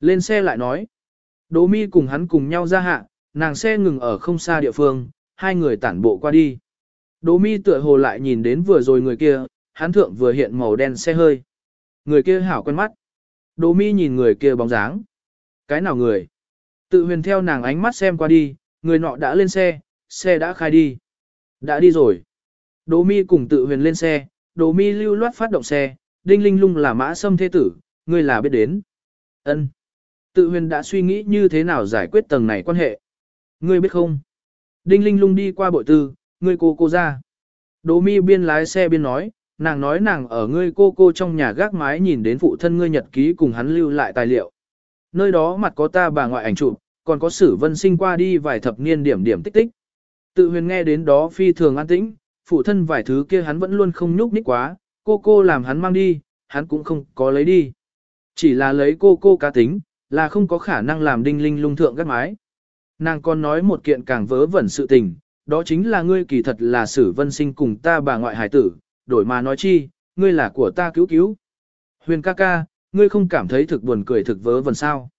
Lên xe lại nói. Đỗ mi cùng hắn cùng nhau ra hạ, nàng xe ngừng ở không xa địa phương, hai người tản bộ qua đi. Đỗ mi tựa hồ lại nhìn đến vừa rồi người kia, hắn thượng vừa hiện màu đen xe hơi. Người kia hảo quen mắt. Đỗ mi nhìn người kia bóng dáng. Cái nào người? Tự huyền theo nàng ánh mắt xem qua đi, người nọ đã lên xe, xe đã khai đi. Đã đi rồi. Đỗ mi cùng tự huyền lên xe, Đỗ mi lưu loát phát động xe, đinh linh lung là mã sâm thế tử, người là biết đến. Ân. Tự huyền đã suy nghĩ như thế nào giải quyết tầng này quan hệ. Ngươi biết không? Đinh Linh lung đi qua bội tư, ngươi cô cô ra. Đỗ mi biên lái xe biên nói, nàng nói nàng ở ngươi cô cô trong nhà gác mái nhìn đến phụ thân ngươi nhật ký cùng hắn lưu lại tài liệu. Nơi đó mặt có ta bà ngoại ảnh chụp, còn có sử vân sinh qua đi vài thập niên điểm điểm tích tích. Tự huyền nghe đến đó phi thường an tĩnh, phụ thân vài thứ kia hắn vẫn luôn không nhúc nhích quá, cô cô làm hắn mang đi, hắn cũng không có lấy đi. Chỉ là lấy cô cô cá tính, là không có khả năng làm đinh linh lung thượng gắt mái. Nàng còn nói một kiện càng vớ vẩn sự tình, đó chính là ngươi kỳ thật là sử vân sinh cùng ta bà ngoại hải tử, đổi mà nói chi, ngươi là của ta cứu cứu. Huyền ca ca, ngươi không cảm thấy thực buồn cười thực vớ vẩn sao.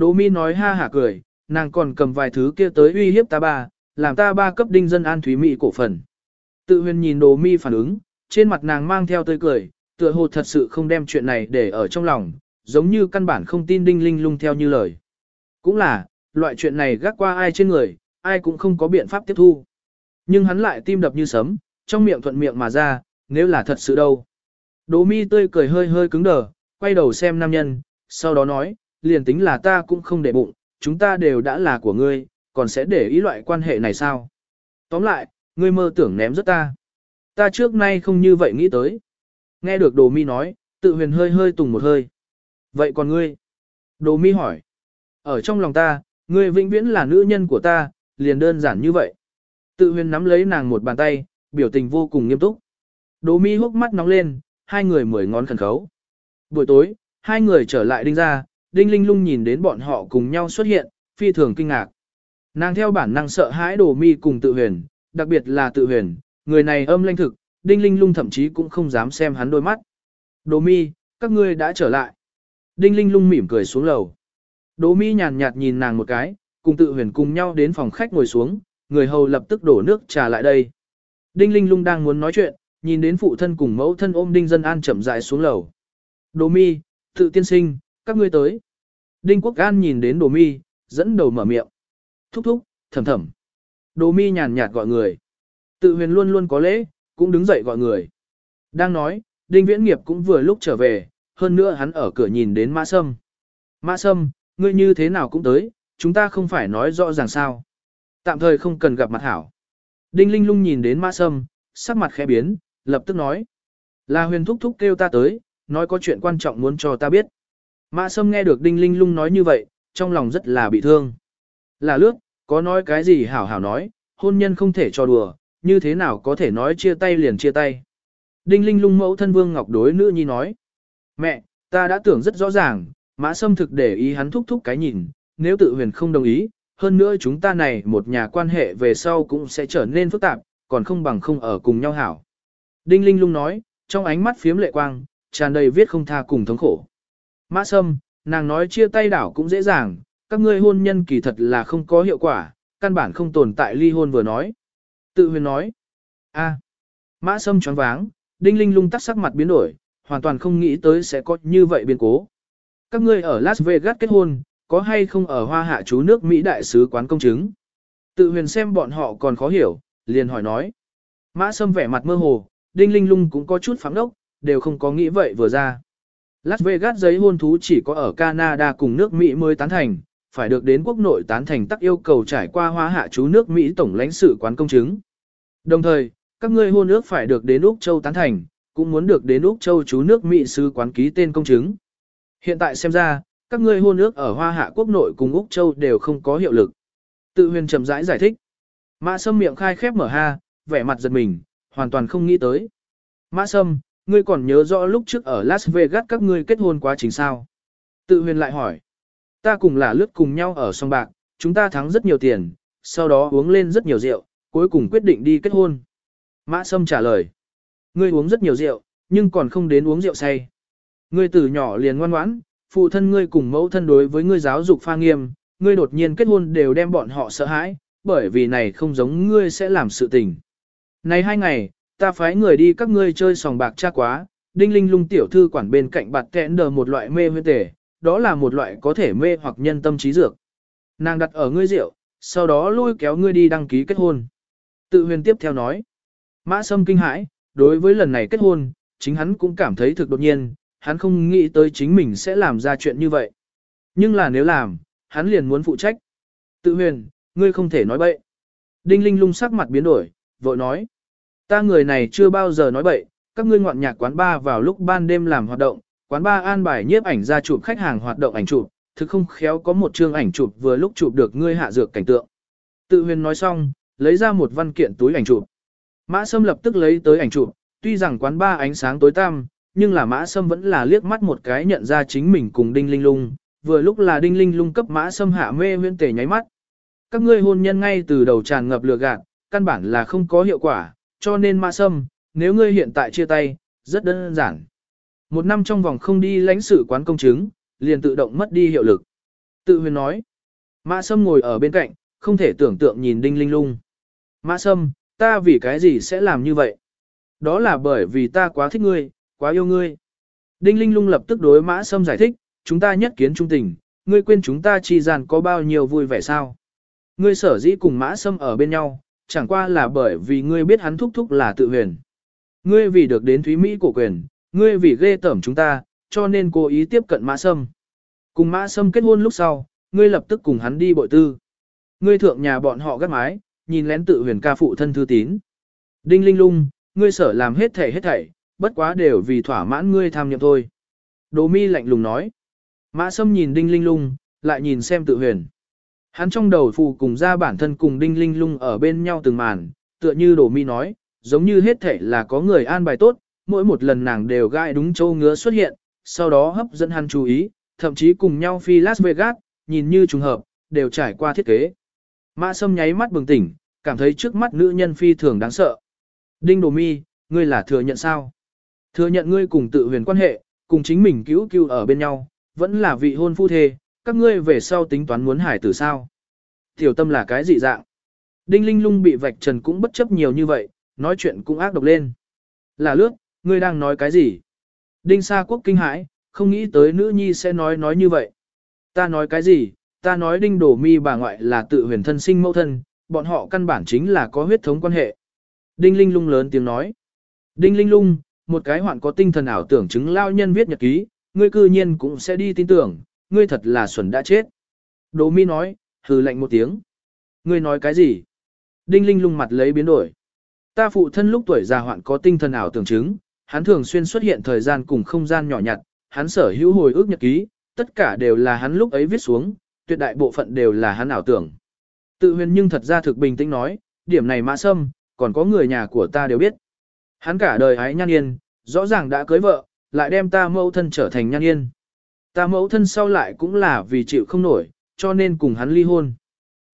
Đỗ mi nói ha hả cười, nàng còn cầm vài thứ kia tới uy hiếp ta ba, làm ta ba cấp đinh dân an thúy mỹ cổ phần. Tự huyền nhìn Đỗ mi phản ứng, trên mặt nàng mang theo tươi cười, tựa hồ thật sự không đem chuyện này để ở trong lòng, giống như căn bản không tin đinh linh lung theo như lời. Cũng là, loại chuyện này gác qua ai trên người, ai cũng không có biện pháp tiếp thu. Nhưng hắn lại tim đập như sấm, trong miệng thuận miệng mà ra, nếu là thật sự đâu. Đỗ mi tươi cười hơi hơi cứng đờ, quay đầu xem nam nhân, sau đó nói, liền tính là ta cũng không để bụng, chúng ta đều đã là của ngươi, còn sẽ để ý loại quan hệ này sao? Tóm lại, ngươi mơ tưởng ném rất ta. Ta trước nay không như vậy nghĩ tới. Nghe được đồ mi nói, tự huyền hơi hơi tùng một hơi. Vậy còn ngươi? Đồ mi hỏi. Ở trong lòng ta, ngươi vĩnh viễn là nữ nhân của ta, liền đơn giản như vậy. Tự huyền nắm lấy nàng một bàn tay, biểu tình vô cùng nghiêm túc. Đồ mi hốc mắt nóng lên, hai người mười ngón khẩn khấu. Buổi tối, hai người trở lại đinh ra, đinh linh lung nhìn đến bọn họ cùng nhau xuất hiện, phi thường kinh ngạc. Nàng theo bản năng sợ hãi đồ mi cùng tự huyền, đặc biệt là tự huyền, người này âm lanh thực, đinh linh lung thậm chí cũng không dám xem hắn đôi mắt. Đồ mi, các ngươi đã trở lại. Đinh linh lung mỉm cười xuống lầu. Đồ mi nhàn nhạt nhìn nàng một cái, cùng tự huyền cùng nhau đến phòng khách ngồi xuống, người hầu lập tức đổ nước trà lại đây. Đinh linh lung đang muốn nói chuyện, nhìn đến phụ thân cùng mẫu thân ôm đinh dân an chậm rãi xuống lầu. Đồ mi, tự tiên sinh, các ngươi tới. Đinh quốc an nhìn đến đồ mi, dẫn đầu mở miệng. Thúc thúc, thầm thầm. Đồ mi nhàn nhạt gọi người. Tự huyền luôn luôn có lễ, cũng đứng dậy gọi người. Đang nói, đinh viễn nghiệp cũng vừa lúc trở về, hơn nữa hắn ở cửa nhìn đến mã sâm. Mã sâm, ngươi như thế nào cũng tới, chúng ta không phải nói rõ ràng sao. Tạm thời không cần gặp mặt hảo. Đinh linh lung nhìn đến mã sâm, sắc mặt khẽ biến, lập tức nói. Là huyền thúc thúc kêu ta tới, nói có chuyện quan trọng muốn cho ta biết. Mã sâm nghe được đinh linh lung nói như vậy, trong lòng rất là bị thương. Là lướt, có nói cái gì hảo hảo nói, hôn nhân không thể cho đùa, như thế nào có thể nói chia tay liền chia tay. Đinh linh lung mẫu thân vương ngọc đối nữ nhi nói. Mẹ, ta đã tưởng rất rõ ràng, mã sâm thực để ý hắn thúc thúc cái nhìn, nếu tự huyền không đồng ý, hơn nữa chúng ta này một nhà quan hệ về sau cũng sẽ trở nên phức tạp, còn không bằng không ở cùng nhau hảo. Đinh linh lung nói, trong ánh mắt phiếm lệ quang, tràn đầy viết không tha cùng thống khổ. Mã sâm, nàng nói chia tay đảo cũng dễ dàng, các ngươi hôn nhân kỳ thật là không có hiệu quả, căn bản không tồn tại ly hôn vừa nói. Tự huyền nói, a, mã sâm choáng váng, đinh linh lung tắt sắc mặt biến đổi, hoàn toàn không nghĩ tới sẽ có như vậy biến cố. Các ngươi ở Las Vegas kết hôn, có hay không ở hoa hạ chú nước Mỹ đại sứ quán công chứng? Tự huyền xem bọn họ còn khó hiểu, liền hỏi nói. Mã sâm vẻ mặt mơ hồ, đinh linh lung cũng có chút phẳng đốc, đều không có nghĩ vậy vừa ra. Las Vegas giấy hôn thú chỉ có ở Canada cùng nước Mỹ mới tán thành, phải được đến quốc nội tán thành tắc yêu cầu trải qua hóa hạ chú nước Mỹ tổng lãnh sự quán công chứng. Đồng thời, các ngươi hôn ước phải được đến Úc Châu tán thành, cũng muốn được đến Úc Châu chú nước Mỹ sứ quán ký tên công chứng. Hiện tại xem ra, các ngươi hôn ước ở Hoa Hạ quốc nội cùng Úc Châu đều không có hiệu lực. Tự huyền chậm rãi giải, giải thích. Mã Sâm miệng khai khép mở ha, vẻ mặt giật mình, hoàn toàn không nghĩ tới. Mã Sâm, ngươi còn nhớ rõ lúc trước ở Las Vegas các ngươi kết hôn quá trình sao? Tự huyền lại hỏi. Ta cùng là lướt cùng nhau ở sông bạc, chúng ta thắng rất nhiều tiền, sau đó uống lên rất nhiều rượu, cuối cùng quyết định đi kết hôn. Mã Sâm trả lời. Ngươi uống rất nhiều rượu, nhưng còn không đến uống rượu say. Ngươi từ nhỏ liền ngoan ngoãn, phụ thân ngươi cùng mẫu thân đối với ngươi giáo dục pha nghiêm, ngươi đột nhiên kết hôn đều đem bọn họ sợ hãi, bởi vì này không giống ngươi sẽ làm sự tình. Này hai ngày, ta phái người đi các ngươi chơi sòng bạc cha quá, đinh linh lung tiểu thư quản bên cạnh bạt kẽn đờ một loại mê huyết tể, đó là một loại có thể mê hoặc nhân tâm trí dược. Nàng đặt ở ngươi rượu, sau đó lôi kéo ngươi đi đăng ký kết hôn. Tự huyền tiếp theo nói. Mã sâm kinh hãi, đối với lần này kết hôn, chính hắn cũng cảm thấy thực đột nhiên, hắn không nghĩ tới chính mình sẽ làm ra chuyện như vậy. Nhưng là nếu làm, hắn liền muốn phụ trách. Tự huyền, ngươi không thể nói bậy. Đinh linh lung sắc mặt biến đổi, vội nói. Ta người này chưa bao giờ nói bậy, các ngươi ngoạn nhạc quán ba vào lúc ban đêm làm hoạt động, quán ba an bài nhiếp ảnh ra chụp khách hàng hoạt động ảnh chụp, thực không khéo có một chương ảnh chụp vừa lúc chụp được ngươi hạ dược cảnh tượng. Tự huyền nói xong, lấy ra một văn kiện túi ảnh chụp. Mã Sâm lập tức lấy tới ảnh chụp, tuy rằng quán ba ánh sáng tối tăm, nhưng là Mã Sâm vẫn là liếc mắt một cái nhận ra chính mình cùng Đinh Linh Lung, vừa lúc là Đinh Linh Lung cấp Mã Sâm hạ mê huyễn tề nháy mắt. Các ngươi hôn nhân ngay từ đầu tràn ngập lừa gạt, căn bản là không có hiệu quả, cho nên Mã Sâm, nếu ngươi hiện tại chia tay, rất đơn giản. Một năm trong vòng không đi lãnh sự quán công chứng, liền tự động mất đi hiệu lực. Tự huyền nói. Mã Sâm ngồi ở bên cạnh, không thể tưởng tượng nhìn Đinh Linh Lung. Mã Sâm, ta vì cái gì sẽ làm như vậy? Đó là bởi vì ta quá thích ngươi, quá yêu ngươi. Đinh Linh Lung lập tức đối Mã Sâm giải thích, chúng ta nhất kiến trung tình, ngươi quên chúng ta chi gian có bao nhiêu vui vẻ sao? Ngươi sở dĩ cùng Mã Sâm ở bên nhau, chẳng qua là bởi vì ngươi biết hắn thúc thúc là tự huyền. Ngươi vì được đến Thúy Mỹ cổ quyền, ngươi vì ghê tởm chúng ta, cho nên cố ý tiếp cận Mã Sâm. Cùng Mã Sâm kết hôn lúc sau, ngươi lập tức cùng hắn đi bội tư. Ngươi thượng nhà bọn họ gác mái, nhìn lén tự huyền ca phụ thân thư tín. Đinh linh lung, ngươi sở làm hết thảy hết thảy, bất quá đều vì thỏa mãn ngươi tham nhậm thôi. Đỗ mi lạnh lùng nói. Mã Sâm nhìn đinh linh lung, lại nhìn xem tự huyền. Hắn trong đầu phù cùng ra bản thân cùng đinh linh lung ở bên nhau từng màn, tựa như Đổ mi nói, giống như hết thể là có người an bài tốt, mỗi một lần nàng đều gai đúng châu ngứa xuất hiện, sau đó hấp dẫn hắn chú ý, thậm chí cùng nhau phi Las Vegas, nhìn như trùng hợp, đều trải qua thiết kế. Mã Sâm nháy mắt bừng tỉnh, cảm thấy trước mắt nữ nhân phi thường đáng sợ. Đinh Đồ Mi, ngươi là thừa nhận sao? Thừa nhận ngươi cùng tự huyền quan hệ, cùng chính mình cứu cứu ở bên nhau, vẫn là vị hôn phu thê, các ngươi về sau tính toán muốn hải tử sao? Tiểu tâm là cái gì dạng? Đinh Linh Lung bị vạch trần cũng bất chấp nhiều như vậy, nói chuyện cũng ác độc lên. Là lướt, ngươi đang nói cái gì? Đinh Sa Quốc kinh hãi, không nghĩ tới nữ nhi sẽ nói nói như vậy. Ta nói cái gì? Ta nói Đinh Đổ Mi bà ngoại là tự huyền thân sinh mẫu thân, bọn họ căn bản chính là có huyết thống quan hệ. Đinh Linh Lung lớn tiếng nói. Đinh Linh Lung, một cái hoạn có tinh thần ảo tưởng chứng lao nhân viết nhật ký, ngươi cư nhiên cũng sẽ đi tin tưởng, ngươi thật là xuẩn đã chết. Đỗ Mi nói, hừ lạnh một tiếng. Ngươi nói cái gì? Đinh Linh Lung mặt lấy biến đổi. Ta phụ thân lúc tuổi già hoạn có tinh thần ảo tưởng chứng, hắn thường xuyên xuất hiện thời gian cùng không gian nhỏ nhặt, hắn sở hữu hồi ức nhật ký, tất cả đều là hắn lúc ấy viết xuống, tuyệt đại bộ phận đều là hắn ảo tưởng. Tự huyền nhưng thật ra thực bình tĩnh nói, điểm này mã sâm, còn có người nhà của ta đều biết. Hắn cả đời ái nhan yên, rõ ràng đã cưới vợ, lại đem ta mâu thân trở thành nhan yên. Ta mẫu thân sau lại cũng là vì chịu không nổi, cho nên cùng hắn ly hôn.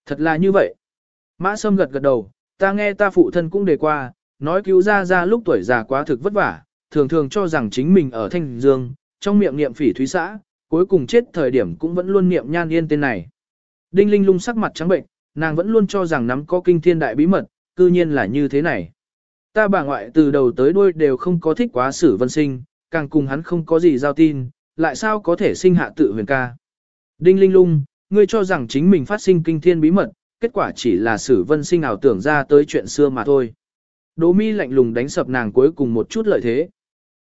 Thật là như vậy. Mã sâm gật gật đầu, ta nghe ta phụ thân cũng đề qua, nói cứu ra ra lúc tuổi già quá thực vất vả, thường thường cho rằng chính mình ở thanh dương, trong miệng niệm phỉ thúy xã, cuối cùng chết thời điểm cũng vẫn luôn niệm nhan yên tên này. Đinh Linh lung sắc mặt trắng bệnh, nàng vẫn luôn cho rằng nắm có kinh thiên đại bí mật, cư nhiên là như thế này. Ta bà ngoại từ đầu tới đuôi đều không có thích quá sử vân sinh, càng cùng hắn không có gì giao tin, lại sao có thể sinh hạ tự huyền ca. Đinh Linh lung, ngươi cho rằng chính mình phát sinh kinh thiên bí mật, kết quả chỉ là sử vân sinh ảo tưởng ra tới chuyện xưa mà thôi. Đỗ mi lạnh lùng đánh sập nàng cuối cùng một chút lợi thế.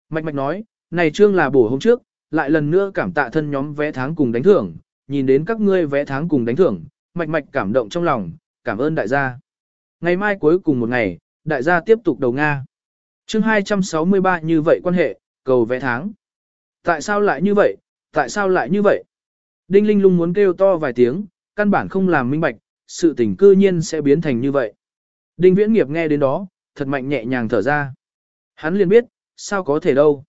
Mạch mạch nói, này trương là bổ hôm trước, lại lần nữa cảm tạ thân nhóm vé tháng cùng đánh thưởng, nhìn đến các ngươi vé tháng cùng đánh thưởng, mạch mạch cảm động trong lòng, cảm ơn đại gia. Ngày mai cuối cùng một ngày, đại gia tiếp tục đầu Nga. chương 263 như vậy quan hệ, cầu vé tháng. Tại sao lại như vậy, tại sao lại như vậy? Đinh Linh lung muốn kêu to vài tiếng, căn bản không làm minh bạch, sự tình cư nhiên sẽ biến thành như vậy. Đinh Viễn Nghiệp nghe đến đó, thật mạnh nhẹ nhàng thở ra. Hắn liền biết, sao có thể đâu.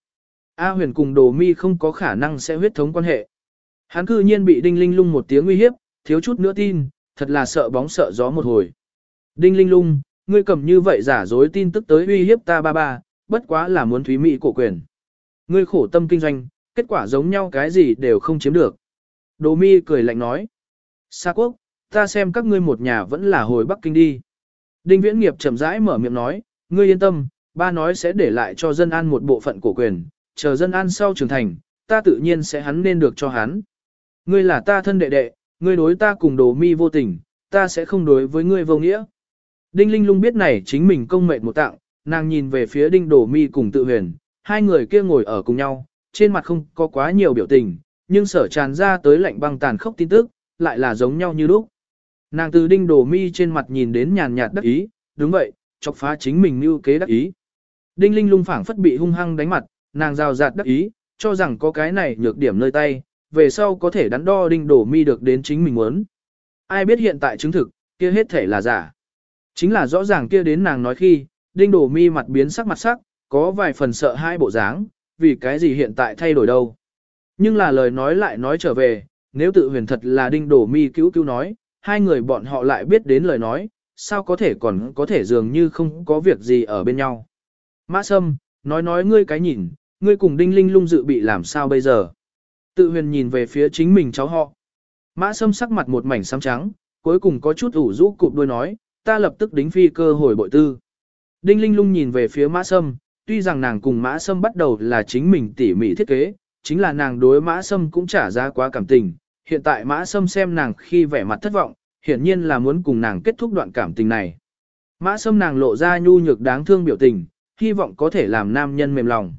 A huyền cùng đồ mi không có khả năng sẽ huyết thống quan hệ. Hắn cư nhiên bị Đinh Linh lung một tiếng uy hiếp, thiếu chút nữa tin, thật là sợ bóng sợ gió một hồi. Đinh Linh lung, ngươi cầm như vậy giả dối tin tức tới uy hiếp ta ba ba, bất quá là muốn thúy mỹ cổ quyền. Ngươi khổ tâm kinh doanh, kết quả giống nhau cái gì đều không chiếm được. Đồ mi cười lạnh nói. Sa quốc, ta xem các ngươi một nhà vẫn là hồi Bắc Kinh đi. Đinh Viễn Nghiệp chậm rãi mở miệng nói, ngươi yên tâm, ba nói sẽ để lại cho dân an một bộ phận cổ quyền, chờ dân an sau trưởng thành, ta tự nhiên sẽ hắn nên được cho hắn. Ngươi là ta thân đệ đệ, ngươi đối ta cùng đồ mi vô tình, ta sẽ không đối với ngươi vô nghĩa. Đinh Linh lung biết này chính mình công mệnh một tặng, nàng nhìn về phía đinh đồ mi cùng tự huyền, hai người kia ngồi ở cùng nhau, trên mặt không có quá nhiều biểu tình, nhưng sở tràn ra tới lạnh băng tàn khốc tin tức, lại là giống nhau như lúc. Nàng từ đinh đồ mi trên mặt nhìn đến nhàn nhạt đắc ý, đúng vậy, chọc phá chính mình như kế đắc ý. Đinh linh lung phảng phất bị hung hăng đánh mặt, nàng rào rạt đắc ý, cho rằng có cái này nhược điểm nơi tay, về sau có thể đắn đo đinh đồ mi được đến chính mình muốn. Ai biết hiện tại chứng thực, kia hết thể là giả. Chính là rõ ràng kia đến nàng nói khi, đinh đổ mi mặt biến sắc mặt sắc, có vài phần sợ hai bộ dáng, vì cái gì hiện tại thay đổi đâu. Nhưng là lời nói lại nói trở về, nếu tự huyền thật là đinh đổ mi cứu cứu nói, hai người bọn họ lại biết đến lời nói, sao có thể còn có thể dường như không có việc gì ở bên nhau. Mã Sâm, nói nói ngươi cái nhìn, ngươi cùng đinh linh lung dự bị làm sao bây giờ. Tự huyền nhìn về phía chính mình cháu họ. Mã Sâm sắc mặt một mảnh xám trắng, cuối cùng có chút ủ rũ cụp đuôi nói, ta lập tức đính phi cơ hồi bội tư. Đinh linh lung nhìn về phía Mã Sâm, tuy rằng nàng cùng Mã Sâm bắt đầu là chính mình tỉ mỉ thiết kế, chính là nàng đối Mã Sâm cũng trả ra quá cảm tình. Hiện tại Mã Sâm xem nàng khi vẻ mặt thất vọng, hiển nhiên là muốn cùng nàng kết thúc đoạn cảm tình này. Mã Sâm nàng lộ ra nhu nhược đáng thương biểu tình, hy vọng có thể làm nam nhân mềm lòng.